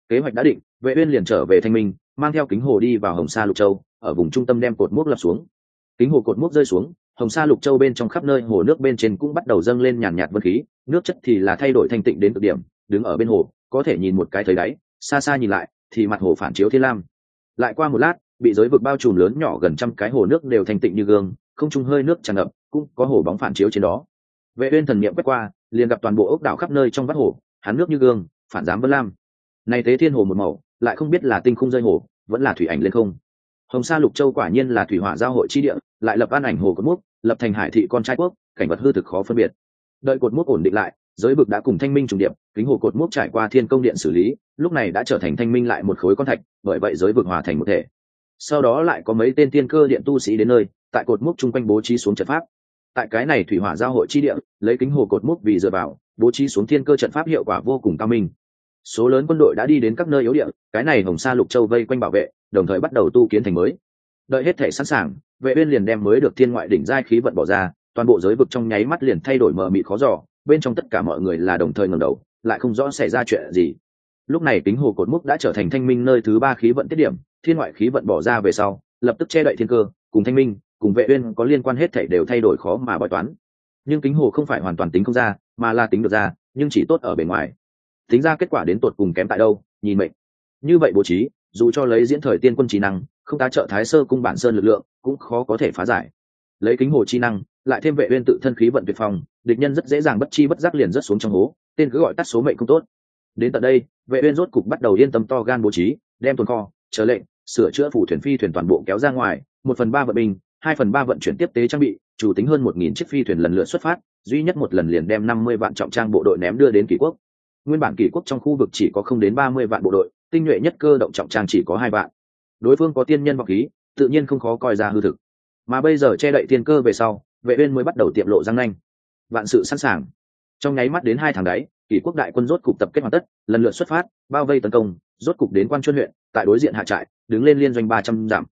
Kế hoạch đã định, vệ uyên liền trở về thanh minh, mang theo kính hồ đi vào hồng sa lục châu, ở vùng trung tâm đem cột mốc lập xuống. Kính hồ cột mốc rơi xuống, hồng sa lục châu bên trong khắp nơi hồ nước bên trên cũng bắt đầu dâng lên nhàn nhạt vân khí, nước chất thì là thay đổi thanh tịnh đến cực điểm, đứng ở bên hồ, có thể nhìn một cái thấy đáy, xa xa nhìn lại, thì mặt hồ phản chiếu thiên lam. Lại qua một lát bị giới vực bao trùm lớn nhỏ gần trăm cái hồ nước đều thành tịnh như gương, không trung hơi nước tràn ngập, cũng có hồ bóng phản chiếu trên đó. Vệ uyên thần niệm quét qua, liền gặp toàn bộ ốc đảo khắp nơi trong vắt hồ, hắn nước như gương, phản giám vân lam. Này thế thiên hồ một màu, lại không biết là tinh khung rơi hồ, vẫn là thủy ảnh lên không. Hồng sa lục châu quả nhiên là thủy hỏa giao hội chi địa, lại lập an ảnh hồ cột mốc, lập thành hải thị con trai quốc, cảnh vật hư thực khó phân biệt. Đợi cột mốc ổn định lại, giới vực đã cùng thanh minh trùng điệp, kính hồ cột mốc trải qua thiên công điện xử lý, lúc này đã trở thành thanh minh lại một khối con thạch, bởi vậy giới vực hòa thành một thể sau đó lại có mấy tên tiên cơ điện tu sĩ đến nơi, tại cột mốc chung quanh bố trí xuống trận pháp. Tại cái này thủy hỏa giao hội chi địa, lấy kính hồ cột mốc vì dựa vào, bố trí xuống thiên cơ trận pháp hiệu quả vô cùng cao minh. Số lớn quân đội đã đi đến các nơi yếu địa, cái này hồng sa lục châu vây quanh bảo vệ, đồng thời bắt đầu tu kiến thành mới. Đợi hết thể sẵn sàng, vệ uyên liền đem mới được thiên ngoại đỉnh giai khí vận bỏ ra, toàn bộ giới vực trong nháy mắt liền thay đổi mờ mịt khó dò, bên trong tất cả mọi người là đồng thời ngẩng đầu, lại không rõ xảy ra chuyện gì. Lúc này kính hồ cột mốc đã trở thành thanh minh nơi thứ ba khí vận tiết điểm thiên ngoại khí vận bỏ ra về sau, lập tức che đậy thiên cơ, cùng thanh minh, cùng vệ uyên có liên quan hết thảy đều thay đổi khó mà bói toán. Nhưng kính hồ không phải hoàn toàn tính không ra, mà là tính được ra, nhưng chỉ tốt ở bề ngoài. Tính ra kết quả đến tột cùng kém tại đâu, nhìn mệnh. Như vậy bố trí, dù cho lấy diễn thời tiên quân trí năng, không tá trợ thái sơ cung bản sơn lực lượng, cũng khó có thể phá giải. Lấy kính hồ chi năng, lại thêm vệ uyên tự thân khí vận tuyệt phong, địch nhân rất dễ dàng bất chi bất giác liền rất xuống trong hố, tên cứ gọi tắt số mệnh không tốt. Đến tận đây, vệ uyên rốt cục bắt đầu yên tâm to gan bố trí, đem tuần kho, chờ lệnh sửa chữa phủ thuyền phi thuyền toàn bộ kéo ra ngoài, một phần ba vận binh, hai phần ba vận chuyển tiếp tế trang bị, chủ tính hơn một nghìn chiếc phi thuyền lần lượt xuất phát, duy nhất một lần liền đem năm mươi vạn trọng trang bộ đội ném đưa đến kỷ quốc. Nguyên bản kỷ quốc trong khu vực chỉ có không đến ba mươi vạn bộ đội, tinh nhuệ nhất cơ động trọng trang chỉ có hai vạn. Đối phương có tiên nhân vọng khí, tự nhiên không khó coi ra hư thực. Mà bây giờ che đậy tiên cơ về sau, vệ uyên mới bắt đầu tiệm lộ răng nanh. Vạn sự sẵn sàng. Trong nháy mắt đến hai tháng đấy, kỷ quốc đại quân rốt cục tập kết hoàn tất, lần lượt xuất phát, bao vây tấn công rốt cục đến quan chuyên huyện, tại đối diện hạ trại, đứng lên liên doanh ba trăm giảm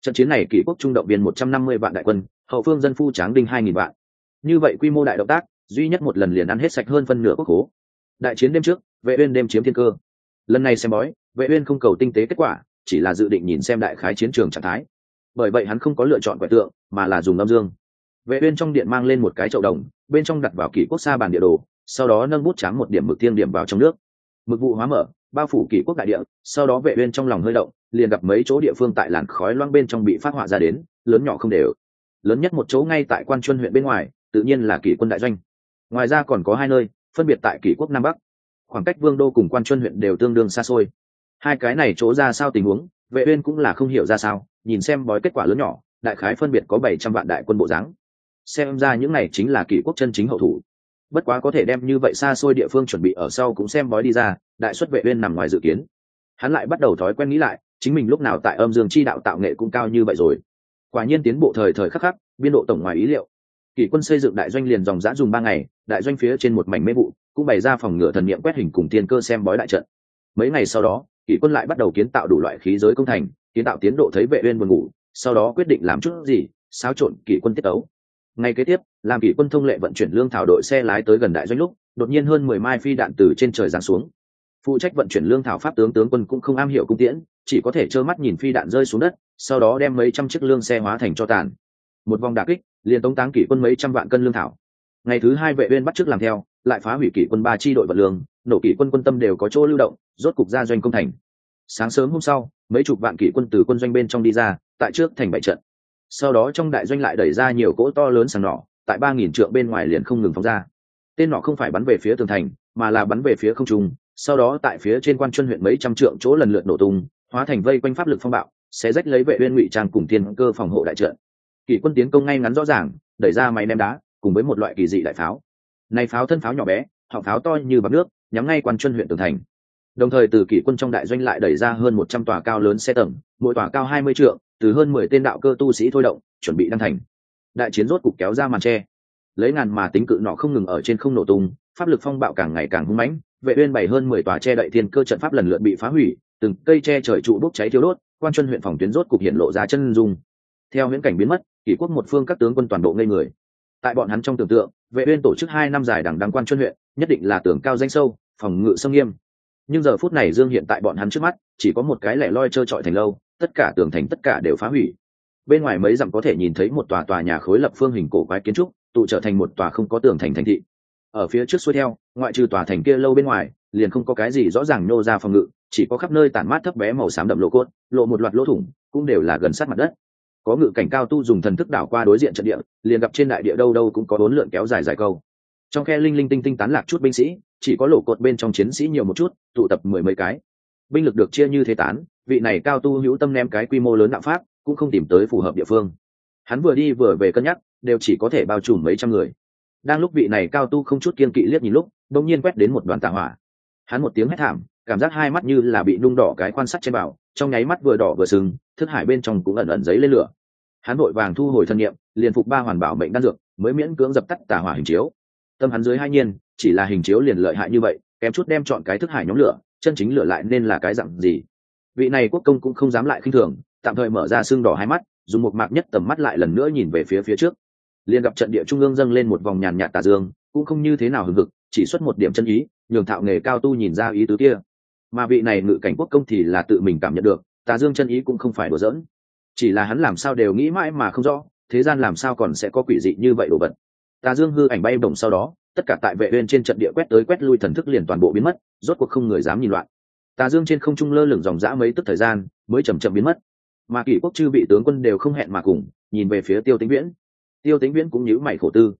trận chiến này kỷ quốc trung động viên một trăm năm mươi vạn đại quân, hậu phương dân phu tráng đinh hai nghìn vạn. Như vậy quy mô đại động tác, duy nhất một lần liền ăn hết sạch hơn phân nửa quốc hố. Đại chiến đêm trước, vệ uyên đêm chiếm thiên cơ. Lần này xem bói, vệ uyên không cầu tinh tế kết quả, chỉ là dự định nhìn xem đại khái chiến trường trạng thái. Bởi vậy hắn không có lựa chọn quẻ tượng, mà là dùng âm dương. Vệ uyên trong điện mang lên một cái chậu đồng, bên trong đặt vào kỷ quốc xa bản địa đồ, sau đó nâng bút trắng một điểm mực tiêm điểm vào trong nước mực vụ hóa mở, bao phủ kỷ quốc đại địa, sau đó vệ uyên trong lòng hơi động, liền gặp mấy chỗ địa phương tại làn khói loang bên trong bị phát họa ra đến, lớn nhỏ không đều. Lớn nhất một chỗ ngay tại quan chuân huyện bên ngoài, tự nhiên là kỷ quân đại doanh. Ngoài ra còn có hai nơi, phân biệt tại kỷ quốc nam bắc. Khoảng cách vương đô cùng quan chuân huyện đều tương đương xa xôi. Hai cái này chỗ ra sao tình huống, vệ uyên cũng là không hiểu ra sao, nhìn xem bói kết quả lớn nhỏ, đại khái phân biệt có 700 vạn đại quân bộ dáng. Xem ra những này chính là kỷ quốc chân chính hậu thủ bất quá có thể đem như vậy xa xôi địa phương chuẩn bị ở sau cũng xem bói đi ra, đại xuất vệ uyên nằm ngoài dự kiến. Hắn lại bắt đầu thói quen nghĩ lại, chính mình lúc nào tại âm dương chi đạo tạo nghệ cũng cao như vậy rồi. Quả nhiên tiến bộ thời thời khắc khắc, biên độ tổng ngoài ý liệu. Kỷ quân xây dựng đại doanh liền dòng dã dùng ba ngày, đại doanh phía trên một mảnh mê vụ, cũng bày ra phòng ngựa thần niệm quét hình cùng tiên cơ xem bói đại trận. Mấy ngày sau đó, kỷ quân lại bắt đầu kiến tạo đủ loại khí giới công thành, kiến tạo tiến độ thấy vệ uyên buồn ngủ, sau đó quyết định làm chút gì, xáo trộn kỷ quân tiết ấu ngay kế tiếp làm kỷ quân thông lệ vận chuyển lương thảo đội xe lái tới gần đại doanh lúc, đột nhiên hơn mười mai phi đạn từ trên trời giáng xuống. Phụ trách vận chuyển lương thảo pháp tướng tướng quân cũng không am hiểu cung tiễn, chỉ có thể trơ mắt nhìn phi đạn rơi xuống đất, sau đó đem mấy trăm chiếc lương xe hóa thành cho tàn. Một vòng đà kích, liền tống táng kỷ quân mấy trăm vạn cân lương thảo. Ngày thứ hai vệ uyên bắt trước làm theo, lại phá hủy kỷ quân ba chi đội vật lương, nổ kỷ quân quân tâm đều có chỗ lưu động, rốt cục ra doanh công thành. Sáng sớm hôm sau, mấy chục vạn kỷ quân từ quân doanh bên trong đi ra, tại trước thành bảy trận. Sau đó trong đại doanh lại đẩy ra nhiều cỗ to lớn sàng nỏ tại ba nghìn trượng bên ngoài liền không ngừng phóng ra. Tên nọ không phải bắn về phía tường thành, mà là bắn về phía không trung, sau đó tại phía trên quan chân huyện mấy trăm trượng chỗ lần lượt nổ tung, hóa thành vây quanh pháp lực phong bạo, sẽ rách lấy vệ uyên ngụy trang cùng tiên cơ phòng hộ đại trận. Kỷ quân tiến công ngay ngắn rõ ràng, đẩy ra máy ném đá, cùng với một loại kỳ dị đại pháo. Này pháo thân pháo nhỏ bé, họng pháo to như bắp nước, nhắm ngay quan chân huyện tường thành. Đồng thời từ kỷ quân trong đại doanh lại đẩy ra hơn một trăm tòa cao lớn xe tầng, mỗi tòa cao hai mươi trượng, từ hơn mười tên đạo cơ tu sĩ thôi động, chuẩn bị đăng thành đại chiến rốt cục kéo ra màn tre. Lấy ngàn mà tính cự nọ không ngừng ở trên không nổ tung, pháp lực phong bạo càng ngày càng hung mãnh, vệ uyên bày hơn mười tòa che đậy thiên cơ trận pháp lần lượt bị phá hủy, từng cây che trời trụ bốc cháy thiếu đốt, quan chân huyện phòng tuyến rốt cục hiện lộ ra chân dung. Theo huyễn cảnh biến mất, kỷ quốc một phương các tướng quân toàn bộ ngây người. Tại bọn hắn trong tưởng tượng, vệ uyên tổ chức hai năm dài đằng đăng quan chân huyện, nhất định là tưởng cao danh sâu, phòng ngự sông nghiêm. Nhưng giờ phút này dương hiện tại bọn hắn trước mắt, chỉ có một cái lẻ loi trơ trọi thành lâu, tất cả tường thành tất cả đều phá hủy bên ngoài mấy dặm có thể nhìn thấy một tòa tòa nhà khối lập phương hình cổ quái kiến trúc, tụ trở thành một tòa không có tường thành thành thị. Ở phía trước xuôi theo, ngoại trừ tòa thành kia lâu bên ngoài, liền không có cái gì rõ ràng nô ra phòng ngự, chỉ có khắp nơi tản mát thấp bé màu xám đậm lộ cốt, lộ một loạt lỗ thủng, cũng đều là gần sát mặt đất. Có ngự cảnh cao tu dùng thần thức đảo qua đối diện trận địa, liền gặp trên đại địa đâu đâu cũng có bốn lượn kéo dài dài câu. Trong khe linh linh tinh tinh tán lạc chút binh sĩ, chỉ có lộ cột bên trong chiến sĩ nhiều một chút, tụ tập mười mấy cái. Binh lực được chia như thế tán, vị này cao tu hữu tâm ném cái quy mô lớn đạo pháp cũng không tìm tới phù hợp địa phương. Hắn vừa đi vừa về cân nhắc, đều chỉ có thể bao trùm mấy trăm người. Đang lúc vị này cao tu không chút kiên kỵ liếc nhìn lúc đông nhiên quét đến một đoàn tà hỏa. Hắn một tiếng hét thảm, cảm giác hai mắt như là bị nung đỏ cái quan sát trên bảo, trong nháy mắt vừa đỏ vừa sừng, thức hải bên trong cũng ẩn ẩn giấy lên lửa. Hắn vội vàng thu hồi thân nhiệm liền phục ba hoàn bảo mệnh đan dược, mới miễn cưỡng dập tắt tà hỏa hình chiếu. Tâm hắn dưới hai nhiên, chỉ là hình chiếu liền lợi hại như vậy, kém chút đem chọn cái thức hải nhóm lửa, chân chính lửa lại nên là cái dặn gì? Vị này quốc công cũng không dám lại khinh thường tạm thời mở ra xương đỏ hai mắt, dùng một mạc nhất tầm mắt lại lần nữa nhìn về phía phía trước. Liền gặp trận địa trung ương dâng lên một vòng nhàn nhạt tà dương, cũng không như thế nào hừng hực, chỉ xuất một điểm chân ý, nhường thạo nghề cao tu nhìn ra ý tứ kia. Mà vị này ngự cảnh quốc công thì là tự mình cảm nhận được, tà dương chân ý cũng không phải đùa giỡn. Chỉ là hắn làm sao đều nghĩ mãi mà không rõ, thế gian làm sao còn sẽ có quỷ dị như vậy đồ vật. Tà dương hư ảnh bay bổng sau đó, tất cả tại vệ uyên trên trận địa quét tới quét lui thần thức liền toàn bộ biến mất, rốt cuộc không người dám nhìn loạn. Tà dương trên không trung lơ lửng dòng dã mấy tức thời gian, mới chậm chậm biến mất mà kỷ quốc chư vị tướng quân đều không hẹn mà cùng, nhìn về phía tiêu tĩnh viễn. Tiêu tĩnh viễn cũng nhíu mày khổ tư.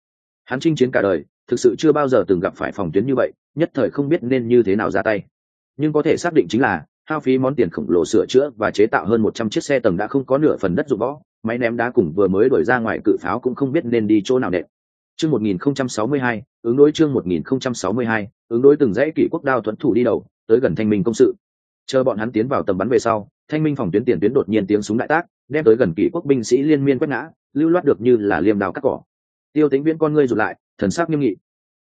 Hắn chinh chiến cả đời, thực sự chưa bao giờ từng gặp phải phòng tuyến như vậy, nhất thời không biết nên như thế nào ra tay. Nhưng có thể xác định chính là, hao phí món tiền khổng lồ sửa chữa và chế tạo hơn một trăm chiếc xe tầng đã không có nửa phần đất dụng võ, máy ném đá cùng vừa mới đổi ra ngoài cự pháo cũng không biết nên đi chỗ nào nệm chương một nghìn không trăm sáu mươi hai, ứng đối chương một nghìn không trăm sáu mươi hai, ứng đối từng dãy kỷ quốc đao thuẫn thủ đi đầu, tới gần thanh minh công sự. Chờ bọn hắn tiến vào tầm bắn về sau thanh minh phòng tuyến tiền tuyến đột nhiên tiếng súng đại tác, đem tới gần kỷ quốc binh sĩ liên miên quét ngã, lưu loát được như là liềm đào cắt cỏ. Tiêu tính viễn con ngươi rụt lại, thần sắc nghiêm nghị.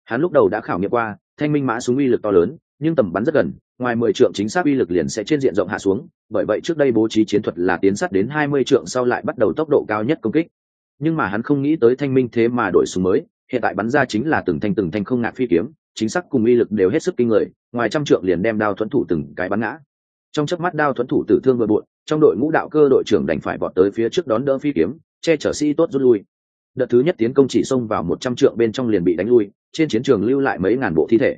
Hắn lúc đầu đã khảo nghiệm qua, thanh minh mã súng uy lực to lớn, nhưng tầm bắn rất gần, ngoài mười trượng chính xác uy lực liền sẽ trên diện rộng hạ xuống, bởi vậy trước đây bố trí chiến thuật là tiến sát đến hai mươi trượng sau lại bắt đầu tốc độ cao nhất công kích. Nhưng mà hắn không nghĩ tới thanh minh thế mà đổi súng mới, hiện tại bắn ra chính là từng thanh từng thanh không ngạc phi kiếm, chính xác cùng uy lực đều hết sức kinh người, ngoài trăm trượng liền đem đao thuẫn thủ từng cái bắn ngã trong chớp mắt đao thuẫn thủ tử thương vừa bụi trong đội ngũ đạo cơ đội trưởng đành phải vọt tới phía trước đón đỡ phi kiếm, che chở sĩ tốt rút lui. Đợt thứ nhất tiến công chỉ xông vào một trăm trượng bên trong liền bị đánh lui, trên chiến trường lưu lại mấy ngàn bộ thi thể.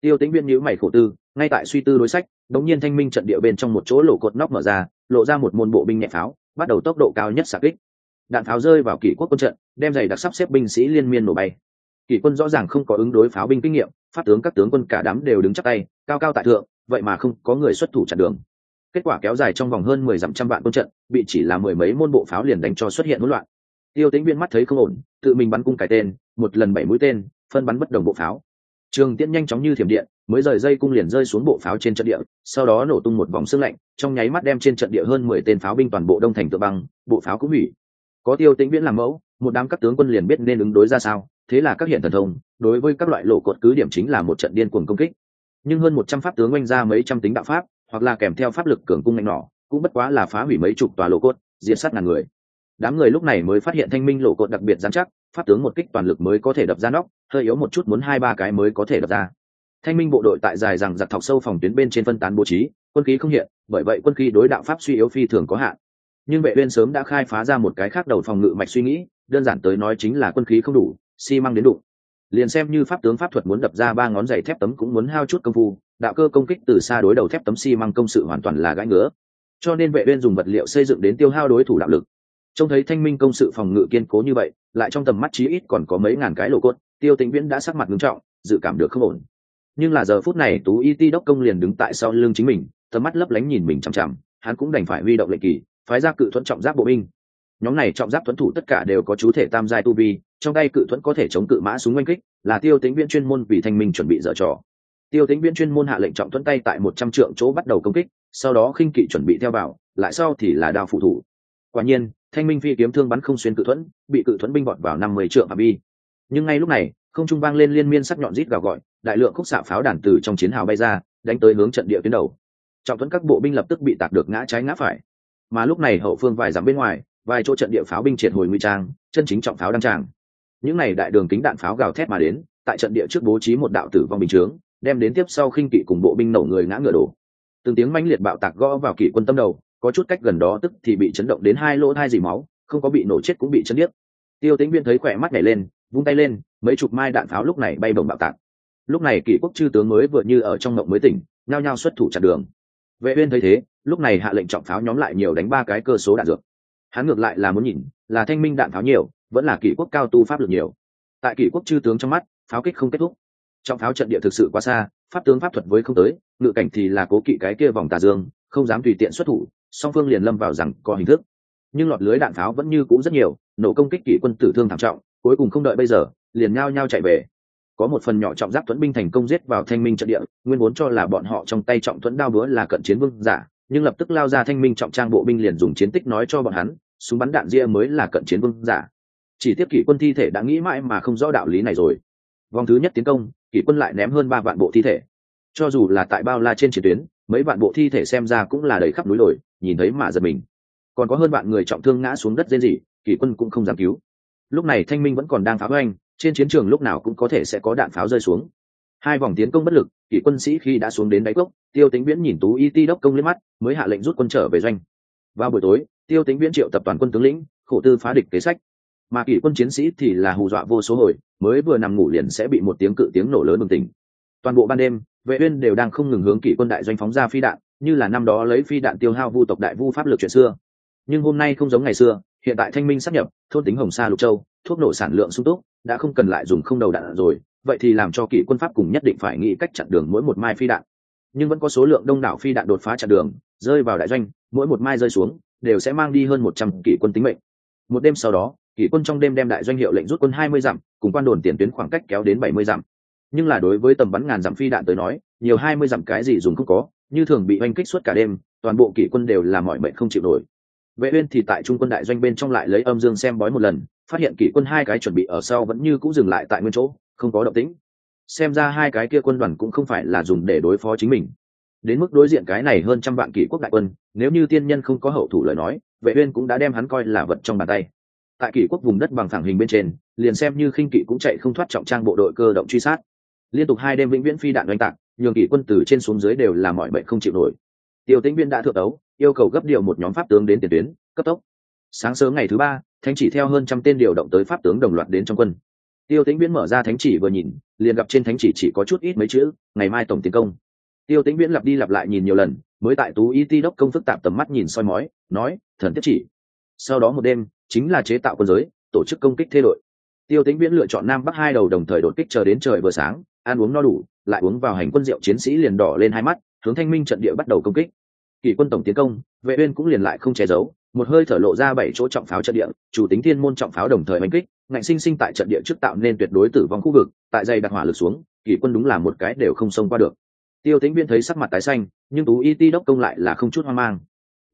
Tiêu tính viên nhữ mày khổ tư, ngay tại suy tư đối sách, đống nhiên thanh minh trận địa bên trong một chỗ lỗ cột nóc mở ra, lộ ra một môn bộ binh nhẹ pháo, bắt đầu tốc độ cao nhất xạ kích. Đạn pháo rơi vào kỷ quốc quân trận, đem giày đặc sắp xếp binh sĩ liên miên nổ bay. Kỷ quân rõ ràng không có ứng đối pháo binh kinh nghiệm phát tướng các tướng quân cả đám đều đứng chắc tay, cao cao tại thượng vậy mà không có người xuất thủ chặn đường. Kết quả kéo dài trong vòng hơn mười dặm trăm vạn quân trận, bị chỉ là mười mấy môn bộ pháo liền đánh cho xuất hiện hỗn loạn. Tiêu tính viên mắt thấy không ổn, tự mình bắn cung cải tên, một lần bảy mũi tên, phân bắn bất đồng bộ pháo. Trường tiễn nhanh chóng như thiểm điện, mới rời dây cung liền rơi xuống bộ pháo trên trận địa, sau đó nổ tung một vòng xương lạnh, trong nháy mắt đem trên trận địa hơn mười tên pháo binh toàn bộ đông thành tự băng, bộ pháo cũng hủy. Có tiêu tĩnh viễn làm mẫu, một đám các tướng quân liền biết nên ứng đối ra sao, thế là các hiện thần thông, đối với các loại lộ cột cứ điểm chính là một trận điên cuồng công kích nhưng hơn một trăm pháp tướng oanh ra mấy trăm tính đạo pháp, hoặc là kèm theo pháp lực cường cung ngạnh nỏ, cũng bất quá là phá hủy mấy chục tòa lộ cốt, diệt sát ngàn người. Đám người lúc này mới phát hiện thanh minh lộ cột đặc biệt giám chắc, pháp tướng một kích toàn lực mới có thể đập ra nóc, hơi yếu một chút muốn hai ba cái mới có thể đập ra. Thanh minh bộ đội tại dài rằng giặc thọc sâu phòng tuyến bên trên phân tán bố trí, quân khí không hiện, bởi vậy quân khí đối đạo pháp suy yếu phi thường có hạn. Nhưng vệ uyên sớm đã khai phá ra một cái khác đầu phòng ngự mạch suy nghĩ, đơn giản tới nói chính là quân khí không đủ, xi măng đến đủ liền xem như pháp tướng pháp thuật muốn đập ra ba ngón giày thép tấm cũng muốn hao chút công phu, đạo cơ công kích từ xa đối đầu thép tấm xi măng công sự hoàn toàn là gãi ngứa. Cho nên vệ uyên dùng vật liệu xây dựng đến tiêu hao đối thủ đạo lực. Trông thấy thanh minh công sự phòng ngự kiên cố như vậy, lại trong tầm mắt chí ít còn có mấy ngàn cái lỗ cốt, tiêu tĩnh viễn đã sắc mặt nghiêm trọng, dự cảm được không ổn. Nhưng là giờ phút này tú y ti đốc công liền đứng tại sau lưng chính mình, tầm mắt lấp lánh nhìn mình chằm chằm, hắn cũng đành phải huy động lệnh kỳ, phái ra cự thuận trọng giáp bộ binh nhóm này trọng giáp thuẫn thủ tất cả đều có chú thể tam giai tu vi, trong tay cự thuẫn có thể chống cự mã súng oanh kích, là tiêu tính viên chuyên môn vì thanh minh chuẩn bị dở trò. Tiêu tính viên chuyên môn hạ lệnh trọng thuẫn tay tại một trăm trượng chỗ bắt đầu công kích, sau đó khinh kỵ chuẩn bị theo vào, lại sau thì là đao phụ thủ. Quả nhiên, thanh minh phi kiếm thương bắn không xuyên cự thuẫn, bị cự thuẫn binh bọt vào năm mươi trượng phạm vi. Nhưng ngay lúc này, không trung vang lên liên miên sắc nhọn rít gào gọi, đại lượng khúc xạ pháo đàn từ trong chiến hào bay ra, đánh tới hướng trận địa tuyến đầu. Trọng thuẫn các bộ binh lập tức bị tạc được ngã trái ngã phải. Mà lúc này hậu phương vài dặm bên ngoài vài chỗ trận địa pháo binh triệt hồi nguy trang, chân chính trọng pháo đăng tràng. Những này đại đường kính đạn pháo gào thét mà đến, tại trận địa trước bố trí một đạo tử vong bình chướng, đem đến tiếp sau khinh kỵ cùng bộ binh nổ người ngã ngựa đổ. Từng tiếng mãnh liệt bạo tạc gõ vào kỵ quân tâm đầu, có chút cách gần đó tức thì bị chấn động đến hai lỗ thai dì máu, không có bị nổ chết cũng bị chấn điếc. Tiêu tĩnh viên thấy khỏe mắt nhảy lên, vung tay lên, mấy chục mai đạn pháo lúc này bay bồng bạo tạc. Lúc này kỷ quốc chư tướng mới vừa như ở trong ngộng mới tỉnh, nhao nhao xuất thủ chặn đường. Vệ uyên thấy thế, lúc này hạ lệnh trọng pháo nhóm lại nhiều đánh ba cái cơ số đạn dược hắn ngược lại là muốn nhìn, là thanh minh đạn pháo nhiều, vẫn là kỷ quốc cao tu pháp lực nhiều. Tại kỷ quốc chư tướng trong mắt, pháo kích không kết thúc. Trọng pháo trận địa thực sự quá xa, pháp tướng pháp thuật với không tới, ngự cảnh thì là cố kỵ cái kia vòng tà dương, không dám tùy tiện xuất thủ, song phương liền lâm vào rằng có hình thức. Nhưng lọt lưới đạn pháo vẫn như cũ rất nhiều, nổ công kích kỷ quân tử thương thảm trọng, cuối cùng không đợi bây giờ, liền nhao nhao chạy về. Có một phần nhỏ trọng giáp thuẫn binh thành công giết vào thanh minh trận địa, nguyên vốn cho là bọn họ trong tay trọng thuẫn đao búa là cận chiến vương giả nhưng lập tức lao ra thanh minh trọng trang bộ binh liền dùng chiến tích nói cho bọn hắn, súng bắn đạn ria mới là cận chiến vương giả. Chỉ tiếp kỷ quân thi thể đã nghĩ mãi mà không rõ đạo lý này rồi. Vòng thứ nhất tiến công, kỷ quân lại ném hơn ba vạn bộ thi thể. Cho dù là tại bao la trên chiến tuyến, mấy vạn bộ thi thể xem ra cũng là đầy khắp núi đồi, nhìn thấy mà giật mình. Còn có hơn vạn người trọng thương ngã xuống đất dên gì kỷ quân cũng không dám cứu. Lúc này thanh minh vẫn còn đang pháo hoành, trên chiến trường lúc nào cũng có thể sẽ có đạn pháo rơi xuống hai vòng tiến công bất lực, kỷ quân sĩ khi đã xuống đến đáy cốc, tiêu tính viễn nhìn tú y ti đốc công lên mắt, mới hạ lệnh rút quân trở về doanh. Vào buổi tối, tiêu tính viễn triệu tập toàn quân tướng lĩnh, khổ tư phá địch kế sách. Mà kỷ quân chiến sĩ thì là hù dọa vô số hồi, mới vừa nằm ngủ liền sẽ bị một tiếng cự tiếng nổ lớn bừng tỉnh. Toàn bộ ban đêm, vệ uyên đều đang không ngừng hướng kỷ quân đại doanh phóng ra phi đạn, như là năm đó lấy phi đạn tiêu hao vu tộc đại vu pháp lực chuyện xưa. Nhưng hôm nay không giống ngày xưa, hiện tại thanh minh sắp nhập, thôn tính hồng sa lục châu, thuốc nổ sản lượng sung túc, đã không cần lại dùng không đầu đạn rồi vậy thì làm cho kỵ quân pháp cùng nhất định phải nghĩ cách chặn đường mỗi một mai phi đạn. Nhưng vẫn có số lượng đông đảo phi đạn đột phá chặn đường, rơi vào đại doanh, mỗi một mai rơi xuống, đều sẽ mang đi hơn một trăm kỵ quân tính mệnh. Một đêm sau đó kỵ quân trong đêm đem đại doanh hiệu lệnh rút quân hai mươi dặm, cùng quan đồn tiền tuyến khoảng cách kéo đến bảy mươi dặm. Nhưng là đối với tầm bắn ngàn dặm phi đạn tới nói, nhiều hai mươi dặm cái gì dùng không có, như thường bị oanh kích suốt cả đêm, toàn bộ kỵ quân đều là mọi mệnh không chịu nổi. Vệ uyên thì tại trung quân đại doanh bên trong lại lấy âm dương xem bói một lần, phát hiện kỵ quân hai cái chuẩn bị ở sau vẫn như cũ dừng lại tại nguyên chỗ không có động tĩnh. Xem ra hai cái kia quân đoàn cũng không phải là dùng để đối phó chính mình. Đến mức đối diện cái này hơn trăm vạn kỷ quốc đại quân, nếu như tiên nhân không có hậu thủ lời nói, vệ uyên cũng đã đem hắn coi là vật trong bàn tay. Tại kỷ quốc vùng đất bằng thẳng hình bên trên, liền xem như khinh kỵ cũng chạy không thoát trọng trang bộ đội cơ động truy sát. Liên tục hai đêm vĩnh viễn phi đạn oanh tạc, nhường kỷ quân từ trên xuống dưới đều là mọi bệnh không chịu nổi. Tiêu tĩnh viên đã thượng đấu yêu cầu gấp điều một nhóm pháp tướng đến tiền tuyến, cấp tốc. Sáng sớm ngày thứ ba, thánh chỉ theo hơn trăm tên điều động tới pháp tướng đồng loạt đến trong quân tiêu tĩnh viễn mở ra thánh chỉ vừa nhìn, liền gặp trên thánh chỉ chỉ có chút ít mấy chữ, ngày mai tổng tiến công. Tiêu tĩnh viễn lặp đi lặp lại nhìn nhiều lần, mới tại tú y ti đốc công phức tạp tầm mắt nhìn soi mói, nói, thần tiếp chỉ, sau đó một đêm, chính là chế tạo quân giới, tổ chức công kích thế đội. Tiêu tĩnh viễn lựa chọn nam bắc hai đầu đồng thời đột kích chờ đến trời vừa sáng, ăn uống no đủ, lại uống vào hành quân rượu chiến sĩ liền đỏ lên hai mắt, hướng thanh minh trận địa bắt đầu công kích. Kỷ quân tổng tiến công, vệ uyên cũng liền lại không che giấu, một hơi thở lộ ra bảy chỗ trọng pháo trận địa, chủ tính thiên môn trọng pháo đồng thời đánh kích ngạnh sinh sinh tại trận địa trước tạo nên tuyệt đối tử vong khu vực tại dây đặt hỏa lực xuống kỷ quân đúng là một cái đều không xông qua được. Tiêu tĩnh viên thấy sắc mặt tái xanh nhưng tú y ti đốc công lại là không chút hoang mang.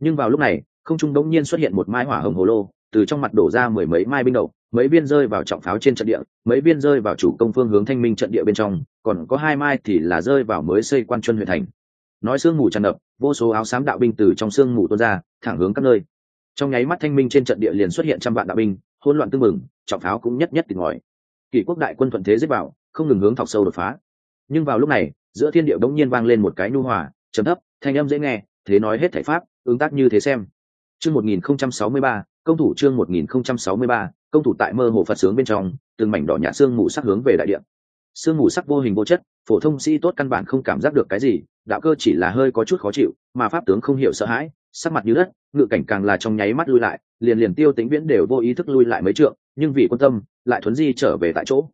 Nhưng vào lúc này không trung đống nhiên xuất hiện một mai hỏa hồng hồ lô từ trong mặt đổ ra mười mấy mai binh đầu, mấy viên rơi vào trọng pháo trên trận địa mấy viên rơi vào chủ công phương hướng thanh minh trận địa bên trong còn có hai mai thì là rơi vào mới xây quan chuân huyện thành. Nói sương mù tràn ngập vô số áo xám đạo binh từ trong sương mù tuôn ra thẳng hướng các nơi. Trong nháy mắt thanh minh trên trận địa liền xuất hiện trăm vạn đạo binh hỗn loạn tưng mừng trọng pháo cũng nhất nhất tìm ngòi. Kỷ quốc đại quân thuận thế giết vào, không ngừng hướng thọc sâu đột phá. Nhưng vào lúc này, giữa thiên điệu đống nhiên vang lên một cái nhu hòa, trầm thấp, thanh âm dễ nghe, thế nói hết thảy pháp, ứng tác như thế xem. Chương một nghìn không trăm sáu mươi ba, công thủ chương một nghìn không trăm sáu mươi ba, công thủ tại mơ hồ phật sướng bên trong, từng mảnh đỏ nhạt xương mù sắc hướng về đại điện sương mù sắc vô hình vô chất, phổ thông sĩ tốt căn bản không cảm giác được cái gì, đạo cơ chỉ là hơi có chút khó chịu, mà pháp tướng không hiểu sợ hãi, sắc mặt như đất, ngự cảnh càng là trong nháy mắt lui lại, liền liền tiêu tính viễn đều vô ý thức lui lại mấy trượng nhưng vì quan tâm, lại thuấn di trở về tại chỗ.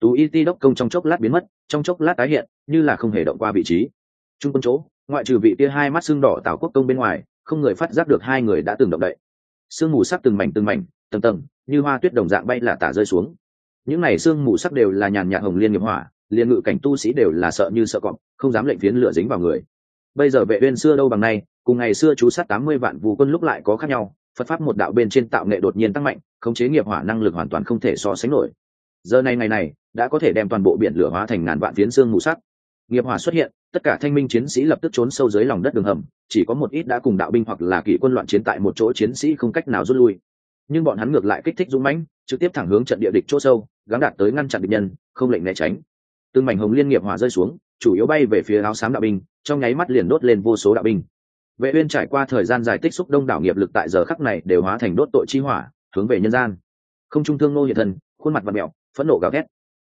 Tú y ti đốc công trong chốc lát biến mất, trong chốc lát tái hiện, như là không hề động qua vị trí. Trung quân chỗ, ngoại trừ vị tia hai mắt xương đỏ tào quốc công bên ngoài, không người phát giác được hai người đã từng động đậy. Sương mù sắc từng mảnh từng mảnh, tầng tầng, như hoa tuyết đồng dạng bay là tả rơi xuống. Những này sương mù sắc đều là nhàn nhạt hồng liên nghiệp hỏa liên ngự cảnh tu sĩ đều là sợ như sợ cọp, không dám lệnh phiến lửa dính vào người. Bây giờ vệ uyên xưa đâu bằng nay, cùng ngày xưa chú sát 80 vạn vũ quân lúc lại có khác nhau phật pháp một đạo bên trên tạo nghệ đột nhiên tăng mạnh, khống chế nghiệp hỏa năng lực hoàn toàn không thể so sánh nổi. Giờ này ngày này, đã có thể đem toàn bộ biển lửa hóa thành ngàn vạn phiến xương mù sắc. Nghiệp hỏa xuất hiện, tất cả thanh minh chiến sĩ lập tức trốn sâu dưới lòng đất đường hầm, chỉ có một ít đã cùng đạo binh hoặc là kỵ quân loạn chiến tại một chỗ chiến sĩ không cách nào rút lui. Nhưng bọn hắn ngược lại kích thích dũng mãnh, trực tiếp thẳng hướng trận địa địch chỗ sâu, gắng đạt tới ngăn chặn địch nhân, không lệnh né tránh. Từng mảnh hồng liên nghiệp hỏa rơi xuống, chủ yếu bay về phía áo xám đạo binh, trong nháy mắt liền đốt lên vô số đạo binh vệ uyên trải qua thời gian dài tích xúc đông đảo nghiệp lực tại giờ khắc này đều hóa thành đốt tội chi hỏa, hướng về nhân gian. Không trung thương nô hiện thân, khuôn mặt vặn mèo phẫn nộ gào thét.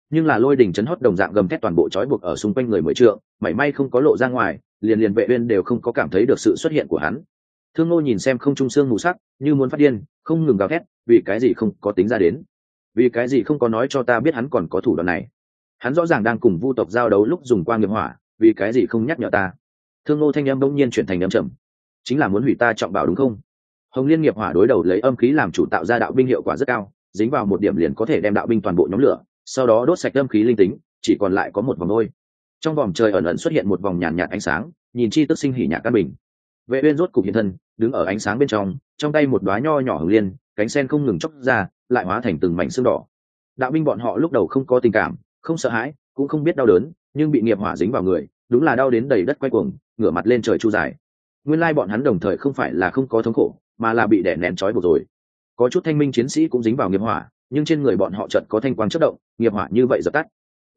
Nhưng là lôi đỉnh chấn hót đồng dạng gầm thét toàn bộ trói buộc ở xung quanh người mới trượng, mảy may không có lộ ra ngoài, liền liền vệ uyên đều không có cảm thấy được sự xuất hiện của hắn. Thương nô nhìn xem không trung xương mù sắc, như muốn phát điên, không ngừng gào thét, vì cái gì không có tính ra đến? Vì cái gì không có nói cho ta biết hắn còn có thủ đoạn này? Hắn rõ ràng đang cùng vu tộc giao đấu lúc dùng qua nghiệp hỏa, vì cái gì không nhắc nhở ta? Thương nô thanh âm bỗng nhiên chuyển thành âm trầm chính là muốn hủy ta trọng bảo đúng không? Hồng liên nghiệp hỏa đối đầu lấy âm khí làm chủ tạo ra đạo binh hiệu quả rất cao dính vào một điểm liền có thể đem đạo binh toàn bộ nhóm lửa sau đó đốt sạch âm khí linh tính chỉ còn lại có một vòng ngôi trong vòng trời ẩn ẩn xuất hiện một vòng nhàn nhạt, nhạt ánh sáng nhìn chi tức sinh hỉ nhạc căn bình. Vệ uyên rốt cục hiện thân đứng ở ánh sáng bên trong trong tay một đóa nho nhỏ hồng liên cánh sen không ngừng chốc ra lại hóa thành từng mảnh xương đỏ. Đạo binh bọn họ lúc đầu không có tình cảm không sợ hãi cũng không biết đau đớn nhưng bị nghiệp hỏa dính vào người đúng là đau đến đầy đất quay cuồng ngửa mặt lên trời chu dài nguyên lai bọn hắn đồng thời không phải là không có thống khổ, mà là bị đẻ nén trói buộc rồi. Có chút thanh minh chiến sĩ cũng dính vào nghiệp hỏa, nhưng trên người bọn họ trận có thanh quang chất động, nghiệp hỏa như vậy dập tắt.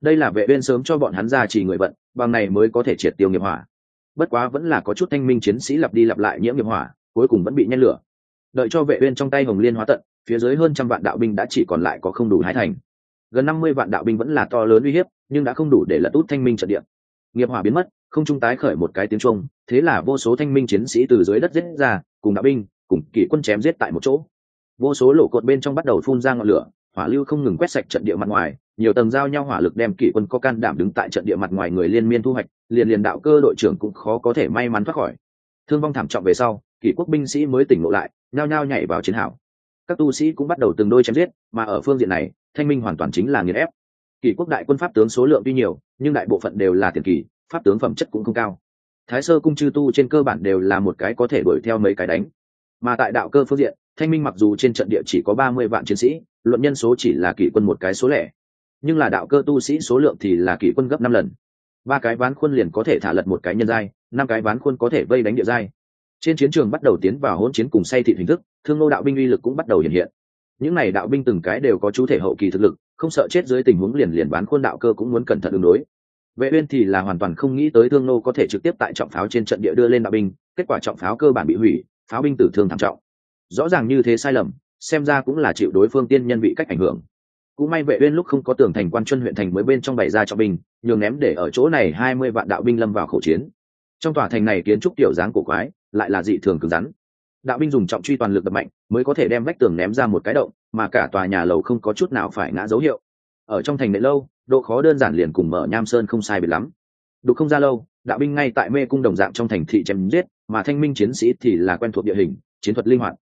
Đây là vệ viên sớm cho bọn hắn ra chỉ người vận, bằng này mới có thể triệt tiêu nghiệp hỏa. Bất quá vẫn là có chút thanh minh chiến sĩ lặp đi lặp lại nhiễm nghiệp hỏa, cuối cùng vẫn bị nhen lửa. Đợi cho vệ viên trong tay hồng liên hóa tận, phía dưới hơn trăm vạn đạo binh đã chỉ còn lại có không đủ hai thành. Gần năm mươi vạn đạo binh vẫn là to lớn uy hiếp, nhưng đã không đủ để lật út thanh minh trận địa. Nghiệp hỏa biến mất không trung tái khởi một cái tiếng chuông, thế là vô số thanh minh chiến sĩ từ dưới đất giết ra cùng đạo binh cùng kỵ quân chém giết tại một chỗ. Vô số lỗ cột bên trong bắt đầu phun ra ngọn lửa hỏa lưu không ngừng quét sạch trận địa mặt ngoài nhiều tầng giao nhau hỏa lực đem kỵ quân có can đảm đứng tại trận địa mặt ngoài người liên miên thu hoạch liền liền đạo cơ đội trưởng cũng khó có thể may mắn thoát khỏi. Thương vong thảm trọng về sau kỷ quốc binh sĩ mới tỉnh ngộ lại nhao nhao nhảy vào chiến hào. Các tu sĩ cũng bắt đầu từng đôi chém giết mà ở phương diện này thanh minh hoàn toàn chính là nghiền ép. Kỷ quốc đại quân pháp tướng số lượng tuy nhiều nhưng đại bộ phận đều là tiền kỳ pháp tướng phẩm chất cũng không cao. Thái sơ cung chư tu trên cơ bản đều là một cái có thể đuổi theo mấy cái đánh. Mà tại đạo cơ phương diện, thanh minh mặc dù trên trận địa chỉ có ba mươi vạn chiến sĩ, luận nhân số chỉ là kỷ quân một cái số lẻ. Nhưng là đạo cơ tu sĩ số lượng thì là kỷ quân gấp năm lần. Ba cái ván khuôn liền có thể thả lật một cái nhân giai, năm cái ván khuôn có thể vây đánh địa giai. Trên chiến trường bắt đầu tiến vào hỗn chiến cùng say thị hình thức, thương ngô đạo binh uy lực cũng bắt đầu hiện hiện. Những này đạo binh từng cái đều có chú thể hậu kỳ thực lực, không sợ chết dưới tình huống liền liền bán khuôn đạo cơ cũng muốn cẩn thận ứng đối vệ uyên thì là hoàn toàn không nghĩ tới thương nô có thể trực tiếp tại trọng pháo trên trận địa đưa lên đạo binh, kết quả trọng pháo cơ bản bị hủy, pháo binh tử thương thảm trọng. Rõ ràng như thế sai lầm, xem ra cũng là chịu đối phương tiên nhân vị cách ảnh hưởng. Cũng may vệ uyên lúc không có tường thành quan chuyên huyện thành mới bên trong bày ra trọng binh, nhường ném để ở chỗ này 20 vạn đạo binh lâm vào khẩu chiến. Trong tòa thành này kiến trúc tiểu dáng cổ quái, lại là dị thường cứng rắn. Đạo binh dùng trọng truy toàn lực đập mạnh, mới có thể đem vách tường ném ra một cái động, mà cả tòa nhà lầu không có chút nào phải ngã dấu hiệu. Ở trong thành nệ lâu độ khó đơn giản liền cùng mở nham sơn không sai biệt lắm. Đục không ra lâu, đạo binh ngay tại mê cung đồng dạng trong thành thị chém giết, mà thanh minh chiến sĩ thì là quen thuộc địa hình, chiến thuật linh hoạt.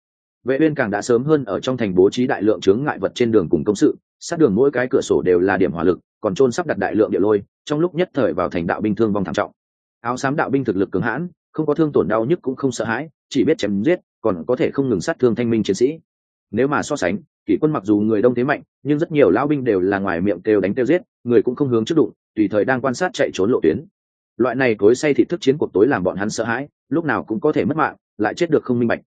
Vệ uyên càng đã sớm hơn ở trong thành bố trí đại lượng chướng ngại vật trên đường cùng công sự, sát đường mỗi cái cửa sổ đều là điểm hỏa lực, còn trôn sắp đặt đại lượng địa lôi, trong lúc nhất thời vào thành đạo binh thương vong thảm trọng. Áo xám đạo binh thực lực cứng hãn, không có thương tổn đau nhức cũng không sợ hãi, chỉ biết chém giết, còn có thể không ngừng sát thương thanh minh chiến sĩ. Nếu mà so sánh kỷ quân mặc dù người đông thế mạnh, nhưng rất nhiều lão binh đều là ngoài miệng kêu đánh kêu giết, người cũng không hướng trước đụng, tùy thời đang quan sát chạy trốn lộ tuyến. Loại này cối say thị thức chiến cuộc tối làm bọn hắn sợ hãi, lúc nào cũng có thể mất mạng, lại chết được không minh bạch.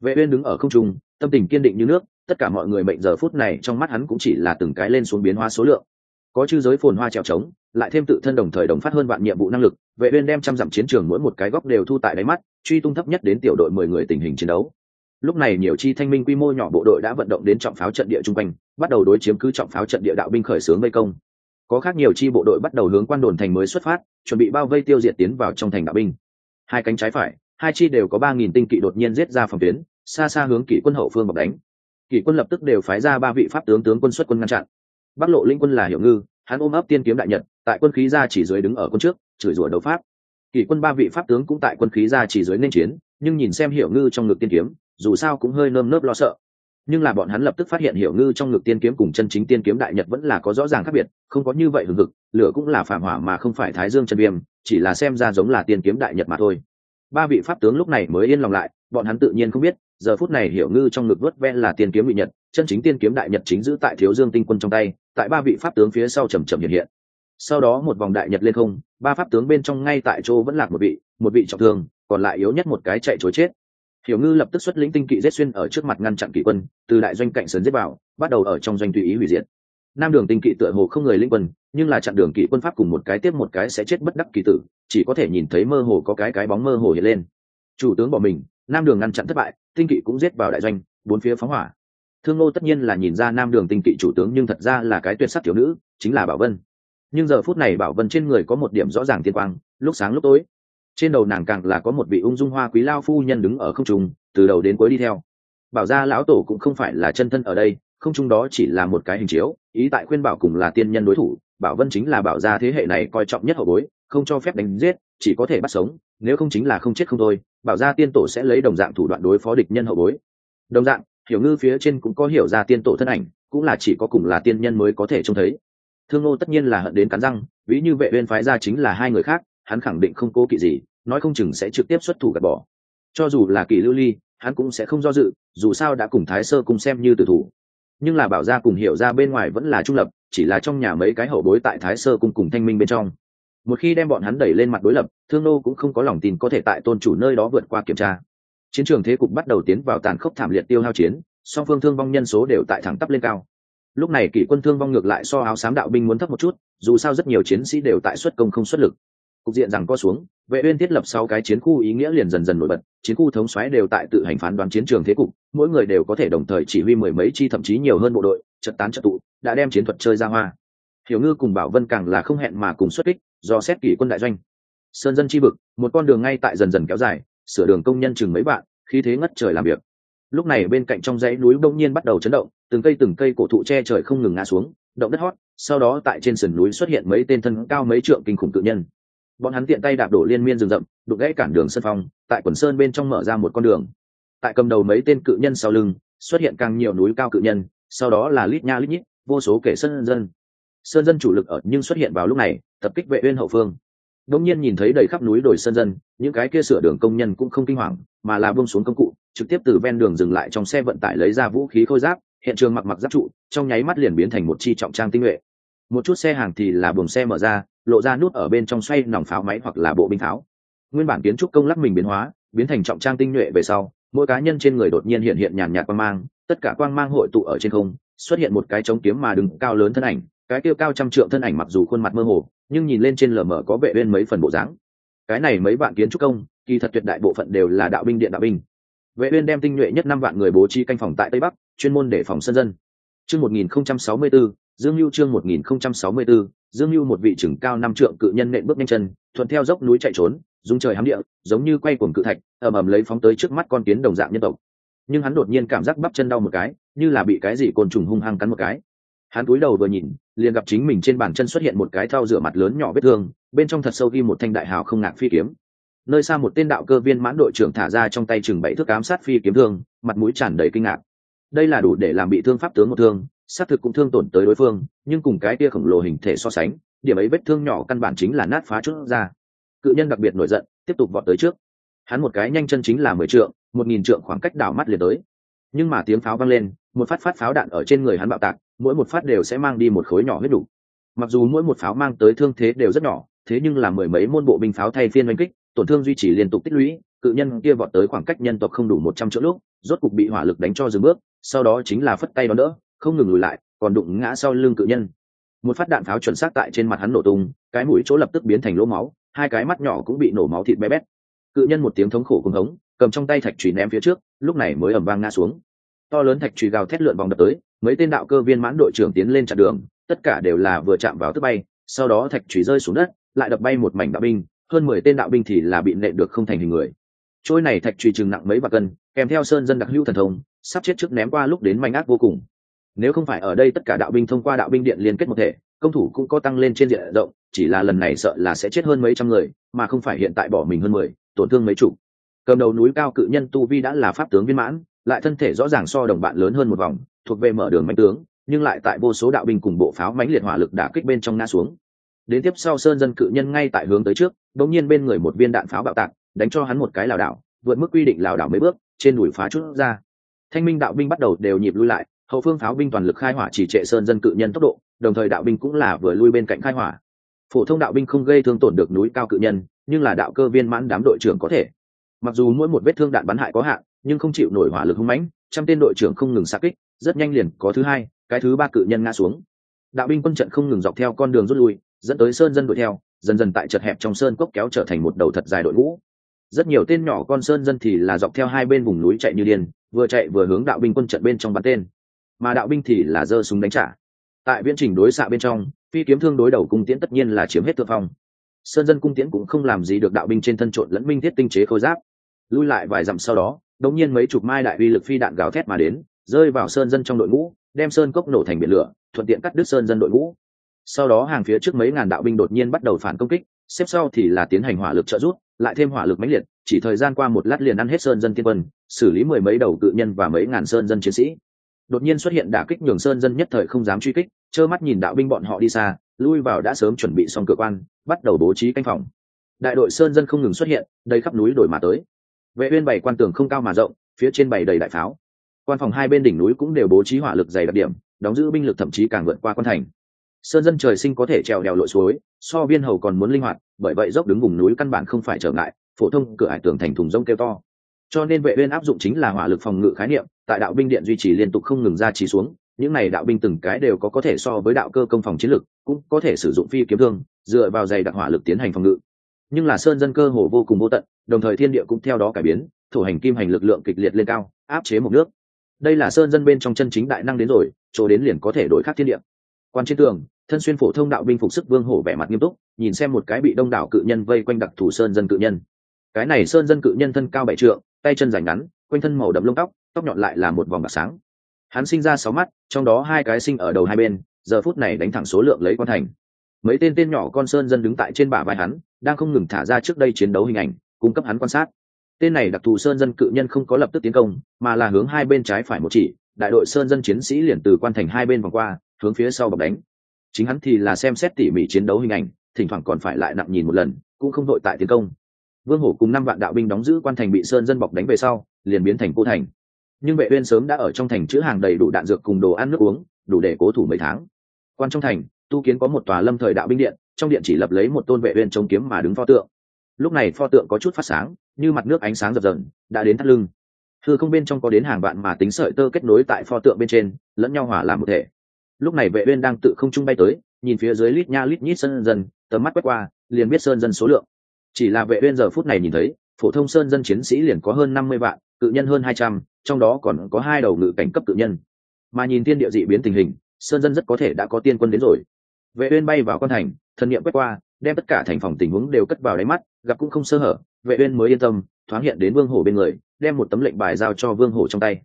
Vệ uyên đứng ở không trung, tâm tình kiên định như nước, tất cả mọi người mệnh giờ phút này trong mắt hắn cũng chỉ là từng cái lên xuống biến hóa số lượng. Có chư giới phồn hoa trèo trống, lại thêm tự thân đồng thời đồng phát hơn vạn nhiệm vụ năng lực, vệ uyên đem trăm dặm chiến trường mỗi một cái góc đều thu tại đáy mắt, truy tung thấp nhất đến tiểu đội mười người tình hình chiến đấu lúc này nhiều chi thanh minh quy mô nhỏ bộ đội đã vận động đến trọng pháo trận địa trung quanh, bắt đầu đối chiếm cứ trọng pháo trận địa đạo binh khởi xướng vây công. Có khác nhiều chi bộ đội bắt đầu hướng quan đồn thành mới xuất phát, chuẩn bị bao vây tiêu diệt tiến vào trong thành đạo binh. Hai cánh trái phải, hai chi đều có ba nghìn tinh kỵ đột nhiên giết ra phòng tuyến, xa xa hướng kỷ quân hậu phương bọc đánh. Kỷ quân lập tức đều phái ra ba vị pháp tướng tướng quân xuất quân ngăn chặn. Bắc lộ linh quân là hiệu ngư, hắn ôm ấp tiên kiếm đại nhật, tại quân khí ra chỉ dưới đứng ở quân trước, chửi rủa đấu pháp. Kỷ quân ba vị pháp tướng cũng tại quân khí ra chỉ dưới nên chiến, nhưng nhìn xem hiệu ngư trong ngực tiên kiếm dù sao cũng hơi nơm nớp lo sợ. Nhưng là bọn hắn lập tức phát hiện hiểu ngư trong ngực tiên kiếm cùng chân chính tiên kiếm đại nhật vẫn là có rõ ràng khác biệt, không có như vậy hừng hực, lửa cũng là phản hỏa mà không phải thái dương chân viêm, chỉ là xem ra giống là tiên kiếm đại nhật mà thôi. Ba vị pháp tướng lúc này mới yên lòng lại, bọn hắn tự nhiên không biết, giờ phút này hiểu ngư trong ngực vớt ven là tiên kiếm bị nhật, chân chính tiên kiếm đại nhật chính giữ tại thiếu dương tinh quân trong tay, tại ba vị pháp tướng phía sau trầm trầm hiện hiện. Sau đó một vòng đại nhật lên không, ba pháp tướng bên trong ngay tại chỗ vẫn lạc một vị một vị trọng thương, còn lại yếu nhất một cái chạy chối chết hiểu ngư lập tức xuất lĩnh tinh kỵ giết xuyên ở trước mặt ngăn chặn kỵ quân, từ đại doanh cạnh sườn giết vào, bắt đầu ở trong doanh tùy ý hủy diệt. Nam đường tinh kỵ tựa hồ không người linh quân, nhưng là chặn đường kỵ quân pháp cùng một cái tiếp một cái sẽ chết bất đắc kỳ tử, chỉ có thể nhìn thấy mơ hồ có cái cái bóng mơ hồ hiện lên. Chủ tướng bỏ mình, nam đường ngăn chặn thất bại, tinh kỵ cũng giết vào đại doanh, bốn phía phóng hỏa. Thương Ngô tất nhiên là nhìn ra nam đường tinh kỵ chủ tướng nhưng thật ra là cái tuyệt sắc thiếu nữ, chính là bảo vân. Nhưng giờ phút này bảo vân trên người có một điểm rõ ràng tiên quang, lúc sáng lúc tối trên đầu nàng càng là có một vị ung dung hoa quý lao phu nhân đứng ở không trung, từ đầu đến cuối đi theo. Bảo gia lão tổ cũng không phải là chân thân ở đây, không trung đó chỉ là một cái hình chiếu, ý tại khuyên bảo cùng là tiên nhân đối thủ, bảo vân chính là bảo gia thế hệ này coi trọng nhất hậu bối, không cho phép đánh giết, chỉ có thể bắt sống, nếu không chính là không chết không thôi, bảo gia tiên tổ sẽ lấy đồng dạng thủ đoạn đối phó địch nhân hậu bối. Đồng dạng, hiểu ngư phía trên cũng có hiểu ra tiên tổ thân ảnh, cũng là chỉ có cùng là tiên nhân mới có thể trông thấy. Thương ngô tất nhiên là hận đến cắn răng, ví như vệ uyên phái ra chính là hai người khác, hắn khẳng định không cố kỵ gì nói không chừng sẽ trực tiếp xuất thủ gạt bỏ. Cho dù là kỳ lưu ly, hắn cũng sẽ không do dự, dù sao đã cùng thái sơ cùng xem như tử thủ. Nhưng là bảo gia cùng hiểu ra bên ngoài vẫn là trung lập, chỉ là trong nhà mấy cái hậu bối tại thái sơ cùng cùng thanh minh bên trong. Một khi đem bọn hắn đẩy lên mặt đối lập, thương nô cũng không có lòng tin có thể tại tôn chủ nơi đó vượt qua kiểm tra. Chiến trường thế cục bắt đầu tiến vào tàn khốc thảm liệt tiêu hao chiến, song phương thương vong nhân số đều tại thẳng tắp lên cao. Lúc này kỷ quân thương vong ngược lại so áo xám đạo binh muốn thấp một chút, dù sao rất nhiều chiến sĩ đều tại xuất công không xuất lực cục diện rằng co xuống, vệ uyên thiết lập sau cái chiến khu ý nghĩa liền dần dần nổi bật, chiến khu thống soái đều tại tự hành phán đoán chiến trường thế cục, mỗi người đều có thể đồng thời chỉ huy mười mấy chi thậm chí nhiều hơn bộ đội, trận tán trận tụ, đã đem chiến thuật chơi ra hoa. Hiểu ngư cùng bảo vân càng là không hẹn mà cùng xuất kích, do xét kỷ quân đại doanh. Sơn dân chi vực, một con đường ngay tại dần dần kéo dài, sửa đường công nhân chừng mấy bạn, khí thế ngất trời làm việc. Lúc này bên cạnh trong dãy núi đông nhiên bắt đầu chấn động, từng cây từng cây cổ thụ che trời không ngừng ngã xuống, động đất hót, sau đó tại trên sườn núi xuất hiện mấy tên thân cao mấy trượng kinh khủng tự nhân bọn hắn tiện tay đạp đổ liên miên rừng rậm, đục gãy cản đường sân phong, tại quần sơn bên trong mở ra một con đường. Tại cầm đầu mấy tên cự nhân sau lưng, xuất hiện càng nhiều núi cao cự nhân, sau đó là lít nha lít nhít, vô số kể sân dân. Sơn dân chủ lực ở nhưng xuất hiện vào lúc này, tập kích vệ uyên hậu phương. Đông nhiên nhìn thấy đầy khắp núi đồi sơn dân, những cái kia sửa đường công nhân cũng không kinh hoàng, mà là buông xuống công cụ, trực tiếp từ ven đường dừng lại trong xe vận tải lấy ra vũ khí khôi giáp, hiện trường mặc mặc giáp trụ, trong nháy mắt liền biến thành một chi trọng trang tinh nhuệ một chút xe hàng thì là buồng xe mở ra, lộ ra nút ở bên trong xoay nòng pháo máy hoặc là bộ binh pháo. Nguyên bản kiến trúc công lắc mình biến hóa, biến thành trọng trang tinh nhuệ về sau, mỗi cá nhân trên người đột nhiên hiện hiện nhàn nhạt quang mang, tất cả quang mang hội tụ ở trên không, xuất hiện một cái chống kiếm mà đứng cao lớn thân ảnh, cái kêu cao trăm trượng thân ảnh mặc dù khuôn mặt mơ hồ, nhưng nhìn lên trên lờ mờ có vệ bên mấy phần bộ dáng. Cái này mấy bạn kiến trúc công, kỳ thật tuyệt đại bộ phận đều là đạo binh điện đạo binh. Vệ uyên đem tinh nhuệ nhất năm vạn người bố trí canh phòng tại tây bắc, chuyên môn để phòng sân dân. Chương 1064 dương lưu chương 1064 dương lưu một vị trưởng cao năm trượng cự nhân nện bước nhanh chân, thuận theo dốc núi chạy trốn dung trời hám địa, giống như quay cuồng cự thạch, ầm ầm lấy phóng tới trước mắt con kiến đồng dạng nhân tộc. Nhưng hắn đột nhiên cảm giác bắp chân đau một cái, như là bị cái gì côn trùng hung hăng cắn một cái. Hắn cúi đầu vừa nhìn, liền gặp chính mình trên bàn chân xuất hiện một cái thao rửa mặt lớn nhỏ vết thương, bên trong thật sâu ghi một thanh đại hào không ngạc phi kiếm. Nơi xa một tên đạo cơ viên mãn đội trưởng thả ra trong tay chừng bảy thước ám sát phi kiếm thương, mặt mũi tràn đầy kinh ngạc. Đây là đủ để làm bị thương pháp tướng một thương sát thực cũng thương tổn tới đối phương, nhưng cùng cái kia khổng lồ hình thể so sánh, điểm ấy vết thương nhỏ căn bản chính là nát phá chút ra cự nhân đặc biệt nổi giận, tiếp tục vọt tới trước. Hắn một cái nhanh chân chính là mười trượng, một nghìn trượng khoảng cách đảo mắt liền tới. Nhưng mà tiếng pháo vang lên, một phát phát pháo đạn ở trên người hắn bạo tạc, mỗi một phát đều sẽ mang đi một khối nhỏ huyết đủ. Mặc dù mỗi một pháo mang tới thương thế đều rất nhỏ, thế nhưng là mười mấy môn bộ binh pháo thay phiên oanh kích, tổn thương duy trì liên tục tích lũy, cự nhân kia vọt tới khoảng cách nhân tộc không đủ một trăm chỗ lúc, rốt cục bị hỏa lực đánh cho dừng bước, sau đó chính là phất tay đón đỡ không ngừng lùi lại, còn đụng ngã sau lưng cự nhân. Một phát đạn pháo chuẩn xác tại trên mặt hắn nổ tung, cái mũi chỗ lập tức biến thành lỗ máu, hai cái mắt nhỏ cũng bị nổ máu thịt bé bét. Cự nhân một tiếng thống khổ cùng hống, cầm trong tay thạch trùy ném phía trước, lúc này mới ẩm vang ngã xuống. To lớn thạch trùy gào thét lượn vòng đập tới, mấy tên đạo cơ viên mãn đội trưởng tiến lên chặn đường, tất cả đều là vừa chạm vào tức bay, sau đó thạch trùy rơi xuống đất, lại đập bay một mảnh đạo binh, hơn mười tên đạo binh thì là bị nện được không thành hình người. Trôi này thạch trùy chừng nặng mấy bạc cân, kèm theo sơn dân đặc hữu thần thông, sắp chết trước ném qua lúc đến manh ác vô cùng nếu không phải ở đây tất cả đạo binh thông qua đạo binh điện liên kết một thể, công thủ cũng có tăng lên trên diện rộng, chỉ là lần này sợ là sẽ chết hơn mấy trăm người, mà không phải hiện tại bỏ mình hơn mười, tổn thương mấy chục. Cầm đầu núi cao cự nhân tu vi đã là pháp tướng viên mãn, lại thân thể rõ ràng so đồng bạn lớn hơn một vòng, thuộc về mở đường mạnh tướng, nhưng lại tại vô số đạo binh cùng bộ pháo mãnh liệt hỏa lực đả kích bên trong ngã xuống. Đến tiếp sau sơn dân cự nhân ngay tại hướng tới trước, đống nhiên bên người một viên đạn pháo bạo tạc, đánh cho hắn một cái lảo đảo, vượt mức quy định lảo đảo mấy bước, trên đùi phá chút ra. Thanh minh đạo binh bắt đầu đều nhịp lui lại hậu phương pháo binh toàn lực khai hỏa chỉ trệ sơn dân cự nhân tốc độ, đồng thời đạo binh cũng là vừa lui bên cạnh khai hỏa. Phổ thông đạo binh không gây thương tổn được núi cao cự nhân, nhưng là đạo cơ viên mãn đám đội trưởng có thể. Mặc dù mỗi một vết thương đạn bắn hại có hạn, nhưng không chịu nổi hỏa lực hung mãnh, trăm tên đội trưởng không ngừng xa kích, rất nhanh liền có thứ hai, cái thứ ba cự nhân ngã xuống. Đạo binh quân trận không ngừng dọc theo con đường rút lui, dẫn tới sơn dân đuổi theo, dần dần tại chật hẹp trong sơn cốc kéo trở thành một đầu thật dài đội ngũ. Rất nhiều tên nhỏ con sơn dân thì là dọc theo hai bên vùng núi chạy như điên, vừa chạy vừa hướng đạo binh quân trận bên trong bắn tên mà đạo binh thì là giơ súng đánh trả. Tại viễn trình đối xạ bên trong, phi kiếm thương đối đầu cung tiễn tất nhiên là chiếm hết thượng phong. Sơn dân cung tiễn cũng không làm gì được đạo binh trên thân trộn lẫn minh thiết tinh chế khôi giáp. Lui lại vài dặm sau đó, đột nhiên mấy chục mai đại uy lực phi đạn gào thét mà đến, rơi vào sơn dân trong đội ngũ, đem sơn cốc nổ thành biển lửa, thuận tiện cắt đứt sơn dân đội ngũ. Sau đó hàng phía trước mấy ngàn đạo binh đột nhiên bắt đầu phản công kích, xếp sau thì là tiến hành hỏa lực trợ rút lại thêm hỏa lực mãnh liệt, chỉ thời gian qua một lát liền ăn hết sơn dân tiên quân, xử lý mười mấy đầu cự nhân và mấy ngàn sơn dân chiến sĩ đột nhiên xuất hiện đả kích nhường sơn dân nhất thời không dám truy kích, trơ mắt nhìn đạo binh bọn họ đi xa, lui vào đã sớm chuẩn bị xong cửa quan, bắt đầu bố trí canh phòng. Đại đội sơn dân không ngừng xuất hiện, đầy khắp núi đổi mà tới. Vệ uyên bảy quan tường không cao mà rộng, phía trên bảy đầy đại pháo. Quan phòng hai bên đỉnh núi cũng đều bố trí hỏa lực dày đặc điểm, đóng giữ binh lực thậm chí càng vượt qua quan thành. Sơn dân trời sinh có thể trèo đèo lội suối, so viên hầu còn muốn linh hoạt, bởi vậy dốc đứng vùng núi căn bản không phải trở ngại, phổ thông cửa hải tường thành thùng rông kêu to. Cho nên vệ uyên áp dụng chính là hỏa lực phòng ngự khái niệm tại đạo binh điện duy trì liên tục không ngừng ra chỉ xuống, những này đạo binh từng cái đều có có thể so với đạo cơ công phòng chiến lực, cũng có thể sử dụng phi kiếm thương, dựa vào dày đặc hỏa lực tiến hành phòng ngự. Nhưng là sơn dân cơ hồ vô cùng vô tận, đồng thời thiên địa cũng theo đó cải biến, thổ hành kim hành lực lượng kịch liệt lên cao, áp chế một nước. Đây là sơn dân bên trong chân chính đại năng đến rồi, chỗ đến liền có thể đổi khác thiên địa. Quan trên tường, thân xuyên phổ thông đạo binh phục sức vương hổ vẻ mặt nghiêm túc, nhìn xem một cái bị đông đảo cự nhân vây quanh đặc thủ sơn dân cự nhân. Cái này sơn dân cự nhân thân cao bảy trượng, tay chân dài ngắn, quanh thân màu đậm lông tóc tóc nhọn lại là một vòng bạc sáng. Hắn sinh ra sáu mắt, trong đó hai cái sinh ở đầu hai bên, giờ phút này đánh thẳng số lượng lấy quan thành. Mấy tên tên nhỏ con sơn dân đứng tại trên bả vai hắn, đang không ngừng thả ra trước đây chiến đấu hình ảnh, cung cấp hắn quan sát. Tên này đặc thù sơn dân cự nhân không có lập tức tiến công, mà là hướng hai bên trái phải một chỉ, đại đội sơn dân chiến sĩ liền từ quan thành hai bên vòng qua, hướng phía sau bọc đánh. Chính hắn thì là xem xét tỉ mỉ chiến đấu hình ảnh, thỉnh thoảng còn phải lại nặng nhìn một lần, cũng không đội tại tiến công. Vương hổ cùng năm vạn đạo binh đóng giữ quan thành bị sơn dân bọc đánh về sau, liền biến thành cô thành nhưng vệ uyên sớm đã ở trong thành chứa hàng đầy đủ đạn dược cùng đồ ăn nước uống, đủ để cố thủ mấy tháng. Quan trong thành, tu kiến có một tòa lâm thời đạo binh điện, trong điện chỉ lập lấy một tôn vệ uyên chống kiếm mà đứng pho tượng. Lúc này pho tượng có chút phát sáng, như mặt nước ánh sáng dập dờn, đã đến thắt lưng. Thư không bên trong có đến hàng vạn mà tính sợi tơ kết nối tại pho tượng bên trên, lẫn nhau hòa làm một thể. Lúc này vệ uyên đang tự không trung bay tới, nhìn phía dưới lít nha lít nhít sơn dân, tầm mắt quét qua, liền biết sơn dân số lượng. Chỉ là vệ uyên giờ phút này nhìn thấy, phổ thông sơn dân chiến sĩ liền có hơn 50 vạn cự nhân hơn 200, trong đó còn có hai đầu ngự cảnh cấp cự nhân. Mà nhìn thiên địa dị biến tình hình sơn dân rất có thể đã có tiên quân đến rồi. Vệ uyên bay vào quan thành thần niệm quét qua đem tất cả thành phòng tình huống đều cất vào đáy mắt gặp cũng không sơ hở vệ uyên mới yên tâm thoáng hiện đến vương hổ bên người đem một tấm lệnh bài giao cho vương hổ trong tay.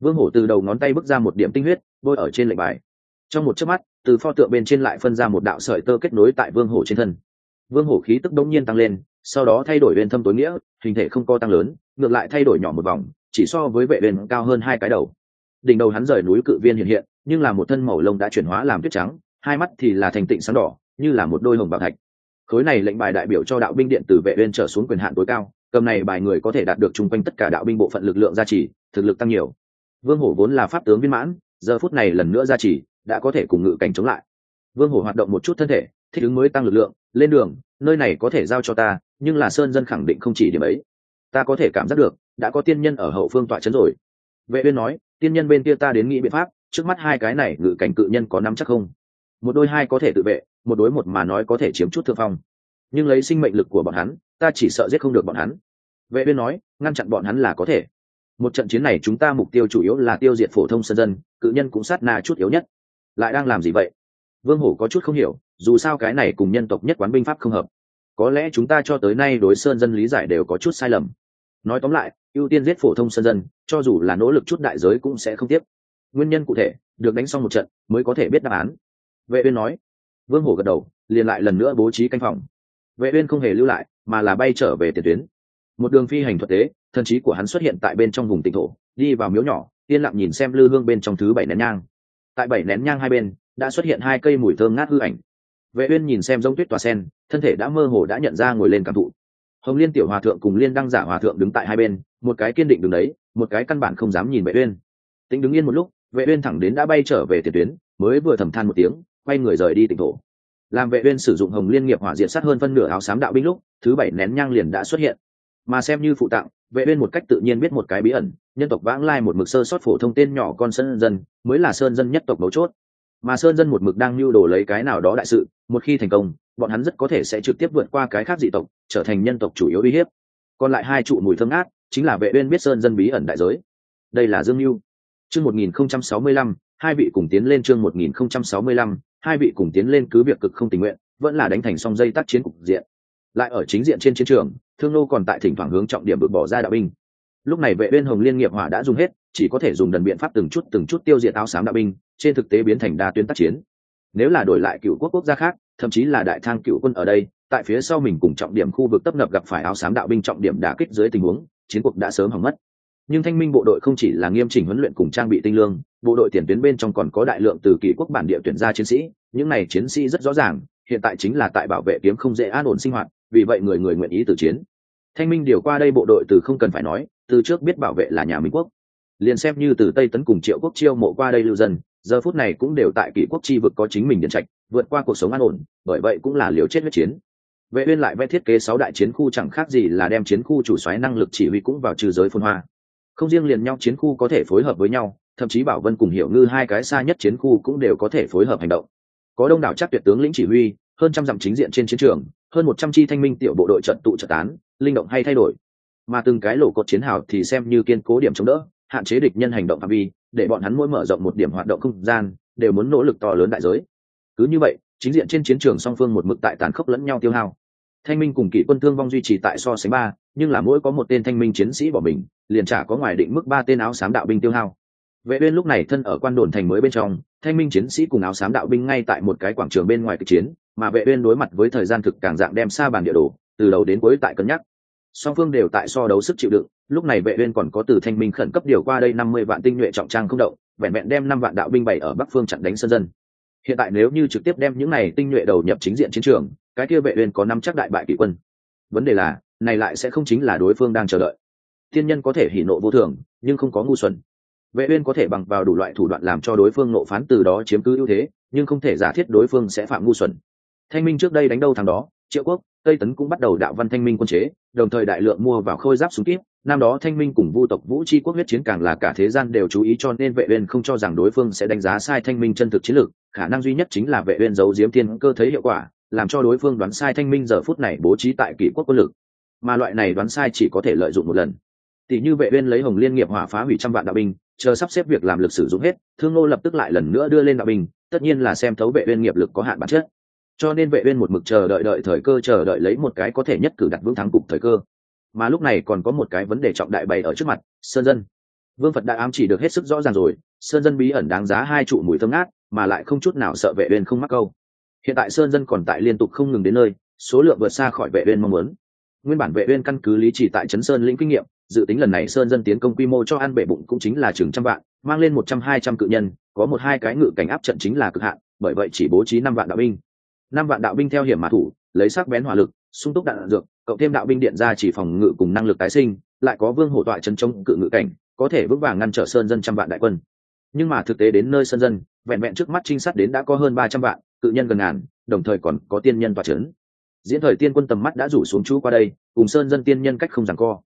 Vương hổ từ đầu ngón tay bước ra một điểm tinh huyết bôi ở trên lệnh bài. Trong một chớp mắt từ pho tượng bên trên lại phân ra một đạo sợi tơ kết nối tại vương hổ trên thân. Vương hổ khí tức đống nhiên tăng lên sau đó thay đổi uyên thâm tối nghĩa hình thể không co tăng lớn ngược lại thay đổi nhỏ một vòng, chỉ so với vệ bên cao hơn hai cái đầu. Đỉnh đầu hắn rời núi cự viên hiện hiện, nhưng là một thân màu lông đã chuyển hóa làm tuyết trắng, hai mắt thì là thành tịnh sáng đỏ, như là một đôi hồng bạc thạch. Khối này lệnh bài đại biểu cho đạo binh điện từ vệ bên trở xuống quyền hạn tối cao, cầm này bài người có thể đạt được chung quanh tất cả đạo binh bộ phận lực lượng gia trì, thực lực tăng nhiều. Vương hổ vốn là pháp tướng viên mãn, giờ phút này lần nữa gia trì, đã có thể cùng ngự cảnh chống lại. Vương hổ hoạt động một chút thân thể, thích ứng mới tăng lực lượng, lên đường, nơi này có thể giao cho ta, nhưng là sơn dân khẳng định không chỉ điểm ấy ta có thể cảm giác được, đã có tiên nhân ở hậu phương tọa chấn rồi. Vệ uyên nói, tiên nhân bên kia ta đến nghĩ biện pháp, trước mắt hai cái này ngự cảnh cự nhân có nắm chắc không? Một đôi hai có thể tự vệ, một đối một mà nói có thể chiếm chút thượng phong. Nhưng lấy sinh mệnh lực của bọn hắn, ta chỉ sợ giết không được bọn hắn. Vệ uyên nói, ngăn chặn bọn hắn là có thể. Một trận chiến này chúng ta mục tiêu chủ yếu là tiêu diệt phổ thông sơn dân, cự nhân cũng sát na chút yếu nhất. Lại đang làm gì vậy? Vương hổ có chút không hiểu, dù sao cái này cùng nhân tộc nhất quán binh pháp không hợp. Có lẽ chúng ta cho tới nay đối sơn dân lý giải đều có chút sai lầm nói tóm lại, ưu tiên giết phổ thông sân dân, cho dù là nỗ lực chút đại giới cũng sẽ không tiếp. Nguyên nhân cụ thể, được đánh xong một trận, mới có thể biết đáp án. Vệ uyên nói. Vương hổ gật đầu, liền lại lần nữa bố trí canh phòng. Vệ uyên không hề lưu lại, mà là bay trở về tiền tuyến. Một đường phi hành thuật tế, thần trí của hắn xuất hiện tại bên trong vùng tịnh thổ, đi vào miếu nhỏ, yên lặng nhìn xem lư hương bên trong thứ bảy nén nhang. Tại bảy nén nhang hai bên, đã xuất hiện hai cây mùi thơm ngát hư ảnh. Vệ uyên nhìn xem giống tuyết tỏa sen, thân thể đã mơ hồ đã nhận ra ngồi lên cảm thụ hồng liên tiểu hòa thượng cùng liên đăng giả hòa thượng đứng tại hai bên, một cái kiên định đứng đấy, một cái căn bản không dám nhìn vệ uyên. Tính đứng yên một lúc, vệ uyên thẳng đến đã bay trở về tiền tuyến, mới vừa thầm than một tiếng, quay người rời đi tỉnh thổ. Làm vệ uyên sử dụng hồng liên nghiệp hỏa diệt sát hơn phân nửa áo sám đạo binh lúc, thứ bảy nén nhang liền đã xuất hiện. Mà xem như phụ tặng, vệ uyên một cách tự nhiên biết một cái bí ẩn, nhân tộc vãng lai một mực sơ sót phổ thông tên nhỏ con sơn dân, mới là sơn dân nhất tộc mấu chốt. Mà sơn dân một mực đang lưu đồ lấy cái nào đó đại sự một khi thành công, bọn hắn rất có thể sẽ trực tiếp vượt qua cái khác dị tộc, trở thành nhân tộc chủ yếu uy hiếp. Còn lại hai trụ mùi thơm ngát, chính là vệ uyên biết sơn dân bí ẩn đại giới. Đây là dương lưu chương 1065 hai vị cùng tiến lên chương 1065 hai vị cùng tiến lên cứ việc cực không tình nguyện, vẫn là đánh thành song dây tác chiến cục diện. Lại ở chính diện trên chiến trường, thương nô còn tại thỉnh thoảng hướng trọng điểm bực bỏ ra đạo binh. Lúc này vệ uyên hồng liên nghiệp hỏa đã dùng hết, chỉ có thể dùng đần biện pháp từng chút từng chút tiêu diệt áo xám đạo binh, trên thực tế biến thành đa tuyến tác chiến nếu là đổi lại cựu quốc quốc gia khác, thậm chí là đại thang cựu quân ở đây, tại phía sau mình cùng trọng điểm khu vực tấp nập gặp phải áo xám đạo binh trọng điểm đả kích dưới tình huống, chiến cuộc đã sớm hỏng mất. Nhưng thanh minh bộ đội không chỉ là nghiêm chỉnh huấn luyện cùng trang bị tinh lương, bộ đội tiền tuyến bên trong còn có đại lượng từ kỷ quốc bản địa tuyển ra chiến sĩ, những này chiến sĩ rất rõ ràng, hiện tại chính là tại bảo vệ kiếm không dễ an ổn sinh hoạt, vì vậy người người nguyện ý từ chiến. Thanh minh điều qua đây bộ đội từ không cần phải nói, từ trước biết bảo vệ là nhà minh quốc. Liền xem như từ tây tấn cùng triệu quốc chiêu mộ qua đây lưu dân giờ phút này cũng đều tại kỷ quốc chi vực có chính mình điện trạch, vượt qua cuộc sống an ổn, bởi vậy cũng là liều chết huyết chiến. Vệ uyên lại vẽ thiết kế sáu đại chiến khu chẳng khác gì là đem chiến khu chủ xoáy năng lực chỉ huy cũng vào trừ giới phồn hoa. Không riêng liền nhau chiến khu có thể phối hợp với nhau, thậm chí bảo vân cùng hiểu ngư hai cái xa nhất chiến khu cũng đều có thể phối hợp hành động. Có đông đảo chắc tuyệt tướng lĩnh chỉ huy, hơn trăm dặm chính diện trên chiến trường, hơn một trăm chi thanh minh tiểu bộ đội trận tụ trận tán, linh động hay thay đổi. Mà từng cái lỗ cột chiến hào thì xem như kiên cố điểm chống đỡ, hạn chế địch nhân hành động phạm vi để bọn hắn mỗi mở rộng một điểm hoạt động không gian, đều muốn nỗ lực to lớn đại giới. Cứ như vậy, chính diện trên chiến trường song phương một mực tại tàn khốc lẫn nhau tiêu hao. Thanh minh cùng kỵ quân thương vong duy trì tại so sánh ba, nhưng là mỗi có một tên thanh minh chiến sĩ bỏ mình, liền trả có ngoài định mức ba tên áo xám đạo binh tiêu hao. Vệ uyên lúc này thân ở quan đồn thành mới bên trong, thanh minh chiến sĩ cùng áo xám đạo binh ngay tại một cái quảng trường bên ngoài kịch chiến, mà vệ uyên đối mặt với thời gian thực càng dạng đem xa bàn địa đồ, từ đầu đến cuối tại cân nhắc. Song phương đều tại so đấu sức chịu đựng lúc này vệ uyên còn có từ thanh minh khẩn cấp điều qua đây 50 vạn tinh nhuệ trọng trang không động, vẹn vẹn đem năm vạn đạo binh bày ở bắc phương chặn đánh sơn dân. Hiện tại nếu như trực tiếp đem những này tinh nhuệ đầu nhập chính diện chiến trường, cái kia vệ uyên có năm chắc đại bại kỵ quân. Vấn đề là, này lại sẽ không chính là đối phương đang chờ đợi. Thiên nhân có thể hỉ nộ vô thường, nhưng không có ngu xuẩn. Vệ uyên có thể bằng vào đủ loại thủ đoạn làm cho đối phương nộ phán từ đó chiếm cứ ưu thế, nhưng không thể giả thiết đối phương sẽ phạm ngu xuẩn. Thanh minh trước đây đánh đâu thằng đó, triệu quốc tây tấn cũng bắt đầu đạo văn thanh minh quân chế, đồng thời đại lượng mua vào khôi giáp súng kíp. Năm đó thanh minh cùng vu tộc vũ tri quốc huyết chiến càng là cả thế gian đều chú ý cho nên vệ uyên không cho rằng đối phương sẽ đánh giá sai thanh minh chân thực chiến lược, khả năng duy nhất chính là vệ uyên giấu diếm thiên cơ thấy hiệu quả, làm cho đối phương đoán sai thanh minh giờ phút này bố trí tại kỷ quốc quân lực. Mà loại này đoán sai chỉ có thể lợi dụng một lần. Tỷ như vệ uyên lấy hồng liên nghiệp hỏa phá hủy trăm vạn đạo binh, chờ sắp xếp việc làm lực sử dụng hết, thương nô lập tức lại lần nữa đưa lên đạo binh, tất nhiên là xem thấu vệ uyên nghiệp lực có hạn bản chất cho nên vệ uyên một mực chờ đợi đợi thời cơ, chờ đợi lấy một cái có thể nhất cử đặt vững thắng cục thời cơ. Mà lúc này còn có một cái vấn đề trọng đại bày ở trước mặt, sơn dân. Vương phật đã ám chỉ được hết sức rõ ràng rồi, sơn dân bí ẩn đáng giá hai trụ mùi thơm ngát, mà lại không chút nào sợ vệ uyên không mắc câu. Hiện tại sơn dân còn tại liên tục không ngừng đến nơi, số lượng vượt xa khỏi vệ uyên mong muốn. Nguyên bản vệ uyên căn cứ lý chỉ tại chấn sơn lĩnh kinh nghiệm, dự tính lần này sơn dân tiến công quy mô cho ăn bể bụng cũng chính là chừng trăm vạn, mang lên một trăm hai trăm cự nhân, có một hai cái ngự cảnh áp trận chính là cực hạn, bởi vậy chỉ bố trí năm vạn đạo binh năm vạn đạo binh theo hiểm mã thủ, lấy sắc bén hỏa lực, sung túc đạn dược, cộng thêm đạo binh điện ra chỉ phòng ngự cùng năng lực tái sinh, lại có vương hổ tọa chân chống cự ngự cảnh, có thể vững vàng ngăn trở sơn dân trăm vạn đại quân. Nhưng mà thực tế đến nơi sơn dân, vẹn vẹn trước mắt trinh sát đến đã có hơn ba trăm vạn, cự nhân gần ngàn, đồng thời còn có tiên nhân tọa trấn diễn thời tiên quân tầm mắt đã rủ xuống chú qua đây, cùng sơn dân tiên nhân cách không giằng co.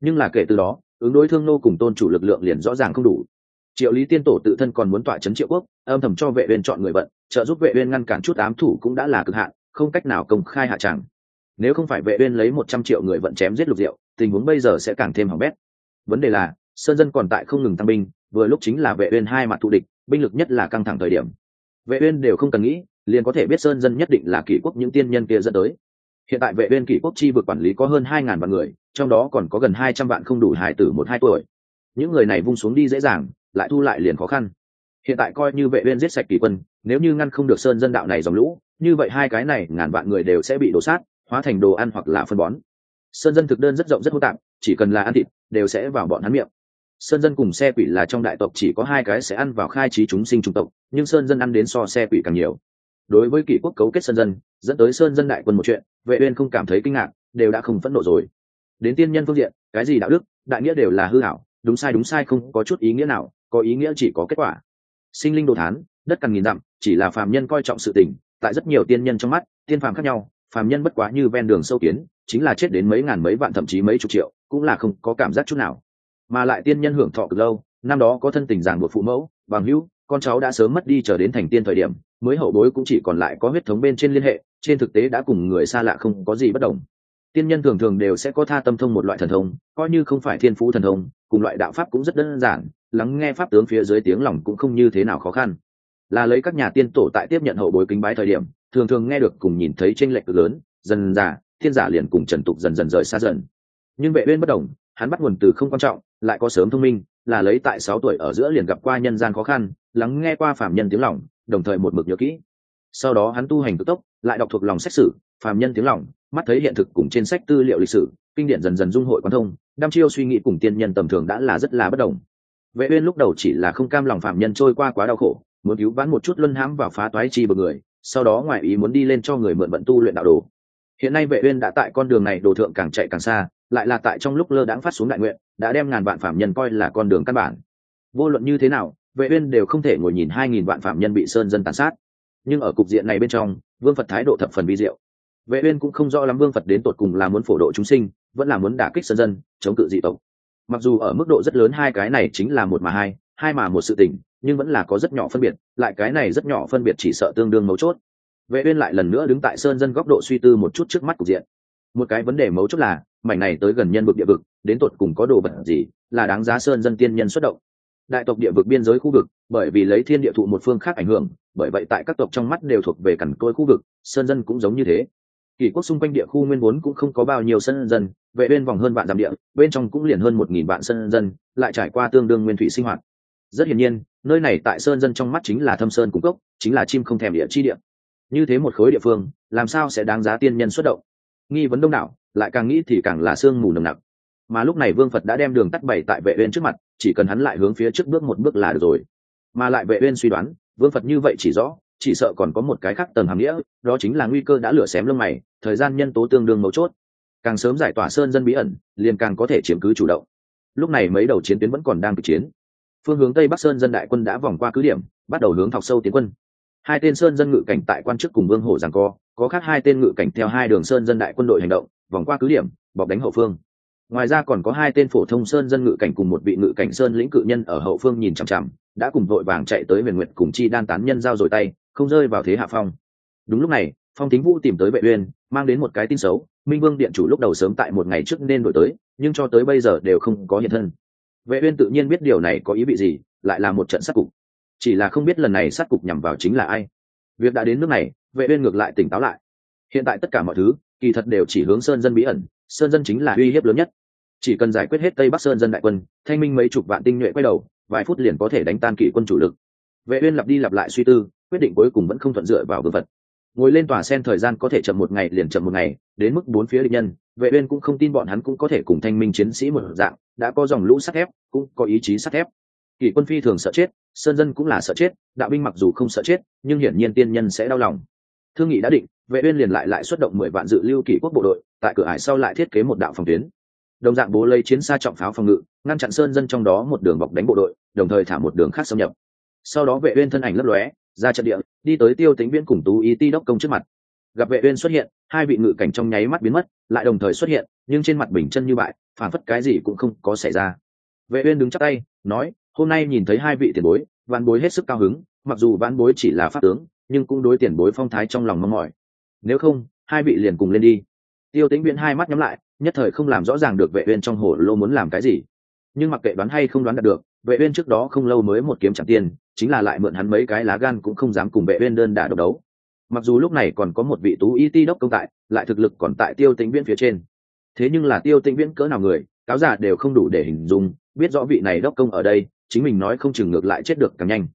Nhưng là kể từ đó, ứng đối thương nô cùng tôn chủ lực lượng liền rõ ràng không đủ. Triệu lý tiên tổ tự thân còn muốn tọa chấn triệu quốc, âm thầm cho vệ uyên chọn người vận trợ giúp vệ uyên ngăn cản chút ám thủ cũng đã là cực hạn, không cách nào công khai hạ tràng nếu không phải vệ uyên lấy 100 triệu người vận chém giết lục diệu, tình huống bây giờ sẽ càng thêm hỏng bét. Vấn đề là, sơn dân còn tại không ngừng tăng binh, vừa lúc chính là vệ uyên hai mặt thù địch, binh lực nhất là căng thẳng thời điểm. Vệ uyên đều không cần nghĩ, liền có thể biết sơn dân nhất định là kỷ quốc những tiên nhân kia dẫn tới. Hiện tại vệ uyên kỷ quốc chi vực quản lý có hơn 2.000 vạn người, trong đó còn có gần 200 vạn không đủ hài tử một hai tuổi. Những người này vung xuống đi dễ dàng, lại thu lại liền khó khăn. Hiện tại coi như vệ uyên giết sạch kỷ quân nếu như ngăn không được sơn dân đạo này dòng lũ, như vậy hai cái này ngàn vạn người đều sẽ bị đổ sát hóa thành đồ ăn hoặc là phân bón. Sơn dân thực đơn rất rộng, rất hô tạp, chỉ cần là ăn thịt, đều sẽ vào bọn hắn miệng. Sơn dân cùng xe quỷ là trong đại tộc, chỉ có hai cái sẽ ăn vào khai trí chúng sinh trung tộc, nhưng sơn dân ăn đến so xe quỷ càng nhiều. Đối với kỷ quốc cấu kết sơn dân, dẫn tới sơn dân đại quân một chuyện, vệ uyên không cảm thấy kinh ngạc, đều đã không phẫn nộ rồi. Đến tiên nhân phương diện, cái gì đạo đức, đại nghĩa đều là hư ảo đúng sai đúng sai không có chút ý nghĩa nào, có ý nghĩa chỉ có kết quả. Sinh linh đồ thán đất cằn nghìn dặm, chỉ là phàm nhân coi trọng sự tình, tại rất nhiều tiên nhân trong mắt, tiên phàm khác nhau, phàm nhân bất quá như ven đường sâu kiến, chính là chết đến mấy ngàn mấy vạn thậm chí mấy chục triệu, cũng là không có cảm giác chút nào. Mà lại tiên nhân hưởng thọ cực lâu, năm đó có thân tình giảng một phụ mẫu, bằng hữu, con cháu đã sớm mất đi chờ đến thành tiên thời điểm, mới hậu bối cũng chỉ còn lại có huyết thống bên trên liên hệ, trên thực tế đã cùng người xa lạ không có gì bất đồng. Tiên nhân thường thường đều sẽ có tha tâm thông một loại thần thông, coi như không phải thiên phú thần thông, cùng loại đạo pháp cũng rất đơn giản, lắng nghe pháp tướng phía dưới tiếng lòng cũng không như thế nào khó khăn là lấy các nhà tiên tổ tại tiếp nhận hậu bối kính bái thời điểm, thường thường nghe được cùng nhìn thấy tranh lệch lớn, dần giả thiên giả liền cùng trần tục dần dần rời xa dần. Nhưng vệ uyên bất đồng hắn bắt nguồn từ không quan trọng, lại có sớm thông minh, là lấy tại sáu tuổi ở giữa liền gặp qua nhân gian khó khăn, lắng nghe qua phạm nhân tiếng lòng, đồng thời một mực nhớ kỹ. Sau đó hắn tu hành cực tốc, lại đọc thuộc lòng sách sử, phàm nhân tiếng lòng, mắt thấy hiện thực cùng trên sách tư liệu lịch sử, kinh điển dần dần dung hội quan thông, đăm chiêu suy nghĩ cùng tiên nhân tầm thường đã là rất là bất đồng. Vệ uyên lúc đầu chỉ là không cam lòng phạm nhân trôi qua quá đau khổ muốn cứu vãn một chút luân hãm vào phá toái chi bậc người, sau đó ngoại ý muốn đi lên cho người mượn vận tu luyện đạo đồ. Hiện nay vệ uyên đã tại con đường này đồ thượng càng chạy càng xa, lại là tại trong lúc lơ đãng phát xuống đại nguyện, đã đem ngàn vạn phạm nhân coi là con đường căn bản. Vô luận như thế nào, vệ uyên đều không thể ngồi nhìn hai nghìn vạn phạm nhân bị sơn dân tàn sát. Nhưng ở cục diện này bên trong, vương phật thái độ thập phần vi diệu. Vệ uyên cũng không rõ lắm vương phật đến tột cùng là muốn phổ độ chúng sinh, vẫn là muốn đả kích sơn dân, chống cự dị tộc. Mặc dù ở mức độ rất lớn hai cái này chính là một mà hai hai mà một sự tình nhưng vẫn là có rất nhỏ phân biệt, lại cái này rất nhỏ phân biệt chỉ sợ tương đương mấu chốt. Vệ uyên lại lần nữa đứng tại sơn dân góc độ suy tư một chút trước mắt cục diện. Một cái vấn đề mấu chốt là, mảnh này tới gần nhân vực địa vực, đến tột cùng có đồ vật gì là đáng giá sơn dân tiên nhân xuất động. Đại tộc địa vực biên giới khu vực, bởi vì lấy thiên địa thụ một phương khác ảnh hưởng, bởi vậy tại các tộc trong mắt đều thuộc về cằn côi khu vực, sơn dân cũng giống như thế. Kỷ quốc xung quanh địa khu nguyên vốn cũng không có bao nhiêu sân dân, vệ bên vòng hơn vạn dặm địa, bên trong cũng liền hơn một nghìn vạn sân dân, lại trải qua tương đương nguyên thủy sinh hoạt rất hiển nhiên, nơi này tại sơn dân trong mắt chính là thâm sơn cung cốc, chính là chim không thèm địa chi địa. Như thế một khối địa phương, làm sao sẽ đáng giá tiên nhân xuất động? Nghi vấn đông đảo, lại càng nghĩ thì càng là sương mù nồng nặc. Mà lúc này vương phật đã đem đường tắt bày tại vệ uyên trước mặt, chỉ cần hắn lại hướng phía trước bước một bước là được rồi. Mà lại vệ uyên suy đoán, vương phật như vậy chỉ rõ, chỉ sợ còn có một cái khác tầng hàm nghĩa, đó chính là nguy cơ đã lửa xém lông mày, thời gian nhân tố tương đương mấu chốt. Càng sớm giải tỏa sơn dân bí ẩn, liền càng có thể chiếm cứ chủ động. Lúc này mấy đầu chiến tuyến vẫn còn đang kịch chiến phương hướng tây bắc sơn dân đại quân đã vòng qua cứ điểm, bắt đầu hướng thọc sâu tiến quân. Hai tên sơn dân ngự cảnh tại quan chức cùng vương hổ giằng co, có khác hai tên ngự cảnh theo hai đường sơn dân đại quân đội hành động, vòng qua cứ điểm, bọc đánh hậu phương. Ngoài ra còn có hai tên phổ thông sơn dân ngự cảnh cùng một vị ngự cảnh sơn lĩnh cự nhân ở hậu phương nhìn chằm chằm, đã cùng vội vàng chạy tới huyền nguyện cùng chi đan tán nhân giao rồi tay, không rơi vào thế hạ phong. Đúng lúc này, phong thính vũ tìm tới vệ uyên, mang đến một cái tin xấu, minh vương điện chủ lúc đầu sớm tại một ngày trước nên đổi tới, nhưng cho tới bây giờ đều không có hiện thân vệ uyên tự nhiên biết điều này có ý vị gì, lại là một trận sát cục. Chỉ là không biết lần này sát cục nhằm vào chính là ai. Việc đã đến nước này, vệ uyên ngược lại tỉnh táo lại. Hiện tại tất cả mọi thứ, kỳ thật đều chỉ hướng sơn dân bí ẩn, sơn dân chính là uy hiếp lớn nhất. Chỉ cần giải quyết hết tây bắc sơn dân đại quân, thanh minh mấy chục vạn tinh nhuệ quay đầu, vài phút liền có thể đánh tan kỵ quân chủ lực. Vệ uyên lặp đi lặp lại suy tư, quyết định cuối cùng vẫn không thuận dựa vào vương vật ngồi lên tòa sen thời gian có thể chậm một ngày liền chậm một ngày, đến mức bốn phía địch nhân vệ uyên cũng không tin bọn hắn cũng có thể cùng thanh minh chiến sĩ một dạng, đã có dòng lũ sắt thép, cũng có ý chí sắt thép. Kỷ quân phi thường sợ chết, sơn dân cũng là sợ chết, đạo binh mặc dù không sợ chết, nhưng hiển nhiên tiên nhân sẽ đau lòng. Thương nghị đã định, vệ uyên liền lại lại xuất động mười vạn dự lưu kỷ quốc bộ đội, tại cửa ải sau lại thiết kế một đạo phòng tuyến. Đồng dạng bố lấy chiến xa trọng pháo phòng ngự, ngăn chặn sơn dân trong đó một đường bọc đánh bộ đội, đồng thời thả một đường khác xâm nhập. Sau đó vệ uyên thân ảnh lấp lóe, ra trận địa, đi tới tiêu tĩnh viễn cùng tú ý ti đốc công trước mặt gặp vệ uyên xuất hiện, hai vị ngự cảnh trong nháy mắt biến mất, lại đồng thời xuất hiện, nhưng trên mặt bình chân như bại, phản phất cái gì cũng không có xảy ra. Vệ uyên đứng chắc tay, nói, hôm nay nhìn thấy hai vị tiền bối, vãn bối hết sức cao hứng, mặc dù vãn bối chỉ là pháp tướng, nhưng cũng đối tiền bối phong thái trong lòng mong mỏi. Nếu không, hai vị liền cùng lên đi. Tiêu tĩnh viễn hai mắt nhắm lại, nhất thời không làm rõ ràng được vệ uyên trong hồ lô muốn làm cái gì. Nhưng mặc kệ đoán hay không đoán được, vệ uyên trước đó không lâu mới một kiếm chẳng tiền, chính là lại mượn hắn mấy cái lá gan cũng không dám cùng vệ uyên đơn đả độc đấu mặc dù lúc này còn có một vị tú y ti đốc công tại, lại thực lực còn tại tiêu tĩnh viễn phía trên. Thế nhưng là tiêu tĩnh viễn cỡ nào người, cáo giả đều không đủ để hình dung, biết rõ vị này đốc công ở đây, chính mình nói không chừng ngược lại chết được càng nhanh.